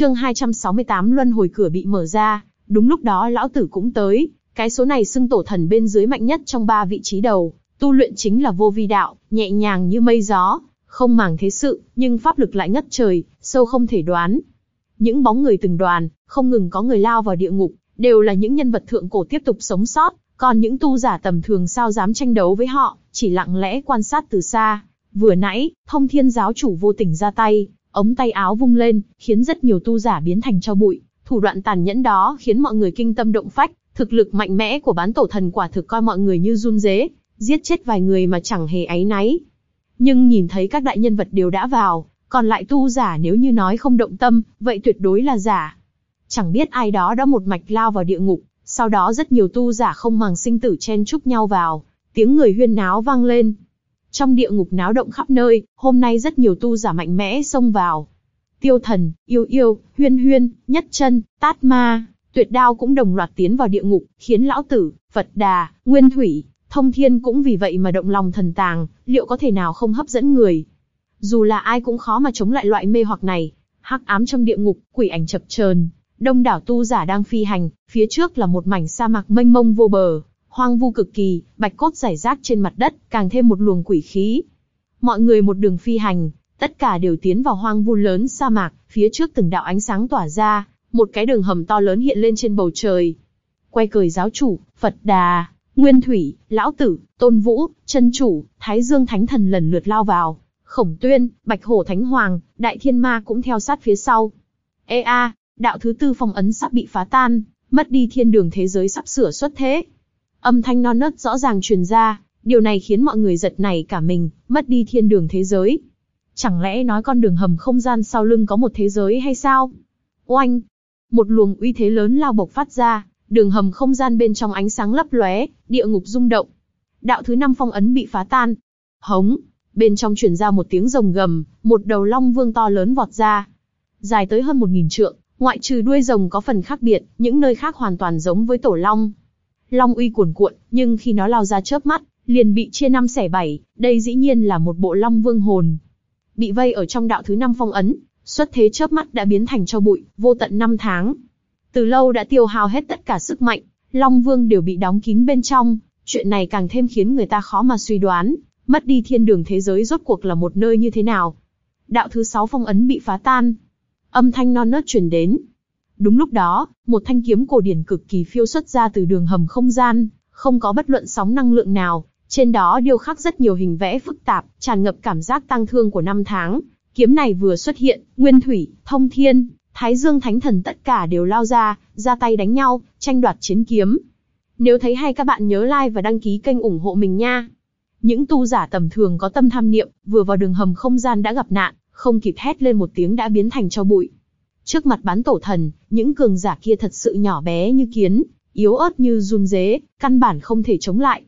Chương 268 luân hồi cửa bị mở ra, đúng lúc đó lão tử cũng tới, cái số này xưng tổ thần bên dưới mạnh nhất trong ba vị trí đầu, tu luyện chính là vô vi đạo, nhẹ nhàng như mây gió, không màng thế sự, nhưng pháp lực lại ngất trời, sâu không thể đoán. Những bóng người từng đoàn, không ngừng có người lao vào địa ngục, đều là những nhân vật thượng cổ tiếp tục sống sót, còn những tu giả tầm thường sao dám tranh đấu với họ, chỉ lặng lẽ quan sát từ xa. Vừa nãy, thông thiên giáo chủ vô tình ra tay, ống tay áo vung lên, khiến rất nhiều tu giả biến thành cho bụi. Thủ đoạn tàn nhẫn đó khiến mọi người kinh tâm động phách, thực lực mạnh mẽ của bán tổ thần quả thực coi mọi người như run dế, giết chết vài người mà chẳng hề áy náy. Nhưng nhìn thấy các đại nhân vật đều đã vào, còn lại tu giả nếu như nói không động tâm, vậy tuyệt đối là giả. Chẳng biết ai đó đã một mạch lao vào địa ngục, sau đó rất nhiều tu giả không màng sinh tử chen chúc nhau vào, tiếng người huyên náo vang lên. Trong địa ngục náo động khắp nơi, hôm nay rất nhiều tu giả mạnh mẽ xông vào. Tiêu thần, yêu yêu, huyên huyên, nhất chân, tát ma, tuyệt đao cũng đồng loạt tiến vào địa ngục, khiến lão tử, Phật đà, nguyên thủy, thông thiên cũng vì vậy mà động lòng thần tàng, liệu có thể nào không hấp dẫn người. Dù là ai cũng khó mà chống lại loại mê hoặc này. Hắc ám trong địa ngục, quỷ ảnh chập chờn, đông đảo tu giả đang phi hành, phía trước là một mảnh sa mạc mênh mông vô bờ, hoang vu cực kỳ, bạch cốt rải rác trên mặt đất, càng thêm một luồng quỷ khí. Mọi người một đường phi hành, tất cả đều tiến vào hoang vu lớn sa mạc, phía trước từng đạo ánh sáng tỏa ra, một cái đường hầm to lớn hiện lên trên bầu trời. Quay cười giáo chủ, Phật Đà, Nguyên Thủy, Lão Tử, Tôn Vũ, chân Chủ, Thái Dương Thánh Thần lần lượt lao vào. Khổng Tuyên, Bạch Hổ Thánh Hoàng, Đại Thiên Ma cũng theo sát phía sau. Ê a, đạo thứ tư phong ấn sắp bị phá tan, mất đi thiên đường thế giới sắp sửa xuất thế. Âm thanh non nớt rõ ràng truyền ra, điều này khiến mọi người giật nảy cả mình, mất đi thiên đường thế giới. Chẳng lẽ nói con đường hầm không gian sau lưng có một thế giới hay sao? Oanh! Một luồng uy thế lớn lao bộc phát ra, đường hầm không gian bên trong ánh sáng lấp lóe, địa ngục rung động. Đạo thứ năm phong ấn bị phá tan. Hống! Bên trong truyền ra một tiếng rồng gầm, một đầu long vương to lớn vọt ra. Dài tới hơn một nghìn trượng, ngoại trừ đuôi rồng có phần khác biệt, những nơi khác hoàn toàn giống với tổ long. Long uy cuồn cuộn, nhưng khi nó lao ra chớp mắt, liền bị chia năm xẻ bảy, đây dĩ nhiên là một bộ long vương hồn. Bị vây ở trong đạo thứ năm phong ấn, xuất thế chớp mắt đã biến thành cho bụi, vô tận năm tháng. Từ lâu đã tiêu hao hết tất cả sức mạnh, Long Vương đều bị đóng kín bên trong, chuyện này càng thêm khiến người ta khó mà suy đoán, mất đi thiên đường thế giới rốt cuộc là một nơi như thế nào. Đạo thứ sáu phong ấn bị phá tan. Âm thanh non nớt truyền đến. Đúng lúc đó, một thanh kiếm cổ điển cực kỳ phiêu xuất ra từ đường hầm không gian, không có bất luận sóng năng lượng nào, trên đó điêu khắc rất nhiều hình vẽ phức tạp, tràn ngập cảm giác tăng thương của năm tháng. Kiếm này vừa xuất hiện, Nguyên Thủy, Thông Thiên, Thái Dương Thánh Thần tất cả đều lao ra, ra tay đánh nhau, tranh đoạt chiến kiếm. Nếu thấy hay các bạn nhớ like và đăng ký kênh ủng hộ mình nha. Những tu giả tầm thường có tâm tham niệm, vừa vào đường hầm không gian đã gặp nạn, không kịp hét lên một tiếng đã biến thành cho bụi. Trước mặt bán tổ thần, những cường giả kia thật sự nhỏ bé như kiến, yếu ớt như run dế, căn bản không thể chống lại.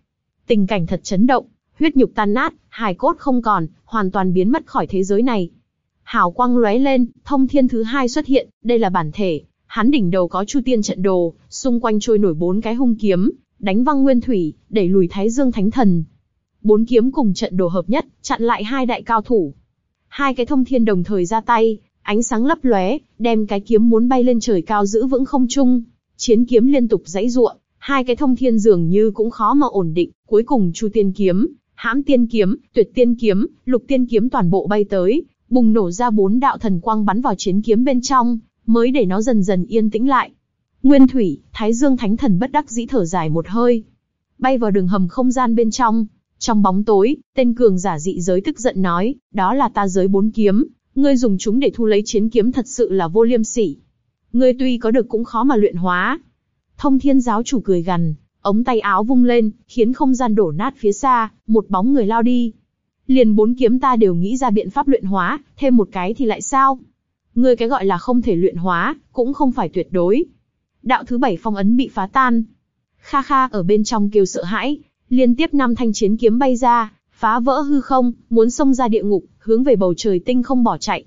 Tình cảnh thật chấn động, huyết nhục tan nát, hài cốt không còn, hoàn toàn biến mất khỏi thế giới này. Hào quang lóe lên, thông thiên thứ hai xuất hiện, đây là bản thể, hắn đỉnh đầu có chu tiên trận đồ, xung quanh trôi nổi bốn cái hung kiếm, đánh văng nguyên thủy, đẩy lùi thái dương thánh thần. Bốn kiếm cùng trận đồ hợp nhất, chặn lại hai đại cao thủ. Hai cái thông thiên đồng thời ra tay, ánh sáng lấp lóe, đem cái kiếm muốn bay lên trời cao giữ vững không trung. Chiến kiếm liên tục dãy ruộng, hai cái thông thiên dường như cũng khó mà ổn định, cuối cùng chu tiên kiếm, hãm tiên kiếm, tuyệt tiên kiếm, lục tiên kiếm toàn bộ bay tới, bùng nổ ra bốn đạo thần quang bắn vào chiến kiếm bên trong, mới để nó dần dần yên tĩnh lại. Nguyên Thủy, Thái Dương Thánh Thần bất đắc dĩ thở dài một hơi, bay vào đường hầm không gian bên trong. Trong bóng tối, tên cường giả dị giới tức giận nói, đó là ta giới bốn kiếm, ngươi dùng chúng để thu lấy chiến kiếm thật sự là vô liêm sỉ. Ngươi tuy có được cũng khó mà luyện hóa. Thông thiên giáo chủ cười gằn, ống tay áo vung lên, khiến không gian đổ nát phía xa, một bóng người lao đi. Liền bốn kiếm ta đều nghĩ ra biện pháp luyện hóa, thêm một cái thì lại sao? Ngươi cái gọi là không thể luyện hóa, cũng không phải tuyệt đối. Đạo thứ bảy phong ấn bị phá tan. Kha Kha ở bên trong kêu sợ hãi, liên tiếp năm thanh chiến kiếm bay ra, phá vỡ hư không, muốn xông ra địa ngục, hướng về bầu trời tinh không bỏ chạy.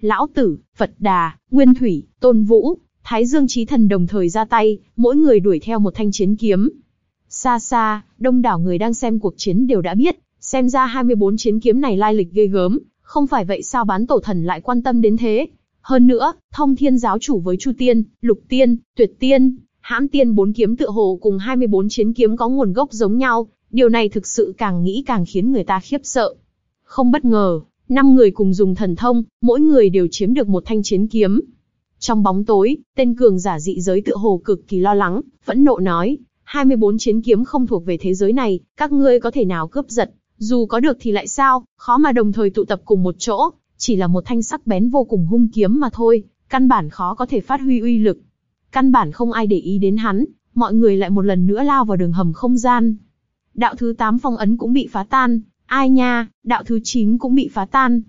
Lão Tử, Phật Đà, Nguyên Thủy, Tôn Vũ, Thái Dương Chí Thần đồng thời ra tay, mỗi người đuổi theo một thanh chiến kiếm. Xa xa, đông đảo người đang xem cuộc chiến đều đã biết, xem ra 24 chiến kiếm này lai lịch ghê gớm, không phải vậy sao bán tổ thần lại quan tâm đến thế. Hơn nữa, thông thiên giáo chủ với Chu Tiên, Lục Tiên, Tuyệt Tiên, hãm tiên bốn kiếm tựa hồ cùng 24 chiến kiếm có nguồn gốc giống nhau, điều này thực sự càng nghĩ càng khiến người ta khiếp sợ. Không bất ngờ, năm người cùng dùng thần thông, mỗi người đều chiếm được một thanh chiến kiếm. Trong bóng tối, tên cường giả dị giới tựa hồ cực kỳ lo lắng, phẫn nộ nói, 24 chiến kiếm không thuộc về thế giới này, các ngươi có thể nào cướp giật, dù có được thì lại sao, khó mà đồng thời tụ tập cùng một chỗ, chỉ là một thanh sắc bén vô cùng hung kiếm mà thôi, căn bản khó có thể phát huy uy lực. Căn bản không ai để ý đến hắn, mọi người lại một lần nữa lao vào đường hầm không gian. Đạo thứ 8 phong ấn cũng bị phá tan, ai nha, đạo thứ 9 cũng bị phá tan.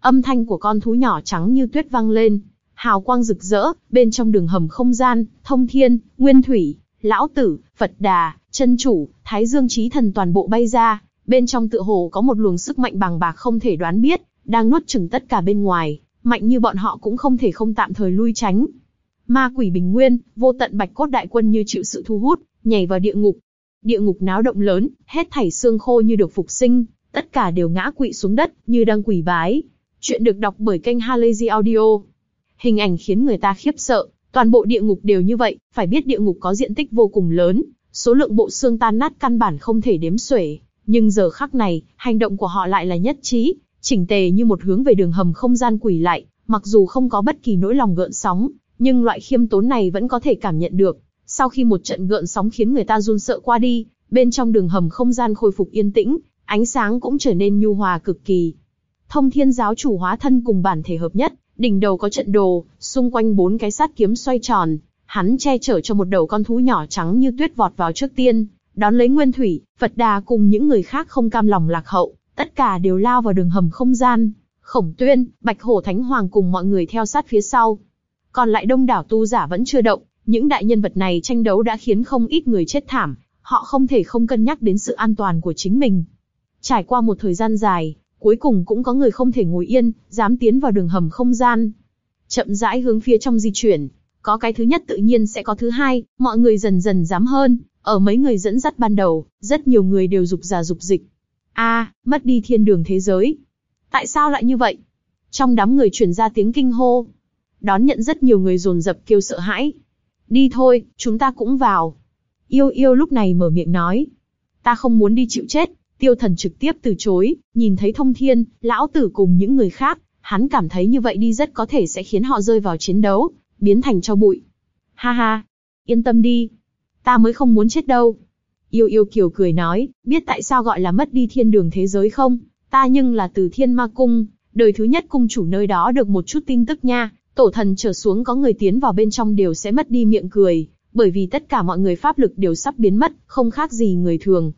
Âm thanh của con thú nhỏ trắng như tuyết vang lên, hào quang rực rỡ, bên trong đường hầm không gian, thông thiên, nguyên thủy, lão tử, Phật đà, chân chủ, thái dương trí thần toàn bộ bay ra, bên trong tựa hồ có một luồng sức mạnh bằng bạc không thể đoán biết, đang nuốt chửng tất cả bên ngoài, mạnh như bọn họ cũng không thể không tạm thời lui tránh. Ma quỷ bình nguyên, vô tận bạch cốt đại quân như chịu sự thu hút, nhảy vào địa ngục. Địa ngục náo động lớn, hết thảy xương khô như được phục sinh, tất cả đều ngã quỵ xuống đất, như đang quỳ bái. Chuyện được đọc bởi kênh Halazy Audio. Hình ảnh khiến người ta khiếp sợ, toàn bộ địa ngục đều như vậy, phải biết địa ngục có diện tích vô cùng lớn, số lượng bộ xương tan nát căn bản không thể đếm xuể. Nhưng giờ khắc này, hành động của họ lại là nhất trí, chỉnh tề như một hướng về đường hầm không gian quỷ lại, mặc dù không có bất kỳ nỗi lòng gợn sóng, nhưng loại khiêm tốn này vẫn có thể cảm nhận được. Sau khi một trận gợn sóng khiến người ta run sợ qua đi, bên trong đường hầm không gian khôi phục yên tĩnh, ánh sáng cũng trở nên nhu hòa cực kỳ. Thông thiên giáo chủ hóa thân cùng bản thể hợp nhất, đỉnh đầu có trận đồ, xung quanh bốn cái sát kiếm xoay tròn, hắn che chở cho một đầu con thú nhỏ trắng như tuyết vọt vào trước tiên, đón lấy Nguyên Thủy, Phật Đà cùng những người khác không cam lòng lạc hậu, tất cả đều lao vào đường hầm không gian. Khổng Tuyên, Bạch Hổ Thánh Hoàng cùng mọi người theo sát phía sau. Còn lại đông đảo tu giả vẫn chưa động, những đại nhân vật này tranh đấu đã khiến không ít người chết thảm, họ không thể không cân nhắc đến sự an toàn của chính mình. Trải qua một thời gian dài, cuối cùng cũng có người không thể ngồi yên, dám tiến vào đường hầm không gian. Chậm rãi hướng phía trong di chuyển, có cái thứ nhất tự nhiên sẽ có thứ hai, mọi người dần dần dám hơn, ở mấy người dẫn dắt ban đầu, rất nhiều người đều dục già dục dịch. A, mất đi thiên đường thế giới. Tại sao lại như vậy? Trong đám người truyền ra tiếng kinh hô. Đón nhận rất nhiều người dồn dập kêu sợ hãi. Đi thôi, chúng ta cũng vào. Yêu yêu lúc này mở miệng nói. Ta không muốn đi chịu chết, tiêu thần trực tiếp từ chối, nhìn thấy thông thiên, lão tử cùng những người khác, hắn cảm thấy như vậy đi rất có thể sẽ khiến họ rơi vào chiến đấu, biến thành cho bụi. Ha ha, yên tâm đi, ta mới không muốn chết đâu. Yêu yêu kiều cười nói, biết tại sao gọi là mất đi thiên đường thế giới không? Ta nhưng là từ thiên ma cung, đời thứ nhất cung chủ nơi đó được một chút tin tức nha, tổ thần trở xuống có người tiến vào bên trong đều sẽ mất đi miệng cười, bởi vì tất cả mọi người pháp lực đều sắp biến mất, không khác gì người thường.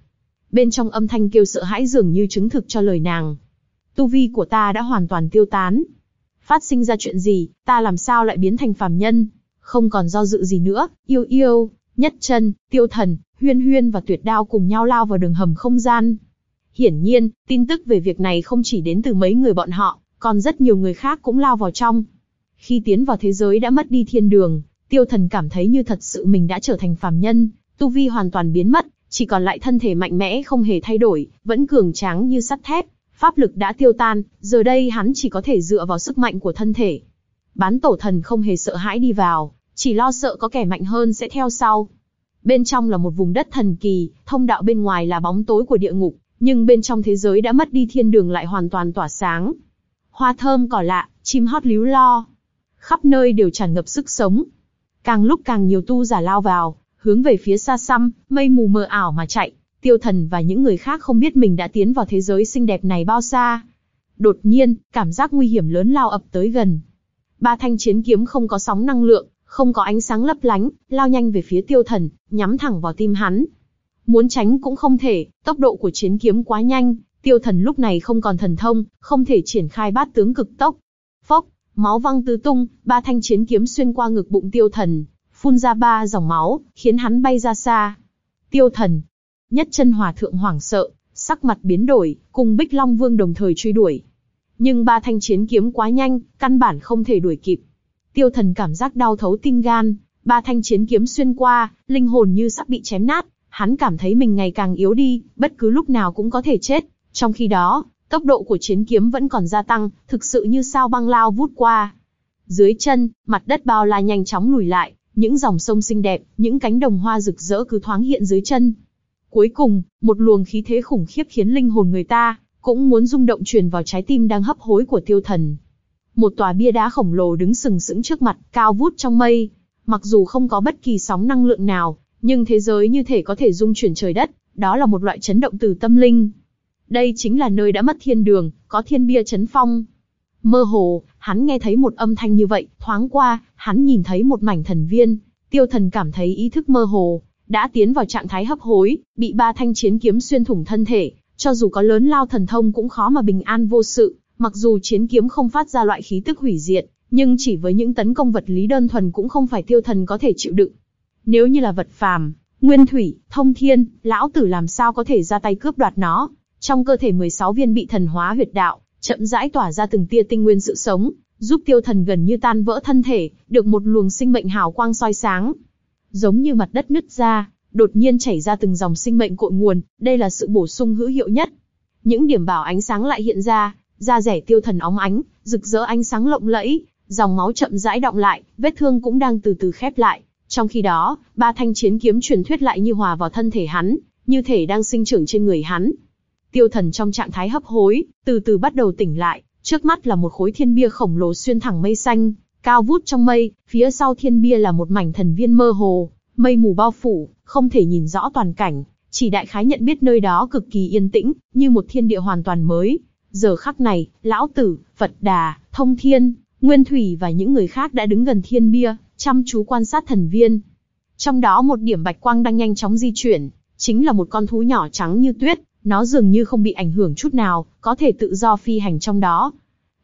Bên trong âm thanh kêu sợ hãi dường như chứng thực cho lời nàng. Tu vi của ta đã hoàn toàn tiêu tán. Phát sinh ra chuyện gì, ta làm sao lại biến thành phàm nhân? Không còn do dự gì nữa, yêu yêu, nhất chân, tiêu thần, huyên huyên và tuyệt đao cùng nhau lao vào đường hầm không gian. Hiển nhiên, tin tức về việc này không chỉ đến từ mấy người bọn họ, còn rất nhiều người khác cũng lao vào trong. Khi tiến vào thế giới đã mất đi thiên đường, tiêu thần cảm thấy như thật sự mình đã trở thành phàm nhân, tu vi hoàn toàn biến mất, chỉ còn lại thân thể mạnh mẽ không hề thay đổi, vẫn cường tráng như sắt thép, pháp lực đã tiêu tan, giờ đây hắn chỉ có thể dựa vào sức mạnh của thân thể. Bán tổ thần không hề sợ hãi đi vào, chỉ lo sợ có kẻ mạnh hơn sẽ theo sau. Bên trong là một vùng đất thần kỳ, thông đạo bên ngoài là bóng tối của địa ngục, nhưng bên trong thế giới đã mất đi thiên đường lại hoàn toàn tỏa sáng. Hoa thơm cỏ lạ, chim hót líu lo. Khắp nơi đều tràn ngập sức sống. Càng lúc càng nhiều tu giả lao vào, hướng về phía xa xăm, mây mù mờ ảo mà chạy. Tiêu thần và những người khác không biết mình đã tiến vào thế giới xinh đẹp này bao xa. Đột nhiên, cảm giác nguy hiểm lớn lao ập tới gần. Ba thanh chiến kiếm không có sóng năng lượng, không có ánh sáng lấp lánh, lao nhanh về phía tiêu thần, nhắm thẳng vào tim hắn. Muốn tránh cũng không thể, tốc độ của chiến kiếm quá nhanh, tiêu thần lúc này không còn thần thông, không thể triển khai bát tướng cực tốc. Phốc, máu văng tứ tung, ba thanh chiến kiếm xuyên qua ngực bụng tiêu thần, phun ra ba dòng máu, khiến hắn bay ra xa. Tiêu thần, nhất chân hòa thượng hoảng sợ, sắc mặt biến đổi, cùng Bích Long Vương đồng thời truy đuổi. Nhưng ba thanh chiến kiếm quá nhanh, căn bản không thể đuổi kịp. Tiêu thần cảm giác đau thấu tim gan, ba thanh chiến kiếm xuyên qua, linh hồn như sắp bị chém nát, hắn cảm thấy mình ngày càng yếu đi, bất cứ lúc nào cũng có thể chết. Trong khi đó, tốc độ của chiến kiếm vẫn còn gia tăng, thực sự như sao băng lao vút qua. Dưới chân, mặt đất bao la nhanh chóng lùi lại, những dòng sông xinh đẹp, những cánh đồng hoa rực rỡ cứ thoáng hiện dưới chân. Cuối cùng, một luồng khí thế khủng khiếp khiến linh hồn người ta cũng muốn rung động truyền vào trái tim đang hấp hối của tiêu thần. Một tòa bia đá khổng lồ đứng sừng sững trước mặt, cao vút trong mây. Mặc dù không có bất kỳ sóng năng lượng nào, nhưng thế giới như thể có thể rung chuyển trời đất, đó là một loại chấn động từ tâm linh. Đây chính là nơi đã mất thiên đường, có thiên bia chấn phong. Mơ hồ, hắn nghe thấy một âm thanh như vậy, thoáng qua, hắn nhìn thấy một mảnh thần viên. Tiêu thần cảm thấy ý thức mơ hồ, đã tiến vào trạng thái hấp hối, bị ba thanh chiến kiếm xuyên thủng thân thể, cho dù có lớn lao thần thông cũng khó mà bình an vô sự, mặc dù chiến kiếm không phát ra loại khí tức hủy diệt, nhưng chỉ với những tấn công vật lý đơn thuần cũng không phải tiêu thần có thể chịu đựng. Nếu như là vật phàm, nguyên thủy, thông thiên, lão tử làm sao có thể ra tay cướp đoạt nó? Trong cơ thể 16 viên bị thần hóa huyệt đạo, chậm rãi tỏa ra từng tia tinh nguyên sự sống, giúp tiêu thần gần như tan vỡ thân thể, được một luồng sinh mệnh hào quang soi sáng. Giống như mặt đất nứt ra, đột nhiên chảy ra từng dòng sinh mệnh cội nguồn, đây là sự bổ sung hữu hiệu nhất. Những điểm bảo ánh sáng lại hiện ra, da rẻ tiêu thần óng ánh, rực rỡ ánh sáng lộng lẫy, dòng máu chậm rãi động lại, vết thương cũng đang từ từ khép lại. Trong khi đó, ba thanh chiến kiếm truyền thuyết lại như hòa vào thân thể hắn, như thể đang sinh trưởng trên người hắn. Tiêu thần trong trạng thái hấp hối, từ từ bắt đầu tỉnh lại, trước mắt là một khối thiên bia khổng lồ xuyên thẳng mây xanh, cao vút trong mây, phía sau thiên bia là một mảnh thần viên mơ hồ, mây mù bao phủ, không thể nhìn rõ toàn cảnh, chỉ đại khái nhận biết nơi đó cực kỳ yên tĩnh, như một thiên địa hoàn toàn mới. Giờ khắc này, lão tử, Phật Đà, Thông Thiên, Nguyên Thủy và những người khác đã đứng gần thiên bia, chăm chú quan sát thần viên. Trong đó một điểm bạch quang đang nhanh chóng di chuyển, chính là một con thú nhỏ trắng như tuyết, nó dường như không bị ảnh hưởng chút nào, có thể tự do phi hành trong đó.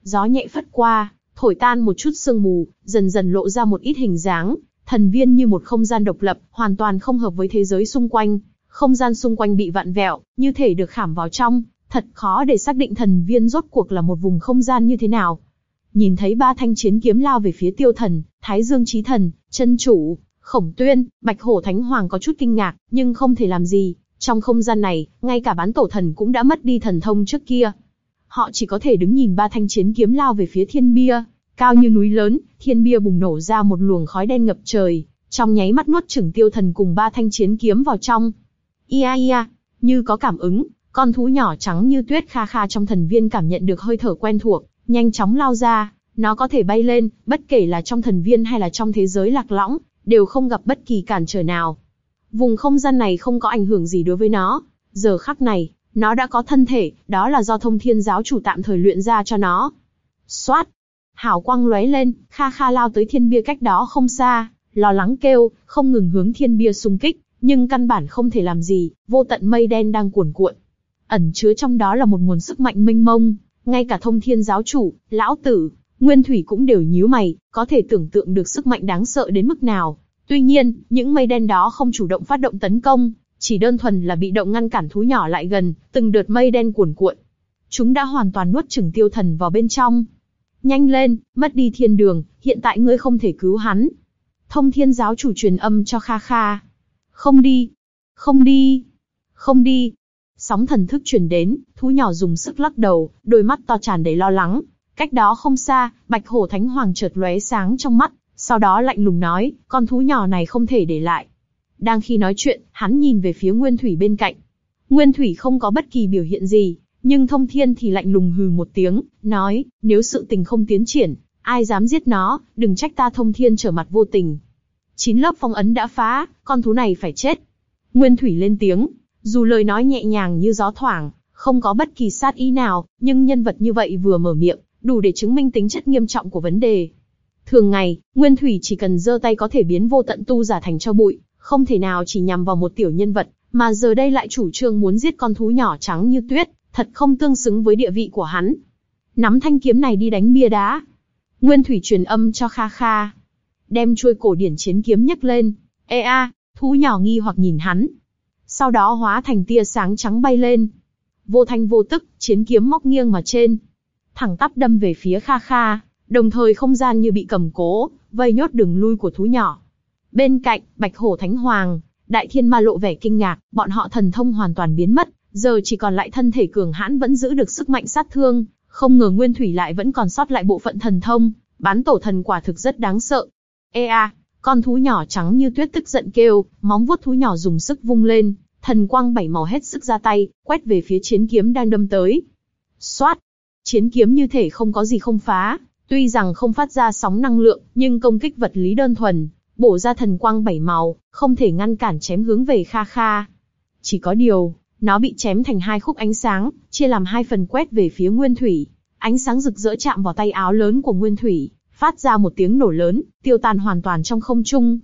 Gió nhẹ phất qua, thổi tan một chút sương mù, dần dần lộ ra một ít hình dáng, thần viên như một không gian độc lập, hoàn toàn không hợp với thế giới xung quanh. Không gian xung quanh bị vặn vẹo, như thể được khảm vào trong, thật khó để xác định thần viên rốt cuộc là một vùng không gian như thế nào. Nhìn thấy ba thanh chiến kiếm lao về phía tiêu thần, thái dương trí thần, chân chủ, khổng tuyên, bạch hổ thánh hoàng có chút kinh ngạc, nhưng không thể làm gì. Trong không gian này, ngay cả bán tổ thần cũng đã mất đi thần thông trước kia. Họ chỉ có thể đứng nhìn ba thanh chiến kiếm lao về phía thiên bia, cao như núi lớn, thiên bia bùng nổ ra một luồng khói đen ngập trời, trong nháy mắt nuốt chửng tiêu thần cùng ba thanh chiến kiếm vào trong. Ia ia, như có cảm ứng, con thú nhỏ trắng như tuyết kha kha trong thần viên cảm nhận được hơi thở quen thuộc, nhanh chóng lao ra, nó có thể bay lên, bất kể là trong thần viên hay là trong thế giới lạc lõng, đều không gặp bất kỳ cản trở nào. Vùng không gian này không có ảnh hưởng gì đối với nó, giờ khắc này, nó đã có thân thể, đó là do thông thiên giáo chủ tạm thời luyện ra cho nó. Xoát, Hảo quang lóe lên, Kha Kha lao tới thiên bia cách đó không xa, lo lắng kêu, không ngừng hướng thiên bia xung kích, nhưng căn bản không thể làm gì, vô tận mây đen đang cuồn cuộn. Ẩn chứa trong đó là một nguồn sức mạnh mênh mông, ngay cả thông thiên giáo chủ, lão tử, nguyên thủy cũng đều nhíu mày, có thể tưởng tượng được sức mạnh đáng sợ đến mức nào. Tuy nhiên, những mây đen đó không chủ động phát động tấn công, chỉ đơn thuần là bị động ngăn cản thú nhỏ lại gần, từng đợt mây đen cuồn cuộn. Chúng đã hoàn toàn nuốt chửng tiêu thần vào bên trong, Nhanh lên, mất đi thiên đường, hiện tại ngươi không thể cứu hắn. Thông thiên giáo chủ truyền âm cho Kha Kha. Không đi, không đi, không đi. Sóng thần thức truyền đến, thú nhỏ dùng sức lắc đầu, đôi mắt to tràn đầy lo lắng. Cách đó không xa, bạch hổ thánh hoàng chợt lóe sáng trong mắt, sau đó lạnh lùng nói, con thú nhỏ này không thể để lại. Đang khi nói chuyện, hắn nhìn về phía Nguyên Thủy bên cạnh. Nguyên Thủy không có bất kỳ biểu hiện gì, nhưng thông thiên thì lạnh lùng hừ một tiếng, nói, nếu sự tình không tiến triển, ai dám giết nó, đừng trách ta thông thiên trở mặt vô tình. Chín lớp phong ấn đã phá, con thú này phải chết. Nguyên Thủy lên tiếng, dù lời nói nhẹ nhàng như gió thoảng, không có bất kỳ sát ý nào, nhưng nhân vật như vậy vừa mở miệng, đủ để chứng minh tính chất nghiêm trọng của vấn đề. Thường ngày, Nguyên Thủy chỉ cần giơ tay có thể biến vô tận tu giả thành cho bụi, không thể nào chỉ nhằm vào một tiểu nhân vật, mà giờ đây lại chủ trương muốn giết con thú nhỏ trắng như tuyết, thật không tương xứng với địa vị của hắn. Nắm thanh kiếm này đi đánh bia đá. Nguyên Thủy truyền âm cho Kha Kha. Đem chuôi cổ điển chiến kiếm nhấc lên. Ê a, thú nhỏ nghi hoặc nhìn hắn. Sau đó hóa thành tia sáng trắng bay lên. Vô thanh vô tức, chiến kiếm móc nghiêng mà trên. Thẳng tắp đâm về phía Kha Kha, đồng thời không gian như bị cầm cố, vây nhốt đường lui của thú nhỏ. Bên cạnh, Bạch Hổ Thánh Hoàng, Đại Thiên Ma lộ vẻ kinh ngạc, bọn họ thần thông hoàn toàn biến mất, giờ chỉ còn lại thân thể cường hãn vẫn giữ được sức mạnh sát thương, không ngờ Nguyên Thủy lại vẫn còn sót lại bộ phận thần thông, Bán tổ thần quả thực rất đáng sợ. Ê a, con thú nhỏ trắng như tuyết tức giận kêu, móng vuốt thú nhỏ dùng sức vung lên, thần quang bảy màu hết sức ra tay, quét về phía chiến kiếm đang đâm tới. Xoát! Chiến kiếm như thể không có gì không phá, tuy rằng không phát ra sóng năng lượng, nhưng công kích vật lý đơn thuần, bổ ra thần quang bảy màu, không thể ngăn cản chém hướng về Kha Kha. Chỉ có điều, nó bị chém thành hai khúc ánh sáng, chia làm hai phần quét về phía Nguyên Thủy. Ánh sáng rực rỡ chạm vào tay áo lớn của Nguyên Thủy, phát ra một tiếng nổ lớn, tiêu tan hoàn toàn trong không trung.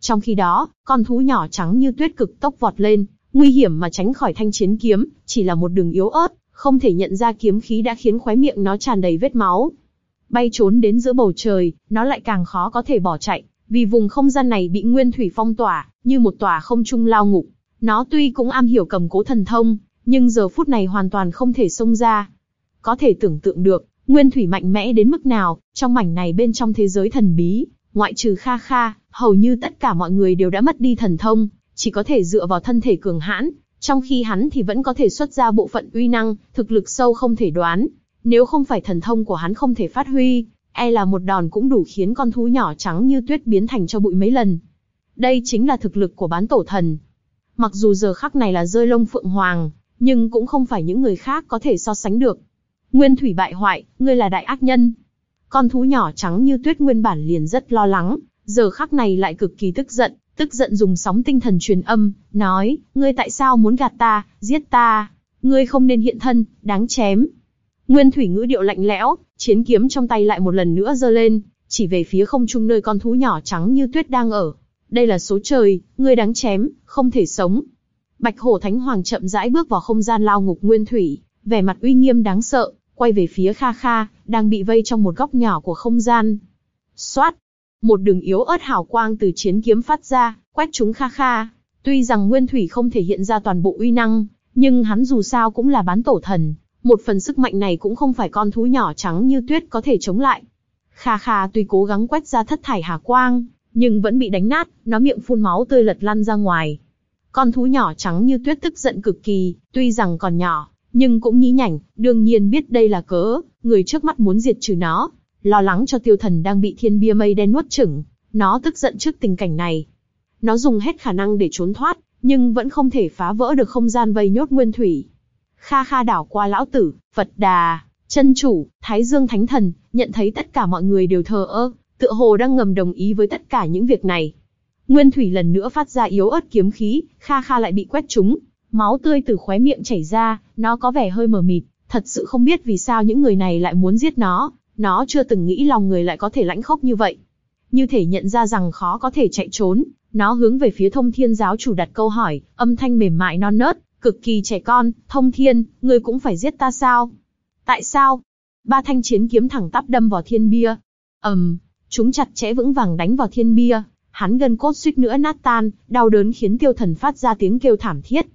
Trong khi đó, con thú nhỏ trắng như tuyết cực tốc vọt lên, nguy hiểm mà tránh khỏi thanh chiến kiếm, chỉ là một đường yếu ớt, không thể nhận ra kiếm khí đã khiến khóe miệng nó tràn đầy vết máu. Bay trốn đến giữa bầu trời, nó lại càng khó có thể bỏ chạy, vì vùng không gian này bị nguyên thủy phong tỏa, như một tòa không trung lao ngục. Nó tuy cũng am hiểu cầm cố thần thông, nhưng giờ phút này hoàn toàn không thể xông ra. Có thể tưởng tượng được, nguyên thủy mạnh mẽ đến mức nào, trong mảnh này bên trong thế giới thần bí, ngoại trừ Kha Kha, hầu như tất cả mọi người đều đã mất đi thần thông, chỉ có thể dựa vào thân thể cường hãn, trong khi hắn thì vẫn có thể xuất ra bộ phận uy năng, thực lực sâu không thể đoán. Nếu không phải thần thông của hắn không thể phát huy, e là một đòn cũng đủ khiến con thú nhỏ trắng như tuyết biến thành cho bụi mấy lần. Đây chính là thực lực của bán tổ thần. Mặc dù giờ khắc này là rơi lông phượng hoàng, nhưng cũng không phải những người khác có thể so sánh được. Nguyên thủy bại hoại, ngươi là đại ác nhân. Con thú nhỏ trắng như tuyết nguyên bản liền rất lo lắng, giờ khắc này lại cực kỳ tức giận, tức giận dùng sóng tinh thần truyền âm, nói, ngươi tại sao muốn gạt ta, giết ta, ngươi không nên hiện thân, đáng chém. Nguyên thủy ngữ điệu lạnh lẽo, chiến kiếm trong tay lại một lần nữa giơ lên, chỉ về phía không trung nơi con thú nhỏ trắng như tuyết đang ở. Đây là số trời, ngươi đáng chém, không thể sống. Bạch hổ thánh hoàng chậm rãi bước vào không gian lao ngục nguyên thủy, vẻ mặt uy nghiêm đáng sợ, quay về phía Kha Kha, đang bị vây trong một góc nhỏ của không gian. Xoát! Một đường yếu ớt hào quang từ chiến kiếm phát ra, quét chúng Kha Kha. Tuy rằng Nguyên Thủy không thể hiện ra toàn bộ uy năng, nhưng hắn dù sao cũng là bán tổ thần, một phần sức mạnh này cũng không phải con thú nhỏ trắng như tuyết có thể chống lại. Kha Kha tuy cố gắng quét ra thất thải hà quang, nhưng vẫn bị đánh nát, nó miệng phun máu tươi lật lăn ra ngoài. Con thú nhỏ trắng như tuyết tức giận cực kỳ, tuy rằng còn nhỏ, nhưng cũng nhí nhảnh, đương nhiên biết đây là cớ, người trước mắt muốn diệt trừ nó, lo lắng cho tiêu thần đang bị thiên bia mây đen nuốt chửng, nó tức giận trước tình cảnh này. Nó dùng hết khả năng để trốn thoát, nhưng vẫn không thể phá vỡ được không gian vây nhốt nguyên thủy. Kha kha đảo qua lão tử, Phật đà, chân chủ, Thái Dương Thánh Thần, nhận thấy tất cả mọi người đều thờ ơ, tựa hồ đang ngầm đồng ý với tất cả những việc này. Nguyên thủy lần nữa phát ra yếu ớt kiếm khí, kha kha lại bị quét trúng, máu tươi từ khóe miệng chảy ra, nó có vẻ hơi mờ mịt, thật sự không biết vì sao những người này lại muốn giết nó, nó chưa từng nghĩ lòng người lại có thể lãnh khốc như vậy. Như thể nhận ra rằng khó có thể chạy trốn, nó hướng về phía thông thiên giáo chủ đặt câu hỏi, âm thanh mềm mại non nớt, cực kỳ trẻ con, thông thiên, ngươi cũng phải giết ta sao? Tại sao? Ba thanh chiến kiếm thẳng tắp đâm vào thiên bia. ầm, um, chúng chặt chẽ vững vàng đánh vào thiên bia, hắn gân cốt suýt nữa nát tan, đau đớn khiến tiêu thần phát ra tiếng kêu thảm thiết.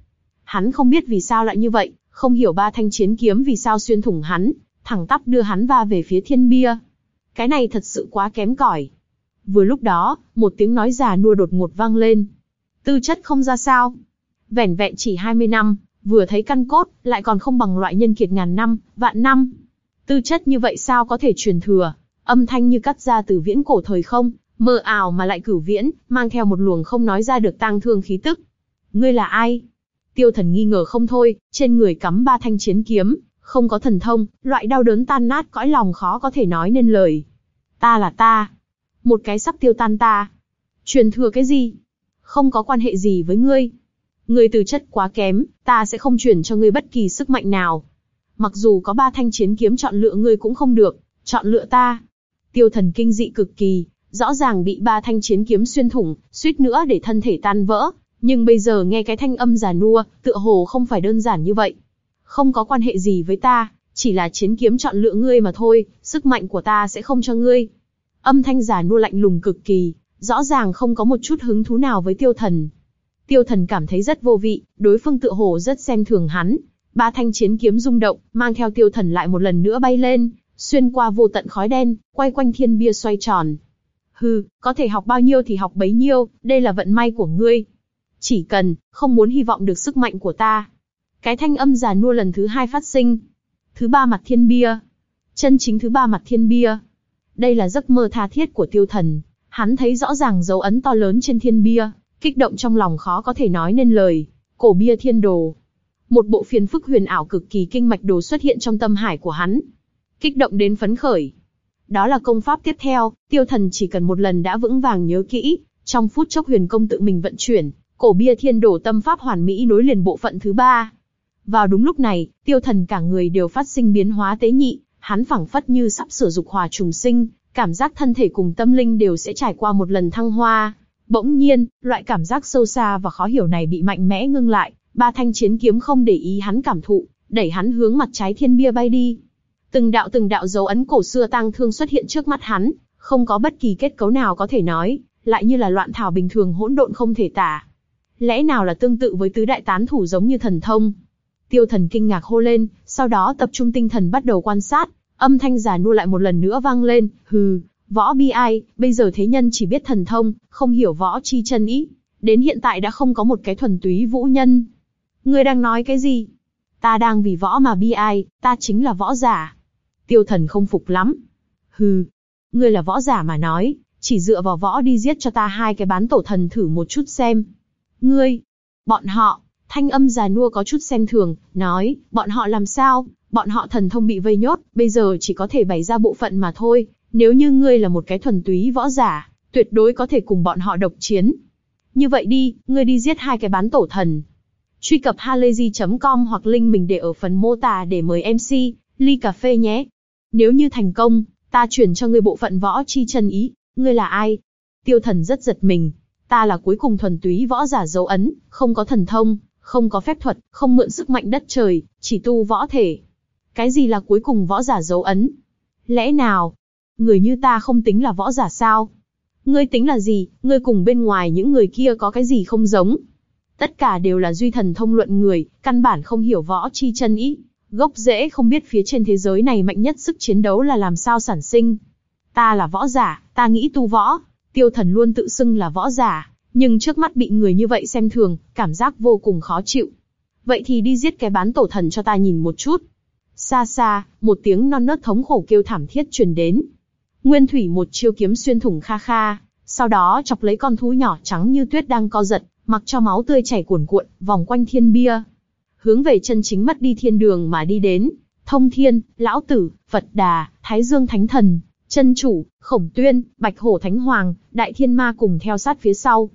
Hắn không biết vì sao lại như vậy, không hiểu ba thanh chiến kiếm vì sao xuyên thủng hắn, thẳng tắp đưa hắn va về phía thiên bia. Cái này thật sự quá kém cỏi. Vừa lúc đó, một tiếng nói già nua đột ngột vang lên. Tư chất không ra sao. Vẻn vẹn chỉ 20 năm, vừa thấy căn cốt, lại còn không bằng loại nhân kiệt ngàn năm, vạn năm. Tư chất như vậy sao có thể truyền thừa, âm thanh như cắt ra từ viễn cổ thời không, mờ ảo mà lại cửu viễn, mang theo một luồng không nói ra được tang thương khí tức. Ngươi là ai? Tiêu thần nghi ngờ không thôi, trên người cắm ba thanh chiến kiếm, không có thần thông, loại đau đớn tan nát cõi lòng khó có thể nói nên lời. Ta là ta. Một cái sắp tiêu tan ta. Truyền thừa cái gì? Không có quan hệ gì với ngươi. Ngươi từ chất quá kém, ta sẽ không chuyển cho ngươi bất kỳ sức mạnh nào. Mặc dù có ba thanh chiến kiếm chọn lựa ngươi cũng không được, chọn lựa ta. Tiêu thần kinh dị cực kỳ, rõ ràng bị ba thanh chiến kiếm xuyên thủng, suýt nữa để thân thể tan vỡ. Nhưng bây giờ nghe cái thanh âm già nua, tựa hồ không phải đơn giản như vậy không có quan hệ gì với ta, chỉ là chiến kiếm chọn lựa ngươi mà thôi, sức mạnh của ta sẽ không cho ngươi. Âm thanh giả nua lạnh lùng cực kỳ, rõ ràng không có một chút hứng thú nào với tiêu thần. Tiêu thần cảm thấy rất vô vị, đối phương tựa hồ rất xem thường hắn. Ba thanh chiến kiếm rung động, mang theo tiêu thần lại một lần nữa bay lên, xuyên qua vô tận khói đen, quay quanh thiên bia xoay tròn. Hừ, có thể học bao nhiêu thì học bấy nhiêu, đây là vận may của ngươi. Chỉ cần, không muốn hy vọng được sức mạnh của ta, cái thanh âm già nua lần thứ hai phát sinh. Thứ ba mặt thiên bia. Chân chính thứ ba mặt thiên bia. Đây là giấc mơ tha thiết của tiêu thần. Hắn thấy rõ ràng dấu ấn to lớn trên thiên bia, kích động trong lòng khó có thể nói nên lời. Cổ bia thiên đồ. Một bộ phiền phức huyền ảo cực kỳ kinh mạch đồ xuất hiện trong tâm hải của hắn. Kích động đến phấn khởi. Đó là công pháp tiếp theo, tiêu thần chỉ cần một lần đã vững vàng nhớ kỹ, trong phút chốc huyền công tự mình vận chuyển, cổ bia thiên đổ tâm pháp hoàn mỹ nối liền bộ phận thứ ba. Vào đúng lúc này, tiêu thần cả người đều phát sinh biến hóa tế nhị, hắn phảng phất như sắp sửa dục hòa trùng sinh, cảm giác thân thể cùng tâm linh đều sẽ trải qua một lần thăng hoa. Bỗng nhiên, loại cảm giác sâu xa và khó hiểu này bị mạnh mẽ ngưng lại, ba thanh chiến kiếm không để ý hắn cảm thụ, đẩy hắn hướng mặt trái thiên bia bay đi. Từng đạo từng đạo dấu ấn cổ xưa tang thương xuất hiện trước mắt hắn, không có bất kỳ kết cấu nào có thể nói, lại như là loạn thảo bình thường hỗn độn không thể tả. Lẽ nào là tương tự với tứ đại tán thủ giống như thần thông? Tiêu thần kinh ngạc hô lên, sau đó tập trung tinh thần bắt đầu quan sát, âm thanh giả nua lại một lần nữa vang lên, hừ, võ bi ai, bây giờ thế nhân chỉ biết thần thông, không hiểu võ chi chân ý. Đến hiện tại đã không có một cái thuần túy vũ nhân. Ngươi đang nói cái gì? Ta đang vì võ mà bi ai, ta chính là võ giả. Tiêu thần không phục lắm. Hừ, ngươi là võ giả mà nói, chỉ dựa vào võ đi giết cho ta hai cái bán tổ thần thử một chút xem. Ngươi, bọn họ, thanh âm già nua có chút xem thường, nói, bọn họ làm sao, bọn họ thần thông bị vây nhốt, bây giờ chỉ có thể bày ra bộ phận mà thôi, nếu như ngươi là một cái thuần túy võ giả, tuyệt đối có thể cùng bọn họ độc chiến. Như vậy đi, ngươi đi giết hai cái bán tổ thần. Truy cập halayzi.com hoặc link mình để ở phần mô tả để mời MC, ly cà phê nhé. Nếu như thành công, ta chuyển cho ngươi bộ phận võ chi chân ý, ngươi là ai? Tiêu thần rất giật mình. Ta là cuối cùng thuần túy võ giả dấu ấn, không có thần thông, không có phép thuật, không mượn sức mạnh đất trời, chỉ tu võ thể. Cái gì là cuối cùng võ giả dấu ấn? Lẽ nào, người như ta không tính là võ giả sao? Ngươi tính là gì, ngươi cùng bên ngoài những người kia có cái gì không giống? Tất cả đều là duy thần thông luận người, căn bản không hiểu võ chi chân ý. Gốc rễ không biết phía trên thế giới này mạnh nhất sức chiến đấu là làm sao sản sinh. Ta là võ giả, ta nghĩ tu võ. Tiêu thần luôn tự xưng là võ giả, nhưng trước mắt bị người như vậy xem thường, cảm giác vô cùng khó chịu. Vậy thì đi giết cái bán tổ thần cho ta nhìn một chút. Xa xa, một tiếng non nớt thống khổ kêu thảm thiết truyền đến. Nguyên thủy một chiêu kiếm xuyên thủng kha kha, sau đó chọc lấy con thú nhỏ trắng như tuyết đang co giật, mặc cho máu tươi chảy cuồn cuộn, vòng quanh thiên bia. Hướng về chân chính mất đi thiên đường mà đi đến, thông thiên, lão tử, Phật đà, Thái Dương Thánh Thần, chân chủ, khổng tuyên, bạch hổ Thánh Hoàng, đại thiên ma cùng theo sát phía sau.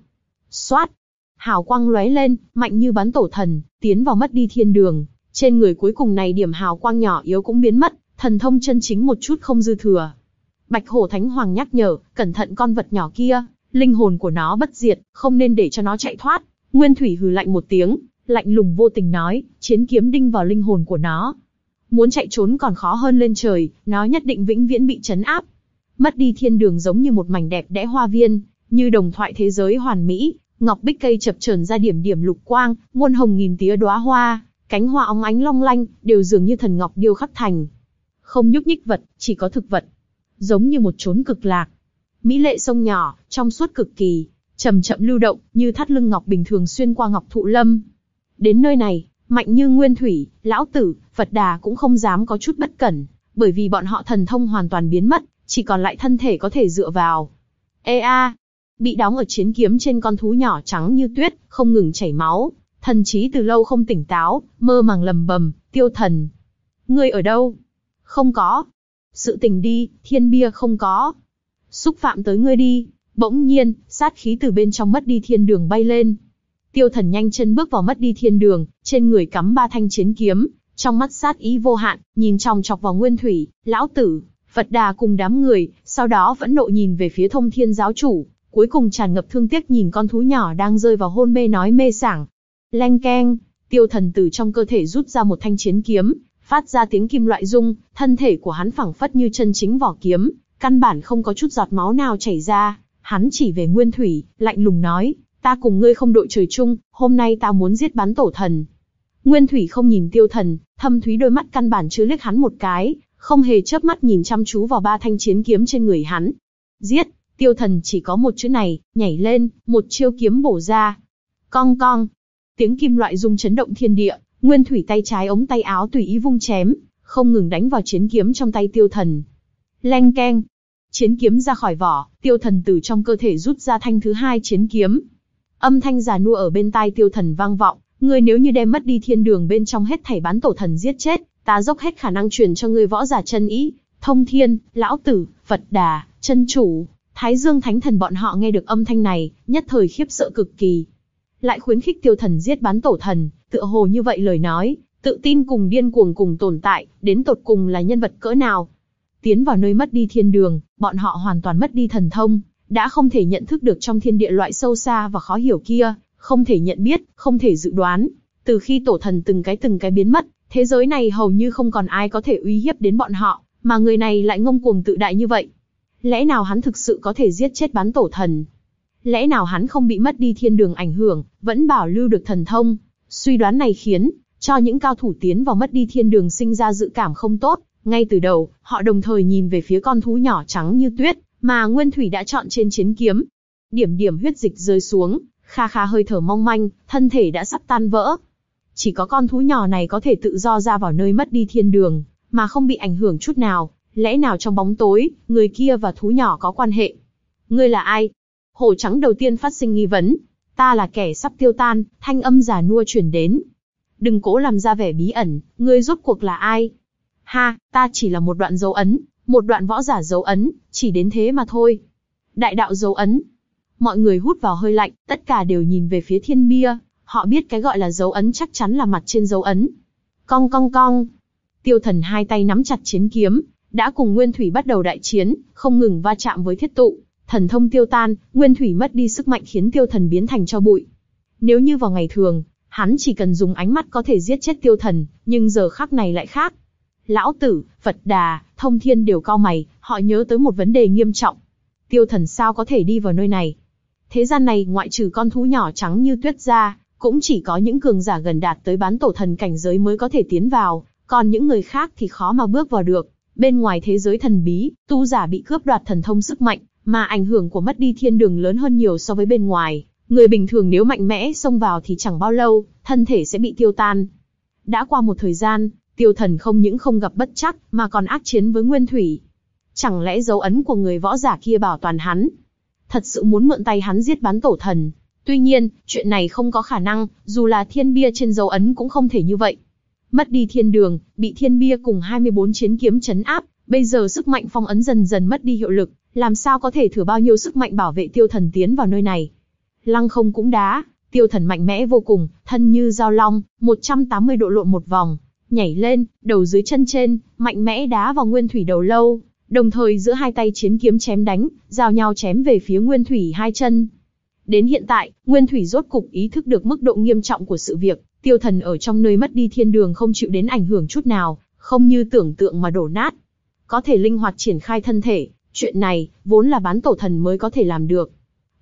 Xoát! Hào quang lóe lên, mạnh như bắn tổ thần, tiến vào mất đi thiên đường. Trên người cuối cùng này điểm hào quang nhỏ yếu cũng biến mất, thần thông chân chính một chút không dư thừa. Bạch hổ thánh hoàng nhắc nhở, cẩn thận con vật nhỏ kia, linh hồn của nó bất diệt, không nên để cho nó chạy thoát. Nguyên thủy hừ lạnh một tiếng, lạnh lùng vô tình nói, chiến kiếm đinh vào linh hồn của nó. Muốn chạy trốn còn khó hơn lên trời, nó nhất định vĩnh viễn bị chấn áp. Mất đi thiên đường giống như một mảnh đẹp đẽ hoa viên, như đồng thoại thế giới hoàn mỹ, ngọc bích cây chập chờn ra điểm điểm lục quang, muôn hồng nghìn tía đóa hoa, cánh hoa óng ánh long lanh, đều dường như thần ngọc điêu khắc thành. Không nhúc nhích vật, chỉ có thực vật. Giống như một chốn cực lạc. Mỹ lệ sông nhỏ, trong suốt cực kỳ, chậm chậm lưu động, như thắt lưng ngọc bình thường xuyên qua ngọc thụ lâm. Đến nơi này, mạnh như nguyên thủy, lão tử, Phật đà cũng không dám có chút bất cẩn, bởi vì bọn họ thần thông hoàn toàn biến mất, chỉ còn lại thân thể có thể dựa vào. Ê a, bị đóng ở chiến kiếm trên con thú nhỏ trắng như tuyết, không ngừng chảy máu, thần trí từ lâu không tỉnh táo, mơ màng lầm bầm, tiêu thần. Ngươi ở đâu? Không có. Sự tình đi, thiên bia không có. Xúc phạm tới ngươi đi. Bỗng nhiên, sát khí từ bên trong mất đi thiên đường bay lên. Tiêu thần nhanh chân bước vào mất đi thiên đường, trên người cắm ba thanh chiến kiếm, trong mắt sát ý vô hạn, nhìn trong chọc vào nguyên thủy, lão tử, Phật đà cùng đám người, sau đó vẫn nộ nhìn về phía thông thiên giáo chủ, cuối cùng tràn ngập thương tiếc nhìn con thú nhỏ đang rơi vào hôn mê nói mê sảng. Leng keng, tiêu thần từ trong cơ thể rút ra một thanh chiến kiếm, phát ra tiếng kim loại rung, thân thể của hắn phẳng phất như chân chính vỏ kiếm, căn bản không có chút giọt máu nào chảy ra. Hắn chỉ về Nguyên Thủy, lạnh lùng nói, ta cùng ngươi không đội trời chung, hôm nay ta muốn giết bắn tổ thần. Nguyên Thủy không nhìn tiêu thần, thâm thúy đôi mắt căn bản chưa liếc hắn một cái, không hề chớp mắt nhìn chăm chú vào ba thanh chiến kiếm trên người hắn. Giết, tiêu thần chỉ có một chữ này, nhảy lên, một chiêu kiếm bổ ra. Cong cong, tiếng kim loại rung chấn động thiên địa, Nguyên Thủy tay trái ống tay áo tùy ý vung chém, không ngừng đánh vào chiến kiếm trong tay tiêu thần. Leng keng, chiến kiếm ra khỏi vỏ, tiêu thần từ trong cơ thể rút ra thanh thứ hai chiến kiếm. Âm thanh già nua ở bên tai tiêu thần vang vọng, ngươi nếu như đem mất đi thiên đường bên trong hết thảy bán tổ thần giết chết, ta dốc hết khả năng truyền cho ngươi võ giả chân ý, thông thiên, lão tử, Phật đà, chân chủ, Thái Dương Thánh Thần bọn họ nghe được âm thanh này, nhất thời khiếp sợ cực kỳ. Lại khuyến khích tiêu thần giết bán tổ thần, tựa hồ như vậy lời nói, tự tin cùng điên cuồng cùng tồn tại, đến tột cùng là nhân vật cỡ nào. Tiến vào nơi mất đi thiên đường, bọn họ hoàn toàn mất đi thần thông, đã không thể nhận thức được trong thiên địa loại sâu xa và khó hiểu kia, không thể nhận biết, không thể dự đoán. Từ khi tổ thần từng cái từng cái biến mất, thế giới này hầu như không còn ai có thể uy hiếp đến bọn họ, mà người này lại ngông cuồng tự đại như vậy. Lẽ nào hắn thực sự có thể giết chết bán tổ thần? Lẽ nào hắn không bị mất đi thiên đường ảnh hưởng, vẫn bảo lưu được thần thông? Suy đoán này khiến, cho những cao thủ tiến vào mất đi thiên đường sinh ra dự cảm không tốt. Ngay từ đầu, họ đồng thời nhìn về phía con thú nhỏ trắng như tuyết, mà Nguyên Thủy đã chọn trên chiến kiếm. Điểm điểm huyết dịch rơi xuống, kha kha hơi thở mong manh, thân thể đã sắp tan vỡ. Chỉ có con thú nhỏ này có thể tự do ra vào nơi mất đi thiên đường, mà không bị ảnh hưởng chút nào. Lẽ nào trong bóng tối, người kia và thú nhỏ có quan hệ? Ngươi là ai? Hổ trắng đầu tiên phát sinh nghi vấn. Ta là kẻ sắp tiêu tan, thanh âm giả nua chuyển đến. Đừng cố làm ra vẻ bí ẩn, ngươi rốt cuộc là ai? Ha, ta chỉ là một đoạn dấu ấn, một đoạn võ giả dấu ấn, chỉ đến thế mà thôi. Đại đạo dấu ấn. Mọi người hút vào hơi lạnh, tất cả đều nhìn về phía thiên bia, họ biết cái gọi là dấu ấn chắc chắn là mặt trên dấu ấn. Cong cong cong. Tiêu thần hai tay nắm chặt chiến kiếm, đã cùng Nguyên Thủy bắt đầu đại chiến, không ngừng va chạm với thiết tụ. Thần thông tiêu tan, Nguyên Thủy mất đi sức mạnh khiến tiêu thần biến thành cho bụi. Nếu như vào ngày thường, hắn chỉ cần dùng ánh mắt có thể giết chết tiêu thần, nhưng giờ khắc này lại khác. Lão Tử, Phật Đà, Thông Thiên đều cao mày, họ nhớ tới một vấn đề nghiêm trọng. Tiêu thần sao có thể đi vào nơi này? Thế gian này ngoại trừ con thú nhỏ trắng như tuyết ra, cũng chỉ có những cường giả gần đạt tới bán tổ thần cảnh giới mới có thể tiến vào, còn những người khác thì khó mà bước vào được. Bên ngoài thế giới thần bí, tu giả bị cướp đoạt thần thông sức mạnh, mà ảnh hưởng của mất đi thiên đường lớn hơn nhiều so với bên ngoài. Người bình thường nếu mạnh mẽ xông vào thì chẳng bao lâu, thân thể sẽ bị tiêu tan. Đã qua một thời gian, tiêu thần không những không gặp bất chắc, mà còn ác chiến với Nguyên Thủy. Chẳng lẽ dấu ấn của người võ giả kia bảo toàn hắn? Thật sự muốn mượn tay hắn giết bán tổ thần. Tuy nhiên, chuyện này không có khả năng, dù là thiên bia trên dấu ấn cũng không thể như vậy. Mất đi thiên đường, bị thiên bia cùng 24 chiến kiếm chấn áp, bây giờ sức mạnh phong ấn dần dần mất đi hiệu lực, làm sao có thể thử bao nhiêu sức mạnh bảo vệ tiêu thần tiến vào nơi này. Lăng không cũng đá, tiêu thần mạnh mẽ vô cùng, thân như dao long, 180 độ lộn một vòng, nhảy lên, đầu dưới chân trên, mạnh mẽ đá vào nguyên thủy đầu lâu, đồng thời giữa hai tay chiến kiếm chém đánh, giao nhau chém về phía nguyên thủy hai chân. Đến hiện tại, nguyên thủy rốt cục ý thức được mức độ nghiêm trọng của sự việc, tiêu thần ở trong nơi mất đi thiên đường không chịu đến ảnh hưởng chút nào, không như tưởng tượng mà đổ nát. Có thể linh hoạt triển khai thân thể, chuyện này, vốn là bán tổ thần mới có thể làm được.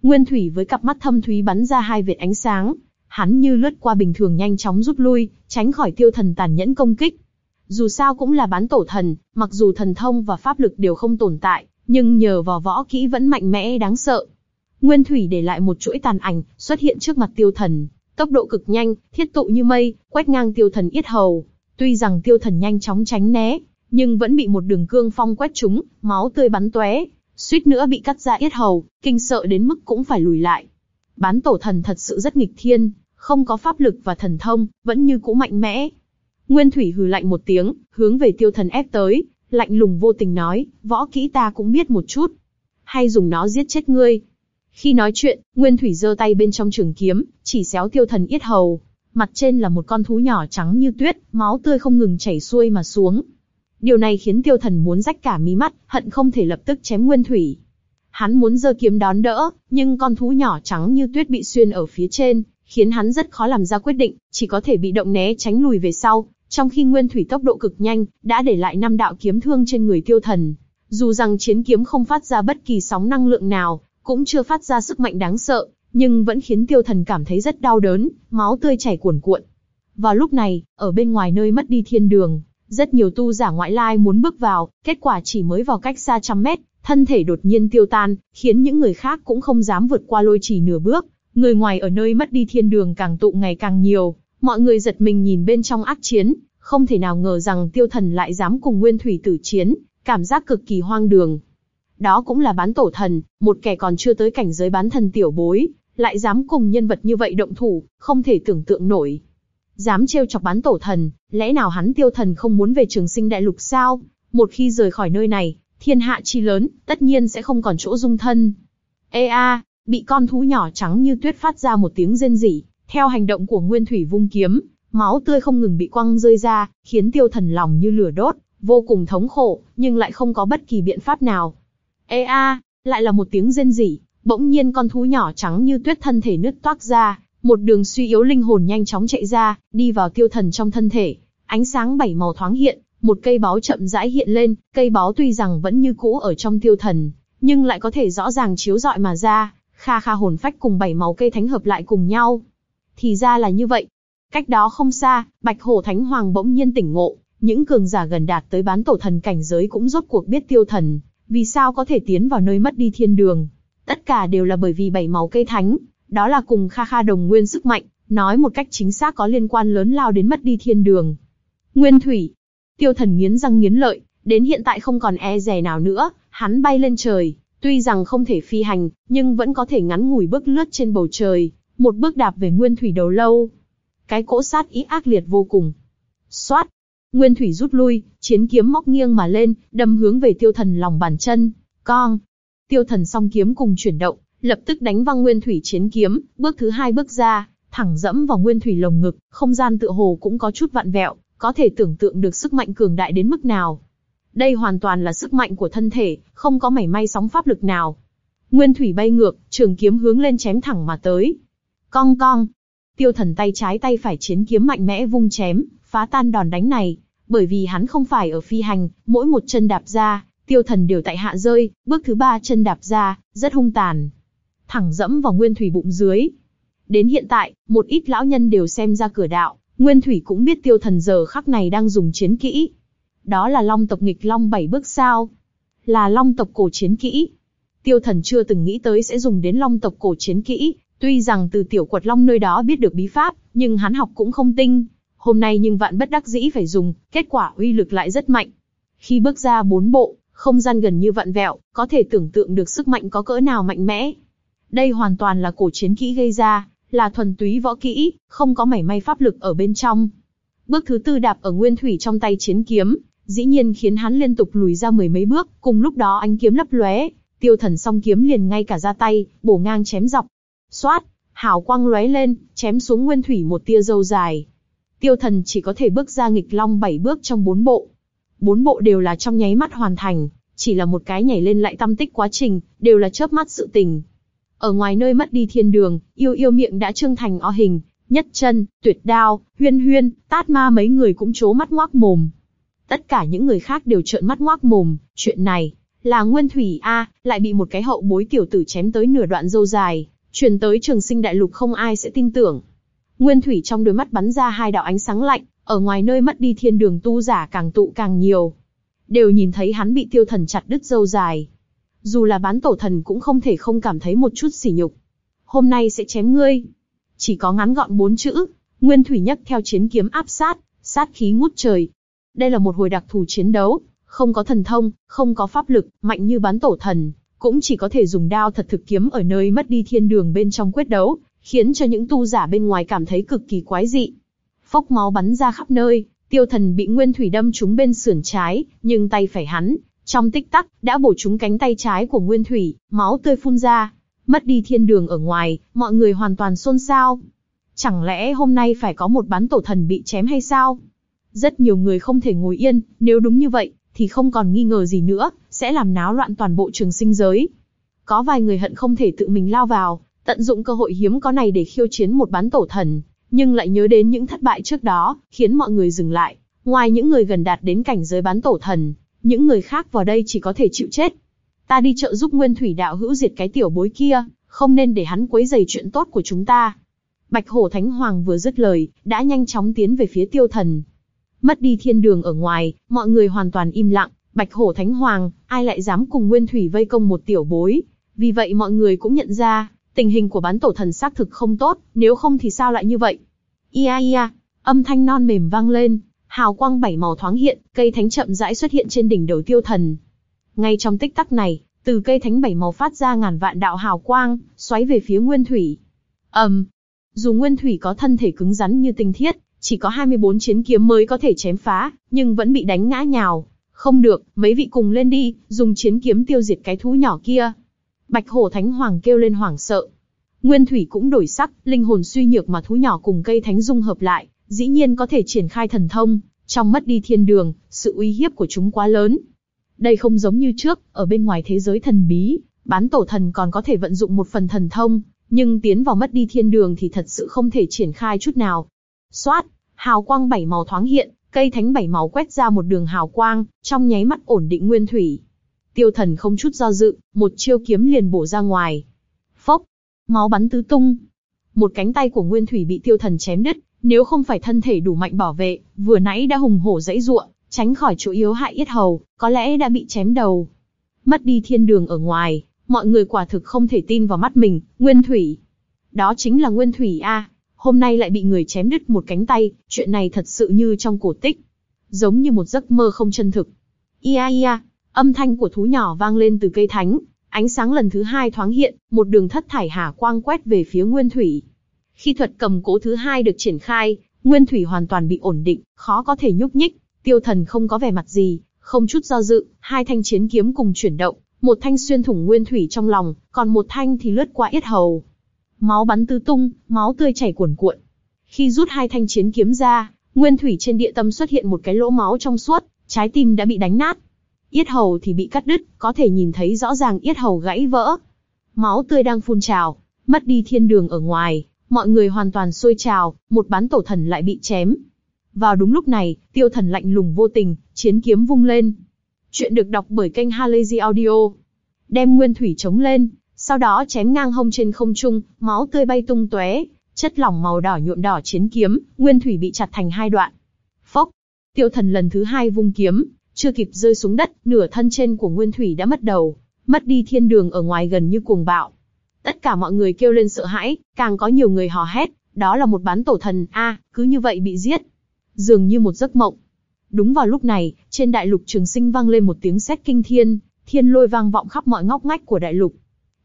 Nguyên thủy với cặp mắt thâm thúy bắn ra hai vệt ánh sáng, hắn như lướt qua bình thường nhanh chóng rút lui, tránh khỏi tiêu thần tàn nhẫn công kích. Dù sao cũng là bán tổ thần, mặc dù thần thông và pháp lực đều không tồn tại, nhưng nhờ vào võ kỹ vẫn mạnh mẽ đáng sợ. Nguyên thủy để lại một chuỗi tàn ảnh, xuất hiện trước mặt tiêu thần, tốc độ cực nhanh, thiết tụ như mây, quét ngang tiêu thần yết hầu. Tuy rằng tiêu thần nhanh chóng tránh né, nhưng vẫn bị một đường cương phong quét trúng, máu tươi bắn tóe, suýt nữa bị cắt ra yết hầu, kinh sợ đến mức cũng phải lùi lại. Bán tổ thần thật sự rất nghịch thiên, không có pháp lực và thần thông, vẫn như cũ mạnh mẽ. Nguyên Thủy hừ lạnh một tiếng, hướng về tiêu thần ép tới, lạnh lùng vô tình nói, võ kỹ ta cũng biết một chút. Hay dùng nó giết chết ngươi. Khi nói chuyện, Nguyên Thủy giơ tay bên trong trường kiếm, chỉ xéo tiêu thần yết hầu. Mặt trên là một con thú nhỏ trắng như tuyết, máu tươi không ngừng chảy xuôi mà xuống. Điều này khiến tiêu thần muốn rách cả mí mắt, hận không thể lập tức chém Nguyên Thủy. Hắn muốn giơ kiếm đón đỡ, nhưng con thú nhỏ trắng như tuyết bị xuyên ở phía trên, khiến hắn rất khó làm ra quyết định, chỉ có thể bị động né tránh lùi về sau. Trong khi Nguyên Thủy tốc độ cực nhanh, đã để lại năm đạo kiếm thương trên người tiêu thần. Dù rằng chiến kiếm không phát ra bất kỳ sóng năng lượng nào, cũng chưa phát ra sức mạnh đáng sợ, nhưng vẫn khiến tiêu thần cảm thấy rất đau đớn, máu tươi chảy cuồn cuộn. Vào lúc này, ở bên ngoài nơi mất đi thiên đường, rất nhiều tu giả ngoại lai muốn bước vào, kết quả chỉ mới vào cách xa trăm mét, thân thể đột nhiên tiêu tan, khiến những người khác cũng không dám vượt qua lôi chỉ nửa bước. Người ngoài ở nơi mất đi thiên đường càng tụ ngày càng nhiều, mọi người giật mình nhìn bên trong ác chiến, không thể nào ngờ rằng tiêu thần lại dám cùng nguyên thủy tử chiến, cảm giác cực kỳ hoang đường. Đó cũng là bán tổ thần, một kẻ còn chưa tới cảnh giới bán thần tiểu bối, lại dám cùng nhân vật như vậy động thủ, không thể tưởng tượng nổi. Dám trêu chọc bán tổ thần, lẽ nào hắn tiêu thần không muốn về trường sinh đại lục sao? Một khi rời khỏi nơi này, thiên hạ chi lớn, tất nhiên sẽ không còn chỗ dung thân. Ê a, bị con thú nhỏ trắng như tuyết phát ra một tiếng rên rỉ, theo hành động của Nguyên Thủy vung kiếm, máu tươi không ngừng bị quăng rơi ra, khiến tiêu thần lòng như lửa đốt, vô cùng thống khổ, nhưng lại không có bất kỳ biện pháp nào. Ê a, lại là một tiếng rên rỉ, bỗng nhiên con thú nhỏ trắng như tuyết thân thể nứt toác ra, một đường suy yếu linh hồn nhanh chóng chạy ra, đi vào tiêu thần trong thân thể. Ánh sáng bảy màu thoáng hiện, một cây báu chậm rãi hiện lên, cây báu tuy rằng vẫn như cũ ở trong tiêu thần, nhưng lại có thể rõ ràng chiếu rọi mà ra, kha kha hồn phách cùng bảy màu cây thánh hợp lại cùng nhau. Thì ra là như vậy. Cách đó không xa, Bạch Hổ Thánh Hoàng bỗng nhiên tỉnh ngộ, những cường giả gần đạt tới bán tổ thần cảnh giới cũng rốt cuộc biết tiêu thần, vì sao có thể tiến vào nơi mất đi thiên đường. Tất cả đều là bởi vì bảy màu cây thánh, đó là cùng Kha Kha đồng nguyên sức mạnh, nói một cách chính xác có liên quan lớn lao đến mất đi thiên đường. Nguyên thủy, tiêu thần nghiến răng nghiến lợi, đến hiện tại không còn e rè nào nữa, hắn bay lên trời, tuy rằng không thể phi hành, nhưng vẫn có thể ngắn ngủi bước lướt trên bầu trời, một bước đạp về nguyên thủy đầu lâu. Cái cỗ sát ý ác liệt vô cùng. Xoát, nguyên thủy rút lui, chiến kiếm móc nghiêng mà lên, đâm hướng về tiêu thần lòng bàn chân. Con, tiêu thần song kiếm cùng chuyển động, lập tức đánh văng nguyên thủy chiến kiếm, bước thứ hai bước ra, thẳng dẫm vào nguyên thủy lồng ngực, không gian tựa hồ cũng có chút vặn vẹo, có thể tưởng tượng được sức mạnh cường đại đến mức nào. Đây hoàn toàn là sức mạnh của thân thể, không có mảy may sóng pháp lực nào. Nguyên thủy bay ngược, trường kiếm hướng lên chém thẳng mà tới. Cong cong. Tiêu thần tay trái tay phải chiến kiếm mạnh mẽ vung chém, phá tan đòn đánh này. Bởi vì hắn không phải ở phi hành, mỗi một chân đạp ra, tiêu thần đều tại hạ rơi, bước thứ ba chân đạp ra, rất hung tàn. Thẳng dẫm vào nguyên thủy bụng dưới. Đến hiện tại, một ít lão nhân đều xem ra cửa đạo, Nguyên Thủy cũng biết tiêu thần giờ khắc này đang dùng chiến kỹ. Đó là long tộc nghịch long bảy bước sao. Là long tộc cổ chiến kỹ. Tiêu thần chưa từng nghĩ tới sẽ dùng đến long tộc cổ chiến kỹ, tuy rằng từ tiểu quật long nơi đó biết được bí pháp, nhưng hắn học cũng không tinh. Hôm nay nhưng vạn bất đắc dĩ phải dùng, kết quả uy lực lại rất mạnh. Khi bước ra bốn bộ, không gian gần như vặn vẹo, có thể tưởng tượng được sức mạnh có cỡ nào mạnh mẽ. Đây hoàn toàn là cổ chiến kỹ gây ra, là thuần túy võ kỹ, không có mảy may pháp lực ở bên trong. Bước thứ tư đạp ở nguyên thủy trong tay chiến kiếm, dĩ nhiên khiến hắn liên tục lùi ra mười mấy bước, cùng lúc đó ánh kiếm lấp lóe, tiêu thần song kiếm liền ngay cả ra tay, bổ ngang chém dọc. Xoát, hào quang lóe lên, chém xuống nguyên thủy một tia dâu dài. Tiêu thần chỉ có thể bước ra nghịch long bảy bước trong bốn bộ. Bốn bộ đều là trong nháy mắt hoàn thành, chỉ là một cái nhảy lên lại tâm tích quá trình, đều là chớp mắt sự tình. Ở ngoài nơi mất đi thiên đường, yêu yêu miệng đã trương thành o hình, nhất chân, tuyệt đao, huyên huyên, tát ma mấy người cũng chố mắt ngoác mồm. Tất cả những người khác đều trợn mắt ngoác mồm, chuyện này, là nguyên thủy A, lại bị một cái hậu bối tiểu tử chém tới nửa đoạn dâu dài, truyền tới trường sinh đại lục không ai sẽ tin tưởng. Nguyên thủy trong đôi mắt bắn ra hai đạo ánh sáng lạnh, ở ngoài nơi mất đi thiên đường tu giả càng tụ càng nhiều. Đều nhìn thấy hắn bị tiêu thần chặt đứt dâu dài, dù là bán tổ thần cũng không thể không cảm thấy một chút sỉ nhục. Hôm nay sẽ chém ngươi. Chỉ có ngắn gọn bốn chữ, Nguyên Thủy nhấc theo chiến kiếm áp sát, sát khí ngút trời. Đây là một hồi đặc thù chiến đấu, không có thần thông, không có pháp lực, mạnh như bán tổ thần, cũng chỉ có thể dùng đao thật thực kiếm ở nơi mất đi thiên đường bên trong quyết đấu, khiến cho những tu giả bên ngoài cảm thấy cực kỳ quái dị. Phốc máu bắn ra khắp nơi, tiêu thần bị nguyên thủy đâm trúng bên sườn trái, nhưng tay phải hắn, trong tích tắc, đã bổ trúng cánh tay trái của Nguyên Thủy, máu tươi phun ra. Mất đi thiên đường ở ngoài, mọi người hoàn toàn xôn xao. Chẳng lẽ hôm nay phải có một bán tổ thần bị chém hay sao? Rất nhiều người không thể ngồi yên, nếu đúng như vậy, thì không còn nghi ngờ gì nữa, sẽ làm náo loạn toàn bộ trường sinh giới. Có vài người hận không thể tự mình lao vào, tận dụng cơ hội hiếm có này để khiêu chiến một bán tổ thần, nhưng lại nhớ đến những thất bại trước đó, khiến mọi người dừng lại. Ngoài những người gần đạt đến cảnh giới bán tổ thần, những người khác vào đây chỉ có thể chịu chết. Ta đi trợ giúp Nguyên Thủy đạo hữu diệt cái tiểu bối kia, không nên để hắn quấy rầy chuyện tốt của chúng ta. Bạch Hổ Thánh Hoàng vừa dứt lời, đã nhanh chóng tiến về phía Tiêu Thần. Mất đi thiên đường ở ngoài, mọi người hoàn toàn im lặng, Bạch Hổ Thánh Hoàng, ai lại dám cùng Nguyên Thủy vây công một tiểu bối? Vì vậy mọi người cũng nhận ra, tình hình của bán tổ thần xác thực không tốt, nếu không thì sao lại như vậy? Ia ia, âm thanh non mềm vang lên, hào quang bảy màu thoáng hiện, cây thánh chậm rãi xuất hiện trên đỉnh đầu tiêu thần. Ngay trong tích tắc này, từ cây thánh bảy màu phát ra ngàn vạn đạo hào quang, xoáy về phía Nguyên Thủy. ầm, um, dù Nguyên Thủy có thân thể cứng rắn như tinh thiết, chỉ có 24 chiến kiếm mới có thể chém phá, nhưng vẫn bị đánh ngã nhào. Không được, mấy vị cùng lên đi, dùng chiến kiếm tiêu diệt cái thú nhỏ kia. Bạch hổ thánh hoàng kêu lên hoảng sợ. Nguyên thủy cũng đổi sắc, linh hồn suy nhược mà thú nhỏ cùng cây thánh dung hợp lại, dĩ nhiên có thể triển khai thần thông, trong mất đi thiên đường, sự uy hiếp của chúng quá lớn. Đây không giống như trước, ở bên ngoài thế giới thần bí, bán tổ thần còn có thể vận dụng một phần thần thông, nhưng tiến vào mất đi thiên đường thì thật sự không thể triển khai chút nào. Xoát, hào quang bảy màu thoáng hiện, cây thánh bảy màu quét ra một đường hào quang, trong nháy mắt ổn định nguyên thủy. Tiêu thần không chút do dự, một chiêu kiếm liền bổ ra ngoài. Phốc, máu bắn tứ tung. Một cánh tay của nguyên thủy bị tiêu thần chém đứt, nếu không phải thân thể đủ mạnh bảo vệ, vừa nãy đã hùng hổ dãy ruộng, tránh khỏi chỗ yếu hại yết hầu, có lẽ đã bị chém đầu. Mất đi thiên đường ở ngoài, mọi người quả thực không thể tin vào mắt mình, Nguyên Thủy. Đó chính là Nguyên Thủy A, hôm nay lại bị người chém đứt một cánh tay, chuyện này thật sự như trong cổ tích. Giống như một giấc mơ không chân thực. Ia ia, âm thanh của thú nhỏ vang lên từ cây thánh, ánh sáng lần thứ hai thoáng hiện, một đường thất thải hà quang quét về phía Nguyên Thủy. Khi thuật cầm cố thứ hai được triển khai, Nguyên Thủy hoàn toàn bị ổn định, khó có thể nhúc nhích, tiêu thần không có vẻ mặt gì, không chút do dự, hai thanh chiến kiếm cùng chuyển động, một thanh xuyên thủng Nguyên Thủy trong lòng, còn một thanh thì lướt qua yết hầu. Máu bắn tứ tung, máu tươi chảy cuồn cuộn. Khi rút hai thanh chiến kiếm ra, Nguyên Thủy trên địa tâm xuất hiện một cái lỗ máu trong suốt, trái tim đã bị đánh nát. Yết hầu thì bị cắt đứt, có thể nhìn thấy rõ ràng yết hầu gãy vỡ. Máu tươi đang phun trào, mất đi thiên đường ở ngoài, mọi người hoàn toàn sôi trào, một bán tổ thần lại bị chém. Vào đúng lúc này, tiêu thần lạnh lùng vô tình, chiến kiếm vung lên. Chuyện được đọc bởi kênh Halazy Audio. Đem nguyên thủy chống lên, sau đó chém ngang hông trên không trung, máu tươi bay tung tóe, chất lỏng màu đỏ nhuộm đỏ chiến kiếm, nguyên thủy bị chặt thành hai đoạn. Phốc, tiêu thần lần thứ hai vung kiếm, chưa kịp rơi xuống đất, nửa thân trên của nguyên thủy đã mất đầu, mất đi thiên đường ở ngoài gần như cuồng bạo. Tất cả mọi người kêu lên sợ hãi, càng có nhiều người hò hét, đó là một bán tổ thần, a, cứ như vậy bị giết. Dường như một giấc mộng. Đúng vào lúc này, trên đại lục trường sinh vang lên một tiếng sét kinh thiên, thiên lôi vang vọng khắp mọi ngóc ngách của đại lục.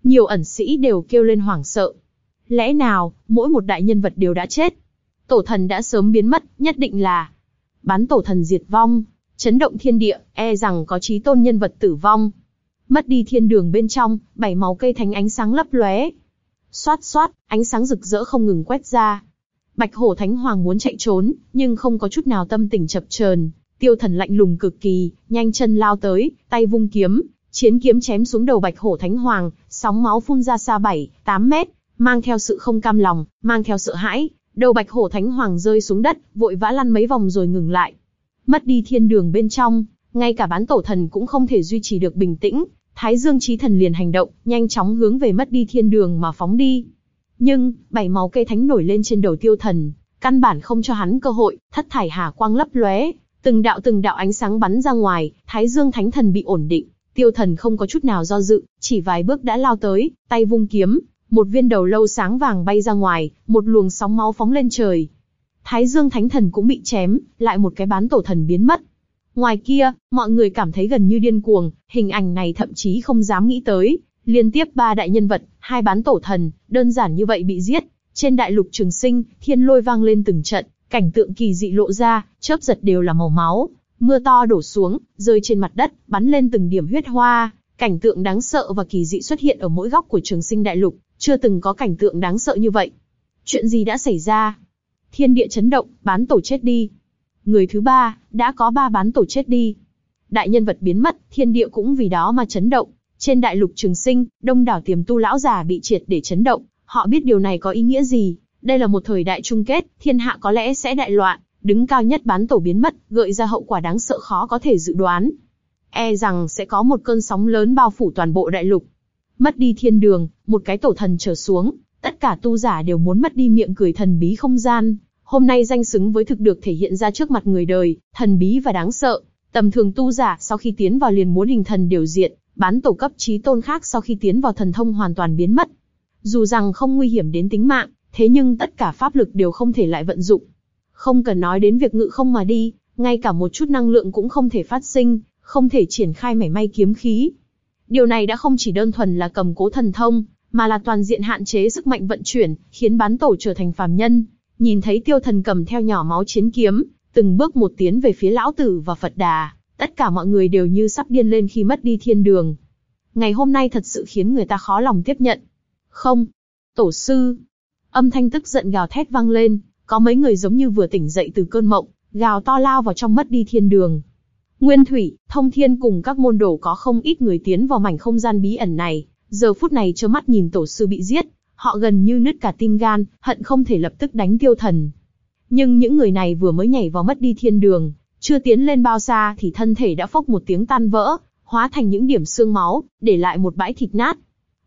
Nhiều ẩn sĩ đều kêu lên hoảng sợ. Lẽ nào, mỗi một đại nhân vật đều đã chết? Tổ thần đã sớm biến mất, nhất định là bán tổ thần diệt vong, chấn động thiên địa, e rằng có trí tôn nhân vật tử vong. Mất đi thiên đường bên trong, bảy màu cây thánh ánh sáng lấp lóe. Xoát xoát, ánh sáng rực rỡ không ngừng quét ra. Bạch hổ thánh hoàng muốn chạy trốn, nhưng không có chút nào tâm tình chập chờn. Tiêu thần lạnh lùng cực kỳ, nhanh chân lao tới, tay vung kiếm, chiến kiếm chém xuống đầu bạch hổ thánh hoàng, sóng máu phun ra xa 7, 8 mét, mang theo sự không cam lòng, mang theo sợ hãi, đầu bạch hổ thánh hoàng rơi xuống đất, vội vã lăn mấy vòng rồi ngừng lại. Mất đi thiên đường bên trong, ngay cả bán tổ thần cũng không thể duy trì được bình tĩnh, Thái Dương Chí Thần liền hành động, nhanh chóng hướng về mất đi thiên đường mà phóng đi. Nhưng, bảy màu cây thánh nổi lên trên đầu tiêu thần, căn bản không cho hắn cơ hội, thất thải hà quang lấp lóe, từng đạo từng đạo ánh sáng bắn ra ngoài, Thái Dương Thánh Thần bị ổn định, tiêu thần không có chút nào do dự, chỉ vài bước đã lao tới, tay vung kiếm, một viên đầu lâu sáng vàng bay ra ngoài, một luồng sóng máu phóng lên trời. Thái Dương Thánh Thần cũng bị chém, lại một cái bán tổ thần biến mất. Ngoài kia, mọi người cảm thấy gần như điên cuồng, hình ảnh này thậm chí không dám nghĩ tới. Liên tiếp ba đại nhân vật, hai bán tổ thần, đơn giản như vậy bị giết. Trên đại lục trường sinh, thiên lôi vang lên từng trận, cảnh tượng kỳ dị lộ ra, chớp giật đều là màu máu. Mưa to đổ xuống, rơi trên mặt đất, bắn lên từng điểm huyết hoa. Cảnh tượng đáng sợ và kỳ dị xuất hiện ở mỗi góc của trường sinh đại lục, chưa từng có cảnh tượng đáng sợ như vậy. Chuyện gì đã xảy ra? Thiên địa chấn động, bán tổ chết đi, Người thứ ba, đã có ba bán tổ chết đi. Đại nhân vật biến mất, thiên địa cũng vì đó mà chấn động. Trên đại lục trường sinh, đông đảo tiềm tu lão già bị triệt để chấn động. Họ biết điều này có ý nghĩa gì. Đây là một thời đại chung kết, thiên hạ có lẽ sẽ đại loạn. Đứng cao nhất bán tổ biến mất, gợi ra hậu quả đáng sợ khó có thể dự đoán. E rằng sẽ có một cơn sóng lớn bao phủ toàn bộ đại lục. Mất đi thiên đường, một cái tổ thần trở xuống, tất cả tu giả đều muốn mất đi miệng cười thần bí không gian, Hôm nay danh xứng với thực được thể hiện ra trước mặt người đời, thần bí và đáng sợ. Tầm thường tu giả sau khi tiến vào liền muốn hình thần điều diện, bán tổ cấp trí tôn khác sau khi tiến vào thần thông hoàn toàn biến mất. Dù rằng không nguy hiểm đến tính mạng, thế nhưng tất cả pháp lực đều không thể lại vận dụng. Không cần nói đến việc ngự không mà đi, ngay cả một chút năng lượng cũng không thể phát sinh, không thể triển khai mảy may kiếm khí. Điều này đã không chỉ đơn thuần là cầm cố thần thông, mà là toàn diện hạn chế sức mạnh vận chuyển, khiến bán tổ trở thành phàm nhân. Nhìn thấy tiêu thần cầm theo nhỏ máu chiến kiếm, từng bước một tiến về phía lão tử và Phật Đà, tất cả mọi người đều như sắp điên lên khi mất đi thiên đường. Ngày hôm nay thật sự khiến người ta khó lòng tiếp nhận. Không. Tổ sư. Âm thanh tức giận gào thét vang lên, có mấy người giống như vừa tỉnh dậy từ cơn mộng, gào to lao vào trong mất đi thiên đường. Nguyên Thủy, Thông Thiên cùng các môn đồ có không ít người tiến vào mảnh không gian bí ẩn này, giờ phút này trơ mắt nhìn tổ sư bị giết, họ gần như nứt cả tim gan, hận không thể lập tức đánh tiêu thần. Nhưng những người này vừa mới nhảy vào mất đi thiên đường, chưa tiến lên bao xa thì thân thể đã phốc một tiếng tan vỡ, hóa thành những điểm xương máu, để lại một bãi thịt nát.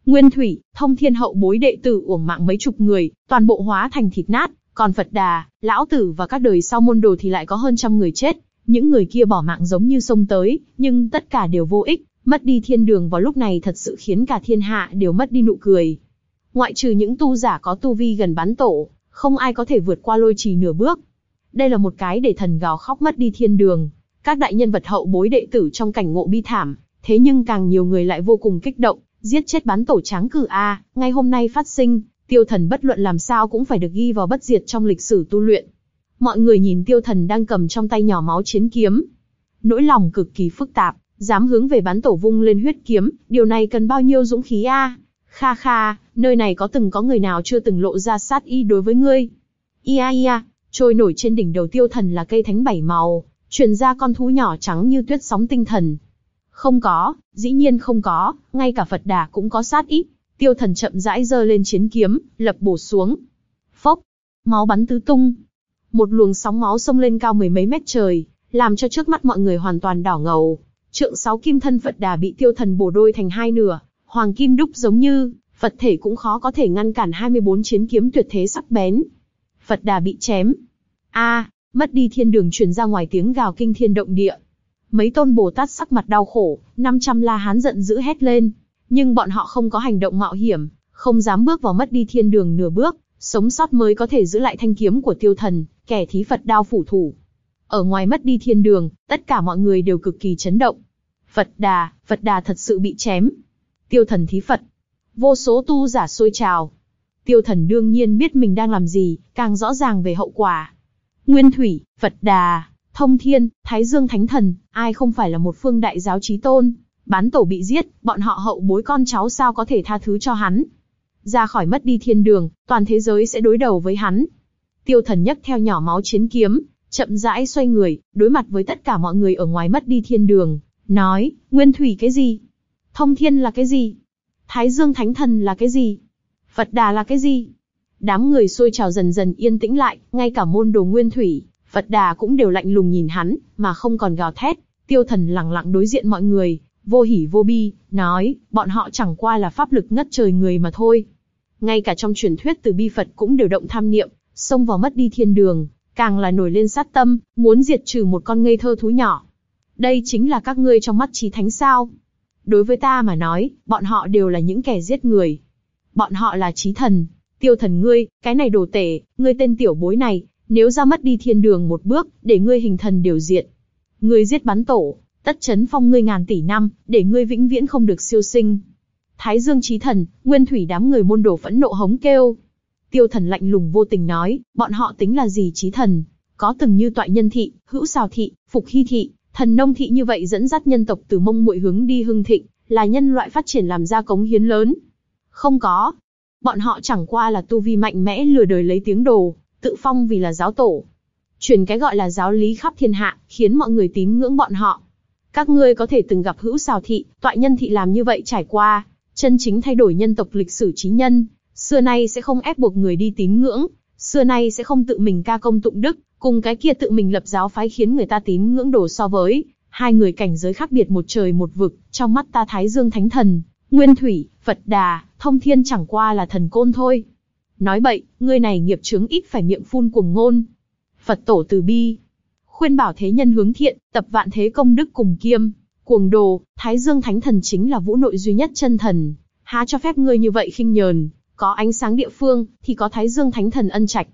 Nguyên Thủy, Thông Thiên hậu bối đệ tử uổng mạng mấy chục người, toàn bộ hóa thành thịt nát, còn Phật Đà, Lão Tử và các đời sau môn đồ thì lại có hơn trăm người chết. Những người kia bỏ mạng giống như sông tới, nhưng tất cả đều vô ích, mất đi thiên đường vào lúc này thật sự khiến cả thiên hạ đều mất đi nụ cười. Ngoại trừ những tu giả có tu vi gần bán tổ, không ai có thể vượt qua lôi trì nửa bước. Đây là một cái để thần gào khóc mất đi thiên đường. Các đại nhân vật hậu bối đệ tử trong cảnh ngộ bi thảm, thế nhưng càng nhiều người lại vô cùng kích động, giết chết bán tổ tráng cử A, ngay hôm nay phát sinh, tiêu thần bất luận làm sao cũng phải được ghi vào bất diệt trong lịch sử tu luyện. Mọi người nhìn tiêu thần đang cầm trong tay nhỏ máu chiến kiếm. Nỗi lòng cực kỳ phức tạp, dám hướng về bán tổ vung lên huyết kiếm, điều này cần bao nhiêu dũng khí a? Kha kha, nơi này có từng có người nào chưa từng lộ ra sát y đối với ngươi? Ia ia, trôi nổi trên đỉnh đầu tiêu thần là cây thánh bảy màu, truyền ra con thú nhỏ trắng như tuyết sóng tinh thần. Không có, dĩ nhiên không có, ngay cả Phật Đà cũng có sát ý. Tiêu thần chậm rãi giơ lên chiến kiếm, lập bổ xuống. Phốc, máu bắn tứ tung. Một luồng sóng máu xông lên cao mười mấy mét trời, làm cho trước mắt mọi người hoàn toàn đỏ ngầu. Trượng sáu kim thân Phật Đà bị tiêu thần bổ đôi thành hai nửa, hoàng kim đúc giống như, Phật thể cũng khó có thể ngăn cản 24 chiến kiếm tuyệt thế sắc bén. Phật Đà bị chém. A, mất đi thiên đường truyền ra ngoài tiếng gào kinh thiên động địa. Mấy tôn Bồ Tát sắc mặt đau khổ, 500 la hán giận dữ hét lên. Nhưng bọn họ không có hành động mạo hiểm, không dám bước vào mất đi thiên đường nửa bước, sống sót mới có thể giữ lại thanh kiếm của tiêu thần, kẻ thí Phật đao phủ thủ. Ở ngoài mất đi thiên đường, tất cả mọi người đều cực kỳ chấn động. Phật đà, Phật đà thật sự bị chém. Tiêu thần thí Phật. Vô số tu giả sôi trào. Tiêu thần đương nhiên biết mình đang làm gì, càng rõ ràng về hậu quả. Nguyên thủy, Phật đà, thông thiên, thái dương thánh thần, ai không phải là một phương đại giáo trí tôn. Bán tổ bị giết, bọn họ hậu bối con cháu sao có thể tha thứ cho hắn. Ra khỏi mất đi thiên đường, toàn thế giới sẽ đối đầu với hắn. Tiêu thần nhấc theo nhỏ máu chiến kiếm, chậm rãi xoay người, đối mặt với tất cả mọi người ở ngoài mất đi thiên đường, nói, nguyên thủy cái gì? Thông thiên là cái gì? Thái dương thánh thần là cái gì? Phật đà là cái gì? Đám người xôi trào dần dần yên tĩnh lại, ngay cả môn đồ nguyên thủy, Phật đà cũng đều lạnh lùng nhìn hắn, mà không còn gào thét. Tiêu thần lặng lặng đối diện mọi người, vô hỉ vô bi, nói, bọn họ chẳng qua là pháp lực ngất trời người mà thôi. Ngay cả trong truyền thuyết từ bi Phật cũng đều động tham niệm, xông vào mất đi thiên đường, càng là nổi lên sát tâm, muốn diệt trừ một con ngây thơ thú nhỏ. Đây chính là các ngươi trong mắt trí thánh sao. Đối với ta mà nói, bọn họ đều là những kẻ giết người. Bọn họ là trí thần. Tiêu thần ngươi, cái này đồ tể, ngươi tên tiểu bối này, nếu ra mất đi thiên đường một bước, để ngươi hình thần điều diện. Ngươi giết bắn tổ, tất chấn phong ngươi ngàn tỷ năm, để ngươi vĩnh viễn không được siêu sinh. Thái Dương trí thần, nguyên thủy đám người môn đồ phẫn nộ hống kêu. Tiêu thần lạnh lùng vô tình nói, bọn họ tính là gì trí thần? Có từng như toại nhân thị, hữu xào thị, phục hy thị, thần nông thị như vậy dẫn dắt nhân tộc từ mông muội hướng đi hưng thịnh, là nhân loại phát triển làm ra cống hiến lớn. Không có. Bọn họ chẳng qua là tu vi mạnh mẽ lừa đời lấy tiếng đồ, tự phong vì là giáo tổ. Truyền cái gọi là giáo lý khắp thiên hạ, khiến mọi người tín ngưỡng bọn họ. Các ngươi có thể từng gặp hữu xào thị, toại nhân thị làm như vậy trải qua, chân chính thay đổi nhân tộc lịch sử trí nhân, xưa nay sẽ không ép buộc người đi tín ngưỡng, xưa nay sẽ không tự mình ca công tụng đức, cùng cái kia tự mình lập giáo phái khiến người ta tín ngưỡng đồ so với, hai người cảnh giới khác biệt một trời một vực, trong mắt ta Thái Dương Thánh Thần, Nguyên Thủy, Phật Đà, Thông Thiên chẳng qua là thần côn thôi. Nói bậy, ngươi này nghiệp chướng ít phải miệng phun cuồng ngôn. Phật tổ từ bi, khuyên bảo thế nhân hướng thiện, tập vạn thế công đức cùng kiêm, cuồng đồ, Thái Dương Thánh Thần chính là vũ nội duy nhất chân thần, há cho phép ngươi như vậy khinh nhờn, có ánh sáng địa phương, thì có Thái Dương Thánh Thần ân trạch.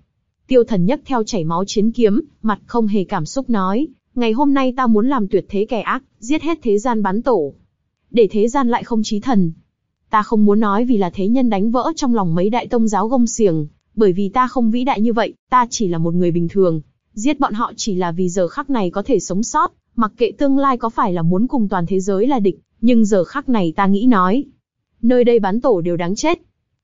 Tiêu thần nhấc theo chảy máu chiến kiếm, mặt không hề cảm xúc nói, ngày hôm nay ta muốn làm tuyệt thế kẻ ác, giết hết thế gian bán tổ. để thế gian lại không chí thần. Ta không muốn nói vì là thế nhân đánh vỡ trong lòng mấy đại tông giáo gông xiềng, bởi vì ta không vĩ đại như vậy, ta chỉ là một người bình thường. Giết bọn họ chỉ là vì giờ khắc này có thể sống sót, mặc kệ tương lai có phải là muốn cùng toàn thế giới là địch, nhưng giờ khắc này ta nghĩ nói. Nơi đây bán tổ đều đáng chết.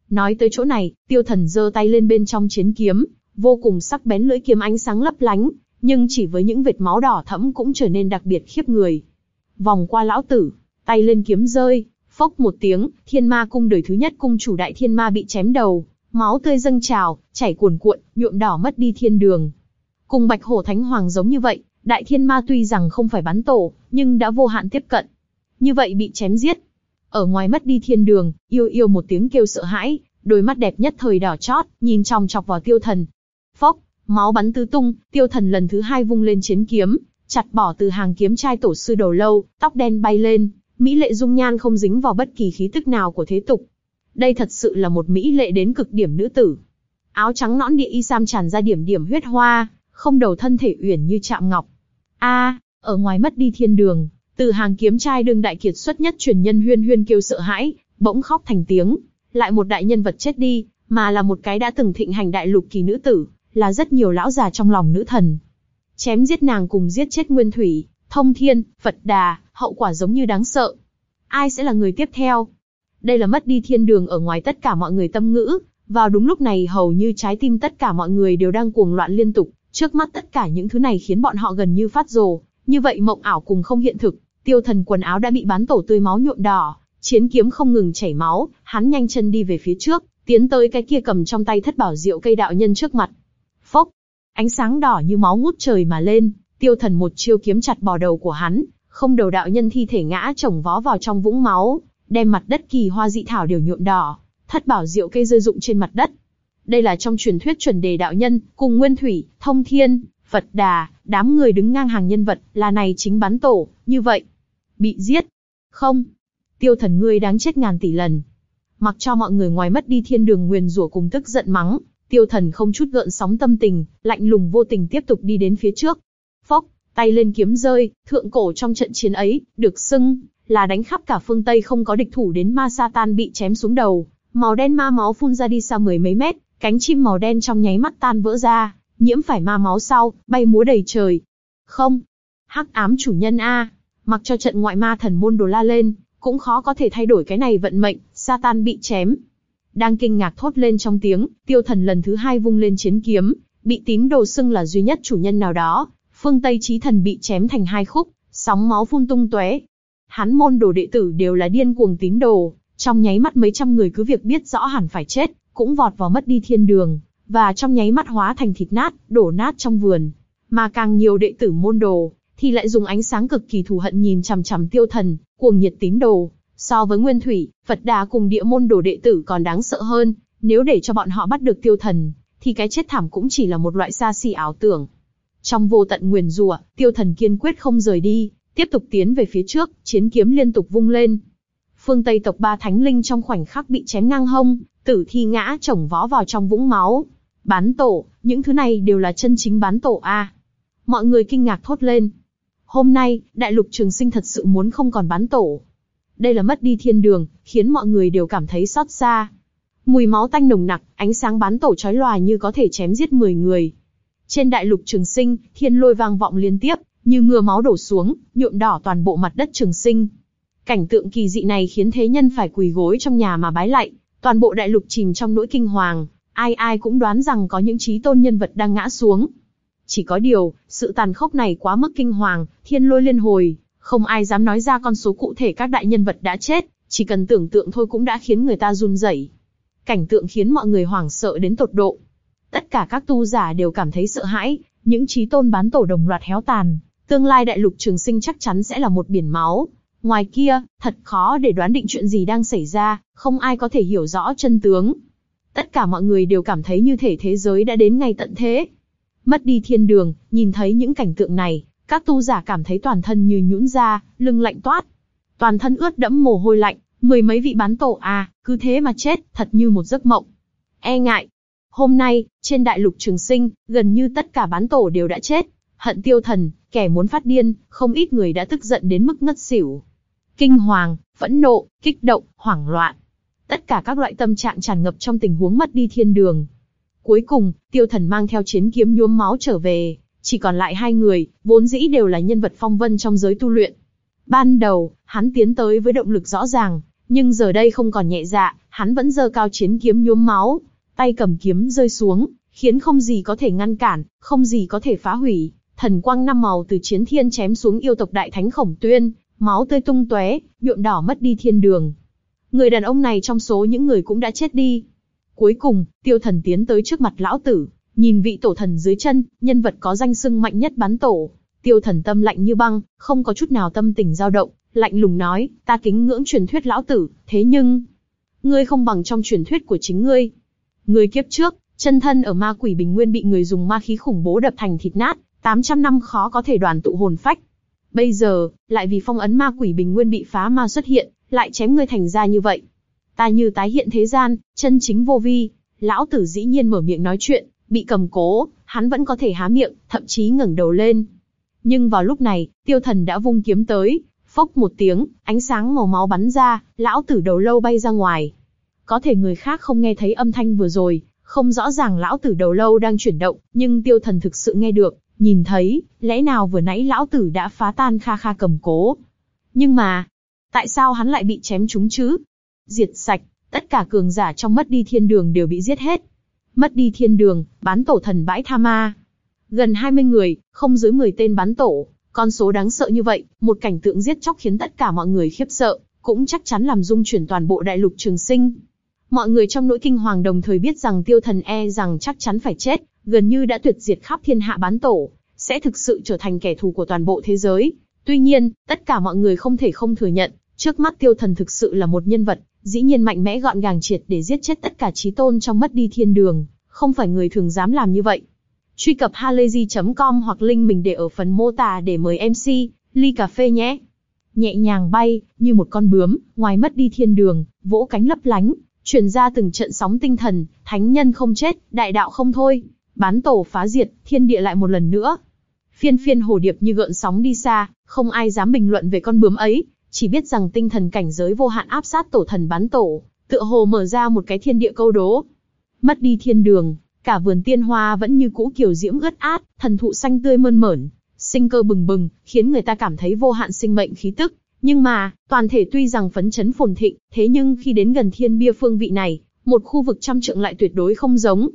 Nói tới chỗ này, tiêu thần giơ tay lên bên trong chiến kiếm, vô cùng sắc bén lưỡi kiếm ánh sáng lấp lánh, nhưng chỉ với những vệt máu đỏ thẫm cũng trở nên đặc biệt khiếp người. Vòng qua lão tử, tay lên kiếm rơi, phốc một tiếng, thiên ma cung đời thứ nhất cung chủ đại thiên ma bị chém đầu, máu tươi dâng trào, chảy cuồn cuộn, nhuộm đỏ mất đi thiên đường. Cùng bạch hổ thánh hoàng giống như vậy, đại thiên ma tuy rằng không phải bắn tổ, nhưng đã vô hạn tiếp cận. Như vậy bị chém giết. Ở ngoài mất đi thiên đường, yêu yêu một tiếng kêu sợ hãi, đôi mắt đẹp nhất thời đỏ chót, nhìn trong chọc vào tiêu thần. Phốc, máu bắn tứ tung, tiêu thần lần thứ hai vung lên chiến kiếm, chặt bỏ từ hàng kiếm trai tổ sư đầu lâu, tóc đen bay lên, mỹ lệ dung nhan không dính vào bất kỳ khí tức nào của thế tục. Đây thật sự là một mỹ lệ đến cực điểm nữ tử. Áo trắng nõn địa y sam tràn ra điểm điểm huyết hoa, không đầu thân thể uyển như chạm ngọc. A, ở ngoài mất đi thiên đường, từ hàng kiếm trai đương đại kiệt xuất nhất truyền nhân huyên huyên kêu sợ hãi, bỗng khóc thành tiếng. Lại một đại nhân vật chết đi, mà là một cái đã từng thịnh hành đại lục kỳ nữ tử, là rất nhiều lão già trong lòng nữ thần. Chém giết nàng cùng giết chết Nguyên Thủy, Thông Thiên, Phật Đà, hậu quả giống như đáng sợ. Ai sẽ là người tiếp theo? Đây là mất đi thiên đường ở ngoài tất cả mọi người tâm ngữ, vào đúng lúc này hầu như trái tim tất cả mọi người đều đang cuồng loạn liên tục, trước mắt tất cả những thứ này khiến bọn họ gần như phát rồ, như vậy mộng ảo cùng không hiện thực, tiêu thần quần áo đã bị bán tổ tươi máu nhuộm đỏ, chiến kiếm không ngừng chảy máu, hắn nhanh chân đi về phía trước, tiến tới cái kia cầm trong tay thất bảo diệu cây đạo nhân trước mặt. Phốc, ánh sáng đỏ như máu ngút trời mà lên, tiêu thần một chiêu kiếm chặt bò đầu của hắn, không đầu đạo nhân thi thể ngã chồng vó vào trong vũng máu, đem mặt đất kỳ hoa dị thảo đều nhuộm đỏ, thất bảo diệu cây rơi rụng trên mặt đất. Đây là trong truyền thuyết chuẩn đề đạo nhân, cùng Nguyên Thủy, Thông Thiên, Phật Đà, đám người đứng ngang hàng nhân vật, là này chính bắn tổ, như vậy. Bị giết. Không. Tiêu thần ngươi đáng chết ngàn tỷ lần. Mặc cho mọi người ngoài mất đi thiên đường nguyền rủa cùng tức giận mắng, tiêu thần không chút gợn sóng tâm tình, lạnh lùng vô tình tiếp tục đi đến phía trước. Phốc, tay lên kiếm rơi, thượng cổ trong trận chiến ấy, được xưng, là đánh khắp cả phương Tây không có địch thủ đến ma Satan bị chém xuống đầu, màu đen ma máu phun ra đi xa mười mấy mét, cánh chim màu đen trong nháy mắt tan vỡ ra, nhiễm phải ma máu sau, bay múa đầy trời. Không, hắc ám chủ nhân a, mặc cho trận ngoại ma thần môn đồ la lên, cũng khó có thể thay đổi cái này vận mệnh, Satan bị chém. Đang kinh ngạc thốt lên trong tiếng, tiêu thần lần thứ hai vung lên chiến kiếm, bị tín đồ xưng là duy nhất chủ nhân nào đó, phương Tây trí thần bị chém thành hai khúc, sóng máu phun tung tóe. Hắn môn đồ đệ tử đều là điên cuồng tín đồ, trong nháy mắt mấy trăm người cứ việc biết rõ hẳn phải chết, cũng vọt vào mất đi thiên đường, và trong nháy mắt hóa thành thịt nát, đổ nát trong vườn. Mà càng nhiều đệ tử môn đồ, thì lại dùng ánh sáng cực kỳ thù hận nhìn chằm chằm tiêu thần, cuồng nhiệt tín đồ. So với Nguyên Thủy, Phật Đà cùng địa môn đồ đệ tử còn đáng sợ hơn, nếu để cho bọn họ bắt được tiêu thần, thì cái chết thảm cũng chỉ là một loại xa xỉ ảo tưởng. Trong vô tận nguyền rủa, tiêu thần kiên quyết không rời đi, tiếp tục tiến về phía trước, chiến kiếm liên tục vung lên. Phương Tây tộc ba thánh linh trong khoảnh khắc bị chém ngang hông, tử thi ngã chồng vó vào trong vũng máu. Bán tổ, những thứ này đều là chân chính bán tổ A. Mọi người kinh ngạc thốt lên. Hôm nay, đại lục trường sinh thật sự muốn không còn bán tổ. Đây là mất đi thiên đường, khiến mọi người đều cảm thấy xót xa. Mùi máu tanh nồng nặc, ánh sáng bán tổ chói lòa như có thể chém giết 10 người. Trên đại lục trường sinh, thiên lôi vang vọng liên tiếp, như mưa máu đổ xuống, nhuộm đỏ toàn bộ mặt đất trường sinh. Cảnh tượng kỳ dị này khiến thế nhân phải quỳ gối trong nhà mà bái lạy, toàn bộ đại lục chìm trong nỗi kinh hoàng, ai ai cũng đoán rằng có những trí tôn nhân vật đang ngã xuống. Chỉ có điều, sự tàn khốc này quá mức kinh hoàng, thiên lôi liên hồi, không ai dám nói ra con số cụ thể các đại nhân vật đã chết, chỉ cần tưởng tượng thôi cũng đã khiến người ta run rẩy. Cảnh tượng khiến mọi người hoảng sợ đến tột độ. Tất cả các tu giả đều cảm thấy sợ hãi, những trí tôn bán tổ đồng loạt héo tàn, tương lai đại lục trường sinh chắc chắn sẽ là một biển máu. Ngoài kia, thật khó để đoán định chuyện gì đang xảy ra, không ai có thể hiểu rõ chân tướng. Tất cả mọi người đều cảm thấy như thể thế giới đã đến ngày tận thế. Mất đi thiên đường, nhìn thấy những cảnh tượng này, các tu giả cảm thấy toàn thân như nhũn ra, lưng lạnh toát. Toàn thân ướt đẫm mồ hôi lạnh, mười mấy vị bán tổ à, cứ thế mà chết, thật như một giấc mộng. E ngại. Hôm nay, trên đại lục trường sinh, gần như tất cả bán tổ đều đã chết. Hận tiêu thần, kẻ muốn phát điên, không ít người đã tức giận đến mức ngất xỉu. kinh hoàng, phẫn nộ, kích động, hoảng loạn. Tất cả các loại tâm trạng tràn ngập trong tình huống mất đi thiên đường. Cuối cùng, tiêu thần mang theo chiến kiếm nhuốm máu trở về, chỉ còn lại hai người, vốn dĩ đều là nhân vật phong vân trong giới tu luyện. Ban đầu, hắn tiến tới với động lực rõ ràng, nhưng giờ đây không còn nhẹ dạ, hắn vẫn giơ cao chiến kiếm nhuốm máu, tay cầm kiếm rơi xuống, khiến không gì có thể ngăn cản, không gì có thể phá hủy. Thần quang năm màu từ chiến thiên chém xuống yêu tộc đại thánh khổng tuyên, máu tươi tung tóe, nhuộm đỏ mất đi thiên đường. Người đàn ông này trong số những người cũng đã chết đi. Cuối cùng, tiêu thần tiến tới trước mặt lão tử, nhìn vị tổ thần dưới chân, nhân vật có danh sưng mạnh nhất bán tổ. Tiêu thần tâm lạnh như băng, không có chút nào tâm tình dao động, lạnh lùng nói, ta kính ngưỡng truyền thuyết lão tử, thế nhưng, ngươi không bằng trong truyền thuyết của chính ngươi. Ngươi kiếp trước, chân thân ở ma quỷ bình nguyên bị người dùng ma khí khủng bố đập thành thịt nát, 800 năm khó có thể đoàn tụ hồn phách. Bây giờ, lại vì phong ấn ma quỷ bình nguyên bị phá ma xuất hiện, lại chém ngươi thành ra như vậy. Ta như tái hiện thế gian, chân chính vô vi. Lão tử dĩ nhiên mở miệng nói chuyện, bị cầm cố, hắn vẫn có thể há miệng, thậm chí ngẩng đầu lên. Nhưng vào lúc này, tiêu thần đã vung kiếm tới, phốc một tiếng, ánh sáng màu máu bắn ra, lão tử đầu lâu bay ra ngoài. Có thể người khác không nghe thấy âm thanh vừa rồi, không rõ ràng lão tử đầu lâu đang chuyển động, nhưng tiêu thần thực sự nghe được, nhìn thấy, lẽ nào vừa nãy lão tử đã phá tan kha kha cầm cố. Nhưng mà, tại sao hắn lại bị chém trúng chứ? Diệt sạch, tất cả cường giả trong mất đi thiên đường đều bị giết hết. Mất đi thiên đường, bán tổ thần bãi tha ma. Gần 20 người, không dưới 10 tên bán tổ, con số đáng sợ như vậy, một cảnh tượng giết chóc khiến tất cả mọi người khiếp sợ, cũng chắc chắn làm rung chuyển toàn bộ đại lục trường sinh. Mọi người trong nỗi kinh hoàng đồng thời biết rằng tiêu thần e rằng chắc chắn phải chết, gần như đã tuyệt diệt khắp thiên hạ bán tổ, sẽ thực sự trở thành kẻ thù của toàn bộ thế giới. Tuy nhiên, tất cả mọi người không thể không thừa nhận, trước mắt tiêu thần thực sự là một nhân vật, dĩ nhiên mạnh mẽ gọn gàng triệt để giết chết tất cả trí tôn trong mất đi thiên đường, không phải người thường dám làm như vậy. Truy cập halayzi.com hoặc link mình để ở phần mô tả để mời MC, ly cà phê nhé. Nhẹ nhàng bay, như một con bướm, ngoài mất đi thiên đường, vỗ cánh lấp lánh, truyền ra từng trận sóng tinh thần, thánh nhân không chết, đại đạo không thôi. Bán tổ phá diệt, thiên địa lại một lần nữa. Phiên phiên hồ điệp như gợn sóng đi xa, không ai dám bình luận về con bướm ấy, chỉ biết rằng tinh thần cảnh giới vô hạn áp sát tổ thần bán tổ, tựa hồ mở ra một cái thiên địa câu đố. Mất đi thiên đường, cả vườn tiên hoa vẫn như cũ kiểu diễm ướt át, thần thụ xanh tươi mơn mởn, sinh cơ bừng bừng, khiến người ta cảm thấy vô hạn sinh mệnh khí tức. Nhưng mà, toàn thể tuy rằng phấn chấn phồn thịnh, thế nhưng khi đến gần thiên bia phương vị này, một khu vực trăm trượng lại tuyệt đối không giống.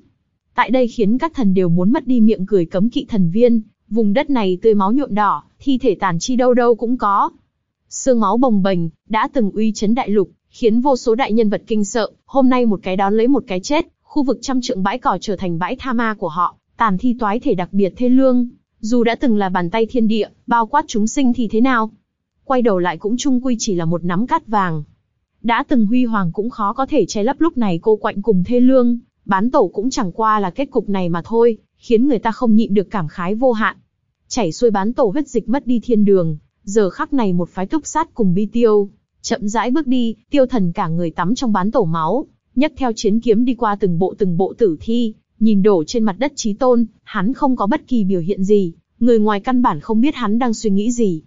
Tại đây khiến các thần đều muốn mất đi miệng cười cấm kỵ thần viên, vùng đất này tươi máu nhuộm đỏ, thi thể tàn chi đâu đâu cũng có. Sương máu bồng bềnh, đã từng uy chấn đại lục, khiến vô số đại nhân vật kinh sợ, hôm nay một cái đón lấy một cái chết, khu vực trăm trượng bãi cỏ trở thành bãi tha ma của họ, tàn thi toái thể đặc biệt thê lương. Dù đã từng là bàn tay thiên địa, bao quát chúng sinh thì thế nào? Quay đầu lại cũng chung quy chỉ là một nắm cát vàng. Đã từng huy hoàng cũng khó có thể che lấp lúc này cô quạnh cùng thê lương, bán tổ cũng chẳng qua là kết cục này mà thôi, khiến người ta không nhịn được cảm khái vô hạn. Chảy xuôi bán tổ huyết dịch mất đi thiên đường, giờ khắc này một phái túc sát cùng bi tiêu, chậm rãi bước đi, tiêu thần cả người tắm trong bán tổ máu, nhấc theo chiến kiếm đi qua từng bộ từng bộ tử thi, nhìn đổ trên mặt đất trí tôn, hắn không có bất kỳ biểu hiện gì, người ngoài căn bản không biết hắn đang suy nghĩ gì.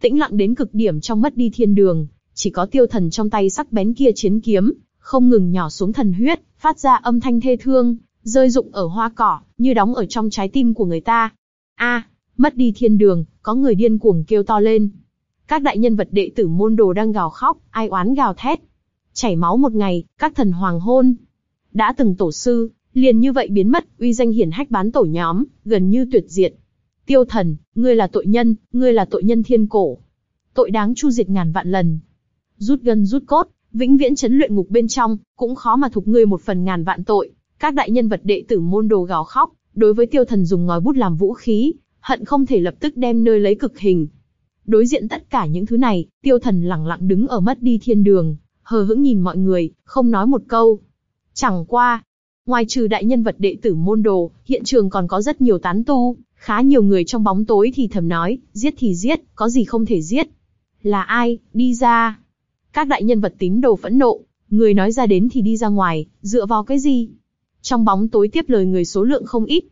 Tĩnh lặng đến cực điểm trong mất đi thiên đường, chỉ có tiêu thần trong tay sắc bén kia chiến kiếm, không ngừng nhỏ xuống thần huyết, phát ra âm thanh thê thương, rơi rụng ở hoa cỏ, như đóng ở trong trái tim của người ta. A, mất đi thiên đường, có người điên cuồng kêu to lên. Các đại nhân vật đệ tử môn đồ đang gào khóc, ai oán gào thét, chảy máu một ngày, các thần hoàng hôn. Đã từng tổ sư, liền như vậy biến mất, uy danh hiển hách bán tổ nhóm, gần như tuyệt diệt. Tiêu thần, ngươi là tội nhân, ngươi là tội nhân thiên cổ. Tội đáng chu diệt ngàn vạn lần. Rút gân rút cốt, vĩnh viễn chấn luyện ngục bên trong, cũng khó mà thục ngươi một phần ngàn vạn tội. Các đại nhân vật đệ tử môn đồ gào khóc, đối với tiêu thần dùng ngòi bút làm vũ khí, hận không thể lập tức đem nơi lấy cực hình. Đối diện tất cả những thứ này, tiêu thần lặng lặng đứng ở mất đi thiên đường, hờ hững nhìn mọi người, không nói một câu. Chẳng qua, ngoài trừ đại nhân vật đệ tử môn đồ, hiện trường còn có rất nhiều tán tu, khá nhiều người trong bóng tối thì thầm nói, giết thì giết, có gì không thể giết. Là ai, đi ra. Các đại nhân vật tín đồ phẫn nộ, người nói ra đến thì đi ra ngoài, dựa vào cái gì? Trong bóng tối tiếp lời người số lượng không ít.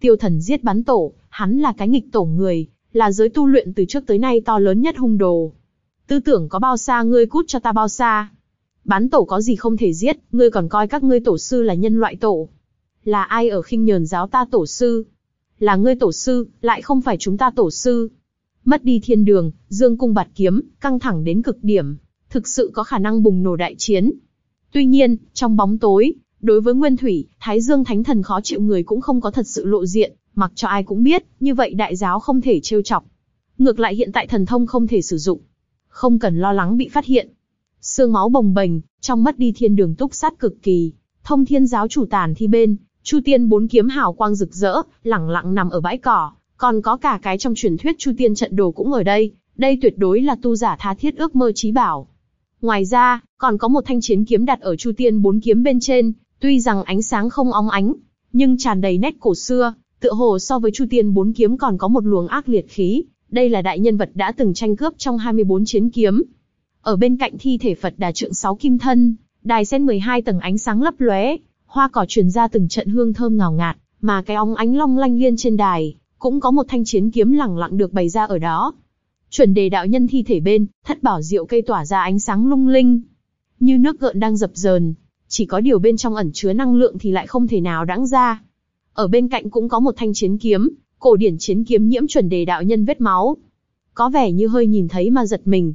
Tiêu thần giết bắn tổ, hắn là cái nghịch tổ người, là giới tu luyện từ trước tới nay to lớn nhất hung đồ. Tư tưởng có bao xa ngươi cút cho ta bao xa. Bán tổ có gì không thể giết, ngươi còn coi các ngươi tổ sư là nhân loại tổ. Là ai ở khinh nhờn giáo ta tổ sư? Là ngươi tổ sư, lại không phải chúng ta tổ sư. Mất đi thiên đường, dương cung bạt kiếm, căng thẳng đến cực điểm, thực sự có khả năng bùng nổ đại chiến. Tuy nhiên, trong bóng tối, đối với Nguyên Thủy, Thái Dương Thánh Thần khó chịu người cũng không có thật sự lộ diện, mặc cho ai cũng biết, như vậy đại giáo không thể trêu chọc. Ngược lại hiện tại thần thông không thể sử dụng, không cần lo lắng bị phát hiện. Sương máu bồng bềnh, trong mất đi thiên đường túc sát cực kỳ, thông thiên giáo chủ tàn thi bên, Chu Tiên bốn kiếm hào quang rực rỡ, lẳng lặng nằm ở bãi cỏ, còn có cả cái trong truyền thuyết Chu Tiên trận đồ cũng ở đây, đây tuyệt đối là tu giả tha thiết ước mơ trí bảo. Ngoài ra, còn có một thanh chiến kiếm đặt ở Chu Tiên bốn kiếm bên trên, tuy rằng ánh sáng không óng ánh, nhưng tràn đầy nét cổ xưa, tựa hồ so với Chu Tiên bốn kiếm còn có một luồng ác liệt khí, đây là đại nhân vật đã từng tranh cướp trong 24 chiến kiếm. Ở bên cạnh thi thể Phật Đà trượng sáu kim thân, đài sen 12 tầng ánh sáng lấp lóe, hoa cỏ truyền ra từng trận hương thơm ngào ngạt, mà cái óng ánh long lanh liên trên đài, cũng có một thanh chiến kiếm lẳng lặng được bày ra ở đó. Chuẩn đề đạo nhân thi thể bên, thất bảo diệu cây tỏa ra ánh sáng lung linh, như nước gợn đang dập dờn, chỉ có điều bên trong ẩn chứa năng lượng thì lại không thể nào đãng ra. Ở bên cạnh cũng có một thanh chiến kiếm, cổ điển chiến kiếm nhiễm chuẩn đề đạo nhân vết máu. Có vẻ như hơi nhìn thấy mà giật mình.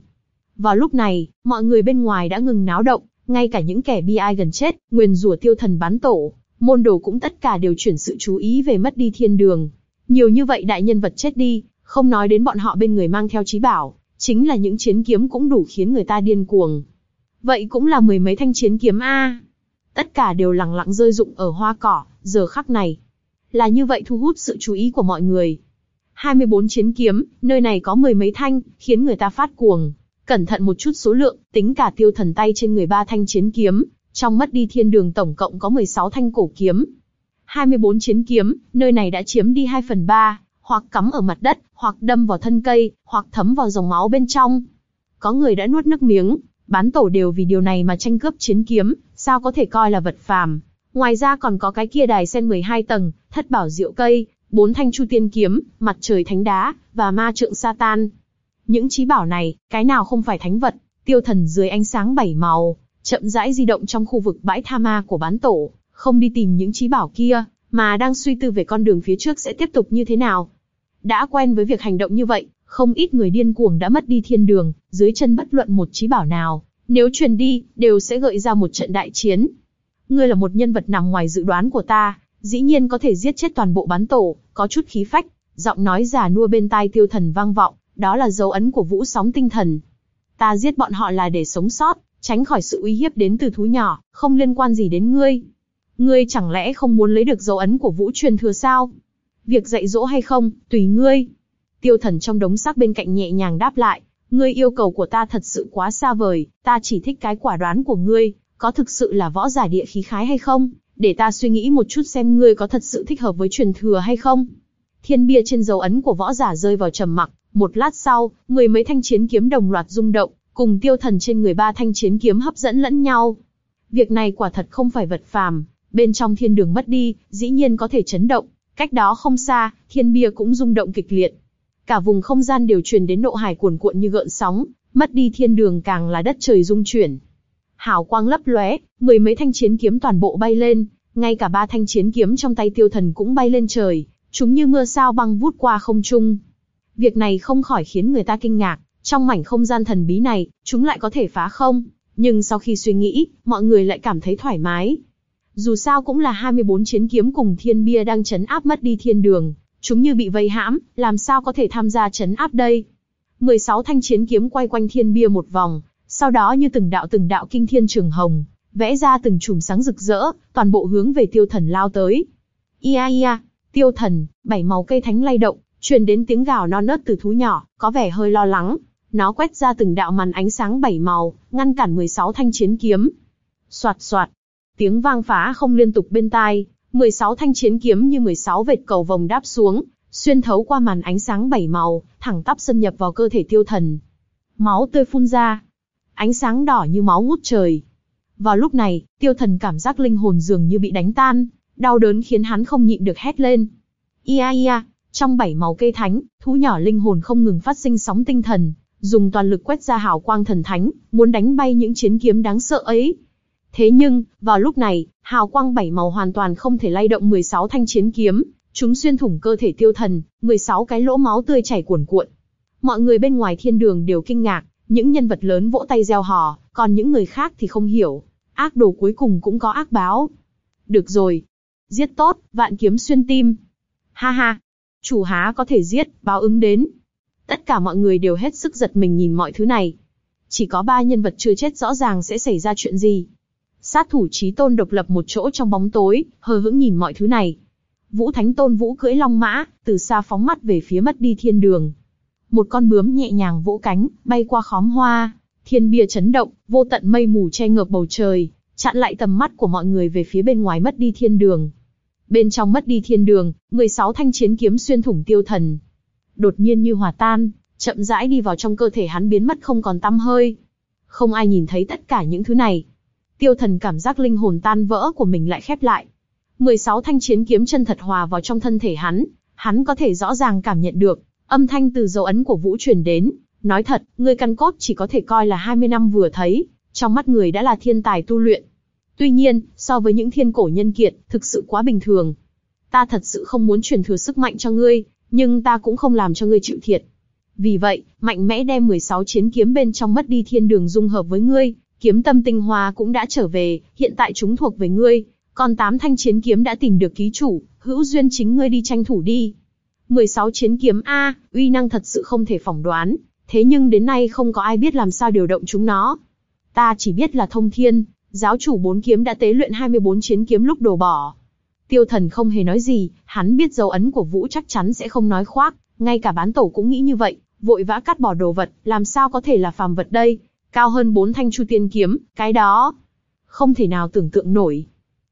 Vào lúc này, mọi người bên ngoài đã ngừng náo động, ngay cả những kẻ bi ai gần chết, nguyền rủa tiêu thần bán tổ, môn đồ cũng tất cả đều chuyển sự chú ý về mất đi thiên đường. Nhiều như vậy đại nhân vật chết đi, không nói đến bọn họ bên người mang theo trí bảo, chính là những chiến kiếm cũng đủ khiến người ta điên cuồng. Vậy cũng là mười mấy thanh chiến kiếm A. Tất cả đều lặng lặng rơi rụng ở hoa cỏ, giờ khắc này. Là như vậy thu hút sự chú ý của mọi người. 24 chiến kiếm, nơi này có mười mấy thanh, khiến người ta phát cuồng. Cẩn thận một chút số lượng, tính cả tiêu thần tay trên người ba thanh chiến kiếm, trong mất đi thiên đường tổng cộng có 16 thanh cổ kiếm. 24 chiến kiếm, nơi này đã chiếm đi 2 phần 3, hoặc cắm ở mặt đất, hoặc đâm vào thân cây, hoặc thấm vào dòng máu bên trong. Có người đã nuốt nước miếng, bán tổ đều vì điều này mà tranh cướp chiến kiếm, sao có thể coi là vật phàm. Ngoài ra còn có cái kia đài sen 12 tầng, thất bảo diệu cây, bốn thanh chu tiên kiếm, mặt trời thánh đá, và ma trượng Satan. Những trí bảo này, cái nào không phải thánh vật, tiêu thần dưới ánh sáng bảy màu, chậm rãi di động trong khu vực bãi tha ma của bán tổ, không đi tìm những trí bảo kia, mà đang suy tư về con đường phía trước sẽ tiếp tục như thế nào. Đã quen với việc hành động như vậy, không ít người điên cuồng đã mất đi thiên đường, dưới chân bất luận một trí bảo nào, nếu truyền đi, đều sẽ gợi ra một trận đại chiến. Ngươi là một nhân vật nằm ngoài dự đoán của ta, dĩ nhiên có thể giết chết toàn bộ bán tổ, có chút khí phách, giọng nói già nua bên tai tiêu thần vang vọng, đó là dấu ấn của vũ sóng tinh thần. Ta giết bọn họ là để sống sót, tránh khỏi sự uy hiếp đến từ thú nhỏ, không liên quan gì đến ngươi. Ngươi chẳng lẽ không muốn lấy được dấu ấn của vũ truyền thừa sao? Việc dạy dỗ hay không, tùy ngươi. Tiêu thần trong đống xác bên cạnh nhẹ nhàng đáp lại, ngươi yêu cầu của ta thật sự quá xa vời, ta chỉ thích cái quả đoán của ngươi, có thực sự là võ giả địa khí khái hay không, để ta suy nghĩ một chút xem ngươi có thật sự thích hợp với truyền thừa hay không. Thiên bia trên dấu ấn của võ giả rơi vào trầm mặc, một lát sau, mười mấy thanh chiến kiếm đồng loạt rung động, cùng tiêu thần trên người ba thanh chiến kiếm hấp dẫn lẫn nhau. Việc này quả thật không phải vật phàm, bên trong thiên đường mất đi, dĩ nhiên có thể chấn động, cách đó không xa, thiên bia cũng rung động kịch liệt. Cả vùng không gian đều truyền đến nộ hải cuồn cuộn như gợn sóng, mất đi thiên đường càng là đất trời rung chuyển. Hào quang lấp lóe, mười mấy thanh chiến kiếm toàn bộ bay lên, ngay cả ba thanh chiến kiếm trong tay tiêu thần cũng bay lên trời, chúng như mưa sao băng vút qua không trung. Việc này không khỏi khiến người ta kinh ngạc, trong mảnh không gian thần bí này, chúng lại có thể phá không, nhưng sau khi suy nghĩ, mọi người lại cảm thấy thoải mái. Dù sao cũng là 24 chiến kiếm cùng thiên bia đang chấn áp mất đi thiên đường, chúng như bị vây hãm, làm sao có thể tham gia chấn áp đây? 16 thanh chiến kiếm quay quanh thiên bia một vòng, sau đó như từng đạo từng đạo kinh thiên trường hồng, vẽ ra từng chùm sáng rực rỡ, toàn bộ hướng về tiêu thần lao tới. Ia ia, tiêu thần, bảy màu cây thánh lay động, truyền đến tiếng gào non nớt từ thú nhỏ, có vẻ hơi lo lắng. Nó quét ra từng đạo màn ánh sáng bảy màu, ngăn cản 16 thanh chiến kiếm. Soạt soạt, tiếng vang phá không liên tục bên tai, 16 thanh chiến kiếm như 16 vệt cầu vòng đáp xuống, xuyên thấu qua màn ánh sáng bảy màu, thẳng tắp xâm nhập vào cơ thể tiêu thần. Máu tươi phun ra, ánh sáng đỏ như máu ngút trời. Vào lúc này, tiêu thần cảm giác linh hồn dường như bị đánh tan, đau đớn khiến hắn không nhịn được hét lên. Ia ia, trong bảy màu cây thánh, thú nhỏ linh hồn không ngừng phát sinh sóng tinh thần, dùng toàn lực quét ra hào quang thần thánh, muốn đánh bay những chiến kiếm đáng sợ ấy. Thế nhưng, vào lúc này, hào quang bảy màu hoàn toàn không thể lay động 16 thanh chiến kiếm, chúng xuyên thủng cơ thể tiêu thần, 16 cái lỗ máu tươi chảy cuồn cuộn. Mọi người bên ngoài thiên đường đều kinh ngạc, những nhân vật lớn vỗ tay reo hò, còn những người khác thì không hiểu. Ác đồ cuối cùng cũng có ác báo. Được rồi. Giết tốt, vạn kiếm xuyên tim. Ha ha. Chủ há có thể giết, báo ứng đến. Tất cả mọi người đều hết sức giật mình nhìn mọi thứ này. Chỉ có ba nhân vật chưa chết rõ ràng sẽ xảy ra chuyện gì. Sát thủ trí tôn độc lập một chỗ trong bóng tối, hờ hững nhìn mọi thứ này. Vũ Thánh Tôn Vũ cưỡi long mã, từ xa phóng mắt về phía mất đi thiên đường. Một con bướm nhẹ nhàng vỗ cánh, bay qua khóm hoa. Thiên bia chấn động, vô tận mây mù che ngược bầu trời, chặn lại tầm mắt của mọi người về phía bên ngoài mất đi thiên đường. Bên trong mất đi thiên đường, 16 thanh chiến kiếm xuyên thủng tiêu thần. Đột nhiên như hòa tan, chậm rãi đi vào trong cơ thể hắn biến mất không còn tăm hơi. Không ai nhìn thấy tất cả những thứ này. Tiêu thần cảm giác linh hồn tan vỡ của mình lại khép lại. 16 thanh chiến kiếm chân thật hòa vào trong thân thể hắn, hắn có thể rõ ràng cảm nhận được, âm thanh từ dấu ấn của vũ truyền đến. Nói thật, người căn cốt chỉ có thể coi là 20 năm vừa thấy, trong mắt người đã là thiên tài tu luyện. Tuy nhiên, so với những thiên cổ nhân kiệt, thực sự quá bình thường. Ta thật sự không muốn truyền thừa sức mạnh cho ngươi, nhưng ta cũng không làm cho ngươi chịu thiệt. Vì vậy, mạnh mẽ đem 16 chiến kiếm bên trong mất đi thiên đường dung hợp với ngươi, kiếm tâm tinh hoa cũng đã trở về, hiện tại chúng thuộc về ngươi, còn 8 thanh chiến kiếm đã tìm được ký chủ, hữu duyên chính ngươi đi tranh thủ đi. 16 chiến kiếm A, uy năng thật sự không thể phỏng đoán, thế nhưng đến nay không có ai biết làm sao điều động chúng nó. Ta chỉ biết là thông thiên, giáo chủ bốn kiếm đã tế luyện 24 chiến kiếm lúc đổ bỏ. Tiêu thần không hề nói gì, hắn biết dấu ấn của Vũ chắc chắn sẽ không nói khoác, ngay cả bán tổ cũng nghĩ như vậy, vội vã cắt bỏ đồ vật, làm sao có thể là phàm vật đây, cao hơn bốn thanh chu tiên kiếm, cái đó. Không thể nào tưởng tượng nổi.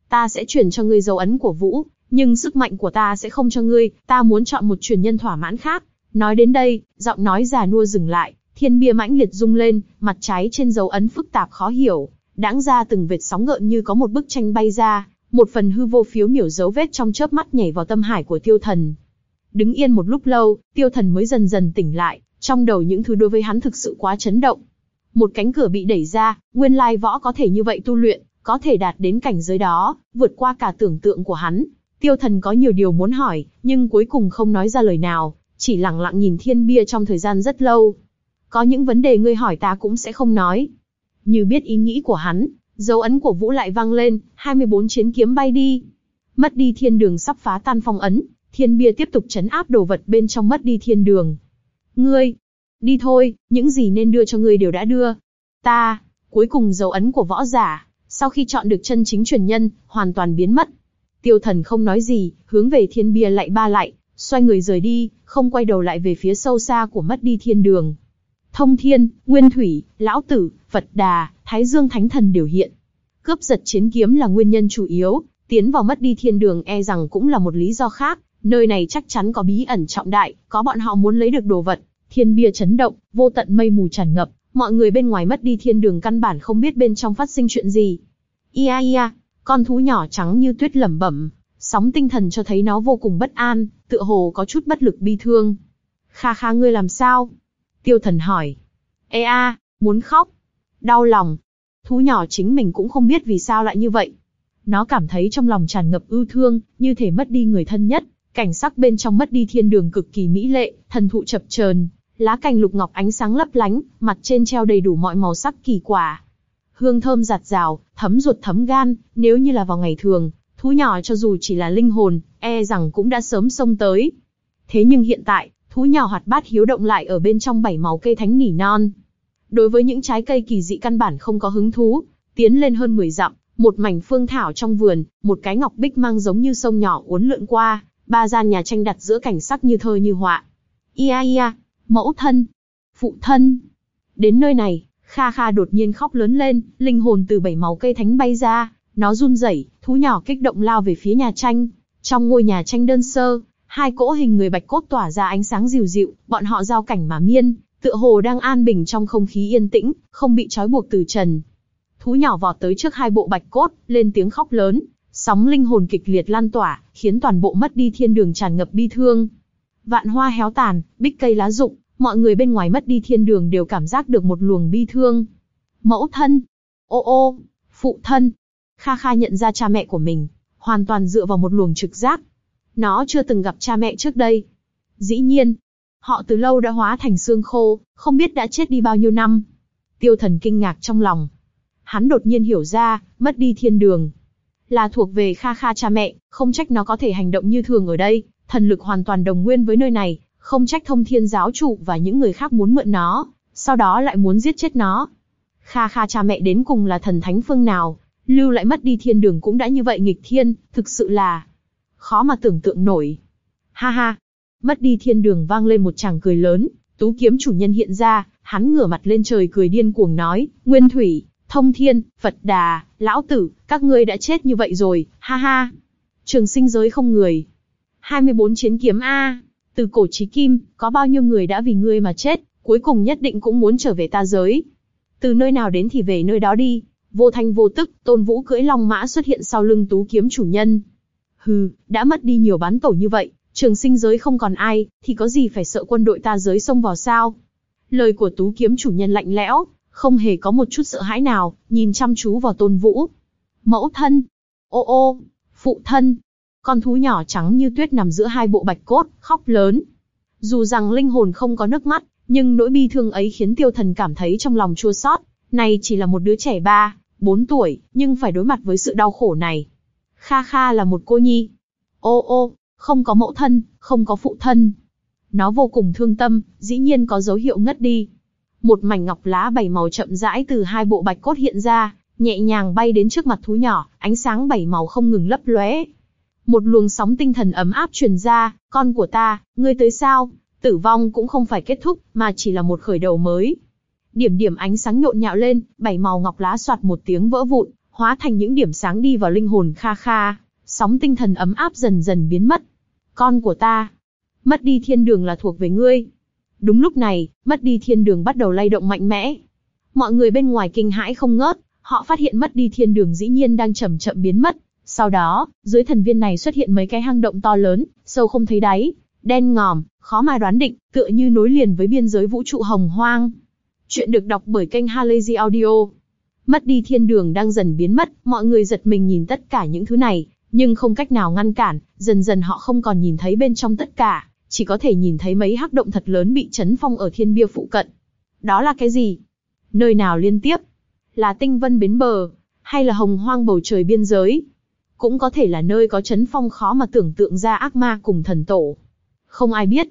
Ta sẽ truyền cho ngươi dấu ấn của Vũ, nhưng sức mạnh của ta sẽ không cho ngươi, ta muốn chọn một truyền nhân thỏa mãn khác. Nói đến đây, giọng nói già nua dừng lại, thiên bia mãnh liệt rung lên, mặt trái trên dấu ấn phức tạp khó hiểu, đãng ra từng vệt sóng gợn như có một bức tranh bay ra, một phần hư vô phiếu miểu dấu vết trong chớp mắt nhảy vào tâm hải của tiêu thần. Đứng yên một lúc lâu, tiêu thần mới dần dần tỉnh lại, trong đầu những thứ đối với hắn thực sự quá chấn động. Một cánh cửa bị đẩy ra, nguyên lai võ có thể như vậy tu luyện, có thể đạt đến cảnh giới đó, vượt qua cả tưởng tượng của hắn. Tiêu thần có nhiều điều muốn hỏi, nhưng cuối cùng không nói ra lời nào, chỉ lặng lặng nhìn thiên bia trong thời gian rất lâu. Có những vấn đề ngươi hỏi ta cũng sẽ không nói. Như biết ý nghĩ của hắn, dấu ấn của Vũ lại vang lên, 24 chiến kiếm bay đi. Mất đi thiên đường sắp phá tan phong ấn, thiên bia tiếp tục chấn áp đồ vật bên trong mất đi thiên đường. Ngươi, đi thôi, những gì nên đưa cho ngươi đều đã đưa. Ta, cuối cùng dấu ấn của võ giả, sau khi chọn được chân chính truyền nhân, hoàn toàn biến mất. Tiêu thần không nói gì, hướng về thiên bia lại ba lại, xoay người rời đi, không quay đầu lại về phía sâu xa của mất đi thiên đường. Thông thiên, nguyên thủy, lão tử, Phật đà, thái dương thánh thần đều hiện. Cướp giật chiến kiếm là nguyên nhân chủ yếu, tiến vào mất đi thiên đường e rằng cũng là một lý do khác, nơi này chắc chắn có bí ẩn trọng đại, có bọn họ muốn lấy được đồ vật. Thiên bia chấn động, vô tận mây mù tràn ngập, mọi người bên ngoài mất đi thiên đường căn bản không biết bên trong phát sinh chuyện gì. Ia ia, con thú nhỏ trắng như tuyết lẩm bẩm, sóng tinh thần cho thấy nó vô cùng bất an, tựa hồ có chút bất lực bi thương. Kha kha ngươi làm sao? Tiêu thần hỏi. Ê a, muốn khóc. Đau lòng. Thú nhỏ chính mình cũng không biết vì sao lại như vậy. Nó cảm thấy trong lòng tràn ngập ưu thương, như thể mất đi người thân nhất. Cảnh sắc bên trong mất đi thiên đường cực kỳ mỹ lệ, thần thụ chập chờn, lá cành lục ngọc ánh sáng lấp lánh, mặt trên treo đầy đủ mọi màu sắc kỳ quả. Hương thơm giạt rào, thấm ruột thấm gan, nếu như là vào ngày thường, thú nhỏ cho dù chỉ là linh hồn, e rằng cũng đã sớm xông tới. Thế nhưng hiện tại, thú nhỏ hoạt bát hiếu động lại ở bên trong bảy màu cây thánh nỉ non. Đối với những trái cây kỳ dị căn bản không có hứng thú, tiến lên hơn 10 dặm, một mảnh phương thảo trong vườn, một cái ngọc bích mang giống như sông nhỏ uốn lượn qua, ba gian nhà tranh đặt giữa cảnh sắc như thơ như họa. Ia ia, mẫu thân, phụ thân. Đến nơi này, Kha Kha đột nhiên khóc lớn lên, linh hồn từ bảy màu cây thánh bay ra, nó run rẩy, thú nhỏ kích động lao về phía nhà tranh. Trong ngôi nhà tranh đơn sơ, hai cỗ hình người bạch cốt tỏa ra ánh sáng dịu dịu, bọn họ giao cảnh mà miên, tựa hồ đang an bình trong không khí yên tĩnh, không bị trói buộc từ trần. Thú nhỏ vọt tới trước hai bộ bạch cốt, lên tiếng khóc lớn, sóng linh hồn kịch liệt lan tỏa, khiến toàn bộ mất đi thiên đường tràn ngập bi thương. Vạn hoa héo tàn, bích cây lá rụng, mọi người bên ngoài mất đi thiên đường đều cảm giác được một luồng bi thương. Mẫu thân, ô ô, phụ thân. Kha Kha nhận ra cha mẹ của mình, hoàn toàn dựa vào một luồng trực giác. Nó chưa từng gặp cha mẹ trước đây. Dĩ nhiên, họ từ lâu đã hóa thành xương khô, không biết đã chết đi bao nhiêu năm. Tiêu thần kinh ngạc trong lòng. Hắn đột nhiên hiểu ra, mất đi thiên đường. Là thuộc về Kha Kha cha mẹ, không trách nó có thể hành động như thường ở đây, thần lực hoàn toàn đồng nguyên với nơi này, không trách thông thiên giáo chủ và những người khác muốn mượn nó, sau đó lại muốn giết chết nó. Kha Kha cha mẹ đến cùng là thần thánh phương nào, lưu lại mất đi thiên đường cũng đã như vậy nghịch thiên, thực sự là khó mà tưởng tượng nổi. Ha ha, mất đi thiên đường vang lên một tràng cười lớn, tú kiếm chủ nhân hiện ra, hắn ngửa mặt lên trời cười điên cuồng nói, Nguyên Thủy, Thông Thiên, Phật Đà, Lão Tử, các ngươi đã chết như vậy rồi, ha ha. Trường sinh giới không người. 24 chiến kiếm A, từ cổ chí kim, có bao nhiêu người đã vì ngươi mà chết, cuối cùng nhất định cũng muốn trở về ta giới. Từ nơi nào đến thì về nơi đó đi. Vô thanh vô tức, tôn vũ cưỡi long mã xuất hiện sau lưng tú kiếm chủ nhân. Hừ, đã mất đi nhiều bán tổ như vậy, trường sinh giới không còn ai, thì có gì phải sợ quân đội ta giới xông vào sao? Lời của tú kiếm chủ nhân lạnh lẽo, không hề có một chút sợ hãi nào, nhìn chăm chú vào tôn vũ. Mẫu thân, ô ô, phụ thân, con thú nhỏ trắng như tuyết nằm giữa hai bộ bạch cốt, khóc lớn. Dù rằng linh hồn không có nước mắt, nhưng nỗi bi thương ấy khiến tiêu thần cảm thấy trong lòng chua xót. Này chỉ là một đứa trẻ ba, bốn tuổi, nhưng phải đối mặt với sự đau khổ này. Kha Kha là một cô nhi. Ô ô, không có mẫu thân, không có phụ thân. Nó vô cùng thương tâm, dĩ nhiên có dấu hiệu ngất đi. Một mảnh ngọc lá bảy màu chậm rãi từ hai bộ bạch cốt hiện ra, nhẹ nhàng bay đến trước mặt thú nhỏ, ánh sáng bảy màu không ngừng lấp lóe. Một luồng sóng tinh thần ấm áp truyền ra, con của ta, ngươi tới sao? Tử vong cũng không phải kết thúc, mà chỉ là một khởi đầu mới. Điểm điểm ánh sáng nhộn nhạo lên, bảy màu ngọc lá soạt một tiếng vỡ vụn, hóa thành những điểm sáng đi vào linh hồn kha kha, sóng tinh thần ấm áp dần dần biến mất. Con của ta, mất đi thiên đường là thuộc về ngươi. Đúng lúc này, mất đi thiên đường bắt đầu lay động mạnh mẽ. Mọi người bên ngoài kinh hãi không ngớt, họ phát hiện mất đi thiên đường dĩ nhiên đang chậm chậm biến mất. Sau đó, dưới thần viên này xuất hiện mấy cái hang động to lớn, sâu không thấy đáy, đen ngòm, khó mà đoán định, tựa như nối liền với biên giới vũ trụ hồng hoang. Chuyện được đọc bởi kênh Halazy Audio. Mất đi thiên đường đang dần biến mất, mọi người giật mình nhìn tất cả những thứ này, nhưng không cách nào ngăn cản, dần dần họ không còn nhìn thấy bên trong tất cả, chỉ có thể nhìn thấy mấy hắc động thật lớn bị chấn phong ở thiên bia phụ cận. Đó là cái gì? Nơi nào liên tiếp? Là tinh vân bến bờ, hay là hồng hoang bầu trời biên giới? Cũng có thể là nơi có chấn phong khó mà tưởng tượng ra ác ma cùng thần tổ. Không ai biết.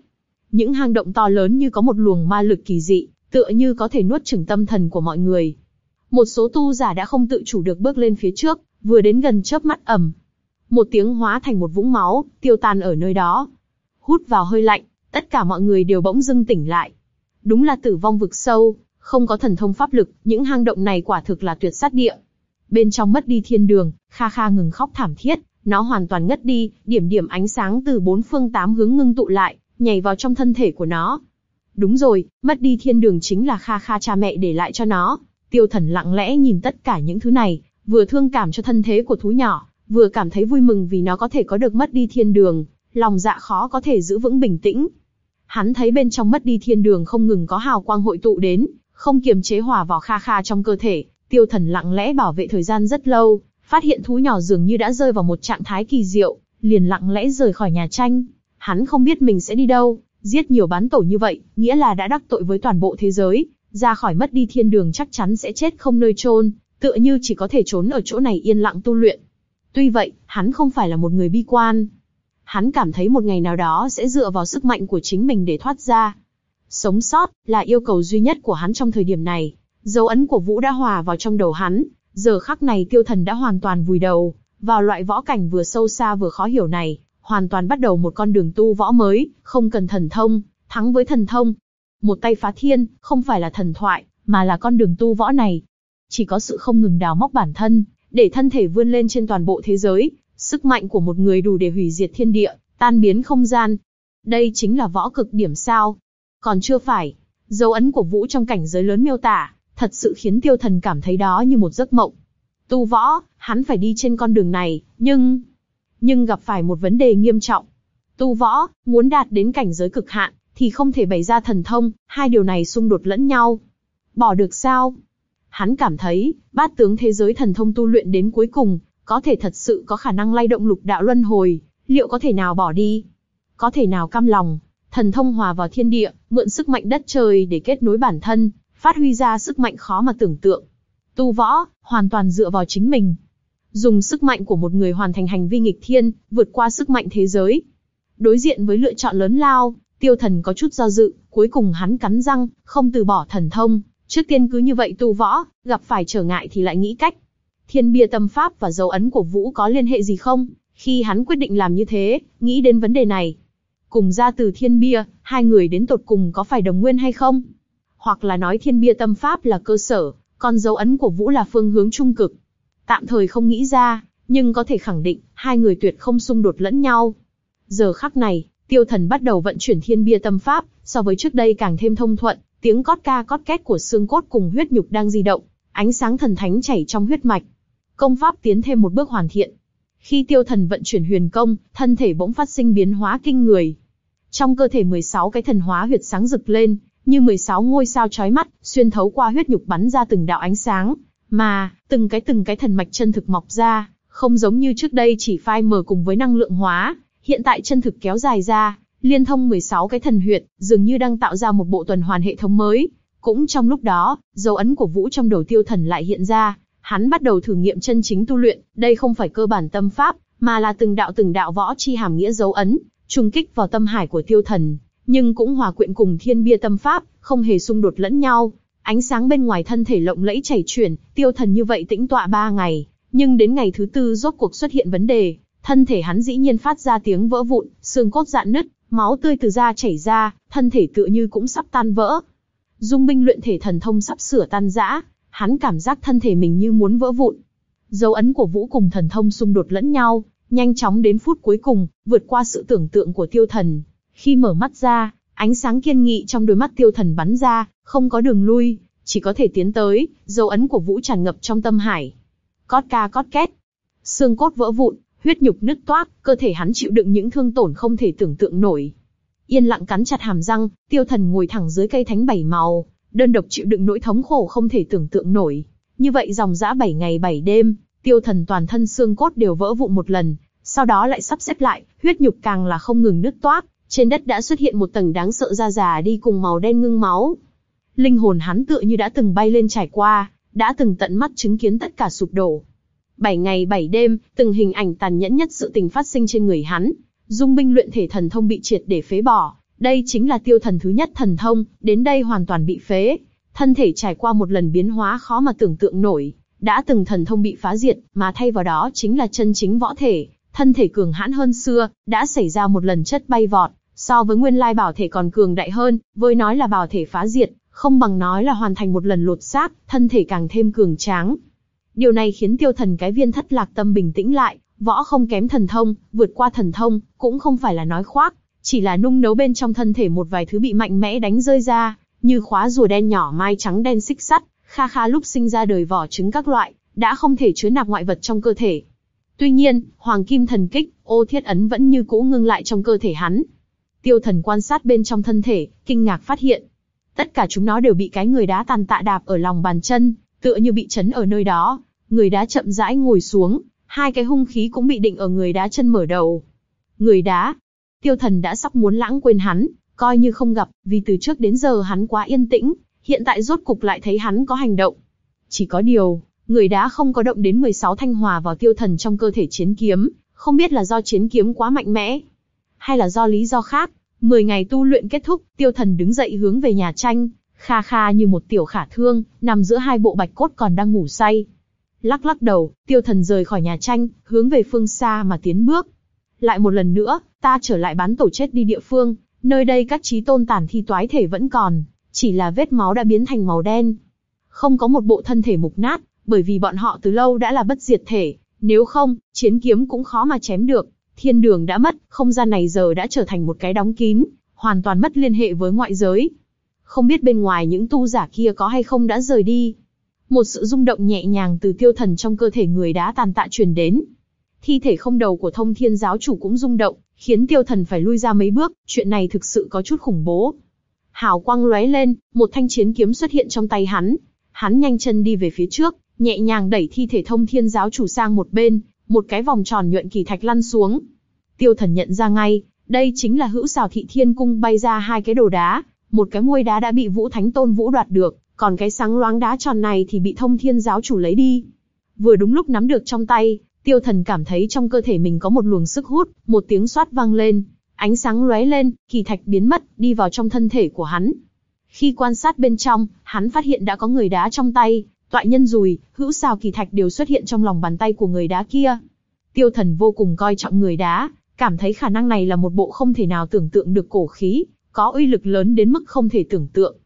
Những hang động to lớn như có một luồng ma lực kỳ dị, tựa như có thể nuốt chửng tâm thần của mọi người. Một số tu giả đã không tự chủ được bước lên phía trước, vừa đến gần chớp mắt ẩm. Một tiếng hóa thành một vũng máu, tiêu tan ở nơi đó. Hút vào hơi lạnh, tất cả mọi người đều bỗng dưng tỉnh lại. Đúng là tử vong vực sâu, không có thần thông pháp lực, những hang động này quả thực là tuyệt sát địa. Bên trong mất đi thiên đường, Kha Kha ngừng khóc thảm thiết, nó hoàn toàn ngất đi, điểm điểm ánh sáng từ bốn phương tám hướng ngưng tụ lại, nhảy vào trong thân thể của nó. Đúng rồi, mất đi thiên đường chính là Kha Kha cha mẹ để lại cho nó. Tiêu thần lặng lẽ nhìn tất cả những thứ này, vừa thương cảm cho thân thế của thú nhỏ, vừa cảm thấy vui mừng vì nó có thể có được mất đi thiên đường, lòng dạ khó có thể giữ vững bình tĩnh. Hắn thấy bên trong mất đi thiên đường không ngừng có hào quang hội tụ đến, không kiềm chế hòa vào kha kha trong cơ thể, tiêu thần lặng lẽ bảo vệ thời gian rất lâu, phát hiện thú nhỏ dường như đã rơi vào một trạng thái kỳ diệu, liền lặng lẽ rời khỏi nhà tranh. Hắn không biết mình sẽ đi đâu, giết nhiều bán tổ như vậy, nghĩa là đã đắc tội với toàn bộ thế giới, ra khỏi mất đi thiên đường chắc chắn sẽ chết không nơi chôn, tựa như chỉ có thể trốn ở chỗ này yên lặng tu luyện. Tuy vậy, hắn không phải là một người bi quan. Hắn cảm thấy một ngày nào đó sẽ dựa vào sức mạnh của chính mình để thoát ra. Sống sót là yêu cầu duy nhất của hắn trong thời điểm này. Dấu ấn của Vũ đã hòa vào trong đầu hắn, giờ khắc này tiêu thần đã hoàn toàn vùi đầu, vào loại võ cảnh vừa sâu xa vừa khó hiểu này, hoàn toàn bắt đầu một con đường tu võ mới, không cần thần thông, thắng với thần thông. Một tay phá thiên, không phải là thần thoại, mà là con đường tu võ này. Chỉ có sự không ngừng đào móc bản thân, để thân thể vươn lên trên toàn bộ thế giới, sức mạnh của một người đủ để hủy diệt thiên địa, tan biến không gian. Đây chính là võ cực điểm sao? Còn chưa phải, dấu ấn của Vũ trong cảnh giới lớn miêu tả, thật sự khiến tiêu thần cảm thấy đó như một giấc mộng. Tu võ, hắn phải đi trên con đường này, nhưng... Nhưng gặp phải một vấn đề nghiêm trọng. Tu võ, muốn đạt đến cảnh giới cực hạn, thì không thể bày ra thần thông, hai điều này xung đột lẫn nhau. Bỏ được sao? Hắn cảm thấy, bát tướng thế giới thần thông tu luyện đến cuối cùng, có thể thật sự có khả năng lay động lục đạo luân hồi, liệu có thể nào bỏ đi? Có thể nào cam lòng, thần thông hòa vào thiên địa, mượn sức mạnh đất trời để kết nối bản thân, phát huy ra sức mạnh khó mà tưởng tượng. Tu võ, hoàn toàn dựa vào chính mình. Dùng sức mạnh của một người hoàn thành hành vi nghịch thiên, vượt qua sức mạnh thế giới. Đối diện với lựa chọn lớn lao, tiêu thần có chút do dự, cuối cùng hắn cắn răng, không từ bỏ thần thông. Trước tiên cứ như vậy tu võ, gặp phải trở ngại thì lại nghĩ cách. Thiên bia tâm pháp và dấu ấn của Vũ có liên hệ gì không? Khi hắn quyết định làm như thế, nghĩ đến vấn đề này. Cùng ra từ thiên bia, hai người đến tột cùng có phải đồng nguyên hay không? Hoặc là nói thiên bia tâm pháp là cơ sở, còn dấu ấn của Vũ là phương hướng trung cực. Tạm thời không nghĩ ra, nhưng có thể khẳng định, hai người tuyệt không xung đột lẫn nhau. Giờ khắc này, tiêu thần bắt đầu vận chuyển thiên bia tâm pháp, so với trước đây càng thêm thông thuận, tiếng cót ca cót két của xương cốt cùng huyết nhục đang di động, ánh sáng thần thánh chảy trong huyết mạch. Công pháp tiến thêm một bước hoàn thiện. Khi tiêu thần vận chuyển huyền công, thân thể bỗng phát sinh biến hóa kinh người. Trong cơ thể 16 cái thần hóa huyệt sáng rực lên, như 16 ngôi sao chói mắt, xuyên thấu qua huyết nhục bắn ra từng đạo ánh sáng, mà, từng cái từng cái thần mạch chân thực mọc ra, không giống như trước đây chỉ phai mờ cùng với năng lượng hóa, hiện tại chân thực kéo dài ra, liên thông 16 cái thần huyệt, dường như đang tạo ra một bộ tuần hoàn hệ thống mới. Cũng trong lúc đó, dấu ấn của Vũ trong đầu tiêu thần lại hiện ra, hắn bắt đầu thử nghiệm chân chính tu luyện, đây không phải cơ bản tâm pháp, mà là từng đạo từng đạo võ chi hàm nghĩa dấu ấn, trùng kích vào tâm hải của tiêu thần, nhưng cũng hòa quyện cùng thiên bia tâm pháp, không hề xung đột lẫn nhau. Ánh sáng bên ngoài thân thể lộng lẫy chảy chuyển, tiêu thần như vậy tĩnh tọa ba ngày, nhưng đến ngày thứ tư rốt cuộc xuất hiện vấn đề, thân thể hắn dĩ nhiên phát ra tiếng vỡ vụn, xương cốt dạn nứt, máu tươi từ da chảy ra, thân thể tựa như cũng sắp tan vỡ. Dung binh luyện thể thần thông sắp sửa tan rã, hắn cảm giác thân thể mình như muốn vỡ vụn. Dấu ấn của vũ cùng thần thông xung đột lẫn nhau, nhanh chóng đến phút cuối cùng, vượt qua sự tưởng tượng của tiêu thần. Khi mở mắt ra, ánh sáng kiên nghị trong đôi mắt tiêu thần bắn ra, không có đường lui, chỉ có thể tiến tới, dấu ấn của vũ tràn ngập trong tâm hải. Cót ca cót két, xương cốt vỡ vụn, huyết nhục nứt toác, cơ thể hắn chịu đựng những thương tổn không thể tưởng tượng nổi. Yên lặng cắn chặt hàm răng, tiêu thần ngồi thẳng dưới cây thánh bảy màu, đơn độc chịu đựng nỗi thống khổ không thể tưởng tượng nổi. Như vậy dòng dã 7 ngày 7 đêm, tiêu thần toàn thân xương cốt đều vỡ vụn một lần, sau đó lại sắp xếp lại, huyết nhục càng là không ngừng nứt toác, trên đất đã xuất hiện một tầng đáng sợ da già đi cùng màu đen ngưng máu. Linh hồn hắn tựa như đã từng bay lên trải qua, đã từng tận mắt chứng kiến tất cả sụp đổ. Bảy ngày bảy đêm, từng hình ảnh tàn nhẫn nhất sự tình phát sinh trên người hắn. Dung binh luyện thể thần thông bị triệt để phế bỏ, đây chính là tiêu thần thứ nhất thần thông, đến đây hoàn toàn bị phế. Thân thể trải qua một lần biến hóa khó mà tưởng tượng nổi, đã từng thần thông bị phá diệt, mà thay vào đó chính là chân chính võ thể, thân thể cường hãn hơn xưa, đã xảy ra một lần chất bay vọt, so với nguyên lai bảo thể còn cường đại hơn, với nói là bảo thể phá diệt, không bằng nói là hoàn thành một lần lột xác, thân thể càng thêm cường tráng. Điều này khiến tiêu thần cái viên thất lạc tâm bình tĩnh lại, võ không kém thần thông, vượt qua thần thông, cũng không phải là nói khoác, chỉ là nung nấu bên trong thân thể một vài thứ bị mạnh mẽ đánh rơi ra, như khóa rùa đen nhỏ mai trắng đen xích sắt, kha kha lúc sinh ra đời vỏ trứng các loại, đã không thể chứa nạp ngoại vật trong cơ thể. Tuy nhiên, hoàng kim thần kích, ô thiết ấn vẫn như cũ ngưng lại trong cơ thể hắn. Tiêu thần quan sát bên trong thân thể, kinh ngạc phát hiện. Tất cả chúng nó đều bị cái người đá tàn tạ đạp ở lòng bàn chân, tựa như bị chấn ở nơi đó. Người đá chậm rãi ngồi xuống, hai cái hung khí cũng bị định ở người đá chân mở đầu. Người đá, tiêu thần đã sắp muốn lãng quên hắn, coi như không gặp, vì từ trước đến giờ hắn quá yên tĩnh, hiện tại rốt cục lại thấy hắn có hành động. Chỉ có điều, người đá không có động đến 16 thanh hòa vào tiêu thần trong cơ thể chiến kiếm, không biết là do chiến kiếm quá mạnh mẽ, hay là do lý do khác. 10 ngày tu luyện kết thúc, tiêu thần đứng dậy hướng về nhà tranh, kha kha như một tiểu khả thương, nằm giữa hai bộ bạch cốt còn đang ngủ say. Lắc lắc đầu, tiêu thần rời khỏi nhà tranh, hướng về phương xa mà tiến bước. Lại một lần nữa, ta trở lại bán tổ chết đi địa phương, nơi đây các trí tôn tàn thi toái thể vẫn còn, chỉ là vết máu đã biến thành màu đen. Không có một bộ thân thể mục nát, bởi vì bọn họ từ lâu đã là bất diệt thể, nếu không, chiến kiếm cũng khó mà chém được. Thiên đường đã mất, không gian này giờ đã trở thành một cái đóng kín, hoàn toàn mất liên hệ với ngoại giới. Không biết bên ngoài những tu giả kia có hay không đã rời đi. Một sự rung động nhẹ nhàng từ tiêu thần trong cơ thể người đã tàn tạ truyền đến. Thi thể không đầu của thông thiên giáo chủ cũng rung động, khiến tiêu thần phải lui ra mấy bước, chuyện này thực sự có chút khủng bố. Hào quang lóe lên, một thanh chiến kiếm xuất hiện trong tay hắn. Hắn nhanh chân đi về phía trước, nhẹ nhàng đẩy thi thể thông thiên giáo chủ sang một bên, một cái vòng tròn nhuận kỳ thạch lăn xuống. Tiêu thần nhận ra ngay, đây chính là hữu xào thị thiên cung bay ra hai cái đồ đá, một cái muôi đá đã bị vũ thánh tôn vũ đoạt được, còn cái sáng loáng đá tròn này thì bị thông thiên giáo chủ lấy đi. Vừa đúng lúc nắm được trong tay, tiêu thần cảm thấy trong cơ thể mình có một luồng sức hút, một tiếng xoát vang lên, ánh sáng lóe lên, kỳ thạch biến mất, đi vào trong thân thể của hắn. Khi quan sát bên trong, hắn phát hiện đã có người đá trong tay, tọa nhân rùi, hữu xào kỳ thạch đều xuất hiện trong lòng bàn tay của người đá kia. Tiêu thần vô cùng coi trọng người đá, cảm thấy khả năng này là một bộ không thể nào tưởng tượng được cổ khí, có uy lực lớn đến mức không thể tưởng tượng.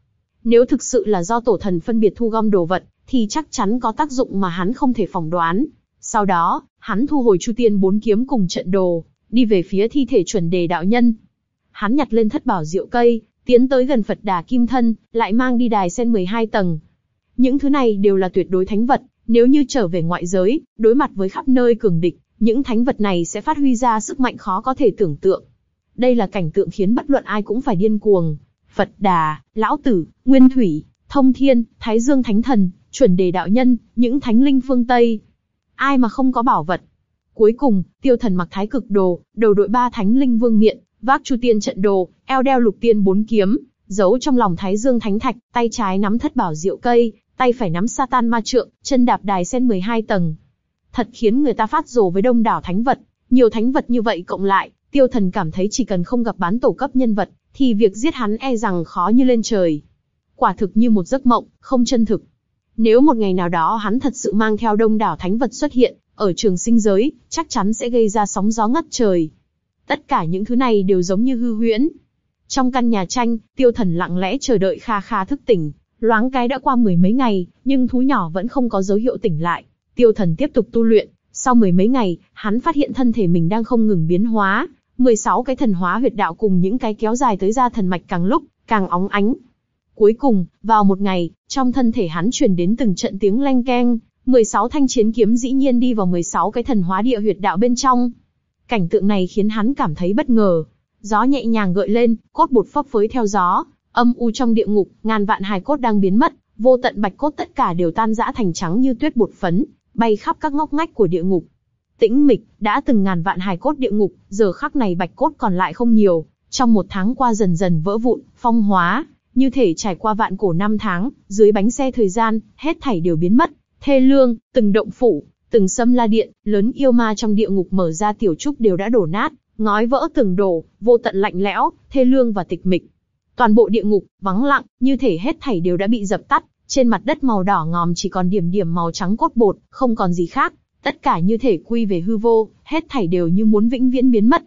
Nếu thực sự là do tổ thần phân biệt thu gom đồ vật, thì chắc chắn có tác dụng mà hắn không thể phỏng đoán. Sau đó, hắn thu hồi Chu Tiên bốn kiếm cùng trận đồ, đi về phía thi thể chuẩn đề đạo nhân. Hắn nhặt lên thất bảo diệu cây, tiến tới gần Phật Đà Kim Thân, lại mang đi đài sen 12 tầng. Những thứ này đều là tuyệt đối thánh vật, nếu như trở về ngoại giới, đối mặt với khắp nơi cường địch, những thánh vật này sẽ phát huy ra sức mạnh khó có thể tưởng tượng. Đây là cảnh tượng khiến bất luận ai cũng phải điên cuồng. Phật Đà, Lão Tử, Nguyên Thủy, Thông Thiên, Thái Dương Thánh Thần, Chuẩn Đề Đạo Nhân, những thánh linh phương Tây. Ai mà không có bảo vật. Cuối cùng, tiêu thần mặc thái cực đồ, đầu đội ba thánh linh vương miện, vác chu tiên trận đồ, eo đeo lục tiên bốn kiếm, giấu trong lòng Thái Dương Thánh Thạch, tay trái nắm thất bảo diệu cây, tay phải nắm Satan ma trượng, chân đạp đài sen 12 tầng. Thật khiến người ta phát rồ với đông đảo thánh vật, nhiều thánh vật như vậy cộng lại, tiêu thần cảm thấy chỉ cần không gặp bán tổ cấp nhân vật, thì việc giết hắn e rằng khó như lên trời. Quả thực như một giấc mộng, không chân thực. Nếu một ngày nào đó hắn thật sự mang theo đông đảo thánh vật xuất hiện, ở trường sinh giới, chắc chắn sẽ gây ra sóng gió ngất trời. Tất cả những thứ này đều giống như hư huyễn. Trong căn nhà tranh, tiêu thần lặng lẽ chờ đợi Kha Kha thức tỉnh, loáng cái đã qua mười mấy ngày, nhưng thú nhỏ vẫn không có dấu hiệu tỉnh lại. Tiêu thần tiếp tục tu luyện, sau mười mấy ngày, hắn phát hiện thân thể mình đang không ngừng biến hóa, 16 cái thần hóa huyệt đạo cùng những cái kéo dài tới ra thần mạch càng lúc, càng óng ánh. Cuối cùng, vào một ngày, trong thân thể hắn truyền đến từng trận tiếng leng keng, 16 thanh chiến kiếm dĩ nhiên đi vào 16 cái thần hóa địa huyệt đạo bên trong. Cảnh tượng này khiến hắn cảm thấy bất ngờ. Gió nhẹ nhàng gợi lên, cốt bột phấp phới theo gió, âm u trong địa ngục, ngàn vạn hài cốt đang biến mất, vô tận bạch cốt tất cả đều tan rã thành trắng như tuyết bột phấn, bay khắp các ngóc ngách của địa ngục. Tĩnh mịch, đã từng ngàn vạn hài cốt địa ngục, giờ khắc này bạch cốt còn lại không nhiều, trong một tháng qua dần dần vỡ vụn, phong hóa, như thể trải qua vạn cổ năm tháng, dưới bánh xe thời gian, hết thảy đều biến mất, thê lương, từng động phủ, từng sâm la điện, lớn yêu ma trong địa ngục mở ra tiểu trúc đều đã đổ nát, ngói vỡ từng đổ, vô tận lạnh lẽo, thê lương và tịch mịch. Toàn bộ địa ngục, vắng lặng, như thể hết thảy đều đã bị dập tắt, trên mặt đất màu đỏ ngòm chỉ còn điểm điểm màu trắng cốt bột, không còn gì khác, tất cả như thể quy về hư vô, hết thảy đều như muốn vĩnh viễn biến mất.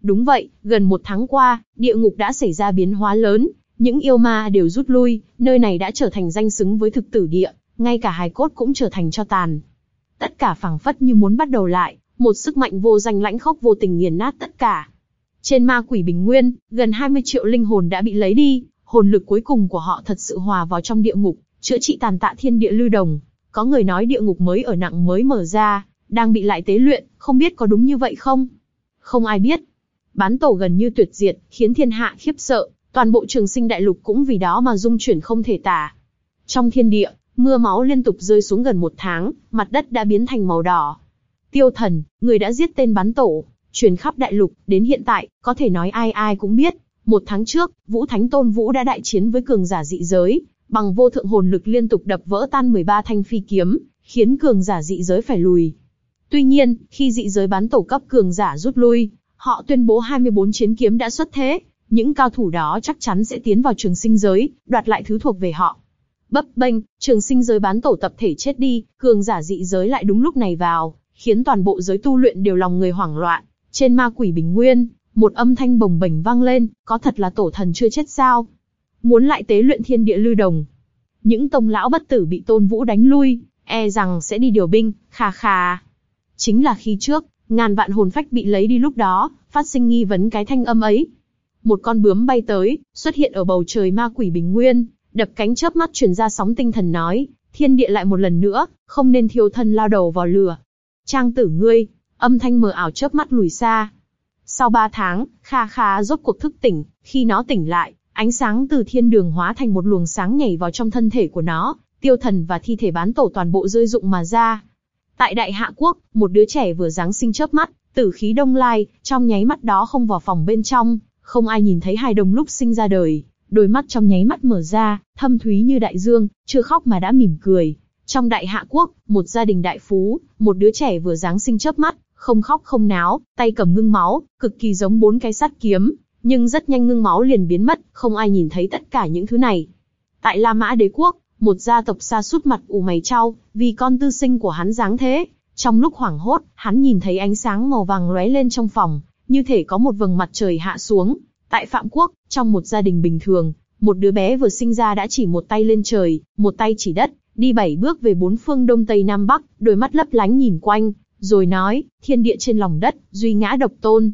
Đúng vậy, gần một tháng qua, địa ngục đã xảy ra biến hóa lớn, những yêu ma đều rút lui, nơi này đã trở thành danh xứng với thực tử địa, ngay cả hài cốt cũng trở thành cho tàn. Tất cả phảng phất như muốn bắt đầu lại, một sức mạnh vô danh lãnh khốc vô tình nghiền nát tất cả. Trên ma quỷ bình nguyên, gần 20 triệu linh hồn đã bị lấy đi, hồn lực cuối cùng của họ thật sự hòa vào trong địa ngục, chữa trị tàn tạ thiên địa lưu đồng. Có người nói địa ngục mới ở nặng mới mở ra, đang bị lại tế luyện, không biết có đúng như vậy không? Không ai biết. Bán tổ gần như tuyệt diệt, khiến thiên hạ khiếp sợ, toàn bộ trường sinh đại lục cũng vì đó mà dung chuyển không thể tả. Trong thiên địa, mưa máu liên tục rơi xuống gần một tháng, mặt đất đã biến thành màu đỏ. Tiêu thần, người đã giết tên bán tổ, truyền khắp đại lục, đến hiện tại, có thể nói ai ai cũng biết. Một tháng trước, Vũ Thánh Tôn Vũ đã đại chiến với cường giả dị giới, bằng vô thượng hồn lực liên tục đập vỡ tan 13 thanh phi kiếm, khiến cường giả dị giới phải lùi. Tuy nhiên, khi dị giới bán tổ cấp cường giả rút lui, họ tuyên bố 24 chiến kiếm đã xuất thế, những cao thủ đó chắc chắn sẽ tiến vào trường sinh giới, đoạt lại thứ thuộc về họ. Bấp bênh, trường sinh giới bán tổ tập thể chết đi, cường giả dị giới lại đúng lúc này vào, khiến toàn bộ giới tu luyện đều lòng người hoảng loạn. Trên ma quỷ bình nguyên, một âm thanh bồng bềnh vang lên, có thật là tổ thần chưa chết sao? Muốn lại tế luyện thiên địa lưu đồng. Những tông lão bất tử bị tôn vũ đánh lui, e rằng sẽ đi điều binh, kha kha. Chính là khi trước, ngàn vạn hồn phách bị lấy đi lúc đó, phát sinh nghi vấn cái thanh âm ấy. Một con bướm bay tới, xuất hiện ở bầu trời ma quỷ bình nguyên, đập cánh chớp mắt truyền ra sóng tinh thần nói, thiên địa lại một lần nữa, không nên thiêu thân lao đầu vào lửa. Trang tử ngươi, âm thanh mờ ảo chớp mắt lùi xa. Sau ba tháng, Kha Kha rốt cuộc thức tỉnh, khi nó tỉnh lại, ánh sáng từ thiên đường hóa thành một luồng sáng nhảy vào trong thân thể của nó, tiêu thần và thi thể bán tổ toàn bộ rơi rụng mà ra. Tại Đại Hạ Quốc, một đứa trẻ vừa giáng sinh chớp mắt, tử khí đông lai, trong nháy mắt đó không vào phòng bên trong, không ai nhìn thấy hai đồng lúc sinh ra đời, đôi mắt trong nháy mắt mở ra, thâm thúy như đại dương, chưa khóc mà đã mỉm cười. Trong Đại Hạ Quốc, một gia đình đại phú, một đứa trẻ vừa giáng sinh chớp mắt, không khóc không náo, tay cầm ngưng máu, cực kỳ giống bốn cái sát kiếm, nhưng rất nhanh ngưng máu liền biến mất, không ai nhìn thấy tất cả những thứ này. Tại La Mã Đế Quốc, một gia tộc xa sút mặt ủ mày trao, vì con tư sinh của hắn dáng thế. Trong lúc hoảng hốt, hắn nhìn thấy ánh sáng màu vàng lóe lên trong phòng, như thể có một vầng mặt trời hạ xuống. Tại Phạm Quốc, trong một gia đình bình thường, một đứa bé vừa sinh ra đã chỉ một tay lên trời, một tay chỉ đất, đi bảy bước về bốn phương đông tây nam bắc, đôi mắt lấp lánh nhìn quanh, rồi nói, thiên địa trên lòng đất, duy ngã độc tôn.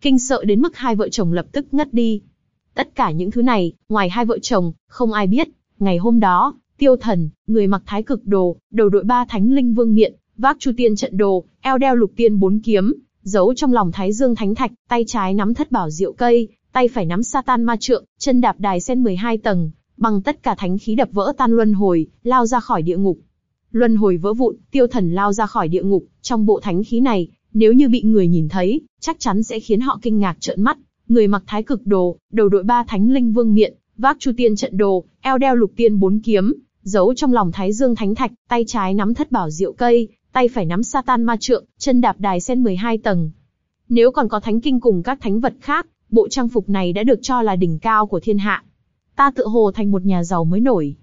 Kinh sợ đến mức hai vợ chồng lập tức ngất đi. Tất cả những thứ này, ngoài hai vợ chồng, không ai biết. Ngày hôm đó, tiêu thần, người mặc thái cực đồ, đầu đội ba thánh linh vương miện, vác chu tiên trận đồ, eo đeo lục tiên bốn kiếm, giấu trong lòng thái dương thánh thạch, tay trái nắm thất bảo diệu cây, tay phải nắm Satan ma trượng, chân đạp đài sen 12 tầng, bằng tất cả thánh khí đập vỡ tan luân hồi, lao ra khỏi địa ngục. Luân hồi vỡ vụn, tiêu thần lao ra khỏi địa ngục, trong bộ thánh khí này, nếu như bị người nhìn thấy, chắc chắn sẽ khiến họ kinh ngạc trợn mắt. Người mặc thái cực đồ, đầu đội ba thánh linh vương miện, vác chu tiên trận đồ, eo đeo lục tiên bốn kiếm, giấu trong lòng thái dương thánh thạch, tay trái nắm thất bảo diệu cây, tay phải nắm Satan ma trượng, chân đạp đài sen 12 tầng. Nếu còn có thánh kinh cùng các thánh vật khác, bộ trang phục này đã được cho là đỉnh cao của thiên hạ. Ta tự hồ thành một nhà giàu mới nổi.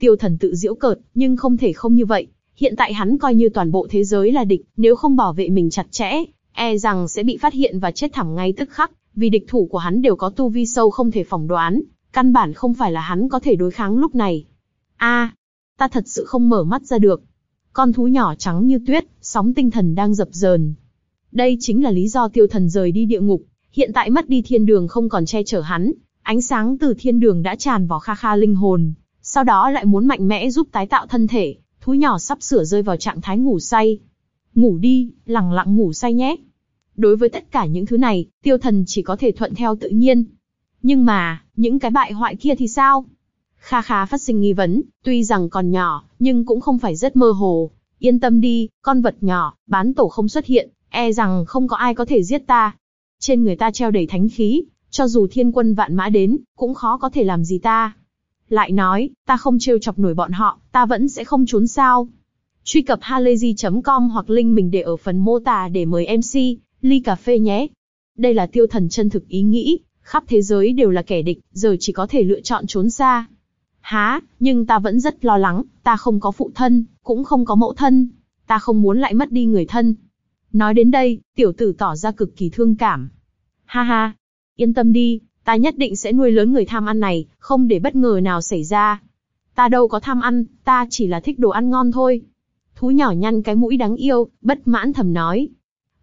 Tiêu thần tự diễu cợt, nhưng không thể không như vậy. Hiện tại hắn coi như toàn bộ thế giới là địch, nếu không bảo vệ mình chặt chẽ, e rằng sẽ bị phát hiện và chết thảm ngay tức khắc, vì địch thủ của hắn đều có tu vi sâu không thể phỏng đoán, căn bản không phải là hắn có thể đối kháng lúc này. A, ta thật sự không mở mắt ra được. Con thú nhỏ trắng như tuyết, sóng tinh thần đang dập dờn. Đây chính là lý do tiêu thần rời đi địa ngục, hiện tại mất đi thiên đường không còn che chở hắn, ánh sáng từ thiên đường đã tràn vào kha kha linh hồn, sau đó lại muốn mạnh mẽ giúp tái tạo thân thể, thú nhỏ sắp sửa rơi vào trạng thái ngủ say. Ngủ đi, lặng lặng ngủ say nhé. Đối với tất cả những thứ này, tiêu thần chỉ có thể thuận theo tự nhiên. Nhưng mà, những cái bại hoại kia thì sao? Kha Kha phát sinh nghi vấn, tuy rằng còn nhỏ, nhưng cũng không phải rất mơ hồ. Yên tâm đi, con vật nhỏ, bán tổ không xuất hiện, e rằng không có ai có thể giết ta. Trên người ta treo đầy thánh khí, cho dù thiên quân vạn mã đến, cũng khó có thể làm gì ta. Lại nói, ta không trêu chọc nổi bọn họ, ta vẫn sẽ không trốn sao. Truy cập halayzi.com hoặc link mình để ở phần mô tả để mời MC, ly cà phê nhé. Đây là tiêu thần chân thực ý nghĩ, khắp thế giới đều là kẻ địch, giờ chỉ có thể lựa chọn trốn xa. Há, nhưng ta vẫn rất lo lắng, ta không có phụ thân, cũng không có mẫu thân. Ta không muốn lại mất đi người thân. Nói đến đây, tiểu tử tỏ ra cực kỳ thương cảm. Ha ha, yên tâm đi, ta nhất định sẽ nuôi lớn người tham ăn này, không để bất ngờ nào xảy ra. Ta đâu có tham ăn, ta chỉ là thích đồ ăn ngon thôi. Thú nhỏ nhăn cái mũi đáng yêu, bất mãn thầm nói.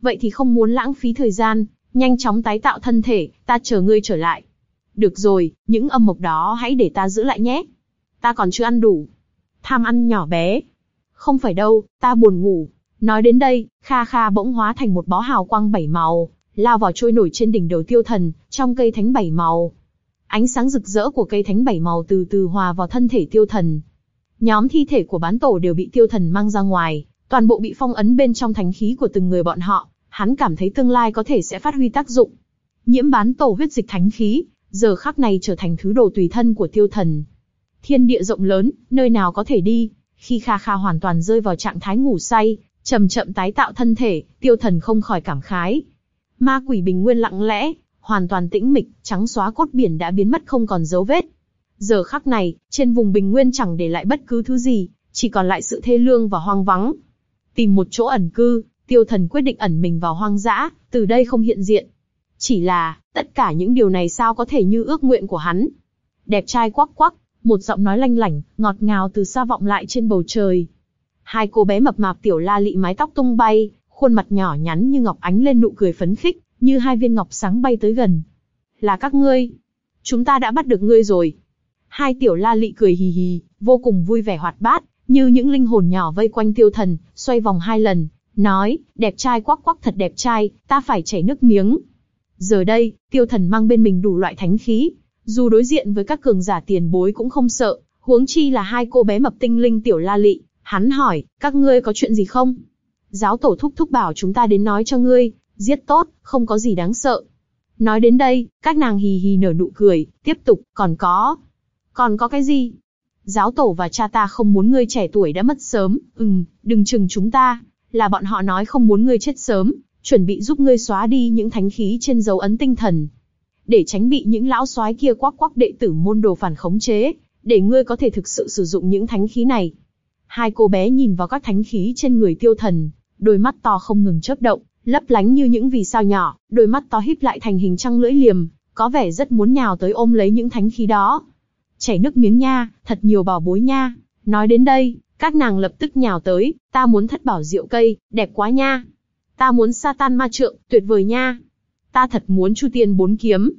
Vậy thì không muốn lãng phí thời gian, nhanh chóng tái tạo thân thể, ta chờ ngươi trở lại. Được rồi, những âm mộc đó hãy để ta giữ lại nhé. Ta còn chưa ăn đủ. Tham ăn nhỏ bé. Không phải đâu, ta buồn ngủ. Nói đến đây, Kha Kha bỗng hóa thành một bó hào quang bảy màu, lao vào trôi nổi trên đỉnh đầu tiêu thần, trong cây thánh bảy màu. Ánh sáng rực rỡ của cây thánh bảy màu từ từ hòa vào thân thể tiêu thần. Nhóm thi thể của bán tổ đều bị tiêu thần mang ra ngoài, toàn bộ bị phong ấn bên trong thánh khí của từng người bọn họ, hắn cảm thấy tương lai có thể sẽ phát huy tác dụng. Nhiễm bán tổ huyết dịch thánh khí, giờ khắc này trở thành thứ đồ tùy thân của tiêu thần. Thiên địa rộng lớn, nơi nào có thể đi, khi Kha Kha hoàn toàn rơi vào trạng thái ngủ say, chậm chậm tái tạo thân thể, tiêu thần không khỏi cảm khái. Ma quỷ bình nguyên lặng lẽ, hoàn toàn tĩnh mịch, trắng xóa cốt biển đã biến mất không còn dấu vết. Giờ khắc này, trên vùng bình nguyên chẳng để lại bất cứ thứ gì, chỉ còn lại sự thê lương và hoang vắng. Tìm một chỗ ẩn cư, tiêu thần quyết định ẩn mình vào hoang dã, từ đây không hiện diện. Chỉ là, tất cả những điều này sao có thể như ước nguyện của hắn. Đẹp trai quắc quắc, một giọng nói lanh lảnh, ngọt ngào từ xa vọng lại trên bầu trời. Hai cô bé mập mạp tiểu la lị mái tóc tung bay, khuôn mặt nhỏ nhắn như ngọc ánh lên nụ cười phấn khích, như hai viên ngọc sáng bay tới gần. Là các ngươi. Chúng ta đã bắt được ngươi rồi. Hai tiểu la lị cười hì hì, vô cùng vui vẻ hoạt bát, như những linh hồn nhỏ vây quanh tiêu thần, xoay vòng hai lần, nói, đẹp trai quắc quắc thật đẹp trai, ta phải chảy nước miếng. Giờ đây, tiêu thần mang bên mình đủ loại thánh khí. Dù đối diện với các cường giả tiền bối cũng không sợ, huống chi là hai cô bé mập tinh linh tiểu la lị. Hắn hỏi, các ngươi có chuyện gì không? Giáo tổ thúc thúc bảo chúng ta đến nói cho ngươi, giết tốt, không có gì đáng sợ. Nói đến đây, các nàng hì hì nở nụ cười, tiếp tục, còn có. Còn có cái gì? Giáo tổ và cha ta không muốn ngươi trẻ tuổi đã mất sớm, ừm, đừng chừng chúng ta, là bọn họ nói không muốn ngươi chết sớm, chuẩn bị giúp ngươi xóa đi những thánh khí trên dấu ấn tinh thần. Để tránh bị những lão soái kia quắc quắc đệ tử môn đồ phản khống chế, để ngươi có thể thực sự sử dụng những thánh khí này. Hai cô bé nhìn vào các thánh khí trên người tiêu thần, đôi mắt to không ngừng chớp động, lấp lánh như những vì sao nhỏ, đôi mắt to híp lại thành hình trăng lưỡi liềm, có vẻ rất muốn nhào tới ôm lấy những thánh khí đó. Chảy nước miếng nha, thật nhiều bảo bối nha. Nói đến đây, các nàng lập tức nhào tới, ta muốn thất bảo diệu cây, đẹp quá nha. Ta muốn sa tan ma trượng, tuyệt vời nha. Ta thật muốn Chu Tiên bốn kiếm.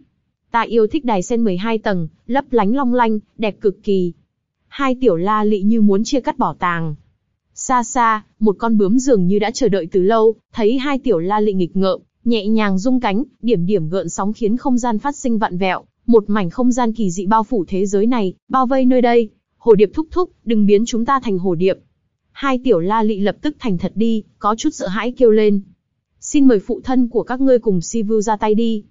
Ta yêu thích đài sen 12 tầng, lấp lánh long lanh, đẹp cực kỳ. Hai tiểu la lị như muốn chia cắt bảo tàng. Xa xa, một con bướm dường như đã chờ đợi từ lâu, thấy hai tiểu la lị nghịch ngợm, nhẹ nhàng rung cánh, điểm điểm gợn sóng khiến không gian phát sinh vặn vẹo, một mảnh không gian kỳ dị bao phủ thế giới này, bao vây nơi đây. Hồ điệp thúc thúc, đừng biến chúng ta thành hồ điệp. Hai tiểu la lị lập tức thành thật đi, có chút sợ hãi kêu lên. Xin mời phụ thân của các ngươi cùng Si Vu ra tay đi.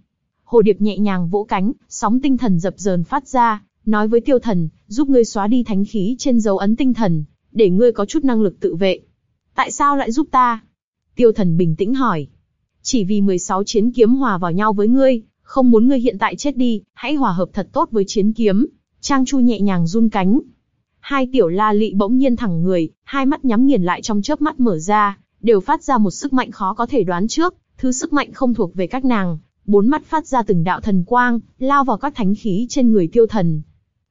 Hồ điệp nhẹ nhàng vỗ cánh, sóng tinh thần dập dờn phát ra, nói với tiêu thần, giúp ngươi xóa đi thánh khí trên dấu ấn tinh thần, để ngươi có chút năng lực tự vệ. Tại sao lại giúp ta? Tiêu thần bình tĩnh hỏi. Chỉ vì 16 chiến kiếm hòa vào nhau với ngươi, không muốn ngươi hiện tại chết đi, hãy hòa hợp thật tốt với chiến kiếm. Trang Chu nhẹ nhàng run cánh. Hai tiểu la lị bỗng nhiên thẳng người, hai mắt nhắm nghiền lại trong chớp mắt mở ra, đều phát ra một sức mạnh khó có thể đoán trước, thứ sức mạnh không thuộc về các nàng. Bốn mắt phát ra từng đạo thần quang, lao vào các thánh khí trên người tiêu thần.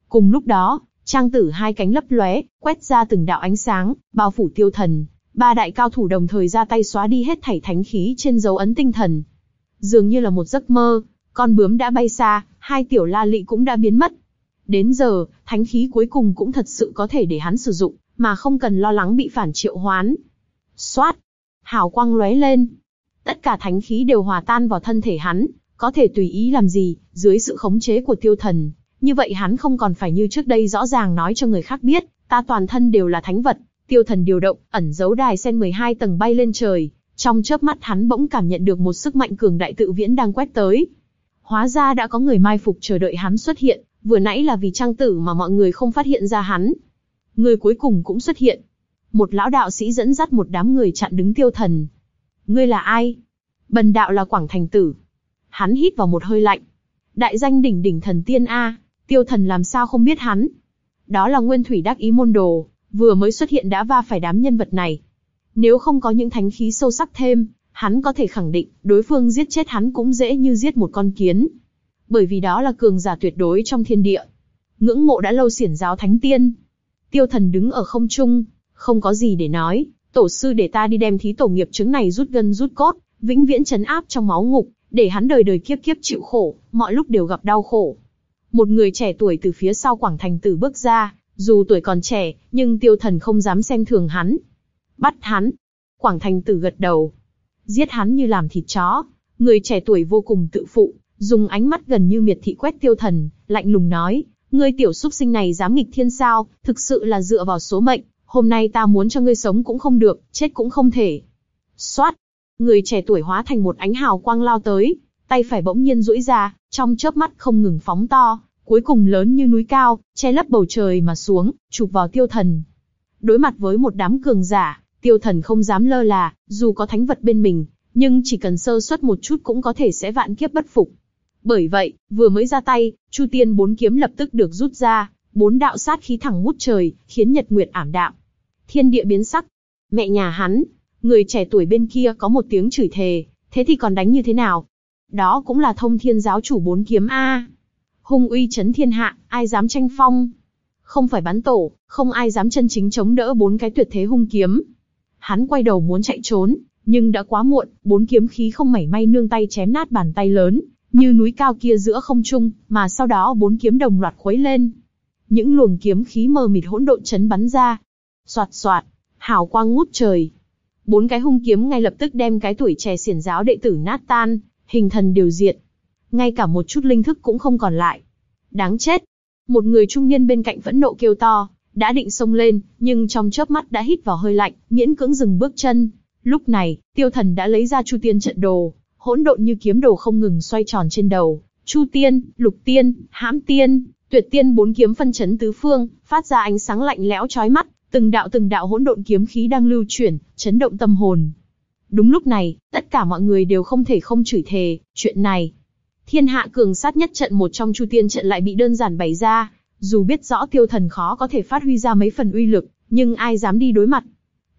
Cùng lúc đó, trang tử hai cánh lấp lóe, quét ra từng đạo ánh sáng, bao phủ tiêu thần. Ba đại cao thủ đồng thời ra tay xóa đi hết thảy thánh khí trên dấu ấn tinh thần. Dường như là một giấc mơ, con bướm đã bay xa, hai tiểu la lị cũng đã biến mất. Đến giờ, thánh khí cuối cùng cũng thật sự có thể để hắn sử dụng, mà không cần lo lắng bị phản triệu hoán. Xoát! Hào quang lóe lên. Tất cả thánh khí đều hòa tan vào thân thể hắn, có thể tùy ý làm gì, dưới sự khống chế của tiêu thần. Như vậy hắn không còn phải như trước đây rõ ràng nói cho người khác biết, ta toàn thân đều là thánh vật. Tiêu thần điều động, ẩn giấu đài sen 12 tầng bay lên trời. Trong chớp mắt hắn bỗng cảm nhận được một sức mạnh cường đại tự viễn đang quét tới. Hóa ra đã có người mai phục chờ đợi hắn xuất hiện, vừa nãy là vì trang tử mà mọi người không phát hiện ra hắn. Người cuối cùng cũng xuất hiện. Một lão đạo sĩ dẫn dắt một đám người chặn đứng tiêu thần. Ngươi là ai? Bần đạo là Quảng Thành Tử. Hắn hít vào một hơi lạnh. Đại danh đỉnh đỉnh thần tiên A, tiêu thần làm sao không biết hắn? Đó là nguyên thủy đắc ý môn đồ, vừa mới xuất hiện đã va phải đám nhân vật này. Nếu không có những thánh khí sâu sắc thêm, hắn có thể khẳng định, đối phương giết chết hắn cũng dễ như giết một con kiến. Bởi vì đó là cường giả tuyệt đối trong thiên địa. Ngưỡng mộ đã lâu xiển giáo thánh tiên. Tiêu thần đứng ở không trung, không có gì để nói, tổ sư để ta đi đem thí tổ nghiệp chứng này rút gân rút cốt, vĩnh viễn chấn áp trong máu ngục, để hắn đời đời kiếp kiếp chịu khổ, mọi lúc đều gặp đau khổ. Một người trẻ tuổi từ phía sau Quảng Thành Tử bước ra, dù tuổi còn trẻ, nhưng tiêu thần không dám xem thường hắn. Bắt hắn. Quảng Thành Tử gật đầu, giết hắn như làm thịt chó. Người trẻ tuổi vô cùng tự phụ, dùng ánh mắt gần như miệt thị quét tiêu thần, lạnh lùng nói, ngươi tiểu súc sinh này dám nghịch thiên sao, thực sự là dựa vào số mệnh, hôm nay ta muốn cho ngươi sống cũng không được, chết cũng không thể. Xoát, người trẻ tuổi hóa thành một ánh hào quang lao tới, tay phải bỗng nhiên duỗi ra, trong chớp mắt không ngừng phóng to, cuối cùng lớn như núi cao, che lấp bầu trời mà xuống, chụp vào tiêu thần. Đối mặt với một đám cường giả, Tiêu thần không dám lơ là, dù có thánh vật bên mình, nhưng chỉ cần sơ suất một chút cũng có thể sẽ vạn kiếp bất phục. Bởi vậy, vừa mới ra tay, Chu Tiên bốn kiếm lập tức được rút ra, bốn đạo sát khí thẳng ngút trời, khiến nhật nguyệt ảm đạm. Thiên địa biến sắc. Mẹ nhà hắn, người trẻ tuổi bên kia có một tiếng chửi thề, thế thì còn đánh như thế nào? Đó cũng là thông thiên giáo chủ bốn kiếm A. Hung uy chấn thiên hạ, ai dám tranh phong? Không phải bắn tổ, không ai dám chân chính chống đỡ bốn cái tuyệt thế hung kiếm. Hắn quay đầu muốn chạy trốn, nhưng đã quá muộn, bốn kiếm khí không mảy may nương tay chém nát bàn tay lớn, như núi cao kia giữa không trung, mà sau đó bốn kiếm đồng loạt khuấy lên. Những luồng kiếm khí mờ mịt hỗn độn chấn bắn ra. Soạt soạt, hào quang ngút trời. Bốn cái hung kiếm ngay lập tức đem cái tuổi trẻ xiển giáo đệ tử nát tan, hình thần đều diệt. ngay cả một chút linh thức cũng không còn lại. Đáng chết! Một người trung niên bên cạnh vẫn nộ kêu to, đã định xông lên, nhưng trong chớp mắt đã hít vào hơi lạnh, miễn cưỡng dừng bước chân. Lúc này, tiêu thần đã lấy ra chu tiên trận đồ, hỗn độn như kiếm đồ không ngừng xoay tròn trên đầu. Chu tiên, lục tiên, hãm tiên, tuyệt tiên bốn kiếm phân chấn tứ phương, phát ra ánh sáng lạnh lẽo chói mắt, từng đạo từng đạo hỗn độn kiếm khí đang lưu chuyển, chấn động tâm hồn. Đúng lúc này, tất cả mọi người đều không thể không chửi thề, chuyện này. Thiên hạ cường sát nhất trận một trong chu tiên trận lại bị đơn giản bày ra, dù biết rõ tiêu thần khó có thể phát huy ra mấy phần uy lực, nhưng ai dám đi đối mặt.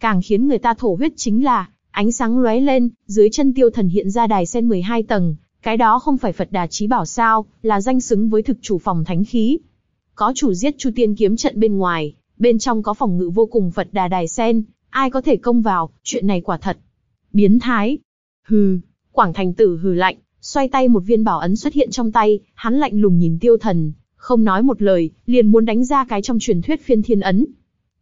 Càng khiến người ta thổ huyết chính là, ánh sáng lóe lên, dưới chân tiêu thần hiện ra đài sen 12 tầng, cái đó không phải Phật Đà Chí Bảo sao, là danh xứng với thực chủ phòng thánh khí. Có chủ giết Chu Tiên kiếm trận bên ngoài, bên trong có phòng ngự vô cùng Phật Đà Đài Sen, ai có thể công vào, chuyện này quả thật. Biến thái. Hừ, Quảng Thành Tử hừ lạnh, xoay tay một viên bảo ấn xuất hiện trong tay, hắn lạnh lùng nhìn tiêu thần, không nói một lời, liền muốn đánh ra cái trong truyền thuyết phiên thiên ấn.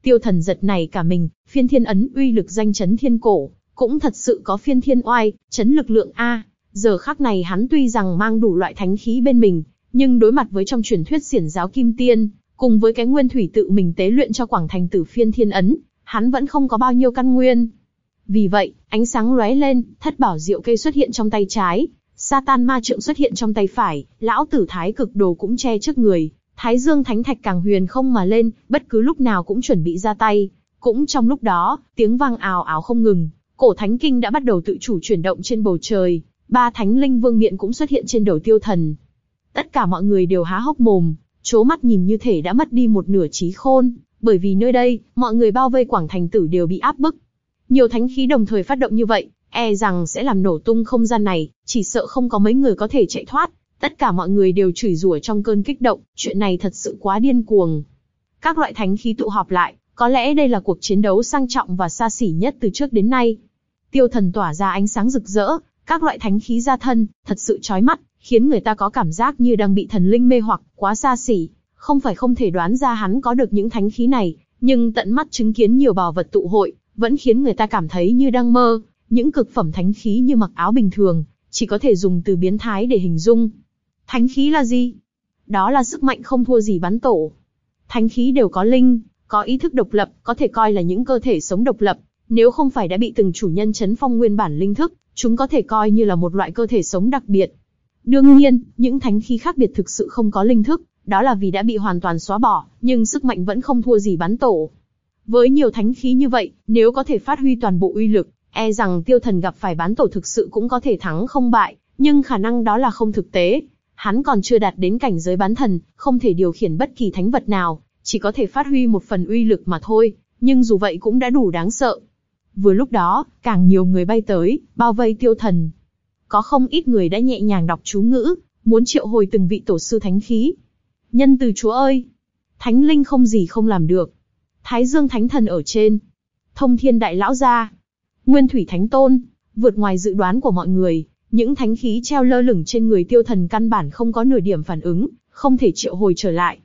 Tiêu thần giật này cả mình, phiên thiên ấn uy lực danh chấn thiên cổ, cũng thật sự có phiên thiên oai, chấn lực lượng A. Giờ khắc này hắn tuy rằng mang đủ loại thánh khí bên mình, nhưng đối mặt với trong truyền thuyết xiển giáo kim tiên, cùng với cái nguyên thủy tự mình tế luyện cho quảng thành tử phiên thiên ấn, hắn vẫn không có bao nhiêu căn nguyên. Vì vậy, ánh sáng lóe lên, thất bảo diệu cây xuất hiện trong tay trái, Satan ma trượng xuất hiện trong tay phải, lão tử thái cực đồ cũng che trước người, thái dương thánh thạch càng huyền không mà lên, bất cứ lúc nào cũng chuẩn bị ra tay. Cũng trong lúc đó, tiếng vang ào ào không ngừng, cổ thánh kinh đã bắt đầu tự chủ chuyển động trên bầu trời, ba thánh linh vương miện cũng xuất hiện trên đầu tiêu thần. Tất cả mọi người đều há hốc mồm, chố mắt nhìn như thể đã mất đi một nửa trí khôn, bởi vì nơi đây, mọi người bao vây quảng thành tử đều bị áp bức. Nhiều thánh khí đồng thời phát động như vậy, e rằng sẽ làm nổ tung không gian này, chỉ sợ không có mấy người có thể chạy thoát. Tất cả mọi người đều chửi rủa trong cơn kích động, chuyện này thật sự quá điên cuồng. Các loại thánh khí tụ họp lại, có lẽ đây là cuộc chiến đấu sang trọng và xa xỉ nhất từ trước đến nay. Tiêu thần tỏa ra ánh sáng rực rỡ, các loại thánh khí ra thân, thật sự chói mắt, khiến người ta có cảm giác như đang bị thần linh mê hoặc, quá xa xỉ. Không phải không thể đoán ra hắn có được những thánh khí này, nhưng tận mắt chứng kiến nhiều bảo vật tụ hội, vẫn khiến người ta cảm thấy như đang mơ, những cực phẩm thánh khí như mặc áo bình thường, chỉ có thể dùng từ biến thái để hình dung. Thánh khí là gì? Đó là sức mạnh không thua gì bắn tổ. Thánh khí đều có linh, có ý thức độc lập, có thể coi là những cơ thể sống độc lập. Nếu không phải đã bị từng chủ nhân chấn phong nguyên bản linh thức, chúng có thể coi như là một loại cơ thể sống đặc biệt. Đương nhiên, những thánh khí khác biệt thực sự không có linh thức, đó là vì đã bị hoàn toàn xóa bỏ, nhưng sức mạnh vẫn không thua gì bắn tổ. Với nhiều thánh khí như vậy, nếu có thể phát huy toàn bộ uy lực, e rằng tiêu thần gặp phải bán tổ thực sự cũng có thể thắng không bại, nhưng khả năng đó là không thực tế. Hắn còn chưa đạt đến cảnh giới bán thần, không thể điều khiển bất kỳ thánh vật nào, chỉ có thể phát huy một phần uy lực mà thôi, nhưng dù vậy cũng đã đủ đáng sợ. Vừa lúc đó, càng nhiều người bay tới, bao vây tiêu thần. Có không ít người đã nhẹ nhàng đọc chú ngữ, muốn triệu hồi từng vị tổ sư thánh khí. Nhân từ chúa ơi! Thánh linh không gì không làm được. Thái dương thánh thần ở trên. Thông thiên đại lão gia, Nguyên Thủy Thánh Tôn, vượt ngoài dự đoán của mọi người, những thánh khí treo lơ lửng trên người tiêu thần căn bản không có nửa điểm phản ứng, không thể triệu hồi trở lại.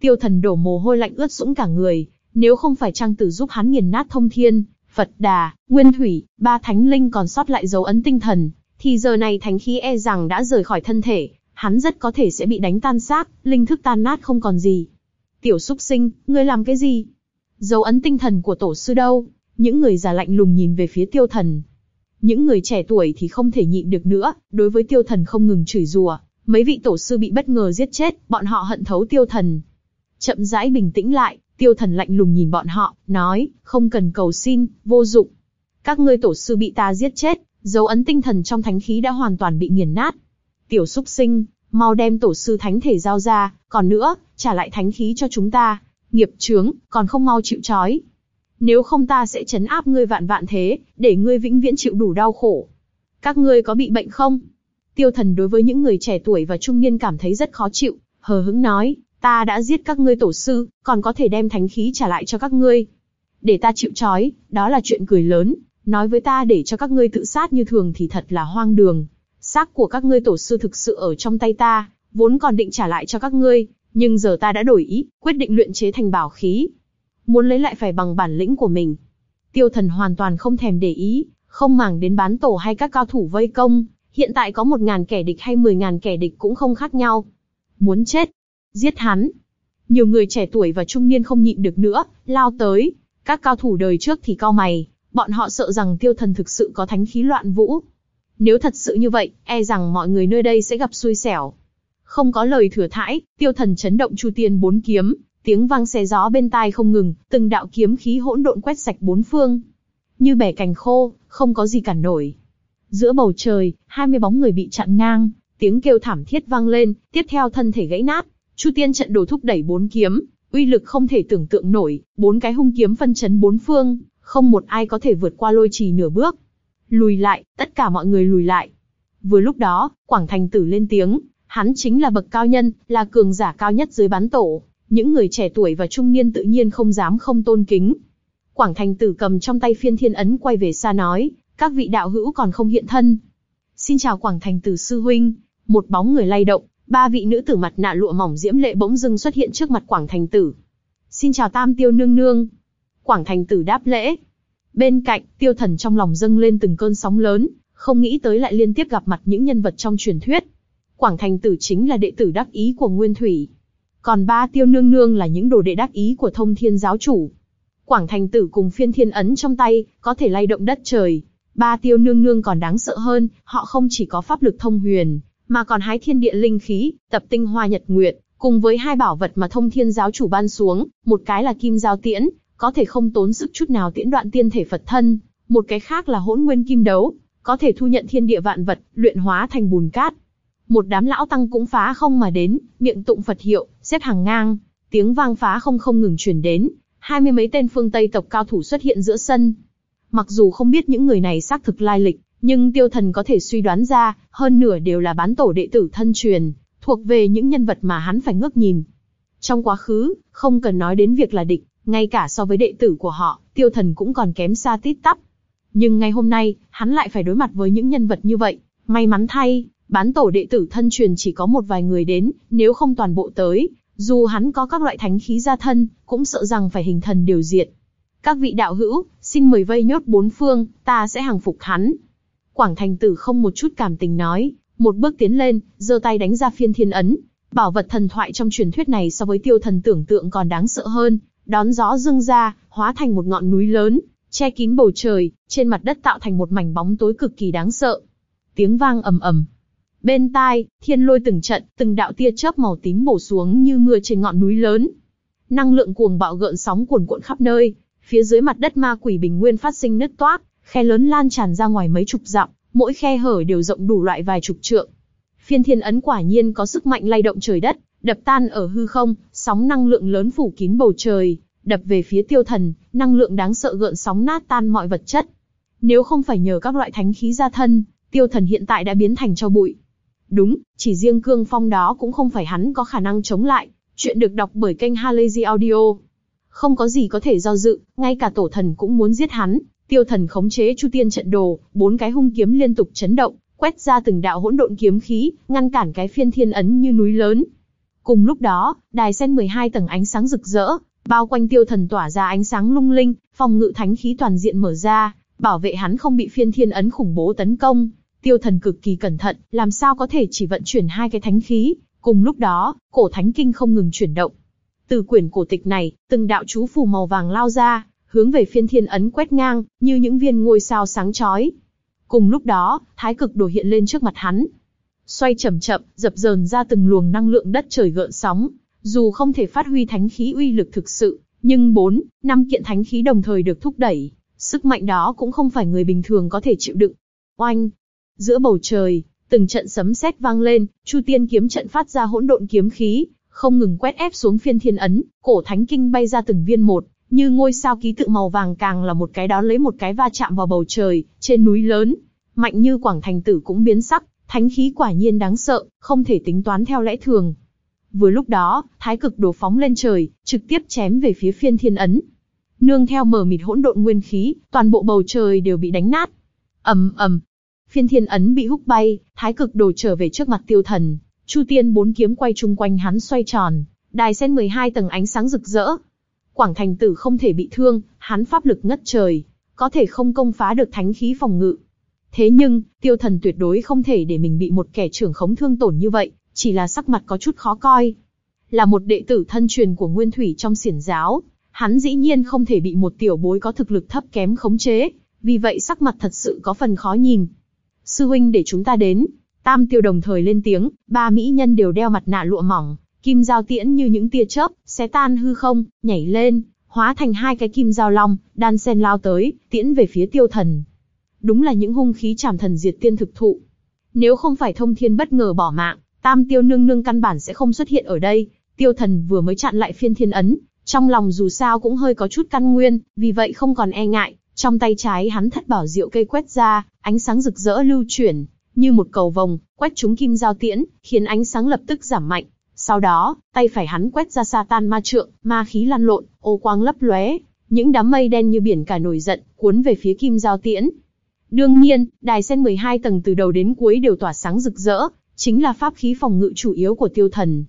Tiêu thần đổ mồ hôi lạnh ướt sũng cả người, nếu không phải trang tử giúp hắn nghiền nát thông thiên, Phật Đà, Nguyên Thủy, ba thánh linh còn sót lại dấu ấn tinh thần, thì giờ này thánh khí e rằng đã rời khỏi thân thể, hắn rất có thể sẽ bị đánh tan xác, linh thức tan nát không còn gì. Tiểu súc sinh, ngươi làm cái gì? Dấu ấn tinh thần của tổ sư đâu? Những người già lạnh lùng nhìn về phía tiêu thần. Những người trẻ tuổi thì không thể nhịn được nữa, đối với tiêu thần không ngừng chửi rủa. Mấy vị tổ sư bị bất ngờ giết chết, bọn họ hận thấu tiêu thần. Chậm rãi bình tĩnh lại, tiêu thần lạnh lùng nhìn bọn họ, nói, không cần cầu xin, vô dụng. Các ngươi tổ sư bị ta giết chết, dấu ấn tinh thần trong thánh khí đã hoàn toàn bị nghiền nát. Tiểu súc sinh, mau đem tổ sư thánh thể giao ra, còn nữa, trả lại thánh khí cho chúng ta. Nghiệp chướng, còn không mau chịu trói. Nếu không ta sẽ chấn áp ngươi vạn vạn thế, để ngươi vĩnh viễn chịu đủ đau khổ. Các ngươi có bị bệnh không? Tiêu thần đối với những người trẻ tuổi và trung niên cảm thấy rất khó chịu, hờ hững nói, ta đã giết các ngươi tổ sư, còn có thể đem thánh khí trả lại cho các ngươi. Để ta chịu trói, đó là chuyện cười lớn, nói với ta để cho các ngươi tự sát như thường thì thật là hoang đường. Xác của các ngươi tổ sư thực sự ở trong tay ta, vốn còn định trả lại cho các ngươi, nhưng giờ ta đã đổi ý, quyết định luyện chế thành bảo khí, muốn lấy lại phải bằng bản lĩnh của mình. Tiêu thần hoàn toàn không thèm để ý, không màng đến bán tổ hay các cao thủ vây công, Hiện tại có một ngàn kẻ địch hay mười ngàn kẻ địch cũng không khác nhau. Muốn chết. Giết hắn. Nhiều người trẻ tuổi và trung niên không nhịn được nữa, lao tới. Các cao thủ đời trước thì cao mày, bọn họ sợ rằng tiêu thần thực sự có thánh khí loạn vũ. Nếu thật sự như vậy, e rằng mọi người nơi đây sẽ gặp xui xẻo. Không có lời thừa thãi, tiêu thần chấn động chu tiên bốn kiếm, tiếng vang xé gió bên tai không ngừng, từng đạo kiếm khí hỗn độn quét sạch bốn phương. Như bẻ cành khô, không có gì cản nổi. Giữa bầu trời, hai mươi bóng người bị chặn ngang, tiếng kêu thảm thiết vang lên, tiếp theo thân thể gãy nát. Chu tiên trận đồ thúc đẩy bốn kiếm, uy lực không thể tưởng tượng nổi, bốn cái hung kiếm phân chấn bốn phương, không một ai có thể vượt qua lôi trì nửa bước. Lùi lại, tất cả mọi người lùi lại. Vừa lúc đó, Quảng Thành Tử lên tiếng, hắn chính là bậc cao nhân, là cường giả cao nhất dưới bán tổ. Những người trẻ tuổi và trung niên tự nhiên không dám không tôn kính. Quảng Thành Tử cầm trong tay phiên thiên ấn quay về xa nói, các vị đạo hữu còn không hiện thân. Xin chào Quảng Thành Tử sư huynh, một bóng người lay động, ba vị nữ tử mặt nạ lụa mỏng diễm lệ bỗng dưng xuất hiện trước mặt Quảng Thành Tử. Xin chào Tam Tiêu nương nương. Quảng Thành Tử đáp lễ. Bên cạnh, Tiêu Thần trong lòng dâng lên từng cơn sóng lớn, không nghĩ tới lại liên tiếp gặp mặt những nhân vật trong truyền thuyết. Quảng Thành Tử chính là đệ tử đắc ý của Nguyên Thủy. Còn ba Tiêu nương nương là những đồ đệ đắc ý của Thông Thiên giáo chủ. Quảng Thành Tử cùng phiên thiên ấn trong tay, có thể lay động đất trời. Ba Tiêu nương nương còn đáng sợ hơn, họ không chỉ có pháp lực thông huyền, mà còn hái thiên địa linh khí, tập tinh hoa nhật nguyệt, cùng với hai bảo vật mà thông thiên giáo chủ ban xuống, một cái là kim giao tiễn, có thể không tốn sức chút nào tiễn đoạn tiên thể Phật thân, một cái khác là hỗn nguyên kim đấu, có thể thu nhận thiên địa vạn vật, luyện hóa thành bùn cát. Một đám lão tăng cũng phá không mà đến, miệng tụng Phật hiệu, xếp hàng ngang, tiếng vang phá không không ngừng truyền đến, hai mươi mấy tên phương Tây tộc cao thủ xuất hiện giữa sân. Mặc dù không biết những người này xác thực lai lịch, nhưng tiêu thần có thể suy đoán ra, hơn nửa đều là bán tổ đệ tử thân truyền, thuộc về những nhân vật mà hắn phải ngước nhìn. Trong quá khứ, không cần nói đến việc là địch, ngay cả so với đệ tử của họ, tiêu thần cũng còn kém xa tít tắp. Nhưng ngày hôm nay, hắn lại phải đối mặt với những nhân vật như vậy. May mắn thay, bán tổ đệ tử thân truyền chỉ có một vài người đến, nếu không toàn bộ tới, dù hắn có các loại thánh khí gia thân, cũng sợ rằng phải hình thần điều diệt. Các vị đạo hữu, xin mời vây nhốt bốn phương, ta sẽ hàng phục hắn. Quảng thành tử không một chút cảm tình nói, một bước tiến lên, giơ tay đánh ra phiên thiên ấn. Bảo vật thần thoại trong truyền thuyết này so với tiêu thần tưởng tượng còn đáng sợ hơn, đón gió dưng ra, hóa thành một ngọn núi lớn, che kín bầu trời, trên mặt đất tạo thành một mảnh bóng tối cực kỳ đáng sợ. Tiếng vang ầm ầm. Bên tai, thiên lôi từng trận, từng đạo tia chớp màu tím bổ xuống như mưa trên ngọn núi lớn. Năng lượng cuồng bạo gợn sóng cuồn cuộn khắp nơi, phía dưới mặt đất ma quỷ bình nguyên phát sinh nứt toác khe lớn lan tràn ra ngoài mấy chục dặm, mỗi khe hở đều rộng đủ loại vài chục trượng. Phiên thiên ấn quả nhiên có sức mạnh lay động trời đất, đập tan ở hư không, sóng năng lượng lớn phủ kín bầu trời, đập về phía tiêu thần, năng lượng đáng sợ gợn sóng nát tan mọi vật chất. Nếu không phải nhờ các loại thánh khí gia thân, tiêu thần hiện tại đã biến thành cho bụi. Đúng, chỉ riêng cương phong đó cũng không phải hắn có khả năng chống lại. Chuyện được đọc bởi kênh Halazy Audio. Không có gì có thể do dự, ngay cả tổ thần cũng muốn giết hắn. Tiêu thần khống chế chu tiên trận đồ, bốn cái hung kiếm liên tục chấn động, quét ra từng đạo hỗn độn kiếm khí, ngăn cản cái phiên thiên ấn như núi lớn. Cùng lúc đó, đài sen 12 tầng ánh sáng rực rỡ, bao quanh tiêu thần tỏa ra ánh sáng lung linh, phòng ngự thánh khí toàn diện mở ra, bảo vệ hắn không bị phiên thiên ấn khủng bố tấn công. Tiêu thần cực kỳ cẩn thận, làm sao có thể chỉ vận chuyển hai cái thánh khí. Cùng lúc đó, cổ thánh kinh không ngừng chuyển động. Từ quyển cổ tịch này, từng đạo chú phù màu vàng lao ra, hướng về phiên thiên ấn quét ngang, như những viên ngôi sao sáng chói. Cùng lúc đó, thái cực đồ hiện lên trước mặt hắn. Xoay chậm chậm, dập dờn ra từng luồng năng lượng đất trời gợn sóng. Dù không thể phát huy thánh khí uy lực thực sự, nhưng bốn, năm kiện thánh khí đồng thời được thúc đẩy. Sức mạnh đó cũng không phải người bình thường có thể chịu đựng. Oanh! Giữa bầu trời, từng trận sấm sét vang lên, Chu Tiên kiếm trận phát ra hỗn độn kiếm khí, không ngừng quét ép xuống phiên thiên ấn, cổ thánh kinh bay ra từng viên một, như ngôi sao ký tự màu vàng càng là một cái đó lấy một cái va chạm vào bầu trời, trên núi lớn. Mạnh như Quảng Thành Tử cũng biến sắc, thánh khí quả nhiên đáng sợ, không thể tính toán theo lẽ thường. Vừa lúc đó, thái cực đổ phóng lên trời, trực tiếp chém về phía phiên thiên ấn. Nương theo mở mịt hỗn độn nguyên khí, toàn bộ bầu trời đều bị đánh nát. ầm ầm, phiên thiên ấn bị hút bay, thái cực đổ trở về trước mặt tiêu thần. Chu tiên bốn kiếm quay chung quanh hắn xoay tròn, đài sen 12 tầng ánh sáng rực rỡ, Quảng Thành Tử không thể bị thương, hắn pháp lực ngất trời, có thể không công phá được thánh khí phòng ngự. Thế nhưng, tiêu thần tuyệt đối không thể để mình bị một kẻ trưởng khống thương tổn như vậy, chỉ là sắc mặt có chút khó coi. Là một đệ tử thân truyền của Nguyên Thủy trong xiển giáo, hắn dĩ nhiên không thể bị một tiểu bối có thực lực thấp kém khống chế, vì vậy sắc mặt thật sự có phần khó nhìn. Sư huynh để chúng ta đến, tam tiêu đồng thời lên tiếng, ba mỹ nhân đều đeo mặt nạ lụa mỏng, kim giao tiễn như những tia chớp, xé tan hư không, nhảy lên, hóa thành hai cái kim giao long, đan sen lao tới, tiễn về phía tiêu thần. Đúng là những hung khí trảm thần diệt tiên thực thụ. Nếu không phải thông thiên bất ngờ bỏ mạng, tam tiêu nương nương căn bản sẽ không xuất hiện ở đây. Tiêu thần vừa mới chặn lại phiên thiên ấn, trong lòng dù sao cũng hơi có chút căn nguyên, vì vậy không còn e ngại. Trong tay trái hắn thất bảo diệu cây quét ra, ánh sáng rực rỡ lưu chuyển, như một cầu vồng, quét trúng kim giao tiễn, khiến ánh sáng lập tức giảm mạnh. Sau đó, tay phải hắn quét ra sa tan ma trượng, ma khí lăn lộn, ô quang lấp lóe, những đám mây đen như biển cả nổi giận, cuốn về phía kim giao tiễn. Đương nhiên, đài sen 12 tầng từ đầu đến cuối đều tỏa sáng rực rỡ, chính là pháp khí phòng ngự chủ yếu của tiêu thần.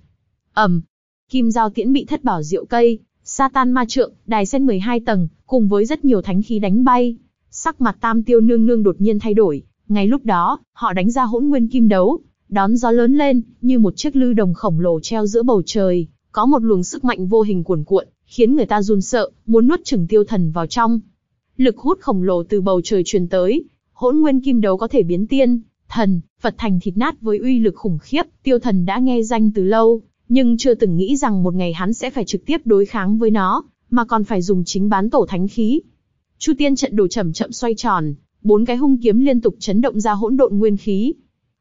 ầm, kim giao tiễn bị thất bảo diệu cây, sa tan ma trượng, đài sen 12 tầng, cùng với rất nhiều thánh khí đánh bay. Sắc mặt tam tiêu nương nương đột nhiên thay đổi, ngay lúc đó, họ đánh ra hỗn nguyên kim đấu, đón gió lớn lên, như một chiếc lư đồng khổng lồ treo giữa bầu trời, có một luồng sức mạnh vô hình cuồn cuộn, khiến người ta run sợ, muốn nuốt chửng tiêu thần vào trong. Lực hút khổng lồ từ bầu trời truyền tới, hỗn nguyên kim đấu có thể biến tiên, thần, Phật thành thịt nát với uy lực khủng khiếp, tiêu thần đã nghe danh từ lâu, nhưng chưa từng nghĩ rằng một ngày hắn sẽ phải trực tiếp đối kháng với nó, mà còn phải dùng chính bán tổ thánh khí. Chu tiên trận đồ chậm chậm xoay tròn, bốn cái hung kiếm liên tục chấn động ra hỗn độn nguyên khí.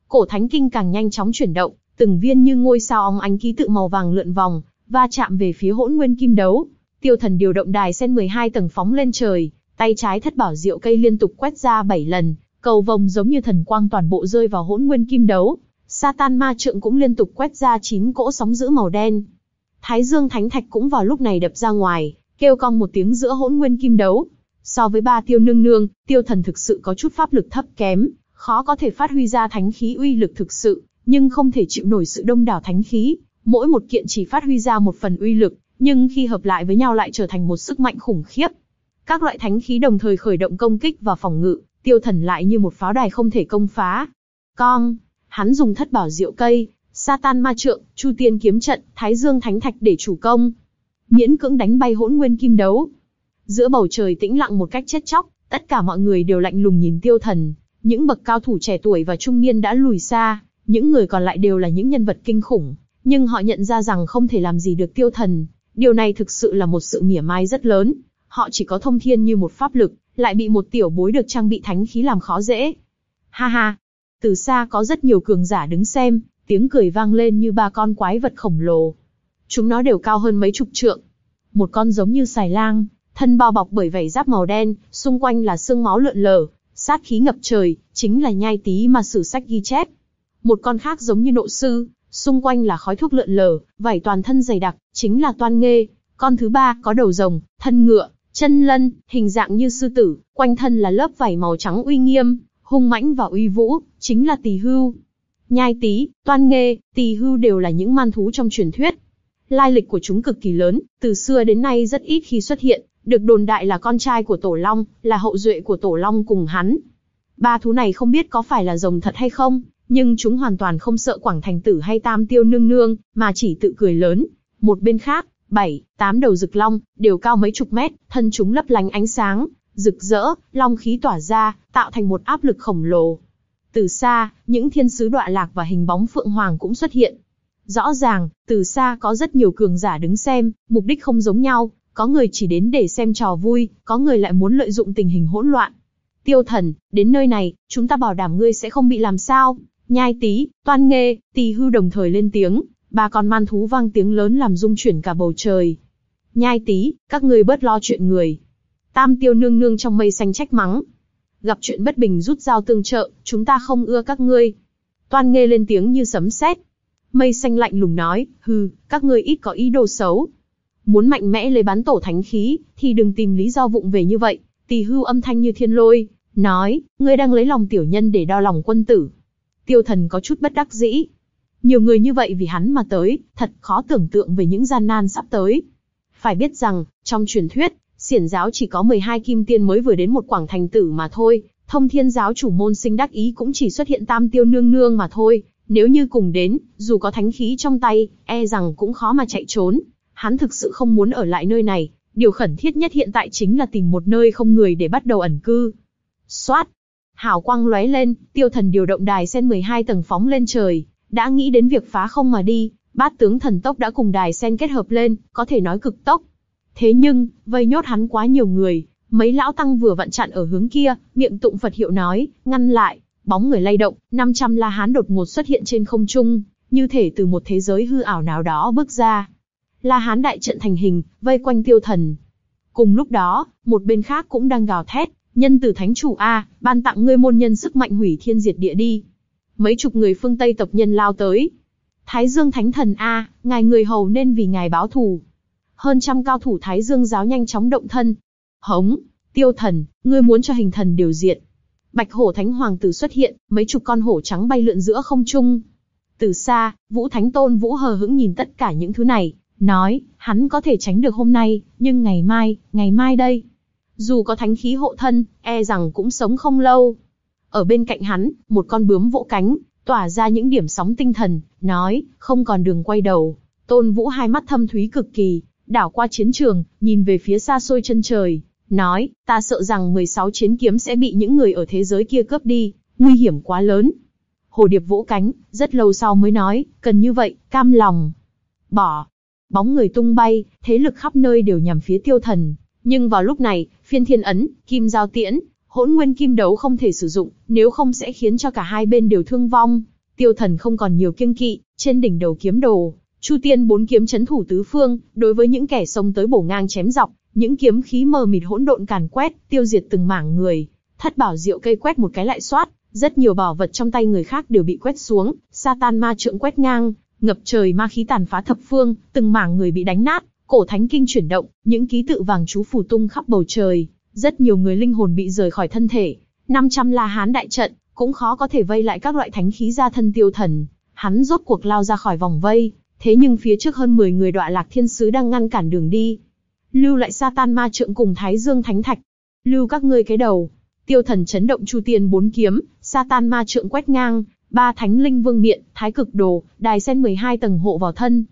Cổ thánh kinh càng nhanh chóng chuyển động, từng viên như ngôi sao óng ánh ký tự màu vàng lượn vòng, va chạm về phía hỗn nguyên kim đấu. Tiêu thần điều động đài sen 12 tầng phóng lên trời, tay trái thất bảo diệu cây liên tục quét ra 7 lần, cầu vồng giống như thần quang toàn bộ rơi vào hỗn nguyên kim đấu. Satan ma trượng cũng liên tục quét ra chín cỗ sóng giữ màu đen. Thái Dương Thánh Thạch cũng vào lúc này đập ra ngoài, kêu cong một tiếng giữa hỗn nguyên kim đấu. So với ba tiêu nương nương, tiêu thần thực sự có chút pháp lực thấp kém, khó có thể phát huy ra thánh khí uy lực thực sự, nhưng không thể chịu nổi sự đông đảo thánh khí. Mỗi một kiện chỉ phát huy ra một phần uy lực, nhưng khi hợp lại với nhau lại trở thành một sức mạnh khủng khiếp. Các loại thánh khí đồng thời khởi động công kích và phòng ngự, tiêu thần lại như một pháo đài không thể công phá. Con, hắn dùng thất bảo diệu cây, sa tan ma trượng, Chu tiên kiếm trận, Thái Dương thánh thạch để chủ công. Miễn cưỡng đánh bay hỗn nguyên kim đấu. Giữa bầu trời tĩnh lặng một cách chết chóc, tất cả mọi người đều lạnh lùng nhìn tiêu thần. Những bậc cao thủ trẻ tuổi và trung niên đã lùi xa, những người còn lại đều là những nhân vật kinh khủng. Nhưng họ nhận ra rằng không thể làm gì được tiêu thần. Điều này thực sự là một sự mỉa mai rất lớn. Họ chỉ có thông thiên như một pháp lực, lại bị một tiểu bối được trang bị thánh khí làm khó dễ. Ha ha! Từ xa có rất nhiều cường giả đứng xem, tiếng cười vang lên như ba con quái vật khổng lồ. Chúng nó đều cao hơn mấy chục trượng. Một con giống như xài lang, thân bao bọc bởi vảy giáp màu đen, xung quanh là xương máu lượn lờ, sát khí ngập trời, chính là nhai tí mà sử sách ghi chép. Một con khác giống như nộ sư, xung quanh là khói thuốc lượn lờ, vảy toàn thân dày đặc, chính là toan nghê. Con thứ ba có đầu rồng, thân ngựa, chân lân, hình dạng như sư tử, quanh thân là lớp vảy màu trắng uy nghiêm, hung mãnh và uy vũ, chính là tỳ hưu. Nhai tý, toan nghê, tỳ hưu đều là những man thú trong truyền thuyết. Lai lịch của chúng cực kỳ lớn, từ xưa đến nay rất ít khi xuất hiện, được đồn đại là con trai của Tổ Long, là hậu duệ của Tổ Long cùng hắn. Ba thú này không biết có phải là rồng thật hay không, nhưng chúng hoàn toàn không sợ Quảng Thành Tử hay Tam Tiêu Nương Nương, mà chỉ tự cười lớn. Một bên khác, bảy, tám đầu rực long, đều cao mấy chục mét, thân chúng lấp lánh ánh sáng, rực rỡ, long khí tỏa ra, tạo thành một áp lực khổng lồ. Từ xa, những thiên sứ đọa lạc và hình bóng phượng hoàng cũng xuất hiện. Rõ ràng, từ xa có rất nhiều cường giả đứng xem, mục đích không giống nhau, có người chỉ đến để xem trò vui, có người lại muốn lợi dụng tình hình hỗn loạn. Tiêu thần, đến nơi này, chúng ta bảo đảm ngươi sẽ không bị làm sao. Nhai tí, toan nghê, tỳ hư đồng thời lên tiếng, ba con man thú vang tiếng lớn làm rung chuyển cả bầu trời. Nhai tí, các ngươi bớt lo chuyện người. Tam tiêu nương nương trong mây xanh trách mắng. Gặp chuyện bất bình rút dao tương trợ, chúng ta không ưa các ngươi. Toan nghe lên tiếng như sấm sét. Mây xanh lạnh lùng nói, hừ, các ngươi ít có ý đồ xấu. Muốn mạnh mẽ lấy bán tổ thánh khí, thì đừng tìm lý do vụng về như vậy. Tỳ hưu âm thanh như thiên lôi, nói, ngươi đang lấy lòng tiểu nhân để đo lòng quân tử. Tiêu thần có chút bất đắc dĩ. Nhiều người như vậy vì hắn mà tới, thật khó tưởng tượng về những gian nan sắp tới. Phải biết rằng, trong truyền thuyết, xiển giáo chỉ có 12 kim tiên mới vừa đến một quảng thành tử mà thôi, Thông thiên giáo chủ môn sinh đắc ý cũng chỉ xuất hiện tam tiêu nương nương mà thôi, nếu như cùng đến, dù có thánh khí trong tay, e rằng cũng khó mà chạy trốn. Hắn thực sự không muốn ở lại nơi này, điều khẩn thiết nhất hiện tại chính là tìm một nơi không người để bắt đầu ẩn cư. Xoát! Hảo quang lóe lên, tiêu thần điều động đài sen 12 tầng phóng lên trời, đã nghĩ đến việc phá không mà đi, bát tướng thần tốc đã cùng đài sen kết hợp lên, có thể nói cực tốc. Thế nhưng, vây nhốt hắn quá nhiều người, mấy lão tăng vừa vặn chặn ở hướng kia, miệng tụng Phật hiệu nói, ngăn lại, bóng người lay động, 500 la hán đột ngột xuất hiện trên không trung, như thể từ một thế giới hư ảo nào đó bước ra. La hán đại trận thành hình, vây quanh tiêu thần. Cùng lúc đó, một bên khác cũng đang gào thét, nhân từ thánh chủ A, ban tặng ngươi môn nhân sức mạnh hủy thiên diệt địa đi. Mấy chục người phương Tây tộc nhân lao tới. Thái Dương Thánh Thần A, ngài người hầu nên vì ngài báo thù. Hơn trăm cao thủ Thái Dương giáo nhanh chóng động thân. Hống, tiêu thần, ngươi muốn cho hình thần điều diệt. Bạch hổ thánh hoàng tử xuất hiện, mấy chục con hổ trắng bay lượn giữa không trung. Từ xa, Vũ Thánh Tôn Vũ hờ hững nhìn tất cả những thứ này, nói, hắn có thể tránh được hôm nay, nhưng ngày mai, ngày mai đây. Dù có thánh khí hộ thân, e rằng cũng sống không lâu. Ở bên cạnh hắn, một con bướm vỗ cánh, tỏa ra những điểm sóng tinh thần, nói, không còn đường quay đầu. Tôn Vũ hai mắt thâm thúy cực kỳ, đảo qua chiến trường, nhìn về phía xa xôi chân trời, nói, ta sợ rằng 16 chiến kiếm sẽ bị những người ở thế giới kia cướp đi, nguy hiểm quá lớn. Hồ điệp vỗ cánh, rất lâu sau mới nói, cần như vậy, cam lòng. Bỏ. Bóng người tung bay, thế lực khắp nơi đều nhằm phía tiêu thần. Nhưng vào lúc này, phiên thiên ấn, kim giao tiễn, hỗn nguyên kim đấu không thể sử dụng, nếu không sẽ khiến cho cả hai bên đều thương vong. Tiêu thần không còn nhiều kiêng kỵ, trên đỉnh đầu kiếm đồ, Chu Tiên bốn kiếm chấn thủ tứ phương, đối với những kẻ xông tới bổ ngang chém dọc, những kiếm khí mờ mịt hỗn độn càn quét, tiêu diệt từng mảng người. Thất bảo diệu cây quét một cái lại xoát, rất nhiều bảo vật trong tay người khác đều bị quét xuống, Satan ma trượng quét ngang, ngập trời ma khí tàn phá thập phương, từng mảng người bị đánh nát, cổ thánh kinh chuyển động, những ký tự vàng chú phù tung khắp bầu trời, rất nhiều người linh hồn bị rời khỏi thân thể. 500 La Hán đại trận, cũng khó có thể vây lại các loại thánh khí ra thân tiêu thần. Hắn rốt cuộc lao ra khỏi vòng vây, thế nhưng phía trước hơn 10 người đọa lạc thiên sứ đang ngăn cản đường đi. Lưu lại sa tan ma trượng cùng Thái Dương thánh thạch. Lưu các ngươi cái đầu. Tiêu thần chấn động chu tiên bốn kiếm, sa tan ma trượng quét ngang, ba thánh linh vương miện, thái cực đồ, đài sen 12 tầng hộ vào thân.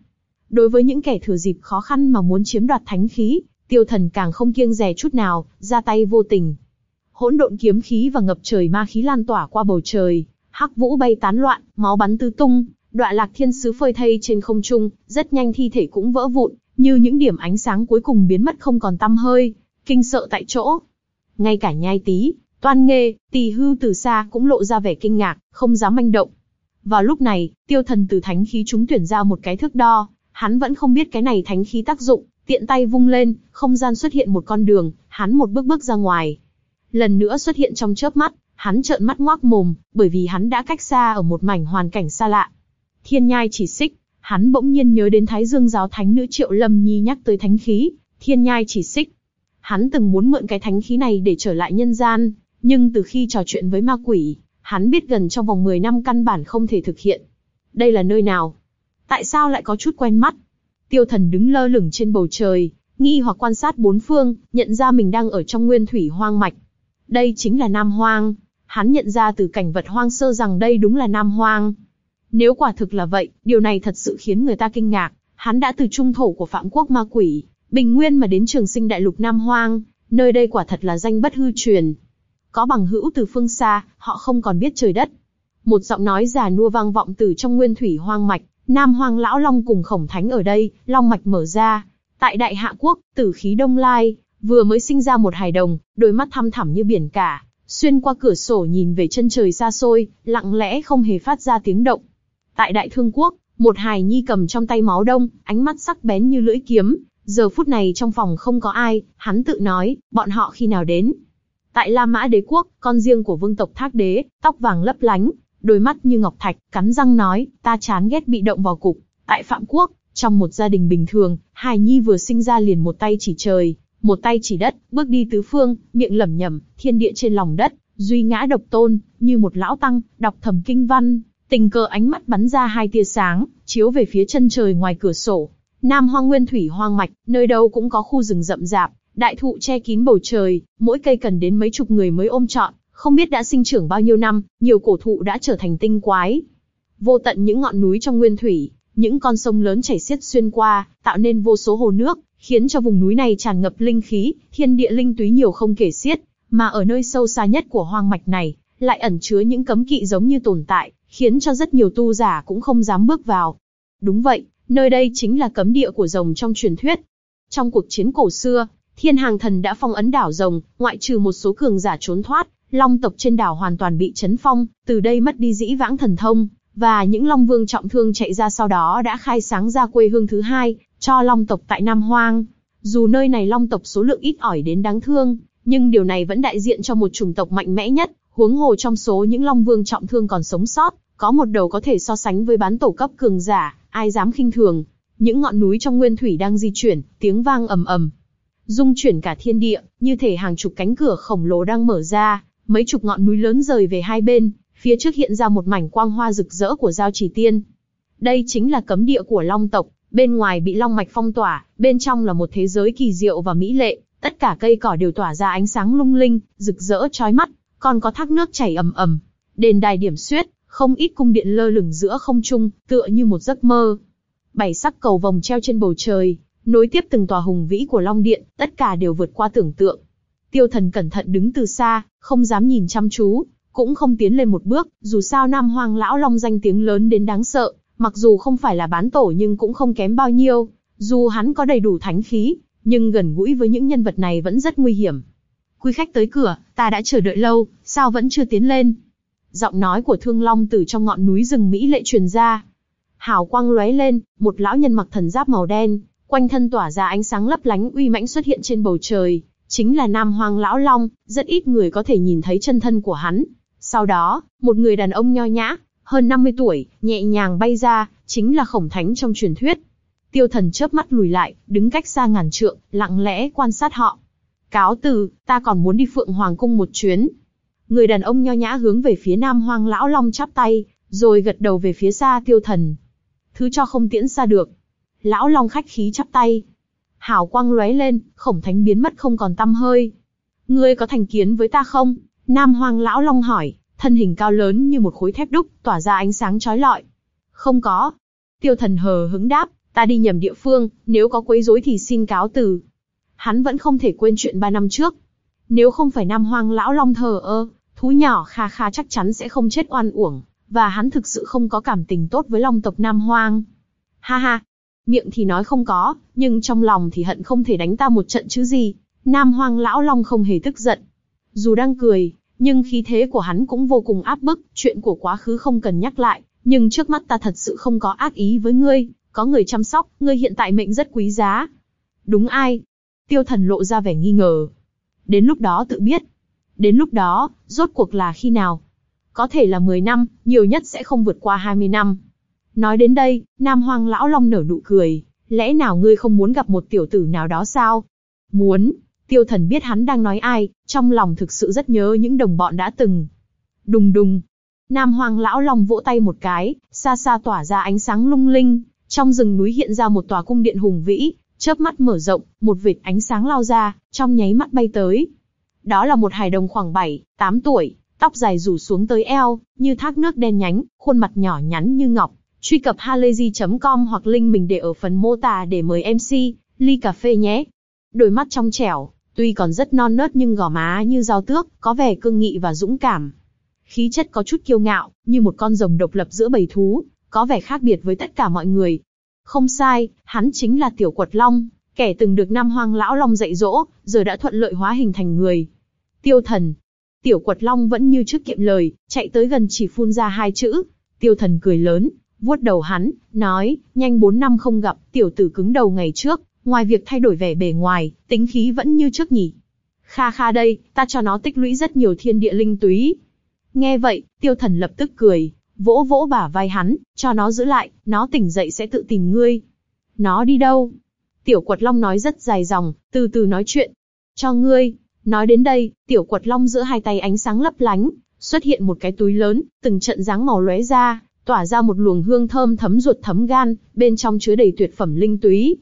Đối với những kẻ thừa dịp khó khăn mà muốn chiếm đoạt thánh khí, tiêu thần càng không kiêng dè chút nào, ra tay vô tình. Hỗn độn kiếm khí và ngập trời ma khí lan tỏa qua bầu trời, hắc vũ bay tán loạn, máu bắn tứ tung, đọa lạc thiên sứ phơi thây trên không trung, rất nhanh thi thể cũng vỡ vụn, như những điểm ánh sáng cuối cùng biến mất không còn tăm hơi, kinh sợ tại chỗ. Ngay cả nhai tí, toan nghê, tỳ hư từ xa cũng lộ ra vẻ kinh ngạc, không dám manh động. Vào lúc này, tiêu thần từ thánh khí chúng tuyển ra một cái thước đo, hắn vẫn không biết cái này thánh khí tác dụng, tiện tay vung lên, không gian xuất hiện một con đường, hắn một bước bước ra ngoài. Lần nữa xuất hiện trong chớp mắt, hắn trợn mắt ngoác mồm, bởi vì hắn đã cách xa ở một mảnh hoàn cảnh xa lạ. Thiên nhai chỉ xích, hắn bỗng nhiên nhớ đến Thái Dương giáo thánh nữ Triệu Lâm Nhi nhắc tới thánh khí, thiên nhai chỉ xích. Hắn từng muốn mượn cái thánh khí này để trở lại nhân gian, nhưng từ khi trò chuyện với ma quỷ, hắn biết gần trong vòng 10 năm căn bản không thể thực hiện. Đây là nơi nào? Tại sao lại có chút quen mắt? Tiêu thần đứng lơ lửng trên bầu trời, nghi hoặc quan sát bốn phương, nhận ra mình đang ở trong nguyên thủy hoang mạch. Đây chính là Nam Hoang. Hắn nhận ra từ cảnh vật hoang sơ rằng đây đúng là Nam Hoang. Nếu quả thực là vậy, điều này thật sự khiến người ta kinh ngạc. Hắn đã từ trung thổ của phạm quốc ma quỷ, bình nguyên mà đến trường sinh đại lục Nam Hoang, nơi đây quả thật là danh bất hư truyền. Có bằng hữu từ phương xa, họ không còn biết trời đất. Một giọng nói già nua vang vọng từ trong nguyên thủy hoang mạch, Nam Hoang Lão Long cùng Khổng Thánh ở đây, Long mạch mở ra. Tại Đại Hạ Quốc, tử khí đông lai, vừa mới sinh ra một hài đồng, đôi mắt thăm thẳm như biển cả, xuyên qua cửa sổ nhìn về chân trời xa xôi, lặng lẽ không hề phát ra tiếng động. Tại Đại Thương Quốc, một hài nhi cầm trong tay máu đông, ánh mắt sắc bén như lưỡi kiếm. Giờ phút này trong phòng không có ai, hắn tự nói, bọn họ khi nào đến. Tại La Mã Đế Quốc, con riêng của vương tộc Thác Đế, tóc vàng lấp lánh, đôi mắt như ngọc thạch, cắn răng nói, ta chán ghét bị động vào cục. Tại Phạm Quốc, trong một gia đình bình thường, hài nhi vừa sinh ra liền một tay chỉ trời, một tay chỉ đất, bước đi tứ phương, miệng lẩm nhẩm, thiên địa trên lòng đất, duy ngã độc tôn, như một lão tăng, đọc thầm kinh văn, tình cờ ánh mắt bắn ra hai tia sáng, chiếu về phía chân trời ngoài cửa sổ. Nam hoang nguyên thủy hoang mạch, nơi đâu cũng có khu rừng rậm rạp, đại thụ che kín bầu trời, mỗi cây cần đến mấy chục người mới ôm trọn, Không biết đã sinh trưởng bao nhiêu năm, nhiều cổ thụ đã trở thành tinh quái. Vô tận những ngọn núi trong nguyên thủy, những con sông lớn chảy xiết xuyên qua, tạo nên vô số hồ nước, khiến cho vùng núi này tràn ngập linh khí, thiên địa linh túy nhiều không kể xiết, mà ở nơi sâu xa nhất của hoang mạch này, lại ẩn chứa những cấm kỵ giống như tồn tại, khiến cho rất nhiều tu giả cũng không dám bước vào. Đúng vậy, nơi đây chính là cấm địa của rồng trong truyền thuyết. Trong cuộc chiến cổ xưa, Thiên Hàng Thần đã phong ấn đảo rồng, ngoại trừ một số cường giả trốn thoát, long tộc trên đảo hoàn toàn bị chấn phong, từ đây mất đi dĩ vãng thần thông, và những long vương trọng thương chạy ra sau đó đã khai sáng ra quê hương thứ hai, cho long tộc tại Nam Hoang. Dù nơi này long tộc số lượng ít ỏi đến đáng thương, nhưng điều này vẫn đại diện cho một chủng tộc mạnh mẽ nhất, huống hồ trong số những long vương trọng thương còn sống sót, có một đầu có thể so sánh với bán tổ cấp cường giả, ai dám khinh thường. Những ngọn núi trong nguyên thủy đang di chuyển, tiếng vang ầm ầm, dung chuyển cả thiên địa, như thể hàng chục cánh cửa khổng lồ đang mở ra, mấy chục ngọn núi lớn rời về hai bên, phía trước hiện ra một mảnh quang hoa rực rỡ của giao chỉ tiên. Đây chính là cấm địa của Long tộc, bên ngoài bị long mạch phong tỏa, bên trong là một thế giới kỳ diệu và mỹ lệ, tất cả cây cỏ đều tỏa ra ánh sáng lung linh, rực rỡ chói mắt, còn có thác nước chảy ầm ầm, đền đài điểm xuyết, không ít cung điện lơ lửng giữa không trung, tựa như một giấc mơ. Bảy sắc cầu vòng treo trên bầu trời, nối tiếp từng tòa hùng vĩ của Long Điện, tất cả đều vượt qua tưởng tượng. Tiêu Thần cẩn thận đứng từ xa, không dám nhìn chăm chú, cũng không tiến lên một bước, dù sao Nam Hoang lão long danh tiếng lớn đến đáng sợ, mặc dù không phải là bán tổ nhưng cũng không kém bao nhiêu, dù hắn có đầy đủ thánh khí, nhưng gần gũi với những nhân vật này vẫn rất nguy hiểm. Quý khách tới cửa, ta đã chờ đợi lâu, sao vẫn chưa tiến lên? Giọng nói của Thương Long từ trong ngọn núi rừng Mỹ lệ truyền ra. Hào quang lóe lên, một lão nhân mặc thần giáp màu đen, quanh thân tỏa ra ánh sáng lấp lánh uy mãnh xuất hiện trên bầu trời, chính là Nam Hoang lão long, rất ít người có thể nhìn thấy chân thân của hắn. Sau đó, một người đàn ông nho nhã, hơn 50 tuổi, nhẹ nhàng bay ra, chính là khổng thánh trong truyền thuyết. Tiêu thần chớp mắt lùi lại, đứng cách xa ngàn trượng, lặng lẽ quan sát họ. Cáo từ, ta còn muốn đi Phượng Hoàng Cung một chuyến. Người đàn ông nho nhã hướng về phía Nam Hoang Lão Long chắp tay, rồi gật đầu về phía xa tiêu thần. Thứ cho không tiễn xa được. Lão Long khách khí chắp tay. Hảo quang lóe lên, khổng thánh biến mất không còn tăm hơi. Ngươi có thành kiến với ta không? Nam Hoang Lão Long hỏi, thân hình cao lớn như một khối thép đúc, tỏa ra ánh sáng chói lọi. Không có. Tiêu thần hờ hứng đáp, ta đi nhầm địa phương, nếu có quấy rối thì xin cáo từ. Hắn vẫn không thể quên chuyện ba năm trước. Nếu không phải Nam Hoang Lão Long thờ ơ, thú nhỏ kha kha chắc chắn sẽ không chết oan uổng, và hắn thực sự không có cảm tình tốt với Long tộc Nam Hoang. Ha ha, miệng thì nói không có, nhưng trong lòng thì hận không thể đánh ta một trận chứ gì. Nam Hoang Lão Long không hề tức giận. Dù đang cười, nhưng khí thế của hắn cũng vô cùng áp bức, chuyện của quá khứ không cần nhắc lại, nhưng trước mắt ta thật sự không có ác ý với ngươi, có người chăm sóc, ngươi hiện tại mệnh rất quý giá. Đúng ai? Tiêu thần lộ ra vẻ nghi ngờ. Đến lúc đó tự biết. Đến lúc đó, rốt cuộc là khi nào? Có thể là 10 năm, nhiều nhất sẽ không vượt qua 20 năm. Nói đến đây, Nam Hoang Lão Long nở nụ cười. Lẽ nào ngươi không muốn gặp một tiểu tử nào đó sao? Muốn. Tiêu thần biết hắn đang nói ai, trong lòng thực sự rất nhớ những đồng bọn đã từng. Đùng đùng. Nam Hoang Lão Long vỗ tay một cái, xa xa tỏa ra ánh sáng lung linh. Trong rừng núi hiện ra một tòa cung điện hùng vĩ, chớp mắt mở rộng, một vệt ánh sáng lao ra, trong nháy mắt bay tới. Đó là một hài đồng khoảng 7, 8 tuổi, tóc dài rủ xuống tới eo, như thác nước đen nhánh, khuôn mặt nhỏ nhắn như ngọc. Truy cập halayzi.com hoặc link mình để ở phần mô tả để mời MC, ly cà phê nhé. Đôi mắt trong trẻo, tuy còn rất non nớt nhưng gò má như dao tước, có vẻ cương nghị và dũng cảm. Khí chất có chút kiêu ngạo, như một con rồng độc lập giữa bầy thú, có vẻ khác biệt với tất cả mọi người. Không sai, hắn chính là Tiểu Quật Long, kẻ từng được Nam Hoang Lão Long dạy dỗ, giờ đã thuận lợi hóa hình thành người. Tiêu thần. Tiểu Quật Long vẫn như trước kiệm lời, chạy tới gần chỉ phun ra hai chữ. Tiêu thần cười lớn, vuốt đầu hắn, nói, nhanh bốn năm không gặp, tiểu tử cứng đầu ngày trước, ngoài việc thay đổi vẻ bề ngoài, tính khí vẫn như trước nhỉ. Kha kha đây, ta cho nó tích lũy rất nhiều thiên địa linh túy. Nghe vậy, tiêu thần lập tức cười, vỗ vỗ bả vai hắn, cho nó giữ lại, nó tỉnh dậy sẽ tự tìm ngươi. Nó đi đâu? Tiểu quật long nói rất dài dòng, từ từ nói chuyện. Cho ngươi. Nói đến đây, tiểu quật long giữa hai tay ánh sáng lấp lánh, xuất hiện một cái túi lớn, từng trận dáng màu lóe ra, tỏa ra một luồng hương thơm thấm ruột thấm gan, bên trong chứa đầy tuyệt phẩm linh túy.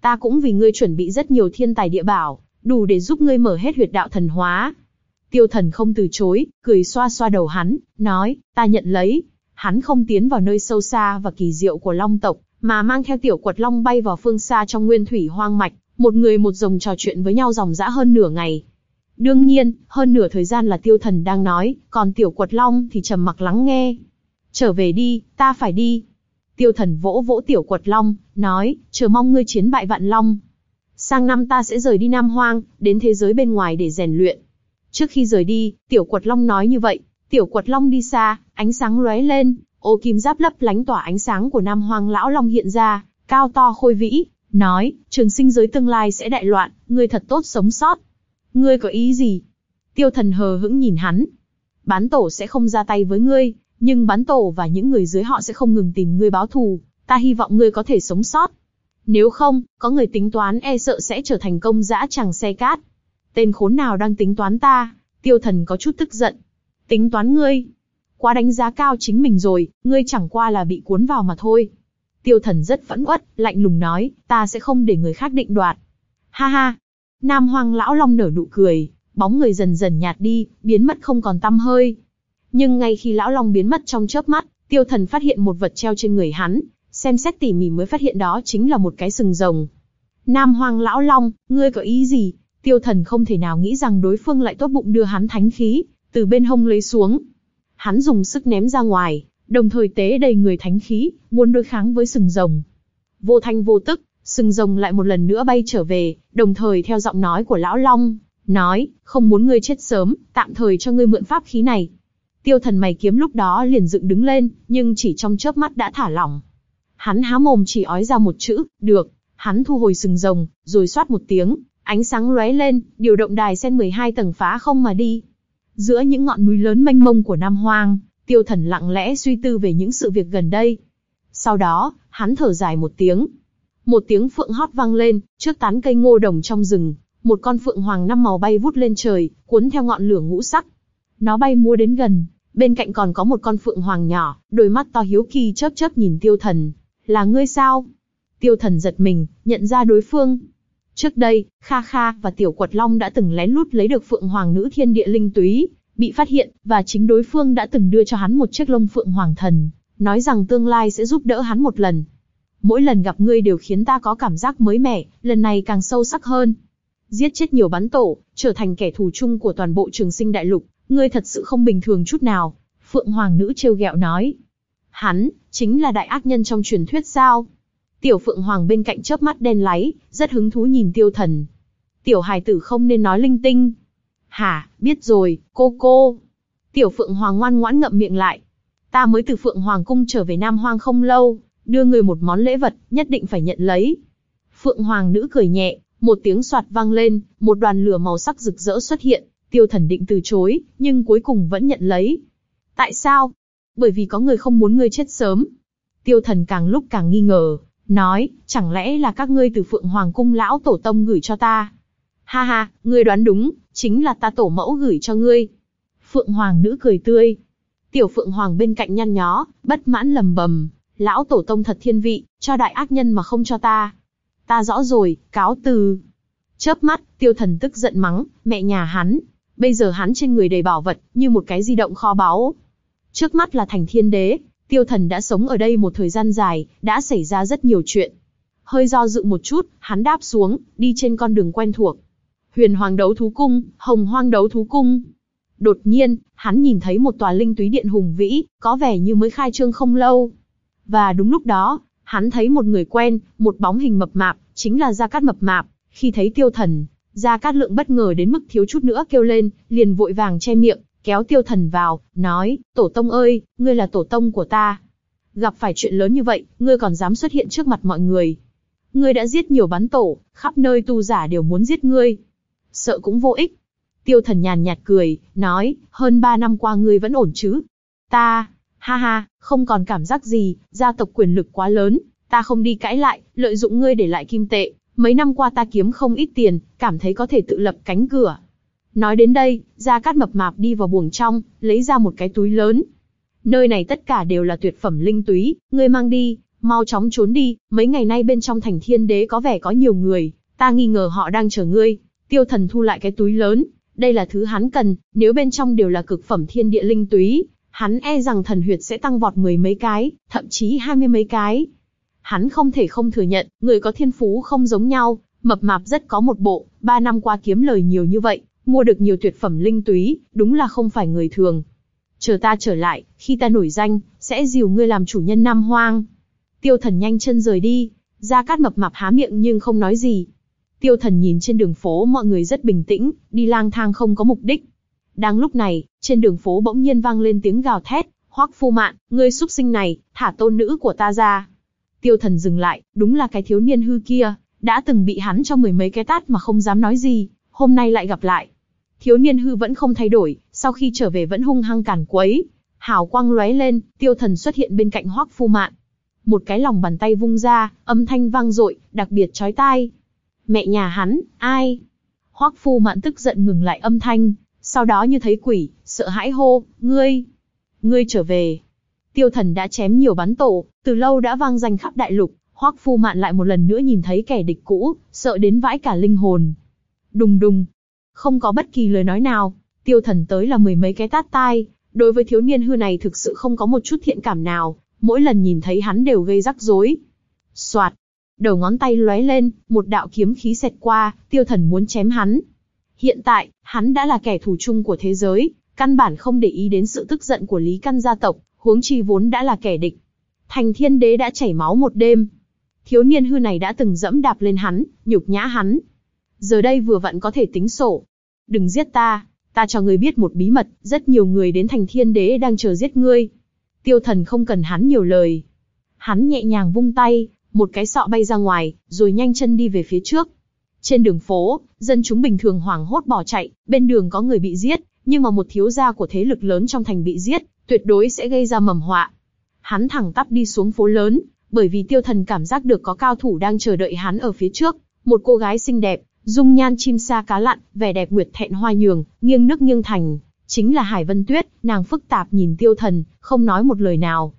Ta cũng vì ngươi chuẩn bị rất nhiều thiên tài địa bảo, đủ để giúp ngươi mở hết huyệt đạo thần hóa. Tiêu thần không từ chối, cười xoa xoa đầu hắn, nói, ta nhận lấy. Hắn không tiến vào nơi sâu xa và kỳ diệu của long tộc, mà mang theo tiểu quật long bay vào phương xa trong nguyên thủy hoang mạch, một người một rồng trò chuyện với nhau dòng dã hơn nửa ngày. Đương nhiên, hơn nửa thời gian là tiêu thần đang nói, còn tiểu quật long thì trầm mặc lắng nghe. Trở về đi, ta phải đi. Tiêu thần vỗ vỗ tiểu quật long, nói, chờ mong ngươi chiến bại vạn long. Sang năm ta sẽ rời đi Nam Hoang, đến thế giới bên ngoài để rèn luyện. Trước khi rời đi, tiểu quật long nói như vậy, tiểu quật long đi xa, ánh sáng lóe lên, ô kim giáp lấp lánh tỏa ánh sáng của Nam Hoang lão long hiện ra, cao to khôi vĩ, nói, trường sinh giới tương lai sẽ đại loạn, ngươi thật tốt sống sót. Ngươi có ý gì? Tiêu thần hờ hững nhìn hắn. Bán tổ sẽ không ra tay với ngươi, nhưng bán tổ và những người dưới họ sẽ không ngừng tìm ngươi báo thù, ta hy vọng ngươi có thể sống sót. Nếu không, có người tính toán e sợ sẽ trở thành công dã chẳng xe cát. Tên khốn nào đang tính toán ta? Tiêu thần có chút tức giận. Tính toán ngươi? Quá đánh giá cao chính mình rồi, ngươi chẳng qua là bị cuốn vào mà thôi. Tiêu thần rất phẫn uất, lạnh lùng nói, ta sẽ không để người khác định đoạt. Ha ha! Nam hoang lão long nở nụ cười, bóng người dần dần nhạt đi, biến mất không còn tăm hơi. Nhưng ngay khi lão long biến mất trong chớp mắt, tiêu thần phát hiện một vật treo trên người hắn, xem xét tỉ mỉ mới phát hiện đó chính là một cái sừng rồng. Nam hoang lão long, ngươi có ý gì? Tiêu thần không thể nào nghĩ rằng đối phương lại tốt bụng đưa hắn thánh khí, từ bên hông lấy xuống. Hắn dùng sức ném ra ngoài, đồng thời tế đầy người thánh khí, muốn đối kháng với sừng rồng. Vô thanh vô tức, sừng rồng lại một lần nữa bay trở về, đồng thời theo giọng nói của lão long, nói, không muốn ngươi chết sớm, tạm thời cho ngươi mượn pháp khí này. Tiêu thần mày kiếm lúc đó liền dựng đứng lên, nhưng chỉ trong chớp mắt đã thả lỏng. Hắn há mồm chỉ ói ra một chữ, được, hắn thu hồi sừng rồng, rồi xoát một tiếng, ánh sáng lóe lên, điều động đài sen 12 tầng phá không mà đi. Giữa những ngọn núi lớn mênh mông của Nam Hoang, tiêu thần lặng lẽ suy tư về những sự việc gần đây. Sau đó, hắn thở dài một tiếng. Một tiếng phượng hót vang lên, trước tán cây ngô đồng trong rừng, một con phượng hoàng năm màu bay vút lên trời, cuốn theo ngọn lửa ngũ sắc. Nó bay múa đến gần, bên cạnh còn có một con phượng hoàng nhỏ, đôi mắt to hiếu kỳ chớp chớp nhìn tiêu thần. Là ngươi sao? Tiêu thần giật mình, nhận ra đối phương. Trước đây, Kha Kha và Tiểu Quật Long đã từng lén lút lấy được phượng hoàng nữ thiên địa linh túy, bị phát hiện, và chính đối phương đã từng đưa cho hắn một chiếc lông phượng hoàng thần, nói rằng tương lai sẽ giúp đỡ hắn một lần. Mỗi lần gặp ngươi đều khiến ta có cảm giác mới mẻ, lần này càng sâu sắc hơn. Giết chết nhiều bắn tổ, trở thành kẻ thù chung của toàn bộ trường sinh đại lục, ngươi thật sự không bình thường chút nào. Phượng Hoàng nữ trêu ghẹo nói. Hắn, chính là đại ác nhân trong truyền thuyết sao? Tiểu Phượng Hoàng bên cạnh chớp mắt đen láy, rất hứng thú nhìn tiêu thần. Tiểu hài tử không nên nói linh tinh, Hả, biết rồi, cô cô. Tiểu Phượng Hoàng ngoan ngoãn ngậm miệng lại. Ta mới từ Phượng Hoàng cung trở về Nam Hoang không lâu, đưa người một món lễ vật, nhất định phải nhận lấy. Phượng Hoàng nữ cười nhẹ, một tiếng soạt vang lên, một đoàn lửa màu sắc rực rỡ xuất hiện, tiêu thần định từ chối, nhưng cuối cùng vẫn nhận lấy. Tại sao? Bởi vì có người không muốn ngươi chết sớm. Tiêu thần càng lúc càng nghi ngờ, nói, chẳng lẽ là các ngươi từ Phượng Hoàng cung lão tổ tông gửi cho ta? Ha ha, ngươi đoán đúng, chính là ta tổ mẫu gửi cho ngươi. Phượng Hoàng nữ cười tươi. Tiểu Phượng Hoàng bên cạnh nhăn nhó, bất mãn lầm bầm. Lão tổ tông thật thiên vị, cho đại ác nhân mà không cho ta. Ta rõ rồi, cáo từ. Chớp mắt, tiêu thần tức giận mắng, mẹ nhà hắn. Bây giờ hắn trên người đầy bảo vật, như một cái di động kho báu. Trước mắt là thành thiên đế, tiêu thần đã sống ở đây một thời gian dài, đã xảy ra rất nhiều chuyện. Hơi do dự một chút, hắn đáp xuống, đi trên con đường quen thuộc. Huyền Hoàng đấu thú cung, Hồng Hoang đấu thú cung. Đột nhiên, hắn nhìn thấy một tòa linh túy điện hùng vĩ, có vẻ như mới khai trương không lâu. Và đúng lúc đó, hắn thấy một người quen, một bóng hình mập mạp, chính là Gia Cát mập mạp. Khi thấy tiêu thần, Gia Cát lượng bất ngờ đến mức thiếu chút nữa kêu lên, liền vội vàng che miệng, kéo tiêu thần vào, nói, tổ tông ơi, ngươi là tổ tông của ta. Gặp phải chuyện lớn như vậy, ngươi còn dám xuất hiện trước mặt mọi người. Ngươi đã giết nhiều bắn tổ, khắp nơi tu giả đều muốn giết ngươi sợ cũng vô ích. Tiêu thần nhàn nhạt cười, nói, hơn ba năm qua ngươi vẫn ổn chứ? Ta, ha ha, không còn cảm giác gì, gia tộc quyền lực quá lớn, ta không đi cãi lại, lợi dụng ngươi để lại kim tệ. Mấy năm qua ta kiếm không ít tiền, cảm thấy có thể tự lập cánh cửa. Nói đến đây, Gia Cát mập mạp đi vào buồng trong, lấy ra một cái túi lớn. Nơi này tất cả đều là tuyệt phẩm linh túy, ngươi mang đi, mau chóng trốn đi, mấy ngày nay bên trong thành thiên đế có vẻ có nhiều người, ta nghi ngờ họ đang chờ ngươi. Tiêu thần thu lại cái túi lớn, Đây là thứ hắn cần, nếu bên trong đều là cực phẩm thiên địa linh túy, hắn e rằng thần huyệt sẽ tăng vọt mười mấy cái, thậm chí hai mươi mấy cái. Hắn không thể không thừa nhận, người có thiên phú không giống nhau, mập mạp rất có một bộ, ba năm qua kiếm lời nhiều như vậy, mua được nhiều tuyệt phẩm linh túy, đúng là không phải người thường. Chờ ta trở lại, khi ta nổi danh, sẽ dìu ngươi làm chủ nhân Nam Hoang. Tiêu thần nhanh chân rời đi, Gia Cát mập mạp há miệng nhưng không nói gì. Tiêu thần nhìn trên đường phố mọi người rất bình tĩnh, đi lang thang không có mục đích. Đang lúc này, trên đường phố bỗng nhiên vang lên tiếng gào thét, hoắc phu mạn, ngươi xúc sinh này, thả tôn nữ của ta ra. Tiêu thần dừng lại, đúng là cái thiếu niên hư kia, đã từng bị hắn cho mười mấy cái tát mà không dám nói gì, hôm nay lại gặp lại. Thiếu niên hư vẫn không thay đổi, sau khi trở về vẫn hung hăng cản quấy. Hào quang lóe lên, tiêu thần xuất hiện bên cạnh hoắc phu mạn. Một cái lòng bàn tay vung ra, âm thanh vang dội, đặc biệt chói tai. Mẹ nhà hắn, ai? Hoắc phu mạn tức giận ngừng lại âm thanh, sau đó như thấy quỷ, sợ hãi hô, ngươi, ngươi trở về. Tiêu thần đã chém nhiều bắn tổ, từ lâu đã vang danh khắp đại lục, Hoắc Phu Mạn lại một lần nữa nhìn thấy kẻ địch cũ, sợ đến vãi cả linh hồn. Đùng đùng, không có bất kỳ lời nói nào, tiêu thần tới là mười mấy cái tát tai, đối với thiếu niên hư này thực sự không có một chút thiện cảm nào, mỗi lần nhìn thấy hắn đều gây rắc rối. Soạt, đầu ngón tay lóe lên, một đạo kiếm khí xẹt qua, tiêu thần muốn chém hắn. Hiện tại, hắn đã là kẻ thù chung của thế giới, căn bản không để ý đến sự tức giận của Lý Căn gia tộc, huống chi vốn đã là kẻ địch. Thành thiên đế đã chảy máu một đêm. Thiếu niên hư này đã từng dẫm đạp lên hắn, nhục nhã hắn. Giờ đây vừa vặn có thể tính sổ. Đừng giết ta, ta cho ngươi biết một bí mật, rất nhiều người đến thành thiên đế đang chờ giết ngươi. Tiêu thần không cần hắn nhiều lời. Hắn nhẹ nhàng vung tay, một cái sọ bay ra ngoài, rồi nhanh chân đi về phía trước. Trên đường phố, dân chúng bình thường hoảng hốt bỏ chạy, bên đường có người bị giết, nhưng mà một thiếu gia của thế lực lớn trong thành bị giết, tuyệt đối sẽ gây ra mầm họa. Hắn thẳng tắp đi xuống phố lớn, bởi vì tiêu thần cảm giác được có cao thủ đang chờ đợi hắn ở phía trước. Một cô gái xinh đẹp, dung nhan chim sa cá lặn, vẻ đẹp nguyệt thẹn hoa nhường, nghiêng nước nghiêng thành, chính là Hải Vân Tuyết, nàng phức tạp nhìn tiêu thần, không nói một lời nào.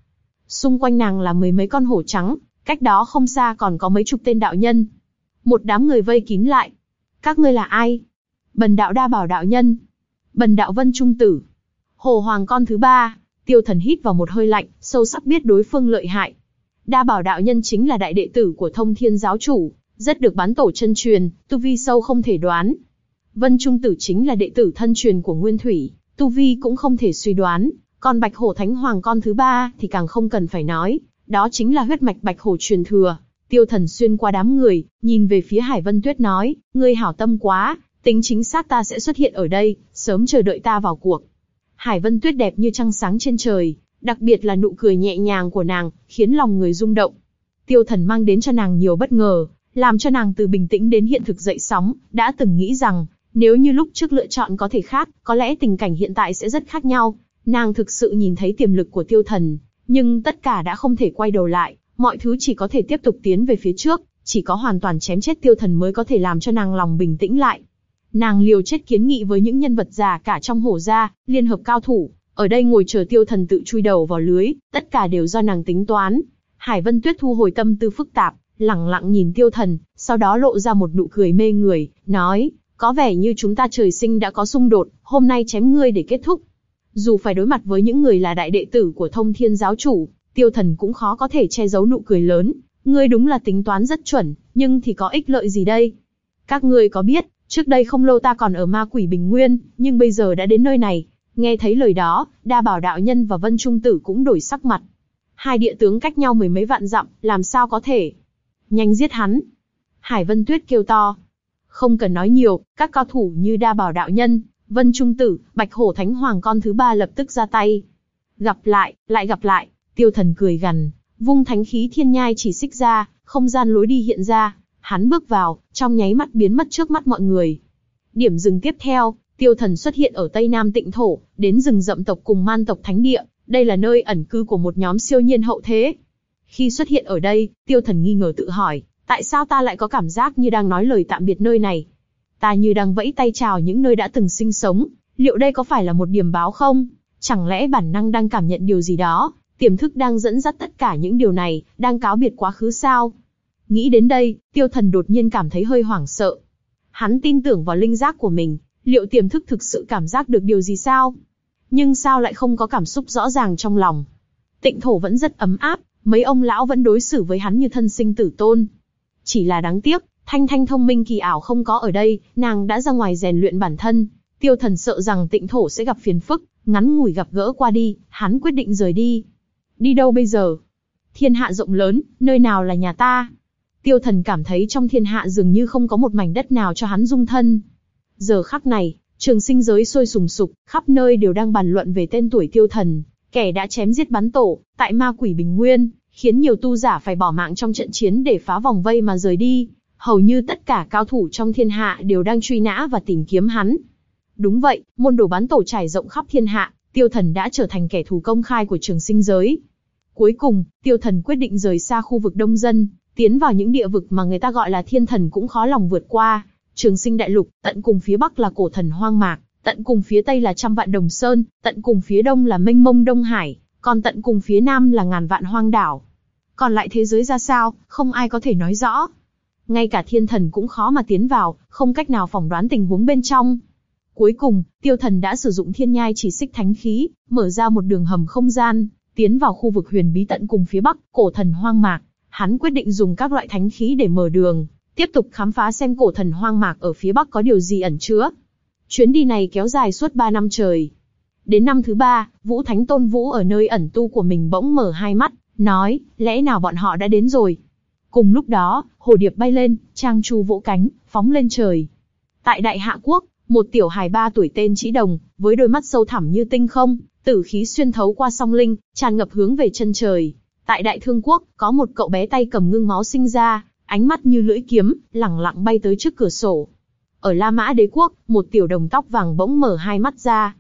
Xung quanh nàng là mười mấy con hổ trắng, cách đó không xa còn có mấy chục tên đạo nhân. Một đám người vây kín lại. Các ngươi là ai? Bần đạo đa bảo đạo nhân. Bần đạo vân trung tử. Hồ hoàng con thứ ba, tiêu thần hít vào một hơi lạnh, sâu sắc biết đối phương lợi hại. Đa bảo đạo nhân chính là đại đệ tử của thông thiên giáo chủ, rất được bán tổ chân truyền, tu vi sâu không thể đoán. Vân Trung Tử chính là đệ tử thân truyền của Nguyên Thủy, tu vi cũng không thể suy đoán, còn Bạch Hổ Thánh Hoàng con thứ ba thì càng không cần phải nói, đó chính là huyết mạch Bạch Hổ truyền thừa. Tiêu Thần xuyên qua đám người, nhìn về phía Hải Vân Tuyết nói, ngươi hảo tâm quá, tính chính xác ta sẽ xuất hiện ở đây, sớm chờ đợi ta vào cuộc. Hải Vân Tuyết đẹp như trăng sáng trên trời, đặc biệt là nụ cười nhẹ nhàng của nàng, khiến lòng người rung động. Tiêu Thần mang đến cho nàng nhiều bất ngờ, làm cho nàng từ bình tĩnh đến hiện thực dậy sóng, đã từng nghĩ rằng, nếu như lúc trước lựa chọn có thể khác, có lẽ tình cảnh hiện tại sẽ rất khác nhau. Nàng thực sự nhìn thấy tiềm lực của tiêu thần, nhưng tất cả đã không thể quay đầu lại, mọi thứ chỉ có thể tiếp tục tiến về phía trước, chỉ có hoàn toàn chém chết tiêu thần mới có thể làm cho nàng lòng bình tĩnh lại. Nàng liều chết kiến nghị với những nhân vật già cả trong hổ gia, liên hợp cao thủ, ở đây ngồi chờ tiêu thần tự chui đầu vào lưới, tất cả đều do nàng tính toán. Hải Vân Tuyết thu hồi tâm tư phức tạp, lặng lặng nhìn tiêu thần, sau đó lộ ra một nụ cười mê người, nói, có vẻ như chúng ta trời sinh đã có xung đột, hôm nay chém ngươi để kết thúc. Dù phải đối mặt với những người là đại đệ tử của thông thiên giáo chủ, tiêu thần cũng khó có thể che giấu nụ cười lớn. Ngươi đúng là tính toán rất chuẩn, nhưng thì có ích lợi gì đây? Các ngươi có biết, trước đây không lâu ta còn ở ma quỷ bình nguyên, nhưng bây giờ đã đến nơi này. Nghe thấy lời đó, đa bảo đạo nhân và vân trung tử cũng đổi sắc mặt. Hai địa tướng cách nhau mười mấy vạn dặm, làm sao có thể? Nhanh giết hắn! Hải Vân Tuyết kêu to, không cần nói nhiều, các cao thủ như đa bảo đạo nhân, vân trung tử, bạch hổ thánh hoàng con thứ ba lập tức ra tay. Gặp lại, lại gặp lại, tiêu thần cười gằn, vung thánh khí thiên nhai chỉ xích ra, không gian lối đi hiện ra, hắn bước vào, trong nháy mắt biến mất trước mắt mọi người. Điểm dừng tiếp theo, tiêu thần xuất hiện ở Tây Nam tịnh thổ, đến rừng rậm tộc cùng man tộc thánh địa, đây là nơi ẩn cư của một nhóm siêu nhiên hậu thế. Khi xuất hiện ở đây, tiêu thần nghi ngờ tự hỏi, Tại sao ta lại có cảm giác như đang nói lời tạm biệt nơi này? Ta như đang vẫy tay chào những nơi đã từng sinh sống, liệu đây có phải là một điểm báo không? Chẳng lẽ bản năng đang cảm nhận điều gì đó, tiềm thức đang dẫn dắt tất cả những điều này, đang cáo biệt quá khứ sao? Nghĩ đến đây, tiêu thần đột nhiên cảm thấy hơi hoảng sợ. Hắn tin tưởng vào linh giác của mình, liệu tiềm thức thực sự cảm giác được điều gì sao? Nhưng sao lại không có cảm xúc rõ ràng trong lòng? Tịnh thổ vẫn rất ấm áp, mấy ông lão vẫn đối xử với hắn như thân sinh tử tôn. Chỉ là đáng tiếc, Thanh Thanh thông minh kỳ ảo không có ở đây, nàng đã ra ngoài rèn luyện bản thân. Tiêu thần sợ rằng tịnh thổ sẽ gặp phiền phức, ngắn ngủi gặp gỡ qua đi, hắn quyết định rời đi. Đi đâu bây giờ? Thiên hạ rộng lớn, nơi nào là nhà ta? Tiêu thần cảm thấy trong thiên hạ dường như không có một mảnh đất nào cho hắn dung thân. Giờ khắc này, trường sinh giới sôi sùng sục, khắp nơi đều đang bàn luận về tên tuổi tiêu thần, kẻ đã chém giết bắn tổ, tại ma quỷ bình nguyên, khiến nhiều tu giả phải bỏ mạng trong trận chiến để phá vòng vây mà rời đi. Hầu như tất cả cao thủ trong thiên hạ đều đang truy nã và tìm kiếm hắn. Đúng vậy, môn đồ bắn tổ trải rộng khắp thiên hạ, tiêu thần đã trở thành kẻ thù công khai của trường sinh giới. Cuối cùng, tiêu thần quyết định rời xa khu vực đông dân, tiến vào những địa vực mà người ta gọi là thiên thần cũng khó lòng vượt qua. Trường sinh đại lục, tận cùng phía bắc là cổ thần hoang mạc, tận cùng phía tây là trăm vạn đồng sơn, tận cùng phía đông là mênh mông đông hải, còn tận cùng phía nam là ngàn vạn hoang đảo. Còn lại thế giới ra sao, không ai có thể nói rõ. Ngay cả thiên thần cũng khó mà tiến vào, không cách nào phỏng đoán tình huống bên trong. Cuối cùng, tiêu thần đã sử dụng thiên nhai chỉ xích thánh khí, mở ra một đường hầm không gian, tiến vào khu vực huyền bí tận cùng phía bắc, cổ thần hoang mạc. Hắn quyết định dùng các loại thánh khí để mở đường, tiếp tục khám phá xem cổ thần hoang mạc ở phía bắc có điều gì ẩn chứa. Chuyến đi này kéo dài suốt 3 năm trời. Đến năm thứ ba, Vũ Thánh Tôn Vũ ở nơi ẩn tu của mình bỗng mở hai mắt, nói, lẽ nào bọn họ đã đến rồi? Cùng lúc đó, hồ điệp bay lên, trang chu vỗ cánh, phóng lên trời. Tại Đại Hạ Quốc, một tiểu hài ba tuổi tên Chỉ Đồng, với đôi mắt sâu thẳm như tinh không, tử khí xuyên thấu qua song linh, tràn ngập hướng về chân trời. Tại Đại Thương Quốc, có một cậu bé tay cầm ngưng máu sinh ra, ánh mắt như lưỡi kiếm, lẳng lặng bay tới trước cửa sổ. Ở La Mã Đế Quốc, một tiểu đồng tóc vàng bỗng mở hai mắt ra.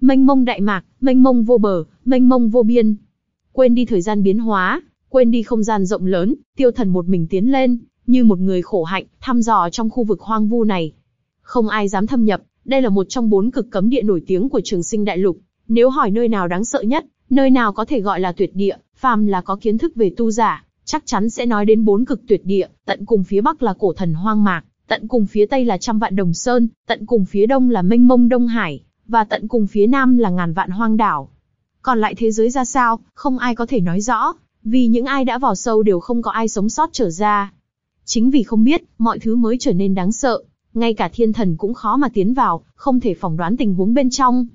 Mênh mông đại mạc, mênh mông vô bờ, mênh mông vô biên. Quên đi thời gian biến hóa, quên đi không gian rộng lớn, tiêu thần một mình tiến lên, như một người khổ hạnh, thăm dò trong khu vực hoang vu này. Không ai dám thâm nhập, đây là một trong bốn cực cấm địa nổi tiếng của trường sinh đại lục. Nếu hỏi nơi nào đáng sợ nhất, nơi nào có thể gọi là tuyệt địa, phàm là có kiến thức về tu giả, chắc chắn sẽ nói đến bốn cực tuyệt địa, tận cùng phía bắc là cổ thần hoang mạc, tận cùng phía tây là trăm vạn đồng sơn, tận cùng phía đông là mênh mông đông hải, và tận cùng phía nam là ngàn vạn hoang đảo. Còn lại thế giới ra sao, không ai có thể nói rõ, vì những ai đã vào sâu đều không có ai sống sót trở ra. Chính vì không biết, mọi thứ mới trở nên đáng sợ, ngay cả thiên thần cũng khó mà tiến vào, không thể phỏng đoán tình huống bên trong.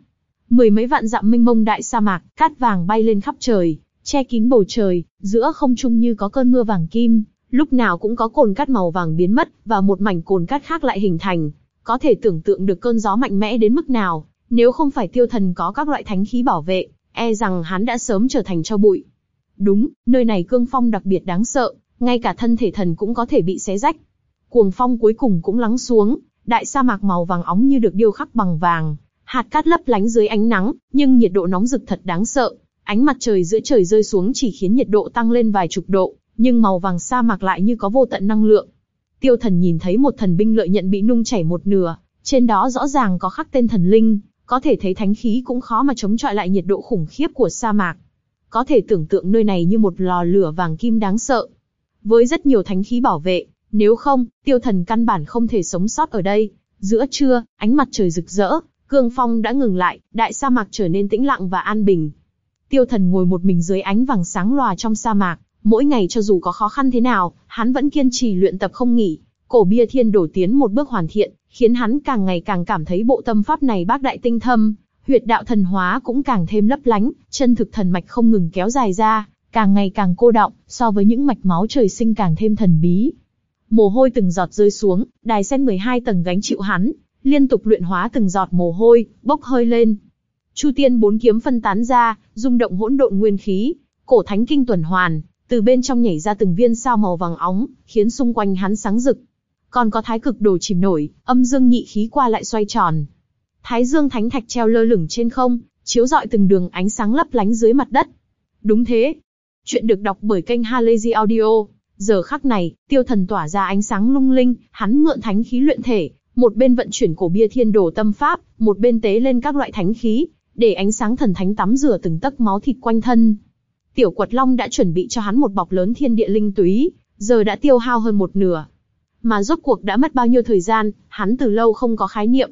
Mười mấy vạn dặm mênh mông đại sa mạc, cát vàng bay lên khắp trời, che kín bầu trời, giữa không trung như có cơn mưa vàng kim, lúc nào cũng có cồn cát màu vàng biến mất, và một mảnh cồn cát khác lại hình thành. Có thể tưởng tượng được cơn gió mạnh mẽ đến mức nào, nếu không phải tiêu thần có các loại thánh khí bảo vệ, e rằng hắn đã sớm trở thành cho bụi. Đúng, nơi này cương phong đặc biệt đáng sợ, ngay cả thân thể thần cũng có thể bị xé rách. Cuồng phong cuối cùng cũng lắng xuống, đại sa mạc màu vàng óng như được điêu khắc bằng vàng, hạt cát lấp lánh dưới ánh nắng, nhưng nhiệt độ nóng rực thật đáng sợ. Ánh mặt trời giữa trời rơi xuống chỉ khiến nhiệt độ tăng lên vài chục độ, nhưng màu vàng sa mạc lại như có vô tận năng lượng. Tiêu thần nhìn thấy một thần binh lợi nhận bị nung chảy một nửa, trên đó rõ ràng có khắc tên thần linh, có thể thấy thánh khí cũng khó mà chống chọi lại nhiệt độ khủng khiếp của sa mạc. Có thể tưởng tượng nơi này như một lò lửa vàng kim đáng sợ. Với rất nhiều thánh khí bảo vệ, nếu không, tiêu thần căn bản không thể sống sót ở đây. Giữa trưa, ánh mặt trời rực rỡ, cương phong đã ngừng lại, đại sa mạc trở nên tĩnh lặng và an bình. Tiêu thần ngồi một mình dưới ánh vàng sáng lòa trong sa mạc, mỗi ngày cho dù có khó khăn thế nào, hắn vẫn kiên trì luyện tập không nghỉ. Cổ bia thiên đổ tiến một bước hoàn thiện, khiến hắn càng ngày càng cảm thấy bộ tâm pháp này bác đại tinh thâm, huyệt đạo thần hóa cũng càng thêm lấp lánh, chân thực thần mạch không ngừng kéo dài ra, càng ngày càng cô động, so với những mạch máu trời sinh càng thêm thần bí. Mồ hôi từng giọt rơi xuống, đài sen 12 tầng gánh chịu hắn, liên tục luyện hóa từng giọt mồ hôi, bốc hơi lên. Chu tiên bốn kiếm phân tán ra, rung động hỗn độn nguyên khí, cổ thánh kinh tuần hoàn, từ bên trong nhảy ra từng viên sao màu vàng óng, khiến xung quanh hắn sáng rực. Còn có thái cực đồ chìm nổi, âm dương nhị khí qua lại xoay tròn. Thái dương thánh thạch treo lơ lửng trên không, chiếu rọi từng đường ánh sáng lấp lánh dưới mặt đất. Đúng thế. Chuyện được đọc bởi kênh Halazy Audio. Giờ khắc này, tiêu thần tỏa ra ánh sáng lung linh, hắn mượn thánh khí luyện thể, một bên vận chuyển cổ bia thiên đồ tâm pháp, một bên tế lên các loại thánh khí, để ánh sáng thần thánh tắm rửa từng tấc máu thịt quanh thân. Tiểu quật long đã chuẩn bị cho hắn một bọc lớn thiên địa linh túy, giờ đã tiêu hao hơn một nửa. Mà rốt cuộc đã mất bao nhiêu thời gian, hắn từ lâu không có khái niệm.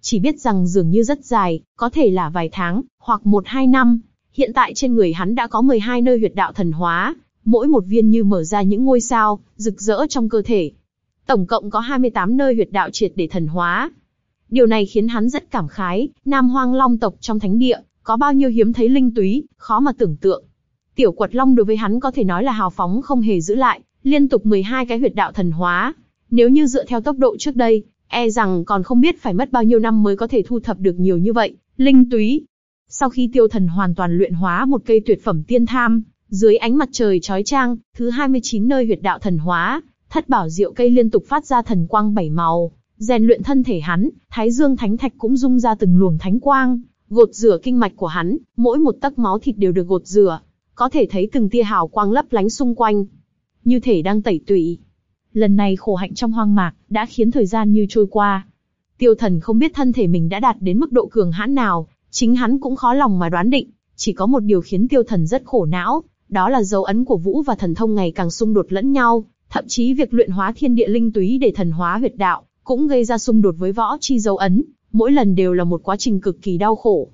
chỉ biết rằng dường như rất dài, có thể là vài tháng, hoặc một hai năm. Hiện tại trên người hắn đã có 12 nơi huyệt đạo thần hóa, mỗi một viên như mở ra những ngôi sao, rực rỡ trong cơ thể. Tổng cộng có 28 nơi huyệt đạo triệt để thần hóa. Điều này khiến hắn rất cảm khái, Nam Hoang Long tộc trong thánh địa, có bao nhiêu hiếm thấy linh túy, khó mà tưởng tượng. Tiểu quật long đối với hắn có thể nói là hào phóng không hề giữ lại, liên tục 12 cái huyệt đạo thần hóa. Nếu như dựa theo tốc độ trước đây, e rằng còn không biết phải mất bao nhiêu năm mới có thể thu thập được nhiều như vậy, linh túy. Sau khi tiêu thần hoàn toàn luyện hóa một cây tuyệt phẩm tiên tham, dưới ánh mặt trời chói chang, thứ 29 nơi huyệt đạo thần hóa, thất bảo diệu cây liên tục phát ra thần quang bảy màu, rèn luyện thân thể hắn, thái dương thánh thạch cũng dung ra từng luồng thánh quang, gột rửa kinh mạch của hắn, mỗi một tấc máu thịt đều được gột rửa, có thể thấy từng tia hào quang lấp lánh xung quanh, như thể đang tẩy tủy. Lần này khổ hạnh trong hoang mạc đã khiến thời gian như trôi qua. Tiêu Thần không biết thân thể mình đã đạt đến mức độ cường hãn nào, chính hắn cũng khó lòng mà đoán định. Chỉ có một điều khiến Tiêu Thần rất khổ não, đó là dấu ấn của vũ và thần thông ngày càng xung đột lẫn nhau, thậm chí việc luyện hóa thiên địa linh túy để thần hóa huyệt đạo cũng gây ra xung đột với võ chi dấu ấn, mỗi lần đều là một quá trình cực kỳ đau khổ.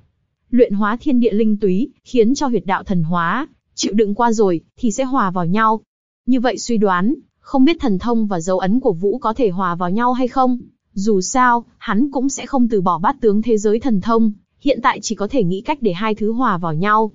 Luyện hóa thiên địa linh túy, khiến cho huyệt đạo thần hóa, chịu đựng qua rồi, thì sẽ hòa vào nhau. Như vậy suy đoán, không biết thần thông và dấu ấn của Vũ có thể hòa vào nhau hay không. Dù sao, hắn cũng sẽ không từ bỏ bát tướng thế giới thần thông, hiện tại chỉ có thể nghĩ cách để hai thứ hòa vào nhau.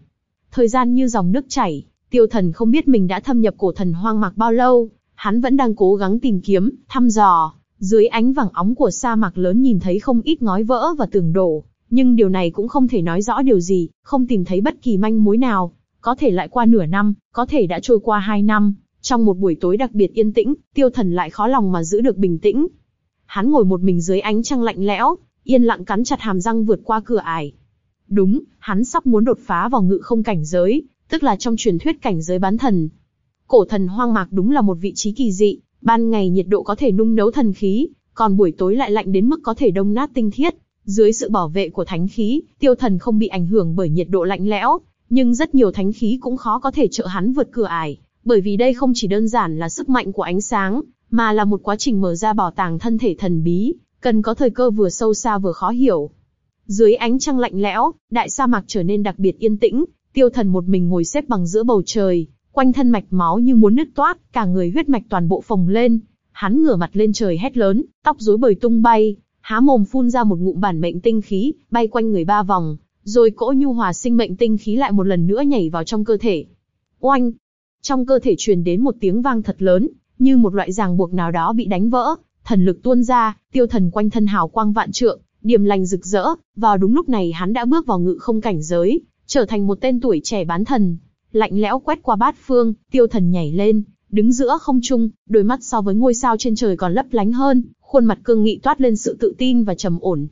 Thời gian như dòng nước chảy, tiêu thần không biết mình đã thâm nhập cổ thần hoang mạc bao lâu, hắn vẫn đang cố gắng tìm kiếm, thăm dò. Dưới ánh vàng óng của sa mạc lớn nhìn thấy không ít ngói vỡ và tường đổ, nhưng điều này cũng không thể nói rõ điều gì, không tìm thấy bất kỳ manh mối nào. Có thể lại qua nửa năm, có thể đã trôi qua hai năm, trong một buổi tối đặc biệt yên tĩnh, tiêu thần lại khó lòng mà giữ được bình tĩnh. Hắn ngồi một mình dưới ánh trăng lạnh lẽo, yên lặng cắn chặt hàm răng vượt qua cửa ải. Đúng, hắn sắp muốn đột phá vào ngự không cảnh giới, tức là trong truyền thuyết cảnh giới bán thần. Cổ thần hoang mạc đúng là một vị trí kỳ dị, ban ngày nhiệt độ có thể nung nấu thần khí, còn buổi tối lại lạnh đến mức có thể đông nát tinh thiết. Dưới sự bảo vệ của thánh khí, tiêu thần không bị ảnh hưởng bởi nhiệt độ lạnh lẽo, nhưng rất nhiều thánh khí cũng khó có thể trợ hắn vượt cửa ải, bởi vì đây không chỉ đơn giản là sức mạnh của ánh sáng, mà là một quá trình mở ra bảo tàng thân thể thần bí, cần có thời cơ vừa sâu xa vừa khó hiểu. Dưới ánh trăng lạnh lẽo, đại sa mạc trở nên đặc biệt yên tĩnh, tiêu thần một mình ngồi xếp bằng giữa bầu trời, quanh thân mạch máu như muốn nứt toát, cả người huyết mạch toàn bộ phồng lên. Hắn ngửa mặt lên trời hét lớn, tóc rối bời tung bay, há mồm phun ra một ngụm bản mệnh tinh khí, bay quanh người ba vòng, rồi cỗ nhu hòa sinh mệnh tinh khí lại một lần nữa nhảy vào trong cơ thể. Oanh! Trong cơ thể truyền đến một tiếng vang thật lớn, như một loại ràng buộc nào đó bị đánh vỡ, thần lực tuôn ra, tiêu thần quanh thân hào quang vạn trượng, điểm lành rực rỡ, vào đúng lúc này hắn đã bước vào ngự không cảnh giới, trở thành một tên tuổi trẻ bán thần. Lạnh lẽo quét qua bát phương, tiêu thần nhảy lên, đứng giữa không trung, đôi mắt so với ngôi sao trên trời còn lấp lánh hơn, khuôn mặt cương nghị toát lên sự tự tin và trầm ổn.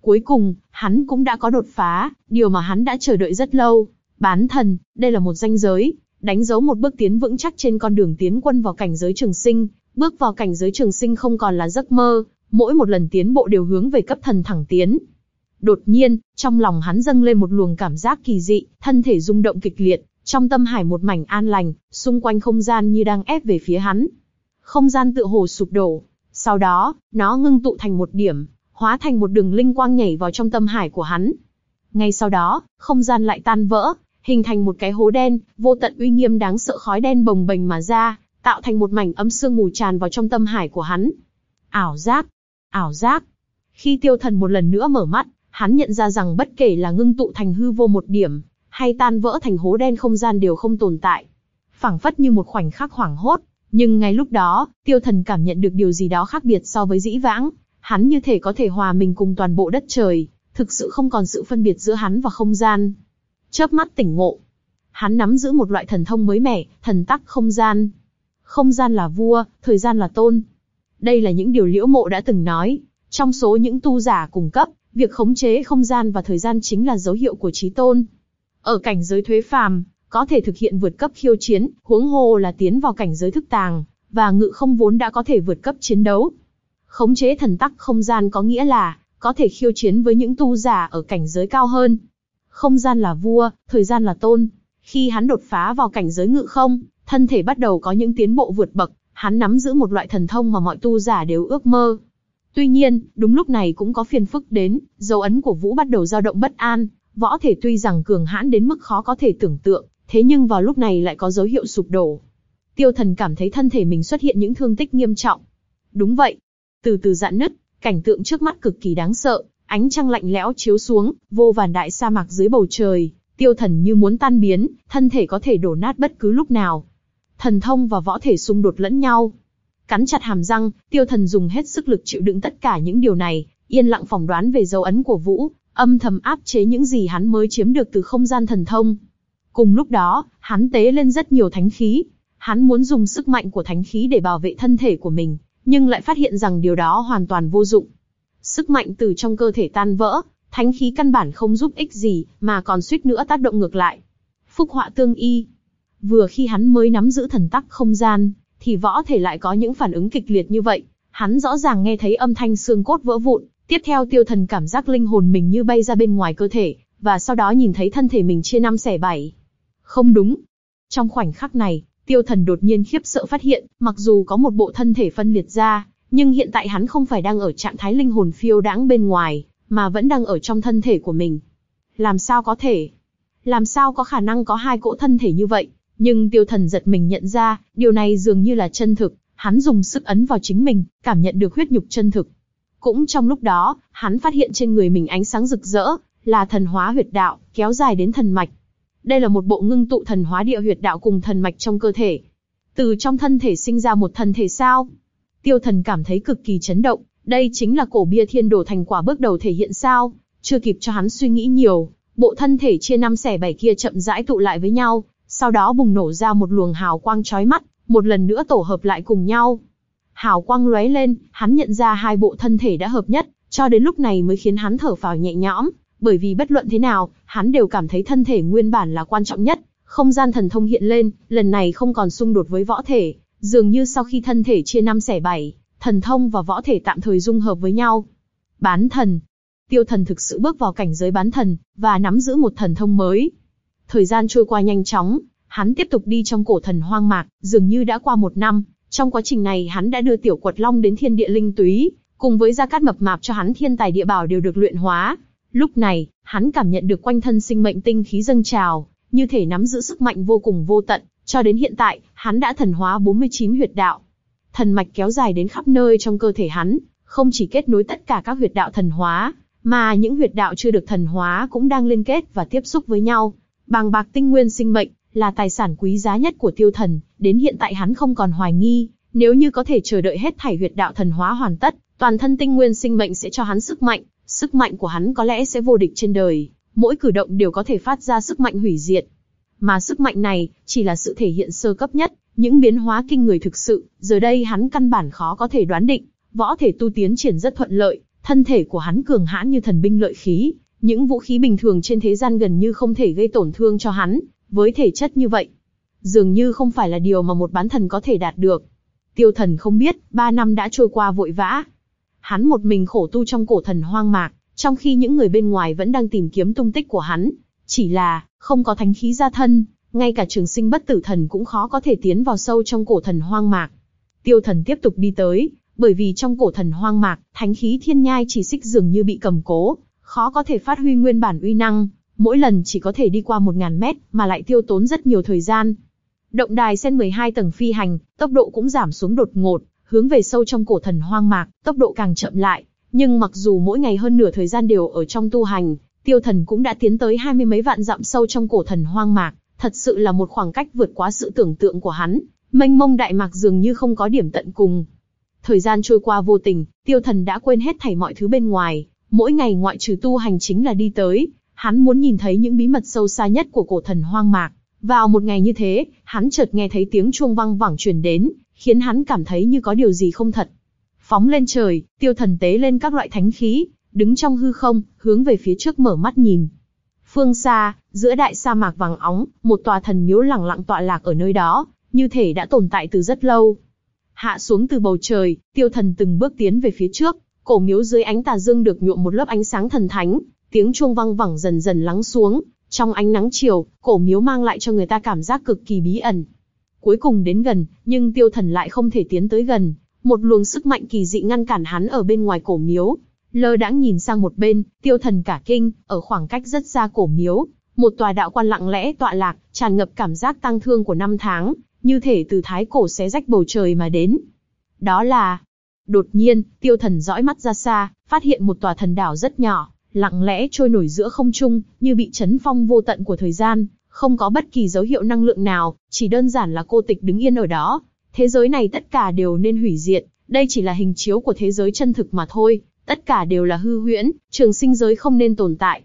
Cuối cùng, hắn cũng đã có đột phá, điều mà hắn đã chờ đợi rất lâu. Bán thần, đây là một danh giới, đánh dấu một bước tiến vững chắc trên con đường tiến quân vào cảnh giới trường sinh. Bước vào cảnh giới trường sinh không còn là giấc mơ, mỗi một lần tiến bộ đều hướng về cấp thần thẳng tiến. Đột nhiên, trong lòng hắn dâng lên một luồng cảm giác kỳ dị, thân thể rung động kịch liệt, trong tâm hải một mảnh an lành, xung quanh không gian như đang ép về phía hắn. Không gian tựa hồ sụp đổ, sau đó, nó ngưng tụ thành một điểm, hóa thành một đường linh quang nhảy vào trong tâm hải của hắn. Ngay sau đó, không gian lại tan vỡ, hình thành một cái hố đen, vô tận uy nghiêm đáng sợ khói đen bồng bềnh mà ra, tạo thành một mảnh âm sương mù tràn vào trong tâm hải của hắn. Ảo giác, ảo giác. Khi tiêu thần một lần nữa mở mắt, hắn nhận ra rằng bất kể là ngưng tụ thành hư vô một điểm, hay tan vỡ thành hố đen không gian đều không tồn tại. phảng phất như một khoảnh khắc hoảng hốt, nhưng ngay lúc đó, tiêu thần cảm nhận được điều gì đó khác biệt so với dĩ vãng. Hắn như thể có thể hòa mình cùng toàn bộ đất trời, thực sự không còn sự phân biệt giữa hắn và không gian chớp mắt tỉnh ngộ. Hắn nắm giữ một loại thần thông mới mẻ, thần tắc không gian. Không gian là vua, thời gian là tôn. Đây là những điều liễu mộ đã từng nói. Trong số những tu giả cùng cấp, việc khống chế không gian và thời gian chính là dấu hiệu của trí tôn. Ở cảnh giới thuế phàm, có thể thực hiện vượt cấp khiêu chiến, huống hồ là tiến vào cảnh giới thức tàng, và ngự không vốn đã có thể vượt cấp chiến đấu. Khống chế thần tắc không gian có nghĩa là, có thể khiêu chiến với những tu giả ở cảnh giới cao hơn, không gian là vua, thời gian là tôn. Khi hắn đột phá vào cảnh giới ngự không, thân thể bắt đầu có những tiến bộ vượt bậc, hắn nắm giữ một loại thần thông mà mọi tu giả đều ước mơ. Tuy nhiên, đúng lúc này cũng có phiền phức đến, dấu ấn của Vũ bắt đầu dao động bất an, võ thể tuy rằng cường hãn đến mức khó có thể tưởng tượng, thế nhưng vào lúc này lại có dấu hiệu sụp đổ. Tiêu thần cảm thấy thân thể mình xuất hiện những thương tích nghiêm trọng. Đúng vậy. Từ từ dạn nứt, cảnh tượng trước mắt cực kỳ đáng sợ, ánh trăng lạnh lẽo chiếu xuống, vô vàn đại sa mạc dưới bầu trời, tiêu thần như muốn tan biến, thân thể có thể đổ nát bất cứ lúc nào. Thần thông và võ thể xung đột lẫn nhau. Cắn chặt hàm răng, tiêu thần dùng hết sức lực chịu đựng tất cả những điều này, yên lặng phỏng đoán về dấu ấn của Vũ, âm thầm áp chế những gì hắn mới chiếm được từ không gian thần thông. Cùng lúc đó, hắn tế lên rất nhiều thánh khí. Hắn muốn dùng sức mạnh của thánh khí để bảo vệ thân thể của mình, nhưng lại phát hiện rằng điều đó hoàn toàn vô dụng. Sức mạnh từ trong cơ thể tan vỡ, thánh khí căn bản không giúp ích gì, mà còn suýt nữa tác động ngược lại. Phúc họa tương y. Vừa khi hắn mới nắm giữ thần tắc không gian, thì võ thể lại có những phản ứng kịch liệt như vậy. Hắn rõ ràng nghe thấy âm thanh xương cốt vỡ vụn, tiếp theo tiêu thần cảm giác linh hồn mình như bay ra bên ngoài cơ thể, và sau đó nhìn thấy thân thể mình chia năm xẻ bảy. Không đúng. Trong khoảnh khắc này, tiêu thần đột nhiên khiếp sợ phát hiện, mặc dù có một bộ thân thể phân liệt ra, nhưng hiện tại hắn không phải đang ở trạng thái linh hồn phiêu đãng bên ngoài, mà vẫn đang ở trong thân thể của mình. Làm sao có thể? Làm sao có khả năng có hai cỗ thân thể như vậy? Nhưng tiêu thần giật mình nhận ra, điều này dường như là chân thực, hắn dùng sức ấn vào chính mình, cảm nhận được huyết nhục chân thực. Cũng trong lúc đó, hắn phát hiện trên người mình ánh sáng rực rỡ, là thần hóa huyệt đạo, kéo dài đến thần mạch. Đây là một bộ ngưng tụ thần hóa địa huyệt đạo cùng thần mạch trong cơ thể. Từ trong thân thể sinh ra một thần thể sao? Tiêu thần cảm thấy cực kỳ chấn động, đây chính là cổ bia thiên đồ thành quả bước đầu thể hiện sao? Chưa kịp cho hắn suy nghĩ nhiều, bộ thân thể chia năm xẻ bảy kia chậm rãi tụ lại với nhau, sau đó bùng nổ ra một luồng hào quang chói mắt, một lần nữa tổ hợp lại cùng nhau. Hào quang lóe lên, hắn nhận ra hai bộ thân thể đã hợp nhất, cho đến lúc này mới khiến hắn thở phào nhẹ nhõm, bởi vì bất luận thế nào, hắn đều cảm thấy thân thể nguyên bản là quan trọng nhất. Không gian thần thông hiện lên, lần này không còn xung đột với võ thể, dường như sau khi thân thể chia năm xẻ bảy, thần thông và võ thể tạm thời dung hợp với nhau. Bán thần. Tiêu thần thực sự bước vào cảnh giới bán thần, và nắm giữ một thần thông mới. Thời gian trôi qua nhanh chóng, hắn tiếp tục đi trong cổ thần hoang mạc, dường như đã qua một năm. Trong quá trình này hắn đã đưa tiểu quật long đến thiên địa linh túy, cùng với gia cát mập mạp cho hắn thiên tài địa bảo đều được luyện hóa. Lúc này, hắn cảm nhận được quanh thân sinh mệnh tinh khí dâng trào, như thể nắm giữ sức mạnh vô cùng vô tận, cho đến hiện tại, hắn đã thần hóa 49 huyệt đạo. Thần mạch kéo dài đến khắp nơi trong cơ thể hắn, không chỉ kết nối tất cả các huyệt đạo thần hóa, mà những huyệt đạo chưa được thần hóa cũng đang liên kết và tiếp xúc với nhau. Bàng bạc tinh nguyên sinh mệnh là tài sản quý giá nhất của tiêu thần, đến hiện tại hắn không còn hoài nghi, nếu như có thể chờ đợi hết thảy huyệt đạo thần hóa hoàn tất, toàn thân tinh nguyên sinh mệnh sẽ cho hắn sức mạnh, sức mạnh của hắn có lẽ sẽ vô địch trên đời, mỗi cử động đều có thể phát ra sức mạnh hủy diệt. Mà sức mạnh này, chỉ là sự thể hiện sơ cấp nhất, những biến hóa kinh người thực sự, giờ đây hắn căn bản khó có thể đoán định, võ thể tu tiến triển rất thuận lợi, thân thể của hắn cường hãn như thần binh lợi khí, những vũ khí bình thường trên thế gian gần như không thể gây tổn thương cho hắn, với thể chất như vậy. Dường như không phải là điều mà một bán thần có thể đạt được. Tiêu thần không biết, ba năm đã trôi qua vội vã. Hắn một mình khổ tu trong cổ thần hoang mạc, trong khi những người bên ngoài vẫn đang tìm kiếm tung tích của hắn. Chỉ là, không có thánh khí gia thân, ngay cả trường sinh bất tử thần cũng khó có thể tiến vào sâu trong cổ thần hoang mạc. Tiêu thần tiếp tục đi tới, bởi vì trong cổ thần hoang mạc, thánh khí thiên nhai chỉ xích dường như bị cầm cố, khó có thể phát huy nguyên bản uy năng, mỗi lần chỉ có thể đi qua 1.000 mét, mà lại tiêu tốn rất nhiều thời gian. Động đài sen 12 tầng phi hành, tốc độ cũng giảm xuống đột ngột, hướng về sâu trong cổ thần hoang mạc, tốc độ càng chậm lại. Nhưng mặc dù mỗi ngày hơn nửa thời gian đều ở trong tu hành, tiêu thần cũng đã tiến tới hai mươi mấy vạn dặm sâu trong cổ thần hoang mạc, thật sự là một khoảng cách vượt quá sự tưởng tượng của hắn. Mênh mông đại mạc dường như không có điểm tận cùng. Thời gian trôi qua vô tình, tiêu thần đã quên hết thảy mọi thứ bên ngoài, mỗi ngày ngoại trừ tu hành chính là đi tới, hắn muốn nhìn thấy những bí mật sâu xa nhất của cổ thần hoang mạc. Vào một ngày như thế, hắn chợt nghe thấy tiếng chuông vang vẳng truyền đến, khiến hắn cảm thấy như có điều gì không thật. Phóng lên trời, tiêu thần tế lên các loại thánh khí, đứng trong hư không, hướng về phía trước mở mắt nhìn. Phương xa, giữa đại sa mạc vàng óng, một tòa thần miếu lẳng lặng tọa lạc ở nơi đó, như thể đã tồn tại từ rất lâu. Hạ xuống từ bầu trời, tiêu thần từng bước tiến về phía trước, cổ miếu dưới ánh tà dương được nhuộm một lớp ánh sáng thần thánh, tiếng chuông vang vẳng dần dần lắng xuống, trong ánh nắng chiều, cổ miếu mang lại cho người ta cảm giác cực kỳ bí ẩn. Cuối cùng đến gần, nhưng tiêu thần lại không thể tiến tới gần, Một luồng sức mạnh kỳ dị ngăn cản hắn ở bên ngoài cổ miếu. Lơ đãng nhìn sang một bên, tiêu thần cả kinh, ở khoảng cách rất xa cổ miếu, một tòa đạo quan lặng lẽ tọa lạc, tràn ngập cảm giác tăng thương của năm tháng, như thể từ thái cổ xé rách bầu trời mà đến. Đó là... Đột nhiên, tiêu thần dõi mắt ra xa, phát hiện một tòa thần đảo rất nhỏ, lặng lẽ trôi nổi giữa không trung, như bị chấn phong vô tận của thời gian, không có bất kỳ dấu hiệu năng lượng nào, chỉ đơn giản là cô tịch đứng yên ở đó. Thế giới này tất cả đều nên hủy diệt, đây chỉ là hình chiếu của thế giới chân thực mà thôi, tất cả đều là hư huyễn, trường sinh giới không nên tồn tại.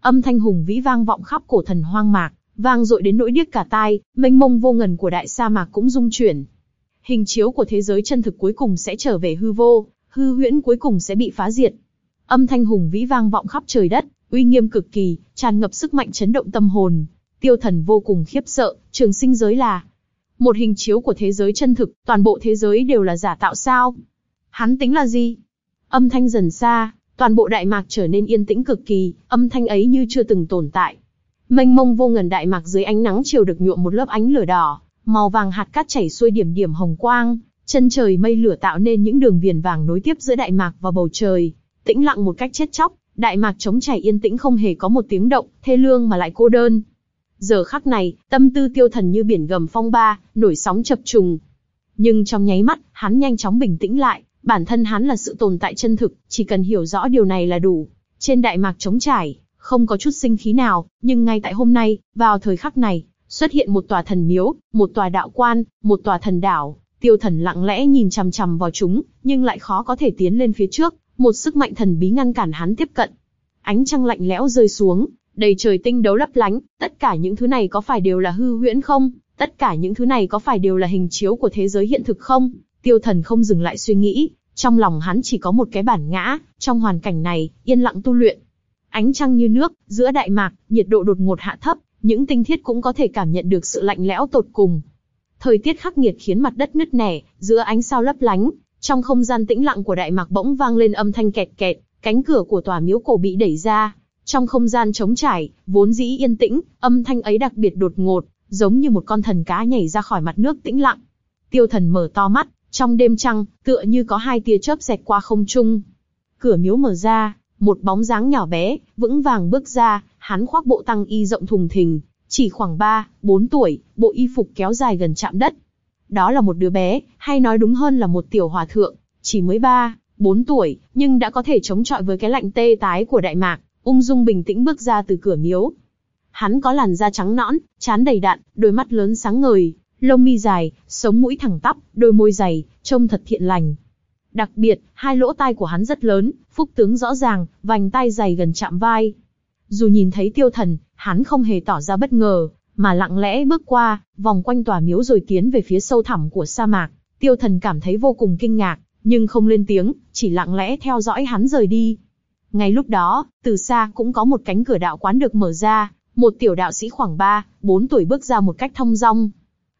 Âm thanh hùng vĩ vang vọng khắp cổ thần hoang mạc, vang dội đến nỗi điếc cả tai, mênh mông vô ngần của đại sa mạc cũng rung chuyển. Hình chiếu của thế giới chân thực cuối cùng sẽ trở về hư vô, hư huyễn cuối cùng sẽ bị phá diệt. Âm thanh hùng vĩ vang vọng khắp trời đất, uy nghiêm cực kỳ, tràn ngập sức mạnh chấn động tâm hồn. Tiêu thần vô cùng khiếp sợ, trường sinh giới là một hình chiếu của thế giới chân thực, toàn bộ thế giới đều là giả tạo sao? Hắn tính là gì? Âm thanh dần xa, toàn bộ đại mạc trở nên yên tĩnh cực kỳ, âm thanh ấy như chưa từng tồn tại. Mênh mông vô ngần đại mạc dưới ánh nắng chiều được nhuộm một lớp ánh lửa đỏ, màu vàng hạt cát chảy xuôi điểm điểm hồng quang, chân trời mây lửa tạo nên những đường viền vàng nối tiếp giữa đại mạc và bầu trời, tĩnh lặng một cách chết chóc, đại mạc trống chảy yên tĩnh không hề có một tiếng động, thê lương mà lại cô đơn. Giờ khắc này, tâm tư tiêu thần như biển gầm phong ba, nổi sóng chập trùng. Nhưng trong nháy mắt, hắn nhanh chóng bình tĩnh lại, bản thân hắn là sự tồn tại chân thực, chỉ cần hiểu rõ điều này là đủ. Trên đại mạc trống trải, không có chút sinh khí nào, nhưng ngay tại hôm nay, vào thời khắc này, xuất hiện một tòa thần miếu, một tòa đạo quan, một tòa thần đảo. Tiêu thần lặng lẽ nhìn chằm chằm vào chúng, nhưng lại khó có thể tiến lên phía trước, một sức mạnh thần bí ngăn cản hắn tiếp cận. Ánh trăng lạnh lẽo rơi xuống, đầy trời tinh đấu lấp lánh, tất cả những thứ này có phải đều là hư huyễn không? Tất cả những thứ này có phải đều là hình chiếu của thế giới hiện thực không? Tiêu thần không dừng lại suy nghĩ, trong lòng hắn chỉ có một cái bản ngã, trong hoàn cảnh này, yên lặng tu luyện. Ánh trăng như nước, giữa đại mạc, nhiệt độ đột ngột hạ thấp, những tinh thiết cũng có thể cảm nhận được sự lạnh lẽo tột cùng. Thời tiết khắc nghiệt khiến mặt đất nứt nẻ, giữa ánh sao lấp lánh, trong không gian tĩnh lặng của đại mạc bỗng vang lên âm thanh kẹt kẹt, cánh cửa của tòa miếu cổ bị đẩy ra. Trong không gian trống trải, vốn dĩ yên tĩnh, âm thanh ấy đặc biệt đột ngột, giống như một con thần cá nhảy ra khỏi mặt nước tĩnh lặng. Tiêu thần mở to mắt, trong đêm trăng, tựa như có hai tia chớp xẹt qua không trung. Cửa miếu mở ra, một bóng dáng nhỏ bé, vững vàng bước ra, hắn khoác bộ tăng y rộng thùng thình, chỉ khoảng 3, 4 tuổi, bộ y phục kéo dài gần chạm đất. Đó là một đứa bé, hay nói đúng hơn là một tiểu hòa thượng, chỉ mới 3, 4 tuổi, nhưng đã có thể chống chọi với cái lạnh tê tái của Đại Mạc, ung dung bình tĩnh bước ra từ cửa miếu. Hắn có làn da trắng nõn, trán đầy đặn, đôi mắt lớn sáng ngời, lông mi dài, sống mũi thẳng tắp, đôi môi dày, trông thật thiện lành. Đặc biệt, hai lỗ tai của hắn rất lớn, phúc tướng rõ ràng, vành tai dày gần chạm vai. Dù nhìn thấy tiêu thần, hắn không hề tỏ ra bất ngờ, mà lặng lẽ bước qua, vòng quanh tòa miếu rồi tiến về phía sâu thẳm của sa mạc. Tiêu thần cảm thấy vô cùng kinh ngạc, nhưng không lên tiếng, chỉ lặng lẽ theo dõi hắn rời đi. Ngay lúc đó, từ xa cũng có một cánh cửa đạo quán được mở ra, một tiểu đạo sĩ khoảng 3, 4 tuổi bước ra một cách thông dong.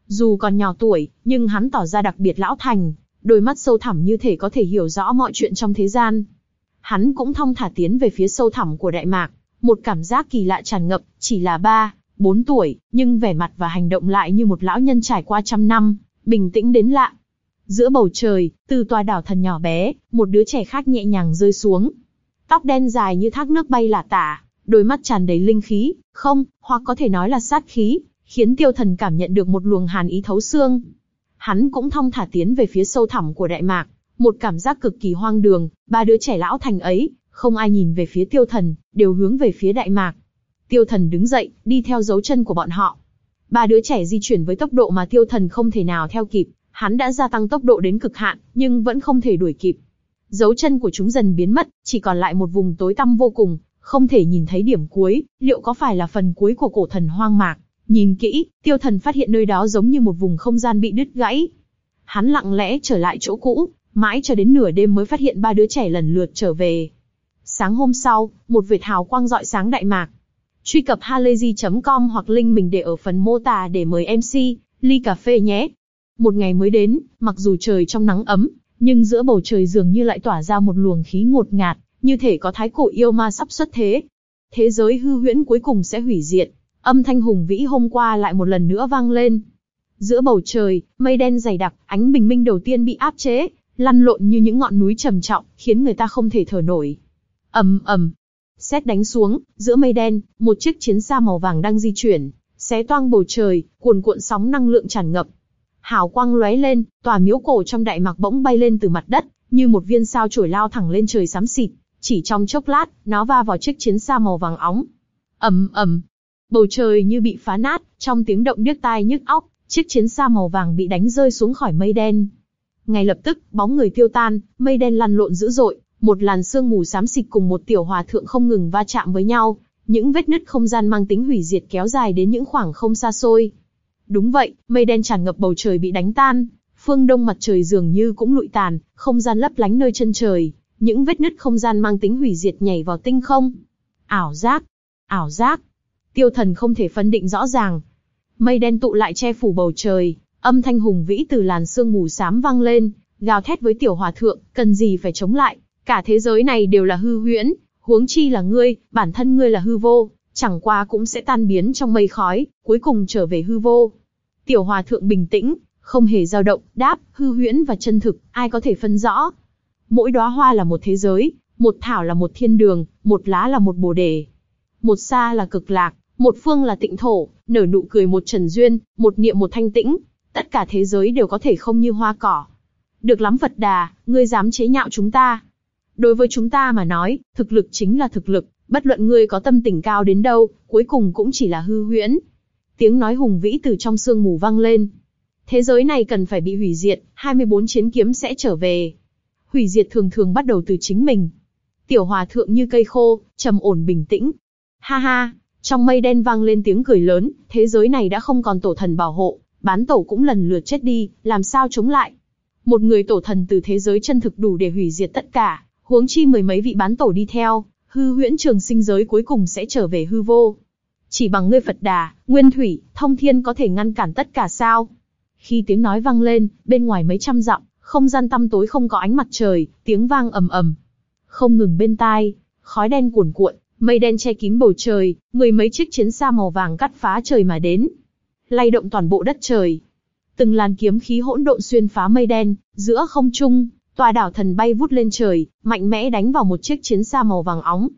Dù còn nhỏ tuổi, nhưng hắn tỏ ra đặc biệt lão thành, đôi mắt sâu thẳm như thể có thể hiểu rõ mọi chuyện trong thế gian. Hắn cũng thong thả tiến về phía sâu thẳm của Đại Mạc, một cảm giác kỳ lạ tràn ngập, chỉ là ba, bốn tuổi, nhưng vẻ mặt và hành động lại như một lão nhân trải qua trăm năm, bình tĩnh đến lạ. Giữa bầu trời, từ tòa đảo thần nhỏ bé, một đứa trẻ khác nhẹ nhàng rơi xuống. Tóc đen dài như thác nước bay lả tả, đôi mắt tràn đầy linh khí, không, hoặc có thể nói là sát khí, khiến tiêu thần cảm nhận được một luồng hàn ý thấu xương. Hắn cũng thong thả tiến về phía sâu thẳm của đại mạc, một cảm giác cực kỳ hoang đường, ba đứa trẻ lão thành ấy, không ai nhìn về phía tiêu thần, đều hướng về phía đại mạc. Tiêu thần đứng dậy, đi theo dấu chân của bọn họ. Ba đứa trẻ di chuyển với tốc độ mà tiêu thần không thể nào theo kịp, hắn đã gia tăng tốc độ đến cực hạn, nhưng vẫn không thể đuổi kịp. Dấu chân của chúng dần biến mất, chỉ còn lại một vùng tối tăm vô cùng, không thể nhìn thấy điểm cuối, liệu có phải là phần cuối của cổ thần hoang mạc? Nhìn kỹ, tiêu thần phát hiện nơi đó giống như một vùng không gian bị đứt gãy. Hắn lặng lẽ trở lại chỗ cũ, mãi cho đến nửa đêm mới phát hiện ba đứa trẻ lần lượt trở về. Sáng hôm sau, một vệt hào quang rọi sáng đại mạc. Truy cập halayzi.com hoặc link mình để ở phần mô tả để mời MC, ly cà phê nhé. Một ngày mới đến, mặc dù trời trong nắng ấm, nhưng giữa bầu trời dường như lại tỏa ra một luồng khí ngột ngạt, như thể có thái cổ yêu ma sắp xuất thế. Thế giới hư huyễn cuối cùng sẽ hủy diệt, Âm thanh hùng vĩ hôm qua lại một lần nữa vang lên. Giữa bầu trời, mây đen dày đặc, ánh bình minh đầu tiên bị áp chế, lăn lộn như những ngọn núi trầm trọng, khiến người ta không thể thở nổi. ầm ầm, xét đánh xuống, giữa mây đen, một chiếc chiến xa màu vàng đang di chuyển, xé toang bầu trời, cuồn cuộn sóng năng lượng tràn ngập. Hào quang lóe lên, tòa miếu cổ trong đại mạc bỗng bay lên từ mặt đất, như một viên sao chổi lao thẳng lên trời xám xịt. Chỉ trong chốc lát, nó va vào chiếc chiến xa màu vàng óng. ầm ầm, bầu trời như bị phá nát, trong tiếng động điếc tai nhức óc, chiếc chiến xa màu vàng bị đánh rơi xuống khỏi mây đen. Ngay lập tức, bóng người tiêu tan, mây đen lăn lộn dữ dội, một làn sương mù xám xịt cùng một tiểu hòa thượng không ngừng va chạm với nhau, những vết nứt không gian mang tính hủy diệt kéo dài đến những khoảng không xa xôi. Đúng vậy, mây đen tràn ngập bầu trời bị đánh tan, phương đông mặt trời dường như cũng lụi tàn, không gian lấp lánh nơi chân trời, những vết nứt không gian mang tính hủy diệt nhảy vào tinh không. Ảo giác, ảo giác. Tiêu thần không thể phân định rõ ràng. Mây đen tụ lại che phủ bầu trời, âm thanh hùng vĩ từ làn sương mù xám vang lên, gào thét với tiểu hòa thượng, cần gì phải chống lại, cả thế giới này đều là hư huyễn, huống chi là ngươi, bản thân ngươi là hư vô, chẳng qua cũng sẽ tan biến trong mây khói, cuối cùng trở về hư vô. Tiểu hòa thượng bình tĩnh, không hề dao động, đáp, hư huyễn và chân thực, ai có thể phân rõ. Mỗi đóa hoa là một thế giới, một thảo là một thiên đường, một lá là một bồ đề. Một xa là cực lạc, một phương là tịnh thổ, nở nụ cười một trần duyên, một niệm một thanh tĩnh, tất cả thế giới đều có thể không như hoa cỏ. Được lắm Phật Đà, ngươi dám chế nhạo chúng ta. Đối với chúng ta mà nói, thực lực chính là thực lực, bất luận ngươi có tâm tình cao đến đâu, cuối cùng cũng chỉ là hư huyễn. Tiếng nói hùng vĩ từ trong sương mù vang lên. Thế giới này cần phải bị hủy diệt, 24 chiến kiếm sẽ trở về. Hủy diệt thường thường bắt đầu từ chính mình. Tiểu hòa thượng như cây khô, trầm ổn bình tĩnh. Ha ha, trong mây đen vang lên tiếng cười lớn, thế giới này đã không còn tổ thần bảo hộ, bán tổ cũng lần lượt chết đi, làm sao chống lại? Một người tổ thần từ thế giới chân thực đủ để hủy diệt tất cả, huống chi mười mấy vị bán tổ đi theo, hư huyễn trường sinh giới cuối cùng sẽ trở về hư vô. Chỉ bằng ngươi Phật Đà, Nguyên Thủy, Thông Thiên có thể ngăn cản tất cả sao? Khi tiếng nói vang lên, bên ngoài mấy trăm dặm, không gian tăm tối không có ánh mặt trời, tiếng vang ầm ầm. Không ngừng bên tai, khói đen cuồn cuộn, mây đen che kín bầu trời, mười mấy chiếc chiến xa màu vàng cắt phá trời mà đến. Lay động toàn bộ đất trời. Từng làn kiếm khí hỗn độn xuyên phá mây đen, giữa không trung, tòa đảo thần bay vút lên trời, mạnh mẽ đánh vào một chiếc chiến xa màu vàng óng.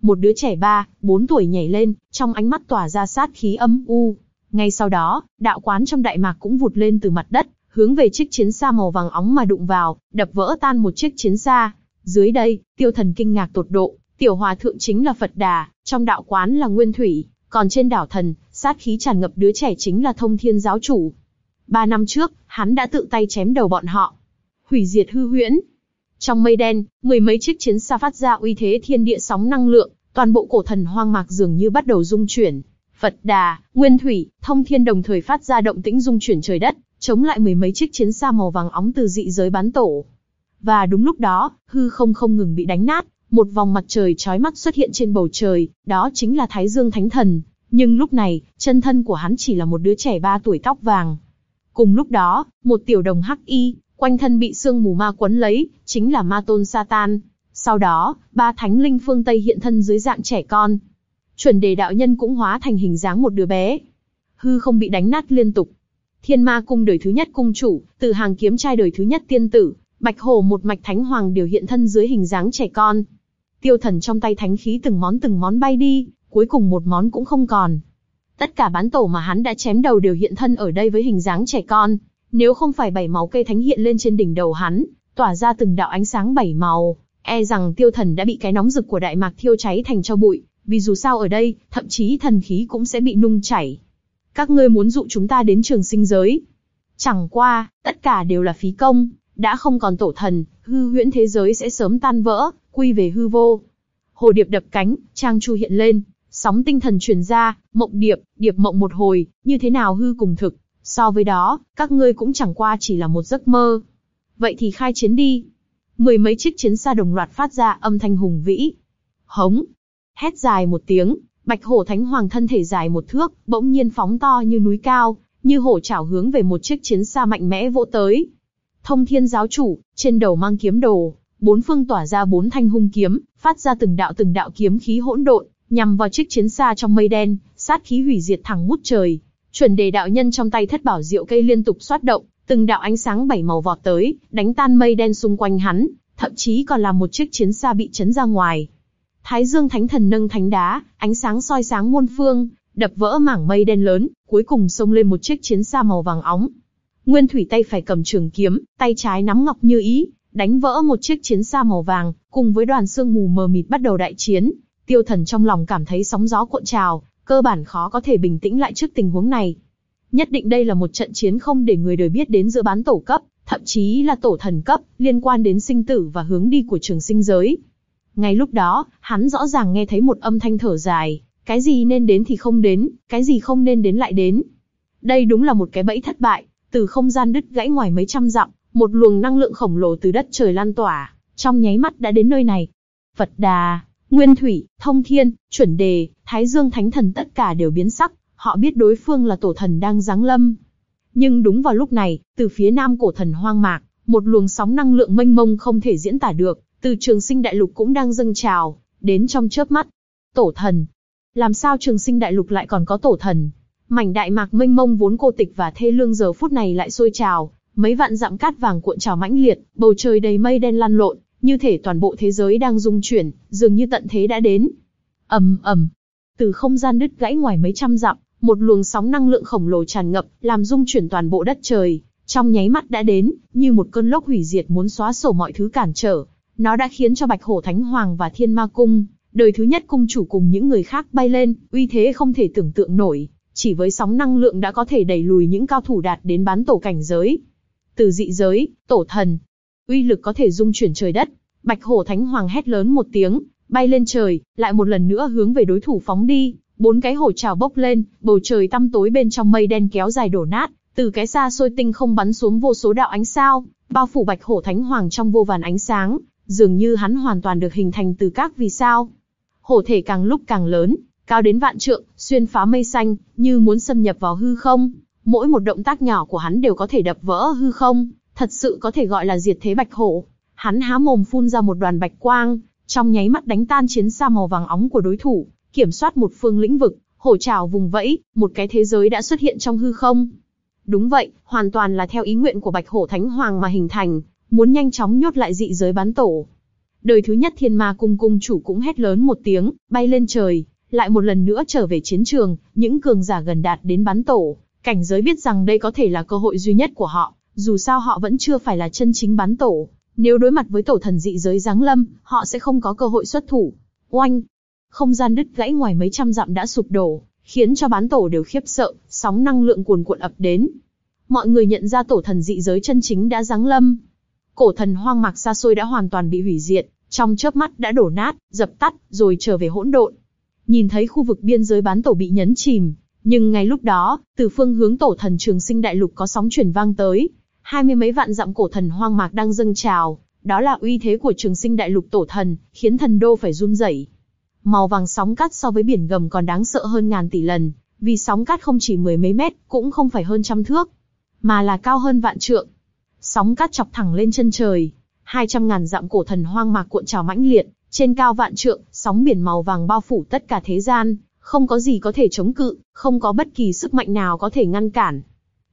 Một đứa trẻ ba, bốn tuổi nhảy lên, trong ánh mắt tỏa ra sát khí âm u. Ngay sau đó, đạo quán trong đại mạc cũng vụt lên từ mặt đất, hướng về chiếc chiến xa màu vàng óng mà đụng vào, đập vỡ tan một chiếc chiến xa. Dưới đây, tiêu thần kinh ngạc tột độ, tiểu hòa thượng chính là Phật Đà, trong đạo quán là Nguyên Thủy, còn trên đảo thần, sát khí tràn ngập đứa trẻ chính là thông thiên giáo chủ. Ba năm trước, hắn đã tự tay chém đầu bọn họ. Hủy diệt hư huyễn. Trong mây đen, mười mấy chiếc chiến xa phát ra uy thế thiên địa sóng năng lượng, toàn bộ cổ thần hoang mạc dường như bắt đầu rung chuyển. Phật Đà, Nguyên Thủy, Thông Thiên đồng thời phát ra động tĩnh rung chuyển trời đất, chống lại mười mấy chiếc chiến xa màu vàng óng từ dị giới bán tổ. Và đúng lúc đó, hư không không ngừng bị đánh nát, một vòng mặt trời chói mắt xuất hiện trên bầu trời, đó chính là Thái Dương Thánh Thần. Nhưng lúc này, chân thân của hắn chỉ là một đứa trẻ ba tuổi tóc vàng. Cùng lúc đó, một tiểu đồng hắc y, quanh thân bị sương mù ma quấn lấy, chính là ma tôn Satan. Sau đó, ba thánh linh phương Tây hiện thân dưới dạng trẻ con. Chuẩn đề đạo nhân cũng hóa thành hình dáng một đứa bé. Hư không bị đánh nát liên tục. Thiên ma cung đời thứ nhất cung chủ, từ hàng kiếm trai đời thứ nhất tiên tử, bạch hồ một mạch thánh hoàng đều hiện thân dưới hình dáng trẻ con. Tiêu thần trong tay thánh khí từng món từng món bay đi, cuối cùng một món cũng không còn. Tất cả bán tổ mà hắn đã chém đầu đều hiện thân ở đây với hình dáng trẻ con. Nếu không phải bảy máu cây thánh hiện lên trên đỉnh đầu hắn, tỏa ra từng đạo ánh sáng bảy màu, e rằng tiêu thần đã bị cái nóng rực của đại mạc thiêu cháy thành cho bụi, vì dù sao ở đây, thậm chí thần khí cũng sẽ bị nung chảy. Các ngươi muốn dụ chúng ta đến trường sinh giới. Chẳng qua, tất cả đều là phí công, đã không còn tổ thần, hư huyễn thế giới sẽ sớm tan vỡ, quy về hư vô. Hồ điệp đập cánh, trang chu hiện lên, sóng tinh thần truyền ra, mộng điệp, điệp mộng một hồi, như thế nào hư cùng thực, so với đó, các ngươi cũng chẳng qua chỉ là một giấc mơ. Vậy thì khai chiến đi. Mười mấy chiếc chiến xa đồng loạt phát ra âm thanh hùng vĩ. Hống. Hét dài một tiếng, bạch hổ thánh hoàng thân thể dài một thước, bỗng nhiên phóng to như núi cao, như hổ chảo hướng về một chiếc chiến xa mạnh mẽ vỗ tới. Thông thiên giáo chủ, trên đầu mang kiếm đồ, bốn phương tỏa ra bốn thanh hung kiếm, phát ra từng đạo từng đạo kiếm khí hỗn độn, nhằm vào chiếc chiến xa trong mây đen, sát khí hủy diệt thẳng ngút trời. Chuẩn đề đạo nhân trong tay thất bảo diệu cây liên tục xoát động, Từng đạo ánh sáng bảy màu vọt tới, đánh tan mây đen xung quanh hắn, thậm chí còn làm một chiếc chiến xa bị chấn ra ngoài. Thái Dương Thánh Thần nâng thánh đá, ánh sáng soi sáng muôn phương, đập vỡ mảng mây đen lớn, cuối cùng xông lên một chiếc chiến xa màu vàng óng. Nguyên Thủy tay phải cầm trường kiếm, tay trái nắm ngọc như ý, đánh vỡ một chiếc chiến xa màu vàng, cùng với đoàn sương mù mờ mịt bắt đầu đại chiến. Tiêu Thần trong lòng cảm thấy sóng gió cuộn trào, cơ bản khó có thể bình tĩnh lại trước tình huống này. Nhất định đây là một trận chiến không để người đời biết đến giữa bán tổ cấp, thậm chí là tổ thần cấp, liên quan đến sinh tử và hướng đi của trường sinh giới. Ngay lúc đó, hắn rõ ràng nghe thấy một âm thanh thở dài, cái gì nên đến thì không đến, cái gì không nên đến lại đến. Đây đúng là một cái bẫy thất bại, từ không gian đứt gãy ngoài mấy trăm dặm, một luồng năng lượng khổng lồ từ đất trời lan tỏa, trong nháy mắt đã đến nơi này. Phật Đà, Nguyên Thủy, Thông Thiên, Chuẩn Đề, Thái Dương Thánh Thần tất cả đều biến sắc, họ biết đối phương là tổ thần đang giáng lâm. Nhưng đúng vào lúc này, từ phía nam cổ thần hoang mạc, một luồng sóng năng lượng mênh mông không thể diễn tả được, từ trường sinh đại lục cũng đang dâng trào, đến trong chớp mắt. Tổ thần. Làm sao trường sinh đại lục lại còn có tổ thần? Mảnh đại mạc mênh mông vốn cô tịch và thê lương giờ phút này lại sôi trào, mấy vạn dặm cát vàng cuộn trào mãnh liệt, bầu trời đầy mây đen lăn lộn, như thể toàn bộ thế giới đang rung chuyển, dường như tận thế đã đến. ầm ầm, từ không gian đứt gãy ngoài mấy trăm dặm, một luồng sóng năng lượng khổng lồ tràn ngập, làm rung chuyển toàn bộ đất trời, trong nháy mắt đã đến, như một cơn lốc hủy diệt muốn xóa sổ mọi thứ cản trở. Nó đã khiến cho Bạch Hổ Thánh Hoàng và Thiên Ma Cung, đời thứ nhất cung chủ cùng những người khác bay lên, uy thế không thể tưởng tượng nổi, chỉ với sóng năng lượng đã có thể đẩy lùi những cao thủ đạt đến bán tổ cảnh giới. Từ dị giới, tổ thần, uy lực có thể dung chuyển trời đất. Bạch Hổ Thánh Hoàng hét lớn một tiếng, bay lên trời, lại một lần nữa hướng về đối thủ phóng đi. Bốn cái hổ trào bốc lên, bầu trời tăm tối bên trong mây đen kéo dài đổ nát, từ cái xa xôi tinh không bắn xuống vô số đạo ánh sao, bao phủ Bạch Hổ Thánh Hoàng trong vô vàn ánh sáng, dường như hắn hoàn toàn được hình thành từ các vì sao. Hổ thể càng lúc càng lớn, cao đến vạn trượng, xuyên phá mây xanh, như muốn xâm nhập vào hư không. Mỗi một động tác nhỏ của hắn đều có thể đập vỡ hư không, thật sự có thể gọi là diệt thế bạch hổ. Hắn há mồm phun ra một đoàn bạch quang, trong nháy mắt đánh tan chiến xa màu vàng óng của đối thủ, kiểm soát một phương lĩnh vực, hổ trào vùng vẫy, một cái thế giới đã xuất hiện trong hư không. Đúng vậy, hoàn toàn là theo ý nguyện của Bạch Hổ Thánh Hoàng mà hình thành, muốn nhanh chóng nhốt lại dị giới bán tổ. Đời thứ nhất Thiên Ma Cung cung chủ cũng hét lớn một tiếng, bay lên trời, lại một lần nữa trở về chiến trường, những cường giả gần đạt đến bán tổ, cảnh giới biết rằng đây có thể là cơ hội duy nhất của họ, dù sao họ vẫn chưa phải là chân chính bán tổ, nếu đối mặt với tổ thần dị giới giáng lâm, họ sẽ không có cơ hội xuất thủ. Oanh! Không gian đứt gãy ngoài mấy trăm dặm đã sụp đổ, khiến cho bán tổ đều khiếp sợ, sóng năng lượng cuồn cuộn ập đến. Mọi người nhận ra tổ thần dị giới chân chính đã giáng lâm. Cổ thần hoang mạc xa xôi đã hoàn toàn bị hủy diệt, trong chớp mắt đã đổ nát, dập tắt, rồi trở về hỗn độn. Nhìn thấy khu vực biên giới bán tổ bị nhấn chìm, nhưng ngay lúc đó, từ phương hướng tổ thần trường sinh đại lục có sóng truyền vang tới, hai mươi mấy vạn dặm cổ thần hoang mạc đang dâng trào, đó là uy thế của trường sinh đại lục tổ thần, khiến thần đô phải run rẩy. Màu vàng sóng cát so với biển gầm còn đáng sợ hơn ngàn tỷ lần, vì sóng cát không chỉ mười mấy mét, cũng không phải hơn trăm thước, mà là cao hơn vạn trượng. Sóng cát chọc thẳng lên chân trời, hai trăm ngàn dặm cổ thần hoang mạc cuộn trào mãnh liệt, trên cao vạn trượng, sóng biển màu vàng bao phủ tất cả thế gian, không có gì có thể chống cự, không có bất kỳ sức mạnh nào có thể ngăn cản.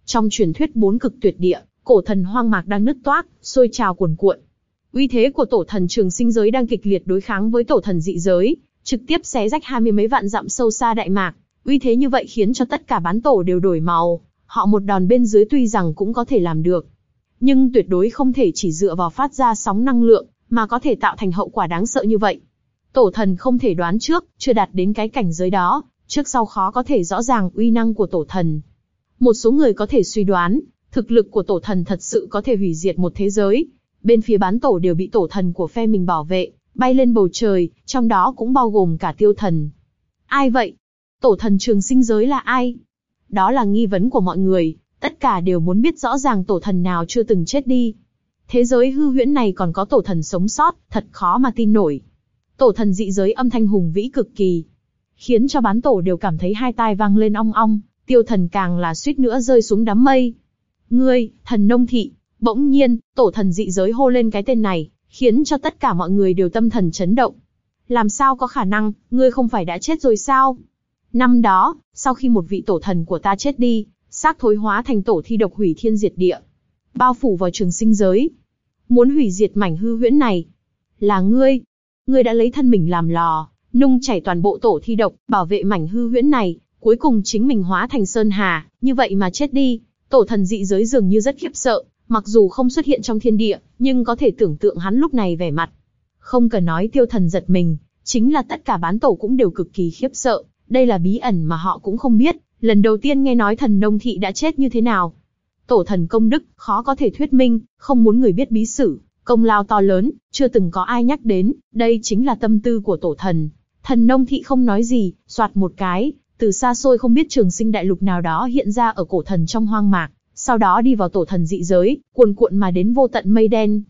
Trong truyền thuyết bốn cực tuyệt địa, cổ thần hoang mạc đang nứt toác, sôi trào cuồn cuộn. Uy thế của tổ thần trường sinh giới đang kịch liệt đối kháng với tổ thần dị giới, trực tiếp xé rách hai mươi mấy vạn dặm sâu xa đại mạc. Uy thế như vậy khiến cho tất cả bán tổ đều đổi màu, họ một đòn bên dưới tuy rằng cũng có thể làm được, nhưng tuyệt đối không thể chỉ dựa vào phát ra sóng năng lượng, mà có thể tạo thành hậu quả đáng sợ như vậy. Tổ thần không thể đoán trước, chưa đạt đến cái cảnh giới đó, trước sau khó có thể rõ ràng uy năng của tổ thần. Một số người có thể suy đoán, thực lực của tổ thần thật sự có thể hủy diệt một thế giới. Bên phía bán tổ đều bị tổ thần của phe mình bảo vệ, bay lên bầu trời, trong đó cũng bao gồm cả tiêu thần. Ai vậy? Tổ thần trường sinh giới là ai? Đó là nghi vấn của mọi người, tất cả đều muốn biết rõ ràng tổ thần nào chưa từng chết đi. Thế giới hư huyễn này còn có tổ thần sống sót, thật khó mà tin nổi. Tổ thần dị giới âm thanh hùng vĩ cực kỳ, khiến cho bán tổ đều cảm thấy hai tai vang lên ong ong, tiêu thần càng là suýt nữa rơi xuống đám mây. Ngươi, thần nông thị, bỗng nhiên, tổ thần dị giới hô lên cái tên này, khiến cho tất cả mọi người đều tâm thần chấn động. Làm sao có khả năng, ngươi không phải đã chết rồi sao? Năm đó, sau khi một vị tổ thần của ta chết đi, xác thối hóa thành tổ thi độc hủy thiên diệt địa. bao phủ vào trường sinh giới. Muốn hủy diệt mảnh hư huyễn này. Là ngươi. Ngươi đã lấy thân mình làm lò, nung chảy toàn bộ tổ thi độc, bảo vệ mảnh hư huyễn này, cuối cùng chính mình hóa thành sơn hà, như vậy mà chết đi. Tổ thần dị giới dường như rất khiếp sợ, mặc dù không xuất hiện trong thiên địa, nhưng có thể tưởng tượng hắn lúc này vẻ mặt. Không cần nói tiêu thần giật mình, chính là tất cả bán tổ cũng đều cực kỳ khiếp sợ, đây là bí ẩn mà họ cũng không biết, lần đầu tiên nghe nói thần nông thị đã chết như thế nào. Tổ thần công đức, khó có thể thuyết minh, không muốn người biết bí sử, công lao to lớn, chưa từng có ai nhắc đến, đây chính là tâm tư của tổ thần. Thần nông thị không nói gì, soạt một cái, từ xa xôi không biết trường sinh đại lục nào đó hiện ra ở cổ thần trong hoang mạc, sau đó đi vào tổ thần dị giới, cuồn cuộn mà đến vô tận mây đen.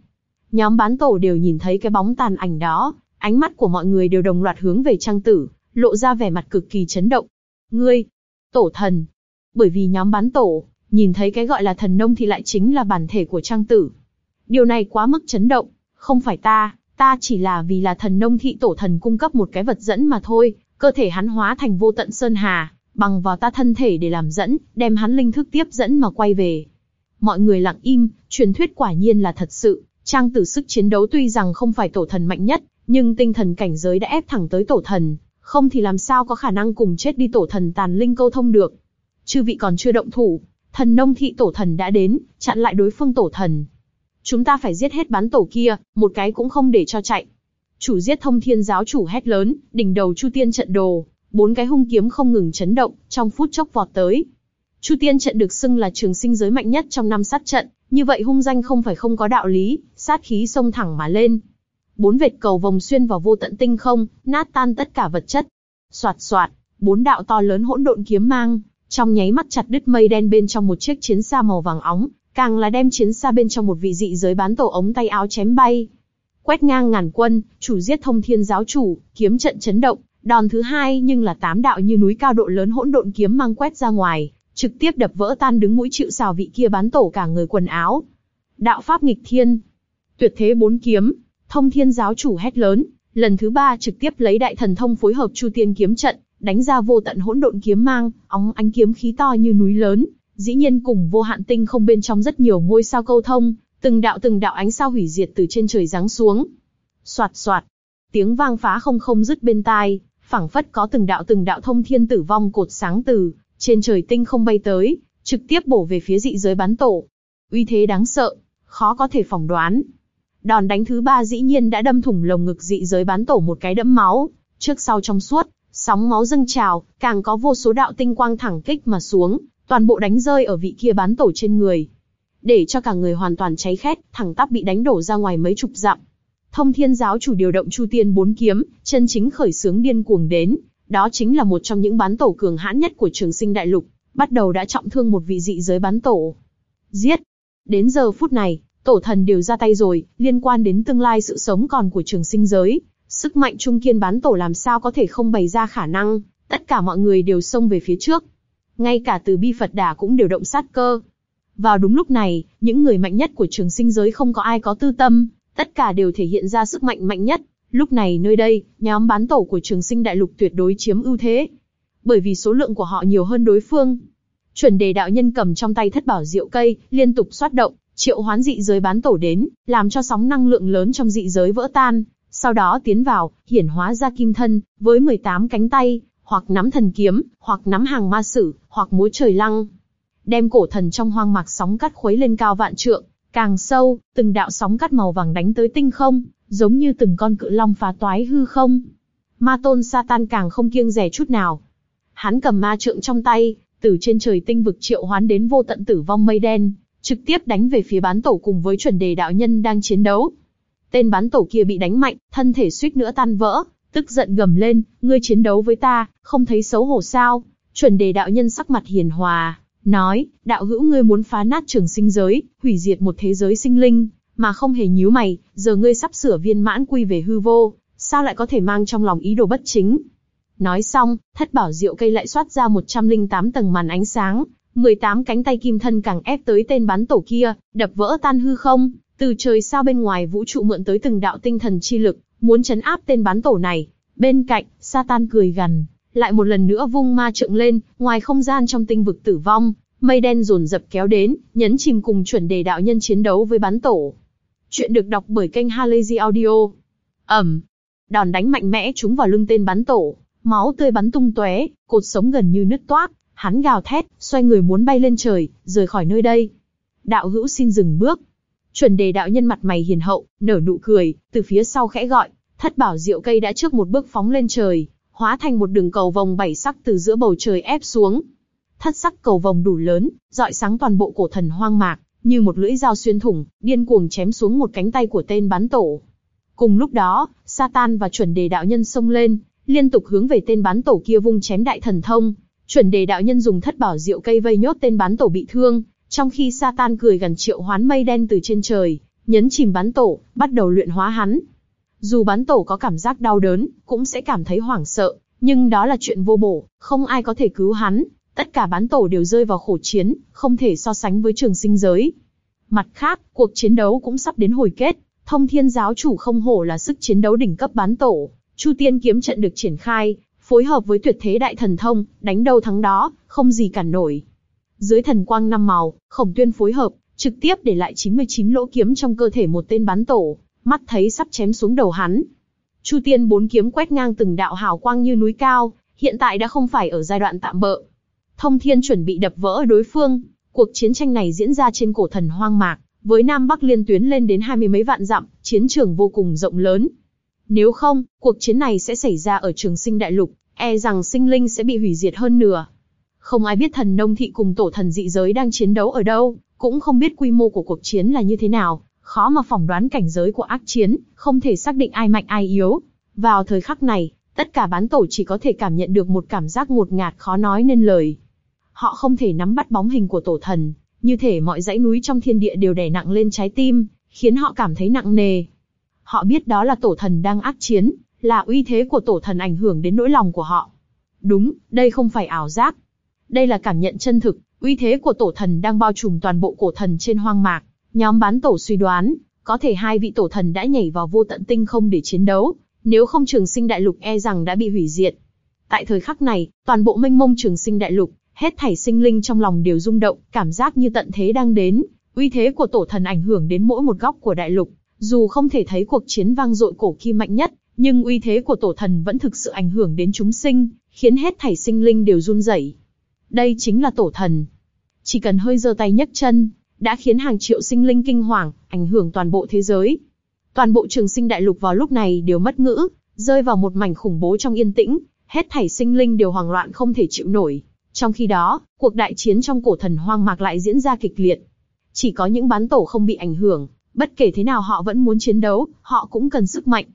Nhóm bán tổ đều nhìn thấy cái bóng tàn ảnh đó, ánh mắt của mọi người đều đồng loạt hướng về trang tử, lộ ra vẻ mặt cực kỳ chấn động. Ngươi, tổ thần. Bởi vì nhóm bán tổ, nhìn thấy cái gọi là thần nông thì lại chính là bản thể của trang tử. Điều này quá mức chấn động, không phải ta, ta chỉ là vì là thần nông thị tổ thần cung cấp một cái vật dẫn mà thôi, cơ thể hắn hóa thành vô tận sơn hà, bằng vào ta thân thể để làm dẫn, đem hắn linh thức tiếp dẫn mà quay về. Mọi người lặng im, truyền thuyết quả nhiên là thật sự, trang tử sức chiến đấu tuy rằng không phải tổ thần mạnh nhất, nhưng tinh thần cảnh giới đã ép thẳng tới tổ thần, không thì làm sao có khả năng cùng chết đi tổ thần tàn linh câu thông được. Chư vị còn chưa động thủ, thần nông thị tổ thần đã đến, chặn lại đối phương tổ thần. Chúng ta phải giết hết bán tổ kia, một cái cũng không để cho chạy. Chủ giết thông thiên giáo chủ hét lớn, đỉnh đầu chu tiên trận đồ, bốn cái hung kiếm không ngừng chấn động, trong phút chốc vọt tới. Chu tiên trận được xưng là trường sinh giới mạnh nhất trong năm sát trận, như vậy hung danh không phải không có đạo lý, sát khí xông thẳng mà lên. Bốn vệt cầu vòng xuyên vào vô tận tinh không, nát tan tất cả vật chất. Soạt soạt, bốn đạo to lớn hỗn độn kiếm mang, trong nháy mắt chặt đứt mây đen bên trong một chiếc chiến xa màu vàng óng, càng là đem chiến xa bên trong một vị dị giới bán tổ ống tay áo chém bay. Quét ngang ngàn quân, chủ giết thông thiên giáo chủ, kiếm trận chấn động, đòn thứ hai nhưng là tám đạo như núi cao độ lớn hỗn độn kiếm mang quét ra ngoài, trực tiếp đập vỡ tan đứng mũi chịu sào vị kia bán tổ cả người quần áo. Đạo pháp nghịch thiên, tuyệt thế bốn kiếm, thông thiên giáo chủ hét lớn, lần thứ ba trực tiếp lấy đại thần thông phối hợp chu tiên kiếm trận, đánh ra vô tận hỗn độn kiếm mang, óng ánh kiếm khí to như núi lớn, dĩ nhiên cùng vô hạn tinh không bên trong rất nhiều ngôi sao câu thông, từng đạo từng đạo ánh sao hủy diệt từ trên trời giáng xuống. Soạt soạt, tiếng vang phá không không dứt bên tai, phảng phất có từng đạo từng đạo thông thiên tử vong cột sáng từ trên trời tinh không bay tới, trực tiếp bổ về phía dị giới bán tổ. Uy thế đáng sợ, khó có thể phỏng đoán. Đòn đánh thứ ba dĩ nhiên đã đâm thủng lồng ngực dị giới bán tổ một cái đẫm máu, trước sau trong suốt, sóng máu dâng trào, càng có vô số đạo tinh quang thẳng kích mà xuống, toàn bộ đánh rơi ở vị kia bán tổ trên người. Để cho cả người hoàn toàn cháy khét, thẳng tắp bị đánh đổ ra ngoài mấy chục dặm. Thông thiên giáo chủ điều động chu tiên bốn kiếm, chân chính khởi sướng điên cuồng đến, đó chính là một trong những bán tổ cường hãn nhất của trường sinh đại lục, bắt đầu đã trọng thương một vị dị giới bán tổ. Giết! Đến giờ phút này, tổ thần đều ra tay rồi, liên quan đến tương lai sự sống còn của trường sinh giới, sức mạnh trung kiên bán tổ làm sao có thể không bày ra khả năng, tất cả mọi người đều xông về phía trước. Ngay cả từ bi Phật Đà cũng đều động sát cơ. Vào đúng lúc này, những người mạnh nhất của trường sinh giới không có ai có tư tâm, tất cả đều thể hiện ra sức mạnh mạnh nhất. Lúc này nơi đây, nhóm bán tổ của trường sinh đại lục tuyệt đối chiếm ưu thế. Bởi vì số lượng của họ nhiều hơn đối phương. Chuẩn đề đạo nhân cầm trong tay thất bảo diệu cây, liên tục xoát động, triệu hoán dị giới bán tổ đến, làm cho sóng năng lượng lớn trong dị giới vỡ tan, sau đó tiến vào, hiển hóa ra kim thân, với 18 cánh tay, hoặc nắm thần kiếm, hoặc nắm hàng ma sử, hoặc múa trời lăng. Đem cổ thần trong hoang mạc sóng cắt khuấy lên cao vạn trượng, càng sâu, từng đạo sóng cắt màu vàng đánh tới tinh không, giống như từng con cự long phá toái hư không. Ma tôn Satan càng không kiêng rẻ chút nào. Hắn cầm ma trượng trong tay, từ trên trời tinh vực triệu hoán đến vô tận tử vong mây đen, trực tiếp đánh về phía bán tổ cùng với chuẩn đề đạo nhân đang chiến đấu. Tên bán tổ kia bị đánh mạnh, thân thể suýt nữa tan vỡ, tức giận gầm lên, ngươi chiến đấu với ta, không thấy xấu hổ sao? Chuẩn đề đạo nhân sắc mặt hiền hòa, nói, đạo hữu ngươi muốn phá nát trường sinh giới, hủy diệt một thế giới sinh linh, mà không hề nhíu mày, giờ ngươi sắp sửa viên mãn quy về hư vô, sao lại có thể mang trong lòng ý đồ bất chính? Nói xong, thất bảo diệu cây lại xoát ra 108 tầng màn ánh sáng, 18 cánh tay kim thân càng ép tới tên bán tổ kia, đập vỡ tan hư không, từ trời sao bên ngoài vũ trụ mượn tới từng đạo tinh thần chi lực, muốn chấn áp tên bán tổ này. Bên cạnh, Satan cười gằn, lại một lần nữa vung ma trượng lên, ngoài không gian trong tinh vực tử vong, mây đen dồn dập kéo đến, nhấn chìm cùng chuẩn đề đạo nhân chiến đấu với bán tổ. Chuyện được đọc bởi kênh Halazy Audio. Ẩm. Đòn đánh mạnh mẽ trúng vào lưng tên bắn tổ, máu tươi bắn tung tóe, cột sống gần như nứt toác, hắn gào thét, xoay người muốn bay lên trời, rời khỏi nơi đây. Đạo hữu xin dừng bước. Chuẩn đề đạo nhân mặt mày hiền hậu, nở nụ cười, từ phía sau khẽ gọi, thất bảo diệu cây đã trước một bước phóng lên trời, hóa thành một đường cầu vòng bảy sắc từ giữa bầu trời ép xuống. Thất sắc cầu vòng đủ lớn, dọi sáng toàn bộ cổ thần hoang mạc, như một lưỡi dao xuyên thủng, điên cuồng chém xuống một cánh tay của tên bắn tổ. Cùng lúc đó, Satan và chuẩn đề đạo nhân xông lên, liên tục hướng về tên bán tổ kia vung chém đại thần thông. Chuẩn đề đạo nhân dùng thất bảo diệu cây vây nhốt tên bán tổ bị thương, trong khi Satan cười gần triệu hoán mây đen từ trên trời, nhấn chìm bán tổ, bắt đầu luyện hóa hắn. Dù bán tổ có cảm giác đau đớn, cũng sẽ cảm thấy hoảng sợ, nhưng đó là chuyện vô bổ, không ai có thể cứu hắn. Tất cả bán tổ đều rơi vào khổ chiến, không thể so sánh với trường sinh giới. Mặt khác, cuộc chiến đấu cũng sắp đến hồi kết, thông thiên giáo chủ không hổ là sức chiến đấu đỉnh cấp bán tổ. Chu tiên kiếm trận được triển khai, phối hợp với tuyệt thế đại thần thông, đánh đâu thắng đó, không gì cản nổi. Dưới thần quang năm màu, khổng tuyên phối hợp, trực tiếp để lại 99 lỗ kiếm trong cơ thể một tên bán tổ, mắt thấy sắp chém xuống đầu hắn. Chu tiên bốn kiếm quét ngang từng đạo hào quang như núi cao, hiện tại đã không phải ở giai đoạn tạm bợ. Thông thiên chuẩn bị đập vỡ đối phương, cuộc chiến tranh này diễn ra trên cổ thần hoang mạc, với Nam Bắc liên tuyến lên đến hai mươi mấy vạn dặm, chiến trường vô cùng rộng lớn. Nếu không, cuộc chiến này sẽ xảy ra ở trường sinh đại lục, e rằng sinh linh sẽ bị hủy diệt hơn nửa. Không ai biết thần nông thị cùng tổ thần dị giới đang chiến đấu ở đâu, cũng không biết quy mô của cuộc chiến là như thế nào, khó mà phỏng đoán cảnh giới của ác chiến, không thể xác định ai mạnh ai yếu. Vào thời khắc này, tất cả bán tổ chỉ có thể cảm nhận được một cảm giác ngột ngạt khó nói nên lời. Họ không thể nắm bắt bóng hình của tổ thần, như thể mọi dãy núi trong thiên địa đều đè nặng lên trái tim, khiến họ cảm thấy nặng nề. Họ biết đó là tổ thần đang ác chiến, là uy thế của tổ thần ảnh hưởng đến nỗi lòng của họ. Đúng, đây không phải ảo giác. Đây là cảm nhận chân thực, uy thế của tổ thần đang bao trùm toàn bộ cổ thần trên hoang mạc. Nhóm bán tổ suy đoán, có thể hai vị tổ thần đã nhảy vào vô tận tinh không để chiến đấu, nếu không trường sinh đại lục e rằng đã bị hủy diệt. Tại thời khắc này, toàn bộ mênh mông trường sinh đại lục, hết thảy sinh linh trong lòng đều rung động, cảm giác như tận thế đang đến, uy thế của tổ thần ảnh hưởng đến mỗi một góc của đại lục. Dù không thể thấy cuộc chiến vang dội cổ kim mạnh nhất, nhưng uy thế của tổ thần vẫn thực sự ảnh hưởng đến chúng sinh, khiến hết thảy sinh linh đều run rẩy. Đây chính là tổ thần. Chỉ cần hơi giơ tay nhấc chân, đã khiến hàng triệu sinh linh kinh hoàng, ảnh hưởng toàn bộ thế giới. Toàn bộ trường sinh đại lục vào lúc này đều mất ngữ, rơi vào một mảnh khủng bố trong yên tĩnh, hết thảy sinh linh đều hoảng loạn không thể chịu nổi. Trong khi đó, cuộc đại chiến trong cổ thần hoang mạc lại diễn ra kịch liệt. Chỉ có những bán tổ không bị ảnh hưởng, bất kể thế nào họ vẫn muốn chiến đấu, họ cũng cần sức mạnh.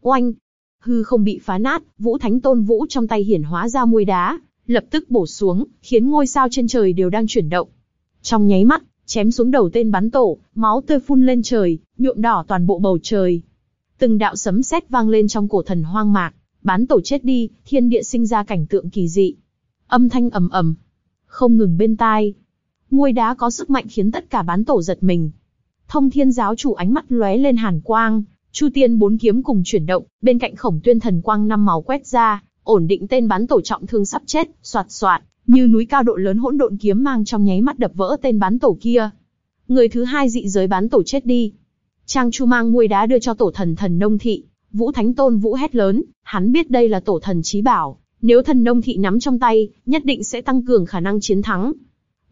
Oanh! Hư không bị phá nát, vũ thánh tôn vũ trong tay hiển hóa ra muôi đá, lập tức bổ xuống, khiến ngôi sao trên trời đều đang chuyển động. Trong nháy mắt, chém xuống đầu tên bắn tổ, máu tươi phun lên trời, nhuộm đỏ toàn bộ bầu trời. Từng đạo sấm sét vang lên trong cổ thần hoang mạc, bán tổ chết đi, thiên địa sinh ra cảnh tượng kỳ dị. Âm thanh ầm ầm, không ngừng bên tai. Ngôi đá có sức mạnh khiến tất cả bán tổ giật mình. Thông thiên giáo chủ ánh mắt lóe lên hàn quang, Chu Tiên bốn kiếm cùng chuyển động, bên cạnh khổng tuyên thần quang năm màu quét ra, ổn định tên bắn tổ trọng thương sắp chết, soạt soạt, như núi cao độ lớn hỗn độn kiếm mang trong nháy mắt đập vỡ tên bắn tổ kia. Người thứ hai dị giới bán tổ chết đi. Trang Chu mang muôi đá đưa cho tổ thần thần nông thị, Vũ Thánh Tôn Vũ hét lớn, hắn biết đây là tổ thần trí bảo, nếu thần nông thị nắm trong tay, nhất định sẽ tăng cường khả năng chiến thắng.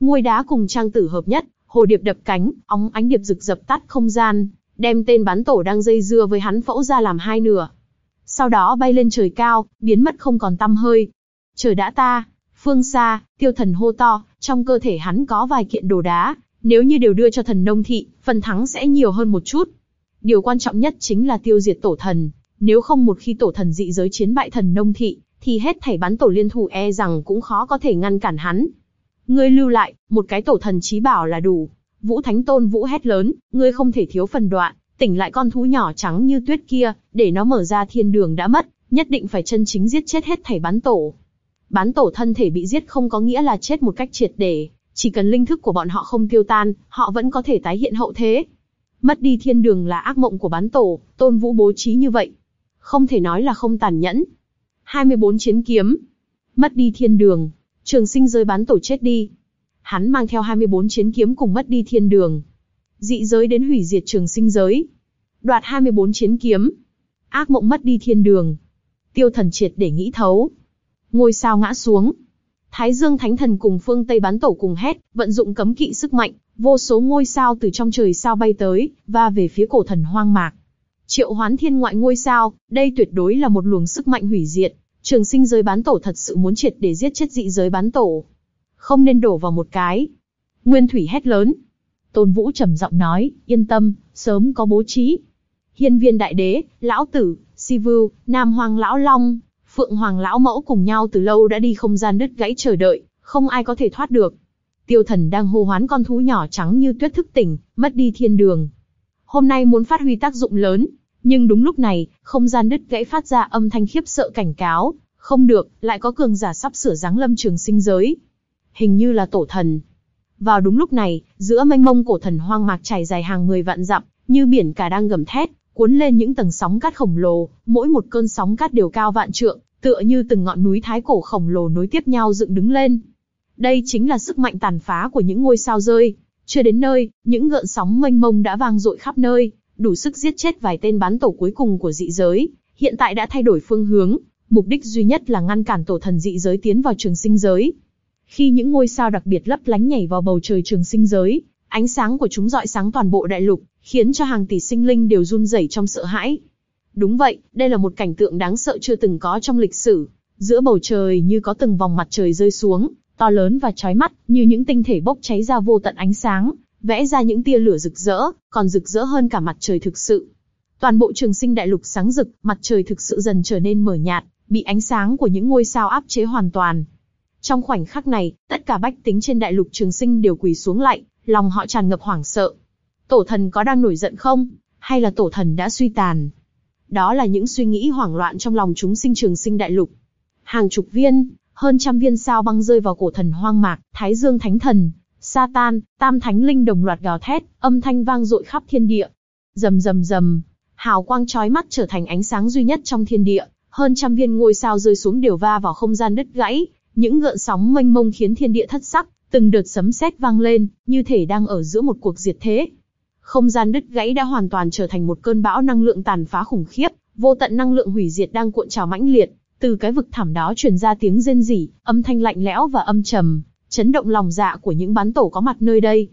muôi đá cùng trang tử hợp nhất, hồ điệp đập cánh, óng ánh điệp rực dập tắt không gian, đem tên bắn tổ đang dây dưa với hắn phẫu ra làm hai nửa. Sau đó bay lên trời cao, biến mất không còn tăm hơi. Trời đã ta, phương xa, tiêu thần hô to, trong cơ thể hắn có vài kiện đồ đá, nếu như đều đưa cho thần nông thị, phần thắng sẽ nhiều hơn một chút. Điều quan trọng nhất chính là tiêu diệt tổ thần, nếu không một khi tổ thần dị giới chiến bại thần nông thị, thì hết thảy bắn tổ liên thủ e rằng cũng khó có thể ngăn cản hắn. Ngươi lưu lại, một cái tổ thần trí bảo là đủ. Vũ Thánh Tôn Vũ hét lớn, ngươi không thể thiếu phần đoạn, tỉnh lại con thú nhỏ trắng như tuyết kia, để nó mở ra thiên đường đã mất, nhất định phải chân chính giết chết hết thảy bắn tổ bán tổ thân thể bị giết không có nghĩa là chết một cách triệt để, chỉ cần linh thức của bọn họ không tiêu tan, họ vẫn có thể tái hiện hậu thế. Mất đi thiên đường là ác mộng của bán tổ, tôn vũ bố trí như vậy. Không thể nói là không tàn nhẫn, 24 chiến kiếm. Mất đi thiên đường, trường sinh rơi bán tổ chết đi. hắn mang theo 24 chiến kiếm cùng mất đi thiên đường. Dị giới đến hủy diệt trường sinh giới. Đoạt 24 chiến kiếm. Ác mộng mất đi thiên đường. Tiêu thần triệt để nghĩ thấu. Ngôi sao ngã xuống. Thái Dương Thánh Thần cùng phương Tây bán tổ cùng hét, vận dụng cấm kỵ sức mạnh, vô số ngôi sao từ trong trời sao bay tới, và về phía cổ thần hoang mạc. Triệu hoán thiên ngoại ngôi sao, đây tuyệt đối là một luồng sức mạnh hủy diệt. Trường sinh giới bán tổ thật sự muốn triệt để giết chết dị giới bán tổ. Không nên đổ vào một cái. Nguyên Thủy hét lớn. Tôn Vũ trầm giọng nói, yên tâm, sớm có bố trí. Hiên viên đại đế, lão tử, si vưu, nam hoàng lão long, phượng hoàng lão mẫu cùng nhau từ lâu đã đi không gian đứt gãy chờ đợi, không ai có thể thoát được. Tiêu thần đang hô hoán con thú nhỏ trắng như tuyết thức tỉnh, mất đi thiên đường. Hôm nay muốn phát huy tác dụng lớn, nhưng đúng lúc này, không gian đứt gãy phát ra âm thanh khiếp sợ cảnh cáo, không được, lại có cường giả sắp sửa giáng lâm trường sinh giới. Hình như là tổ thần. Vào đúng lúc này, giữa mênh mông cổ thần hoang mạc trải dài hàng người vạn dặm, như biển cả đang gầm thét, cuốn lên những tầng sóng cát khổng lồ, mỗi một cơn sóng cát đều cao vạn trượng, tựa như từng ngọn núi thái cổ khổng lồ nối tiếp nhau dựng đứng lên. Đây chính là sức mạnh tàn phá của những ngôi sao rơi. Chưa đến nơi, những gợn sóng mênh mông đã vang dội khắp nơi, đủ sức giết chết vài tên bán tổ cuối cùng của dị giới, hiện tại đã thay đổi phương hướng, mục đích duy nhất là ngăn cản tổ thần dị giới tiến vào trường sinh giới. Khi những ngôi sao đặc biệt lấp lánh nhảy vào bầu trời trường sinh giới, ánh sáng của chúng rọi sáng toàn bộ đại lục, khiến cho hàng tỷ sinh linh đều run rẩy trong sợ hãi. Đúng vậy, đây là một cảnh tượng đáng sợ chưa từng có trong lịch sử. Giữa bầu trời như có từng vòng mặt trời rơi xuống, to lớn và chói mắt, như những tinh thể bốc cháy ra vô tận ánh sáng, vẽ ra những tia lửa rực rỡ, còn rực rỡ hơn cả mặt trời thực sự. Toàn bộ trường sinh đại lục sáng rực, mặt trời thực sự dần trở nên mờ nhạt, bị ánh sáng của những ngôi sao áp chế hoàn toàn. Trong khoảnh khắc này, tất cả bách tính trên đại lục trường sinh đều quỳ xuống lại, lòng họ tràn ngập hoảng sợ. Tổ thần có đang nổi giận không? Hay là tổ thần đã suy tàn? Đó là những suy nghĩ hoảng loạn trong lòng chúng sinh trường sinh đại lục. Hàng chục viên, hơn trăm viên sao băng rơi vào cổ thần hoang mạc, Thái Dương Thánh Thần, Satan, Tam Thánh Linh đồng loạt gào thét, âm thanh vang dội khắp thiên địa. Rầm rầm rầm, hào quang chói mắt trở thành ánh sáng duy nhất trong thiên địa, hơn trăm viên ngôi sao rơi xuống đều va vào không gian đứt gãy, những gợn sóng mênh mông khiến thiên địa thất sắc, từng đợt sấm sét vang lên, như thể đang ở giữa một cuộc diệt thế. Không gian đứt gãy đã hoàn toàn trở thành một cơn bão năng lượng tàn phá khủng khiếp, vô tận năng lượng hủy diệt đang cuộn trào mãnh liệt, từ cái vực thẳm đó truyền ra tiếng rên rỉ, âm thanh lạnh lẽo và âm trầm, chấn động lòng dạ của những bán tổ có mặt nơi đây.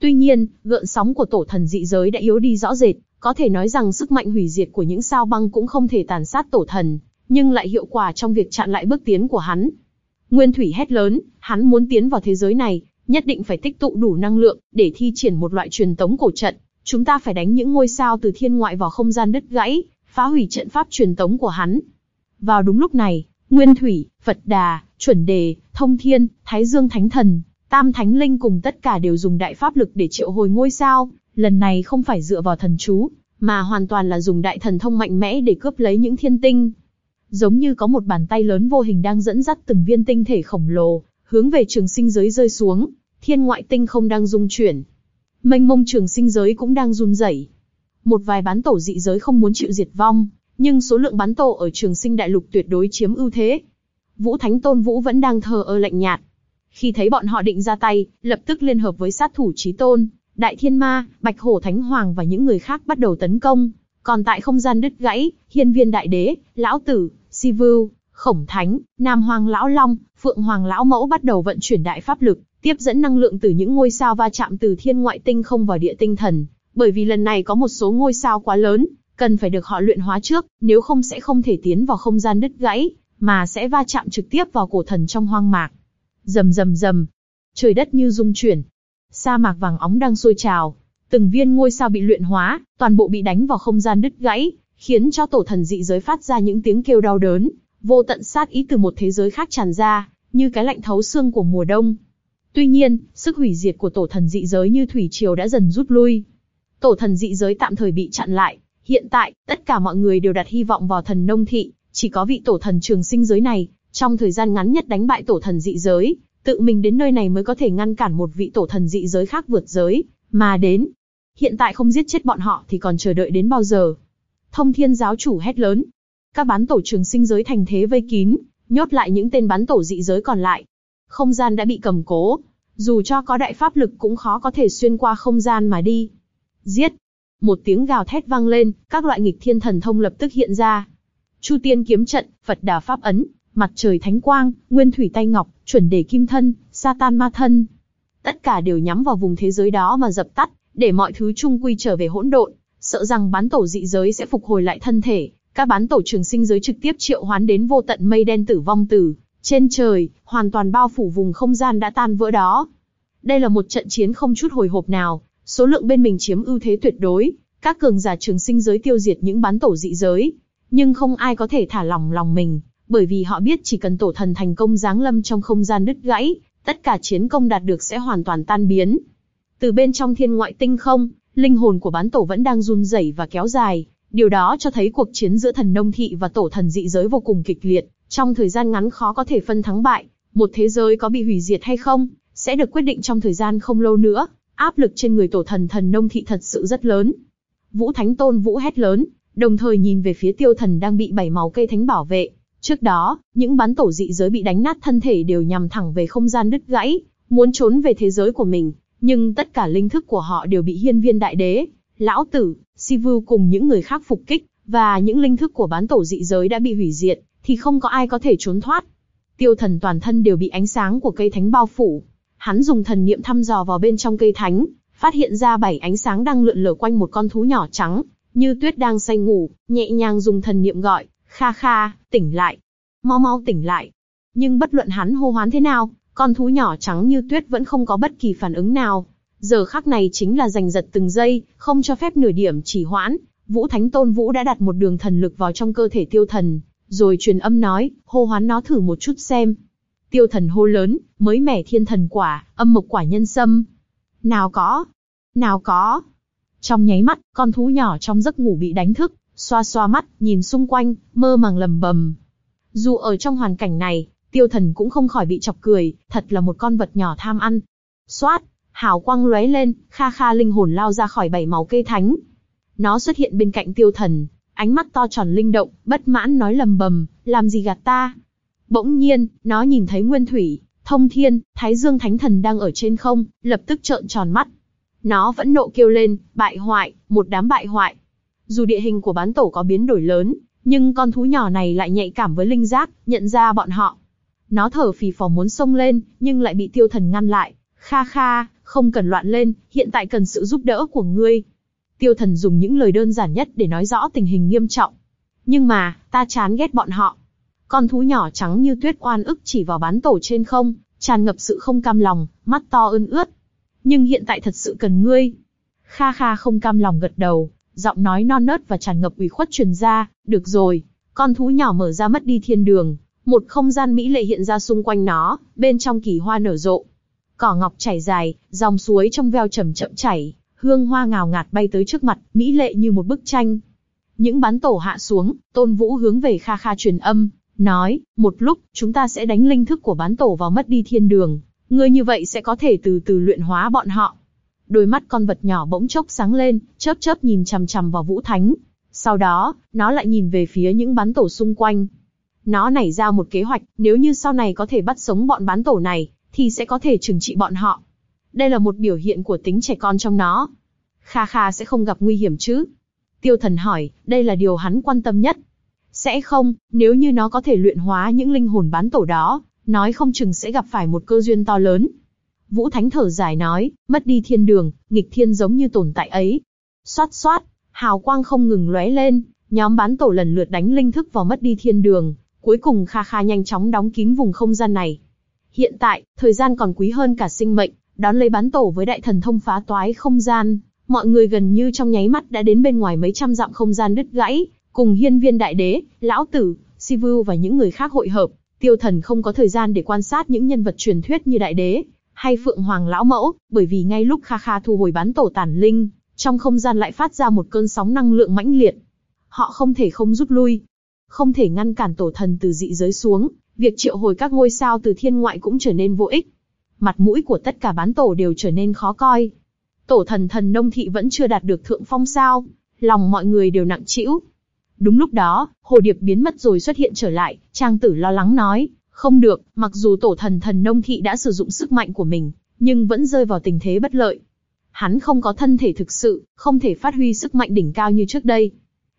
Tuy nhiên, gợn sóng của tổ thần dị giới đã yếu đi rõ rệt, có thể nói rằng sức mạnh hủy diệt của những sao băng cũng không thể tàn sát tổ thần, nhưng lại hiệu quả trong việc chặn lại bước tiến của hắn. Nguyên Thủy hét lớn, hắn muốn tiến vào thế giới này, nhất định phải tích tụ đủ năng lượng, để thi triển một loại truyền tống cổ trận. Chúng ta phải đánh những ngôi sao từ thiên ngoại vào không gian đứt gãy, phá hủy trận pháp truyền tống của hắn. Vào đúng lúc này, Nguyên Thủy, Phật Đà, Chuẩn Đề, Thông Thiên, Thái Dương Thánh Thần, Tam Thánh Linh cùng tất cả đều dùng đại pháp lực để triệu hồi ngôi sao, lần này không phải dựa vào thần chú, mà hoàn toàn là dùng đại thần thông mạnh mẽ để cướp lấy những thiên tinh. Giống như có một bàn tay lớn vô hình đang dẫn dắt từng viên tinh thể khổng lồ, hướng về trường sinh giới rơi xuống, thiên ngoại tinh không đang rung chuyển. Mênh mông trường sinh giới cũng đang run rẩy. Một vài bán tổ dị giới không muốn chịu diệt vong, nhưng số lượng bán tổ ở trường sinh đại lục tuyệt đối chiếm ưu thế. Vũ Thánh Tôn Vũ vẫn đang thờ ơ lạnh nhạt. Khi thấy bọn họ định ra tay, lập tức liên hợp với sát thủ Chí Tôn, Đại Thiên Ma, Bạch Hổ Thánh Hoàng và những người khác bắt đầu tấn công. Còn tại không gian đứt gãy, Hiên Viên Đại Đế, Lão Tử, Sivu, Khổng Thánh, Nam Hoàng Lão Long, Phượng Hoàng Lão Mẫu bắt đầu vận chuyển đại pháp lực, tiếp dẫn năng lượng từ những ngôi sao va chạm từ thiên ngoại tinh không vào địa tinh thần. Bởi vì lần này có một số ngôi sao quá lớn, cần phải được họ luyện hóa trước, nếu không sẽ không thể tiến vào không gian đứt gãy, mà sẽ va chạm trực tiếp vào cổ thần trong hoang mạc. Rầm rầm rầm, trời đất như rung chuyển, sa mạc vàng óng đang sôi trào, từng viên ngôi sao bị luyện hóa, toàn bộ bị đánh vào không gian đứt gãy, khiến cho tổ thần dị giới phát ra những tiếng kêu đau đớn, vô tận sát ý từ một thế giới khác tràn ra, như cái lạnh thấu xương của mùa đông. Tuy nhiên, sức hủy diệt của tổ thần dị giới như thủy triều đã dần rút lui. Tổ thần dị giới tạm thời bị chặn lại, hiện tại, tất cả mọi người đều đặt hy vọng vào thần nông thị, chỉ có vị tổ thần trường sinh giới này, trong thời gian ngắn nhất đánh bại tổ thần dị giới, tự mình đến nơi này mới có thể ngăn cản một vị tổ thần dị giới khác vượt giới, mà đến. Hiện tại không giết chết bọn họ thì còn chờ đợi đến bao giờ? Thông thiên giáo chủ hét lớn. Các bán tổ trường sinh giới thành thế vây kín, nhốt lại những tên bán tổ dị giới còn lại. Không gian đã bị cầm cố. Dù cho có đại pháp lực cũng khó có thể xuyên qua không gian mà đi. Giết! Một tiếng gào thét vang lên, các loại nghịch thiên thần thông lập tức hiện ra. Chu tiên kiếm trận, Phật đà pháp ấn, mặt trời thánh quang, nguyên thủy tay ngọc, chuẩn đề kim thân, sa tan ma thân. Tất cả đều nhắm vào vùng thế giới đó mà dập tắt, để mọi thứ chung quy trở về hỗn độn, sợ rằng bán tổ dị giới sẽ phục hồi lại thân thể, các bán tổ trường sinh giới trực tiếp triệu hoán đến vô tận mây đen tử vong tử, trên trời, hoàn toàn bao phủ vùng không gian đã tan vỡ đó. Đây là một trận chiến không chút hồi hộp nào, số lượng bên mình chiếm ưu thế tuyệt đối, các cường giả trường sinh giới tiêu diệt những bán tổ dị giới, nhưng không ai có thể thả lỏng lòng mình, bởi vì họ biết chỉ cần tổ thần thành công giáng lâm trong không gian nứt gãy, tất cả chiến công đạt được sẽ hoàn toàn tan biến. Từ bên trong thiên ngoại tinh không, linh hồn của bán tổ vẫn đang run rẩy và kéo dài, điều đó cho thấy cuộc chiến giữa thần nông thị và tổ thần dị giới vô cùng kịch liệt, trong thời gian ngắn khó có thể phân thắng bại, một thế giới có bị hủy diệt hay không, sẽ được quyết định trong thời gian không lâu nữa, áp lực trên người tổ thần thần nông thị thật sự rất lớn. Vũ Thánh Tôn Vũ hét lớn, đồng thời nhìn về phía tiêu thần đang bị bảy màu cây thánh bảo vệ. Trước đó, những bán tổ dị giới bị đánh nát thân thể đều nhằm thẳng về không gian đứt gãy, muốn trốn về thế giới của mình, nhưng tất cả linh thức của họ đều bị hiên viên đại đế, lão tử, Sivu cùng những người khác phục kích, và những linh thức của bán tổ dị giới đã bị hủy diệt, thì không có ai có thể trốn thoát. Tiêu thần toàn thân đều bị ánh sáng của cây thánh bao phủ. Hắn dùng thần niệm thăm dò vào bên trong cây thánh, phát hiện ra bảy ánh sáng đang lượn lờ quanh một con thú nhỏ trắng, như tuyết đang say ngủ, nhẹ nhàng dùng thần niệm gọi, kha kha, tỉnh lại, mau mau tỉnh lại. Nhưng bất luận hắn hô hoán thế nào, con thú nhỏ trắng như tuyết vẫn không có bất kỳ phản ứng nào. Giờ khắc này chính là giành giật từng giây, không cho phép nửa điểm chỉ hoãn. Vũ Thánh Tôn Vũ đã đặt một đường thần lực vào trong cơ thể tiêu thần, rồi truyền âm nói, hô hoán nó thử một chút xem. Tiêu thần hô lớn, mới mẻ thiên thần quả, âm mộc quả nhân sâm. Nào có, nào có. Trong nháy mắt, con thú nhỏ trong giấc ngủ bị đánh thức, xoa xoa mắt, nhìn xung quanh, mơ màng lầm bầm. Dù ở trong hoàn cảnh này, tiêu thần cũng không khỏi bị chọc cười, thật là một con vật nhỏ tham ăn. Xoát, hào quang lóe lên, kha kha linh hồn lao ra khỏi bảy màu cây thánh. Nó xuất hiện bên cạnh tiêu thần, ánh mắt to tròn linh động, bất mãn nói lầm bầm, làm gì gạt ta. Bỗng nhiên, nó nhìn thấy Nguyên Thủy, Thông Thiên, Thái Dương Thánh Thần đang ở trên không, lập tức trợn tròn mắt. Nó vẫn nộ kêu lên, bại hoại, một đám bại hoại. Dù địa hình của bán tổ có biến đổi lớn, nhưng con thú nhỏ này lại nhạy cảm với linh giác, nhận ra bọn họ. Nó thở phì phò muốn xông lên, nhưng lại bị tiêu thần ngăn lại. Kha kha, không cần loạn lên, hiện tại cần sự giúp đỡ của ngươi. Tiêu thần dùng những lời đơn giản nhất để nói rõ tình hình nghiêm trọng. Nhưng mà, ta chán ghét bọn họ. Con thú nhỏ trắng như tuyết oan ức chỉ vào bán tổ trên không, tràn ngập sự không cam lòng, mắt to ươn ướt. Nhưng hiện tại thật sự cần ngươi. Kha kha không cam lòng gật đầu, giọng nói non nớt và tràn ngập ủy khuất truyền ra, được rồi. Con thú nhỏ mở ra mất đi thiên đường, một không gian mỹ lệ hiện ra xung quanh nó, bên trong kỳ hoa nở rộ. Cỏ ngọc chảy dài, dòng suối trong veo chậm chậm chảy, hương hoa ngào ngạt bay tới trước mặt, mỹ lệ như một bức tranh. Những bán tổ hạ xuống, tôn vũ hướng về Kha Kha truyền âm, nói, một lúc, chúng ta sẽ đánh linh thức của bán tổ vào mất đi thiên đường, ngươi như vậy sẽ có thể từ từ luyện hóa bọn họ. Đôi mắt con vật nhỏ bỗng chốc sáng lên, chớp chớp nhìn chằm chằm vào Vũ Thánh. Sau đó, nó lại nhìn về phía những bán tổ xung quanh. Nó nảy ra một kế hoạch, nếu như sau này có thể bắt sống bọn bán tổ này, thì sẽ có thể trừng trị bọn họ. Đây là một biểu hiện của tính trẻ con trong nó. Kha Kha sẽ không gặp nguy hiểm chứ? Tiêu thần hỏi, đây là điều hắn quan tâm nhất. Sẽ không, nếu như nó có thể luyện hóa những linh hồn bán tổ đó, nói không chừng sẽ gặp phải một cơ duyên to lớn. Vũ Thánh thở dài nói, mất đi thiên đường, nghịch thiên giống như tồn tại ấy. Xoát xoát, hào quang không ngừng lóe lên, nhóm bán tổ lần lượt đánh linh thức vào mất đi thiên đường, cuối cùng Kha Kha nhanh chóng đóng kín vùng không gian này. Hiện tại, thời gian còn quý hơn cả sinh mệnh, đón lấy bán tổ với đại thần thông phá toái không gian, mọi người gần như trong nháy mắt đã đến bên ngoài mấy trăm dặm không gian đứt gãy, cùng hiên viên đại đế, lão tử, Sivu và những người khác hội hợp. Tiêu thần không có thời gian để quan sát những nhân vật truyền thuyết như đại đế, hay phượng hoàng lão mẫu, bởi vì ngay lúc Kha Kha thu hồi bán tổ tản linh, trong không gian lại phát ra một cơn sóng năng lượng mãnh liệt. Họ không thể không rút lui, không thể ngăn cản tổ thần từ dị giới xuống, việc triệu hồi các ngôi sao từ thiên ngoại cũng trở nên vô ích. Mặt mũi của tất cả bán tổ đều trở nên khó coi. Tổ thần thần nông thị vẫn chưa đạt được thượng phong sao, lòng mọi người đều nặng trĩu. Đúng lúc đó, hồ điệp biến mất rồi xuất hiện trở lại, trang tử lo lắng nói, không được, mặc dù tổ thần thần nông thị đã sử dụng sức mạnh của mình, nhưng vẫn rơi vào tình thế bất lợi. Hắn không có thân thể thực sự, không thể phát huy sức mạnh đỉnh cao như trước đây.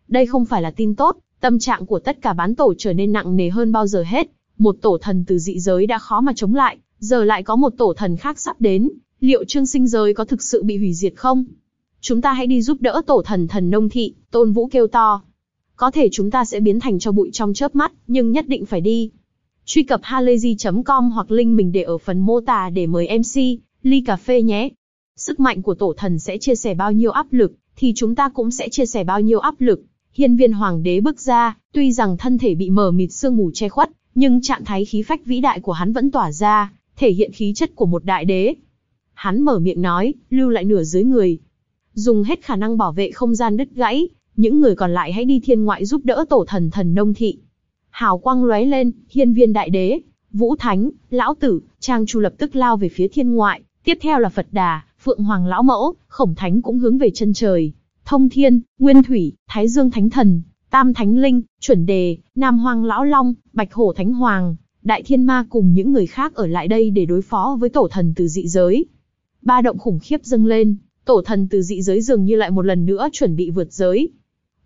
Đây không phải là tin tốt, tâm trạng của tất cả bán tổ trở nên nặng nề hơn bao giờ hết. Một tổ thần từ dị giới đã khó mà chống lại, giờ lại có một tổ thần khác sắp đến, liệu trương sinh giới có thực sự bị hủy diệt không? Chúng ta hãy đi giúp đỡ tổ thần thần nông thị, tôn vũ kêu to. Có thể chúng ta sẽ biến thành cho bụi trong chớp mắt, nhưng nhất định phải đi. Truy cập halayzi.com hoặc link mình để ở phần mô tả để mời MC, ly cà phê nhé. Sức mạnh của tổ thần sẽ chia sẻ bao nhiêu áp lực, thì chúng ta cũng sẽ chia sẻ bao nhiêu áp lực. Hiên viên hoàng đế bước ra, tuy rằng thân thể bị mờ mịt sương mù che khuất, nhưng trạng thái khí phách vĩ đại của hắn vẫn tỏa ra, thể hiện khí chất của một đại đế. Hắn mở miệng nói, lưu lại nửa dưới người. Dùng hết khả năng bảo vệ không gian đứt gãy, những người còn lại hãy đi thiên ngoại giúp đỡ tổ thần thần nông thị. Hào quang lóe lên, hiên viên đại đế, vũ thánh, lão tử, trang chu lập tức lao về phía thiên ngoại, tiếp theo là Phật đà, phượng hoàng lão mẫu, khổng thánh cũng hướng về chân trời. Thông thiên, nguyên thủy, thái dương thánh thần, tam thánh linh, chuẩn đề, nam hoang lão long, bạch hổ thánh hoàng, đại thiên ma cùng những người khác ở lại đây để đối phó với tổ thần từ dị giới. Ba động khủng khiếp dâng lên, tổ thần từ dị giới dường như lại một lần nữa chuẩn bị vượt giới.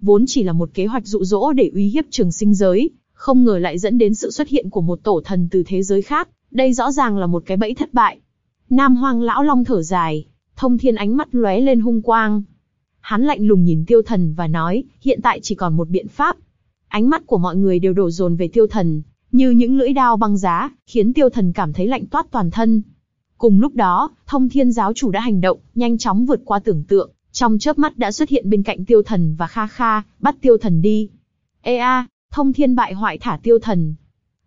Vốn chỉ là một kế hoạch dụ dỗ để uy hiếp trường sinh giới, không ngờ lại dẫn đến sự xuất hiện của một tổ thần từ thế giới khác, đây rõ ràng là một cái bẫy thất bại. Nam hoang lão long thở dài, thông thiên ánh mắt lóe lên hung quang. Hắn lạnh lùng nhìn tiêu thần và nói, hiện tại chỉ còn một biện pháp. Ánh mắt của mọi người đều đổ dồn về tiêu thần, như những lưỡi đao băng giá, khiến tiêu thần cảm thấy lạnh toát toàn thân. Cùng lúc đó, thông thiên giáo chủ đã hành động, nhanh chóng vượt qua tưởng tượng, trong chớp mắt đã xuất hiện bên cạnh tiêu thần và kha kha, bắt tiêu thần đi. Ê a, thông thiên bại hoại thả tiêu thần.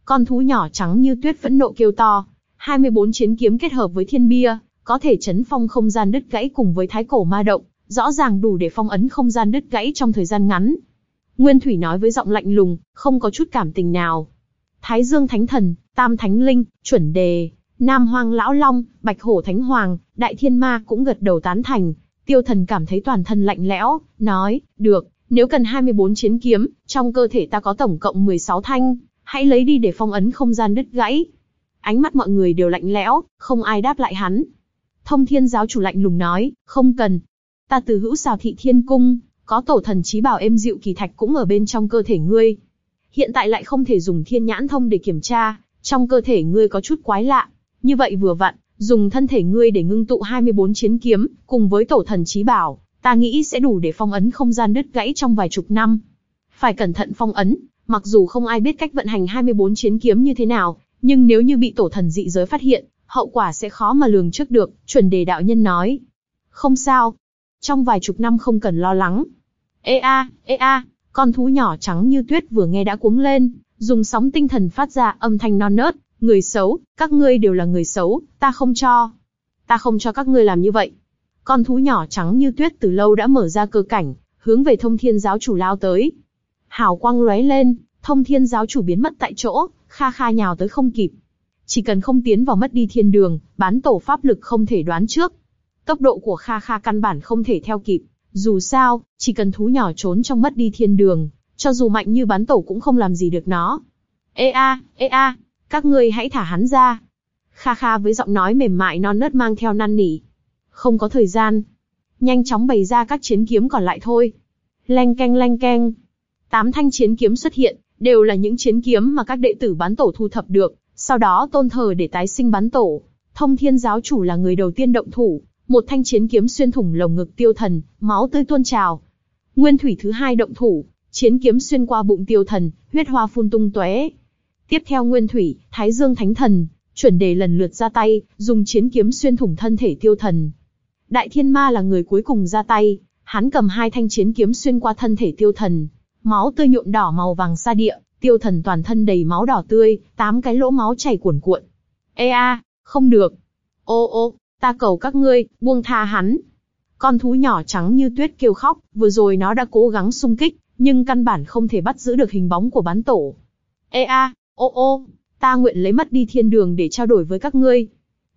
Con thú nhỏ trắng như tuyết phẫn nộ kêu to, 24 chiến kiếm kết hợp với thiên bia, có thể chấn phong không gian đứt gãy cùng với thái cổ ma động, rõ ràng đủ để phong ấn không gian đứt gãy trong thời gian ngắn. Nguyên Thủy nói với giọng lạnh lùng, không có chút cảm tình nào. Thái Dương Thánh Thần, Tam Thánh Linh, Chuẩn Đề, Nam Hoang Lão Long, Bạch Hổ Thánh Hoàng, Đại Thiên Ma cũng gật đầu tán thành. Tiêu Thần cảm thấy toàn thân lạnh lẽo, nói, được, nếu cần 24 chiến kiếm, trong cơ thể ta có tổng cộng 16 thanh, hãy lấy đi để phong ấn không gian đứt gãy. Ánh mắt mọi người đều lạnh lẽo, không ai đáp lại hắn. Thông thiên giáo chủ lạnh lùng nói, không cần. Ta từ hữu xào thị thiên cung, có tổ thần trí bảo êm dịu kỳ thạch cũng ở bên trong cơ thể ngươi. Hiện tại lại không thể dùng thiên nhãn thông để kiểm tra, trong cơ thể ngươi có chút quái lạ. Như vậy vừa vặn, dùng thân thể ngươi để ngưng tụ 24 chiến kiếm, cùng với tổ thần trí bảo, ta nghĩ sẽ đủ để phong ấn không gian đứt gãy trong vài chục năm. Phải cẩn thận phong ấn, mặc dù không ai biết cách vận hành 24 chiến kiếm như thế nào, nhưng nếu như bị tổ thần dị giới phát hiện, hậu quả sẽ khó mà lường trước được, chuẩn đề đạo nhân nói. Không sao. Trong vài chục năm không cần lo lắng. Ê a, ê a, con thú nhỏ trắng như tuyết vừa nghe đã cuống lên, dùng sóng tinh thần phát ra âm thanh non nớt, người xấu, các ngươi đều là người xấu, ta không cho. Ta không cho các ngươi làm như vậy. Con thú nhỏ trắng như tuyết từ lâu đã mở ra cơ cảnh, hướng về thông thiên giáo chủ lao tới. Hào quang lóe lên, thông thiên giáo chủ biến mất tại chỗ, kha kha nhào tới không kịp. Chỉ cần không tiến vào mất đi thiên đường, bán tổ pháp lực không thể đoán trước. Tốc độ của kha kha căn bản không thể theo kịp. Dù sao, chỉ cần thú nhỏ trốn trong mất đi thiên đường, cho dù mạnh như bán tổ cũng không làm gì được nó. Ê a, ê a, các ngươi hãy thả hắn ra. Kha kha với giọng nói mềm mại non nớt mang theo năn nỉ. Không có thời gian. Nhanh chóng bày ra các chiến kiếm còn lại thôi. Leng keng leng keng. Tám thanh chiến kiếm xuất hiện, đều là những chiến kiếm mà các đệ tử bán tổ thu thập được, sau đó tôn thờ để tái sinh bán tổ. Thông thiên giáo chủ là người đầu tiên động thủ, một thanh chiến kiếm xuyên thủng lồng ngực tiêu thần, máu tươi tuôn trào. Nguyên thủy thứ hai động thủ, chiến kiếm xuyên qua bụng tiêu thần, huyết hoa phun tung tóe. Tiếp theo nguyên thủy, thái dương thánh thần, chuẩn đề lần lượt ra tay, dùng chiến kiếm xuyên thủng thân thể tiêu thần. Đại thiên ma là người cuối cùng ra tay, hắn cầm hai thanh chiến kiếm xuyên qua thân thể tiêu thần, máu tươi nhuộm đỏ màu vàng sa địa, tiêu thần toàn thân đầy máu đỏ tươi, tám cái lỗ máu chảy cuồn cuộn. Ê a, không được. Ô ô, ta cầu các ngươi, buông tha hắn. Con thú nhỏ trắng như tuyết kêu khóc, vừa rồi nó đã cố gắng xung kích, nhưng căn bản không thể bắt giữ được hình bóng của bán tổ. Ê a, ô ô, ta nguyện lấy mất đi thiên đường để trao đổi với các ngươi.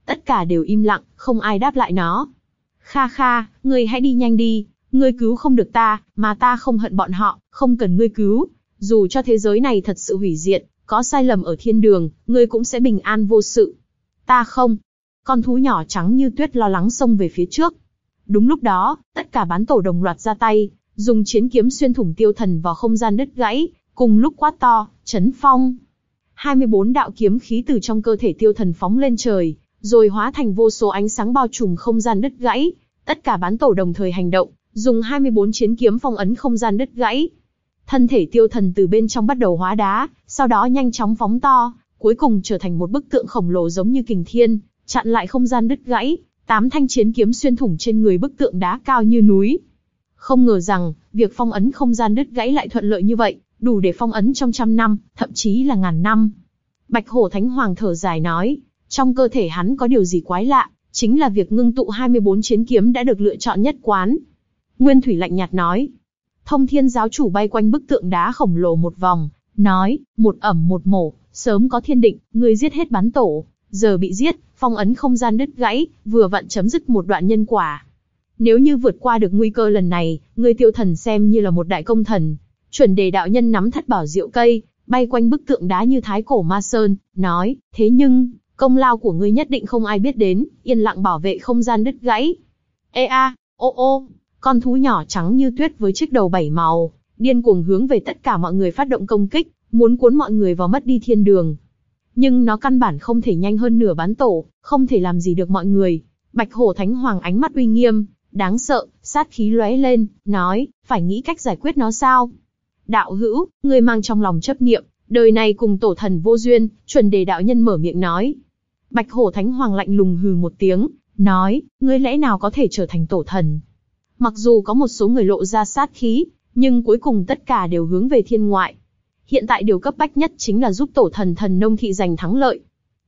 Tất cả đều im lặng, không ai đáp lại nó. Kha kha, ngươi hãy đi nhanh đi, ngươi cứu không được ta, mà ta không hận bọn họ, không cần ngươi cứu. Dù cho thế giới này thật sự hủy diệt, có sai lầm ở thiên đường, ngươi cũng sẽ bình an vô sự. Ta không. Con thú nhỏ trắng như tuyết lo lắng xông về phía trước. Đúng lúc đó, tất cả bán tổ đồng loạt ra tay, dùng chiến kiếm xuyên thủng tiêu thần vào không gian đứt gãy, cùng lúc quát to, chấn phong. 24 đạo kiếm khí từ trong cơ thể tiêu thần phóng lên trời, rồi hóa thành vô số ánh sáng bao trùm không gian đứt gãy. Tất cả bán tổ đồng thời hành động, dùng 24 chiến kiếm phong ấn không gian đứt gãy. Thân thể tiêu thần từ bên trong bắt đầu hóa đá, sau đó nhanh chóng phóng to, cuối cùng trở thành một bức tượng khổng lồ giống như kình thiên, chặn lại không gian đứt gãy, tám thanh chiến kiếm xuyên thủng trên người bức tượng đá cao như núi. Không ngờ rằng, việc phong ấn không gian đứt gãy lại thuận lợi như vậy, đủ để phong ấn trong trăm năm, thậm chí là ngàn năm. Bạch Hổ Thánh Hoàng thở dài nói, trong cơ thể hắn có điều gì quái lạ, chính là việc ngưng tụ 24 chiến kiếm đã được lựa chọn nhất quán. Nguyên Thủy lạnh nhạt nói. Thông Thiên giáo chủ bay quanh bức tượng đá khổng lồ một vòng, nói, một ẩm một mổ, sớm có thiên định, người giết hết bán tổ, giờ bị giết, phong ấn không gian đứt gãy, vừa vặn chấm dứt một đoạn nhân quả. Nếu như vượt qua được nguy cơ lần này, người tiêu thần xem như là một đại công thần. Chuẩn đề đạo nhân nắm thất bảo diệu cây, bay quanh bức tượng đá như thái cổ ma sơn, nói, thế nhưng, công lao của ngươi nhất định không ai biết đến, yên lặng bảo vệ không gian đứt gãy. Ê a, ô ô, con thú nhỏ trắng như tuyết với chiếc đầu bảy màu, điên cuồng hướng về tất cả mọi người phát động công kích, muốn cuốn mọi người vào mất đi thiên đường. Nhưng nó căn bản không thể nhanh hơn nửa bán tổ, không thể làm gì được mọi người. Bạch hổ thánh hoàng ánh mắt uy nghiêm, đáng sợ, sát khí lóe lên, nói, phải nghĩ cách giải quyết nó sao? Đạo hữu, người mang trong lòng chấp niệm, đời này cùng tổ thần vô duyên, chuẩn đề đạo nhân mở miệng nói. Bạch hổ thánh hoàng lạnh lùng hừ một tiếng, nói, ngươi lẽ nào có thể trở thành tổ thần? Mặc dù có một số người lộ ra sát khí, nhưng cuối cùng tất cả đều hướng về thiên ngoại. Hiện tại điều cấp bách nhất chính là giúp tổ thần thần nông thị giành thắng lợi.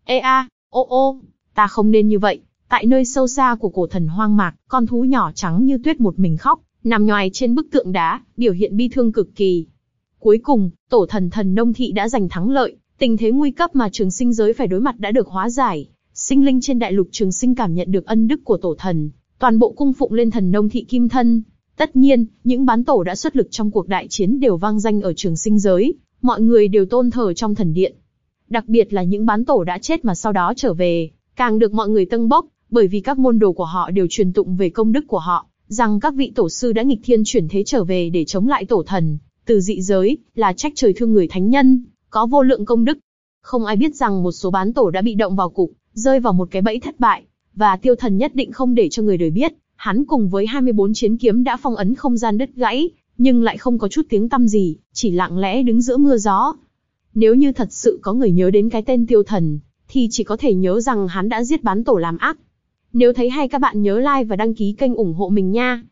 Ê a, ô ô, ta không nên như vậy. Tại nơi sâu xa của cổ thần hoang mạc, con thú nhỏ trắng như tuyết một mình khóc, nằm nhoài trên bức tượng đá, biểu hiện bi thương cực kỳ. Cuối cùng, tổ thần thần nông thị đã giành thắng lợi, tình thế nguy cấp mà trường sinh giới phải đối mặt đã được hóa giải. Sinh linh trên đại lục trường sinh cảm nhận được ân đức của tổ thần, toàn bộ cung phụng lên thần nông thị kim thân. Tất nhiên, những bán tổ đã xuất lực trong cuộc đại chiến đều vang danh ở trường sinh giới, mọi người đều tôn thờ trong thần điện. Đặc biệt là những bán tổ đã chết mà sau đó trở về, càng được mọi người tâng bốc, bởi vì các môn đồ của họ đều truyền tụng về công đức của họ, rằng các vị tổ sư đã nghịch thiên chuyển thế trở về để chống lại tổ thần, từ dị giới, là trách trời thương người thánh nhân, có vô lượng công đức. Không ai biết rằng một số bán tổ đã bị động vào cục, rơi vào một cái bẫy thất bại, và tiêu thần nhất định không để cho người đời biết, hắn cùng với 24 chiến kiếm đã phong ấn không gian đứt gãy, nhưng lại không có chút tiếng tăm gì, chỉ lặng lẽ đứng giữa mưa gió. Nếu như thật sự có người nhớ đến cái tên tiêu thần, thì chỉ có thể nhớ rằng hắn đã giết bán tổ làm ác. Nếu thấy hay các bạn nhớ like và đăng ký kênh ủng hộ mình nha.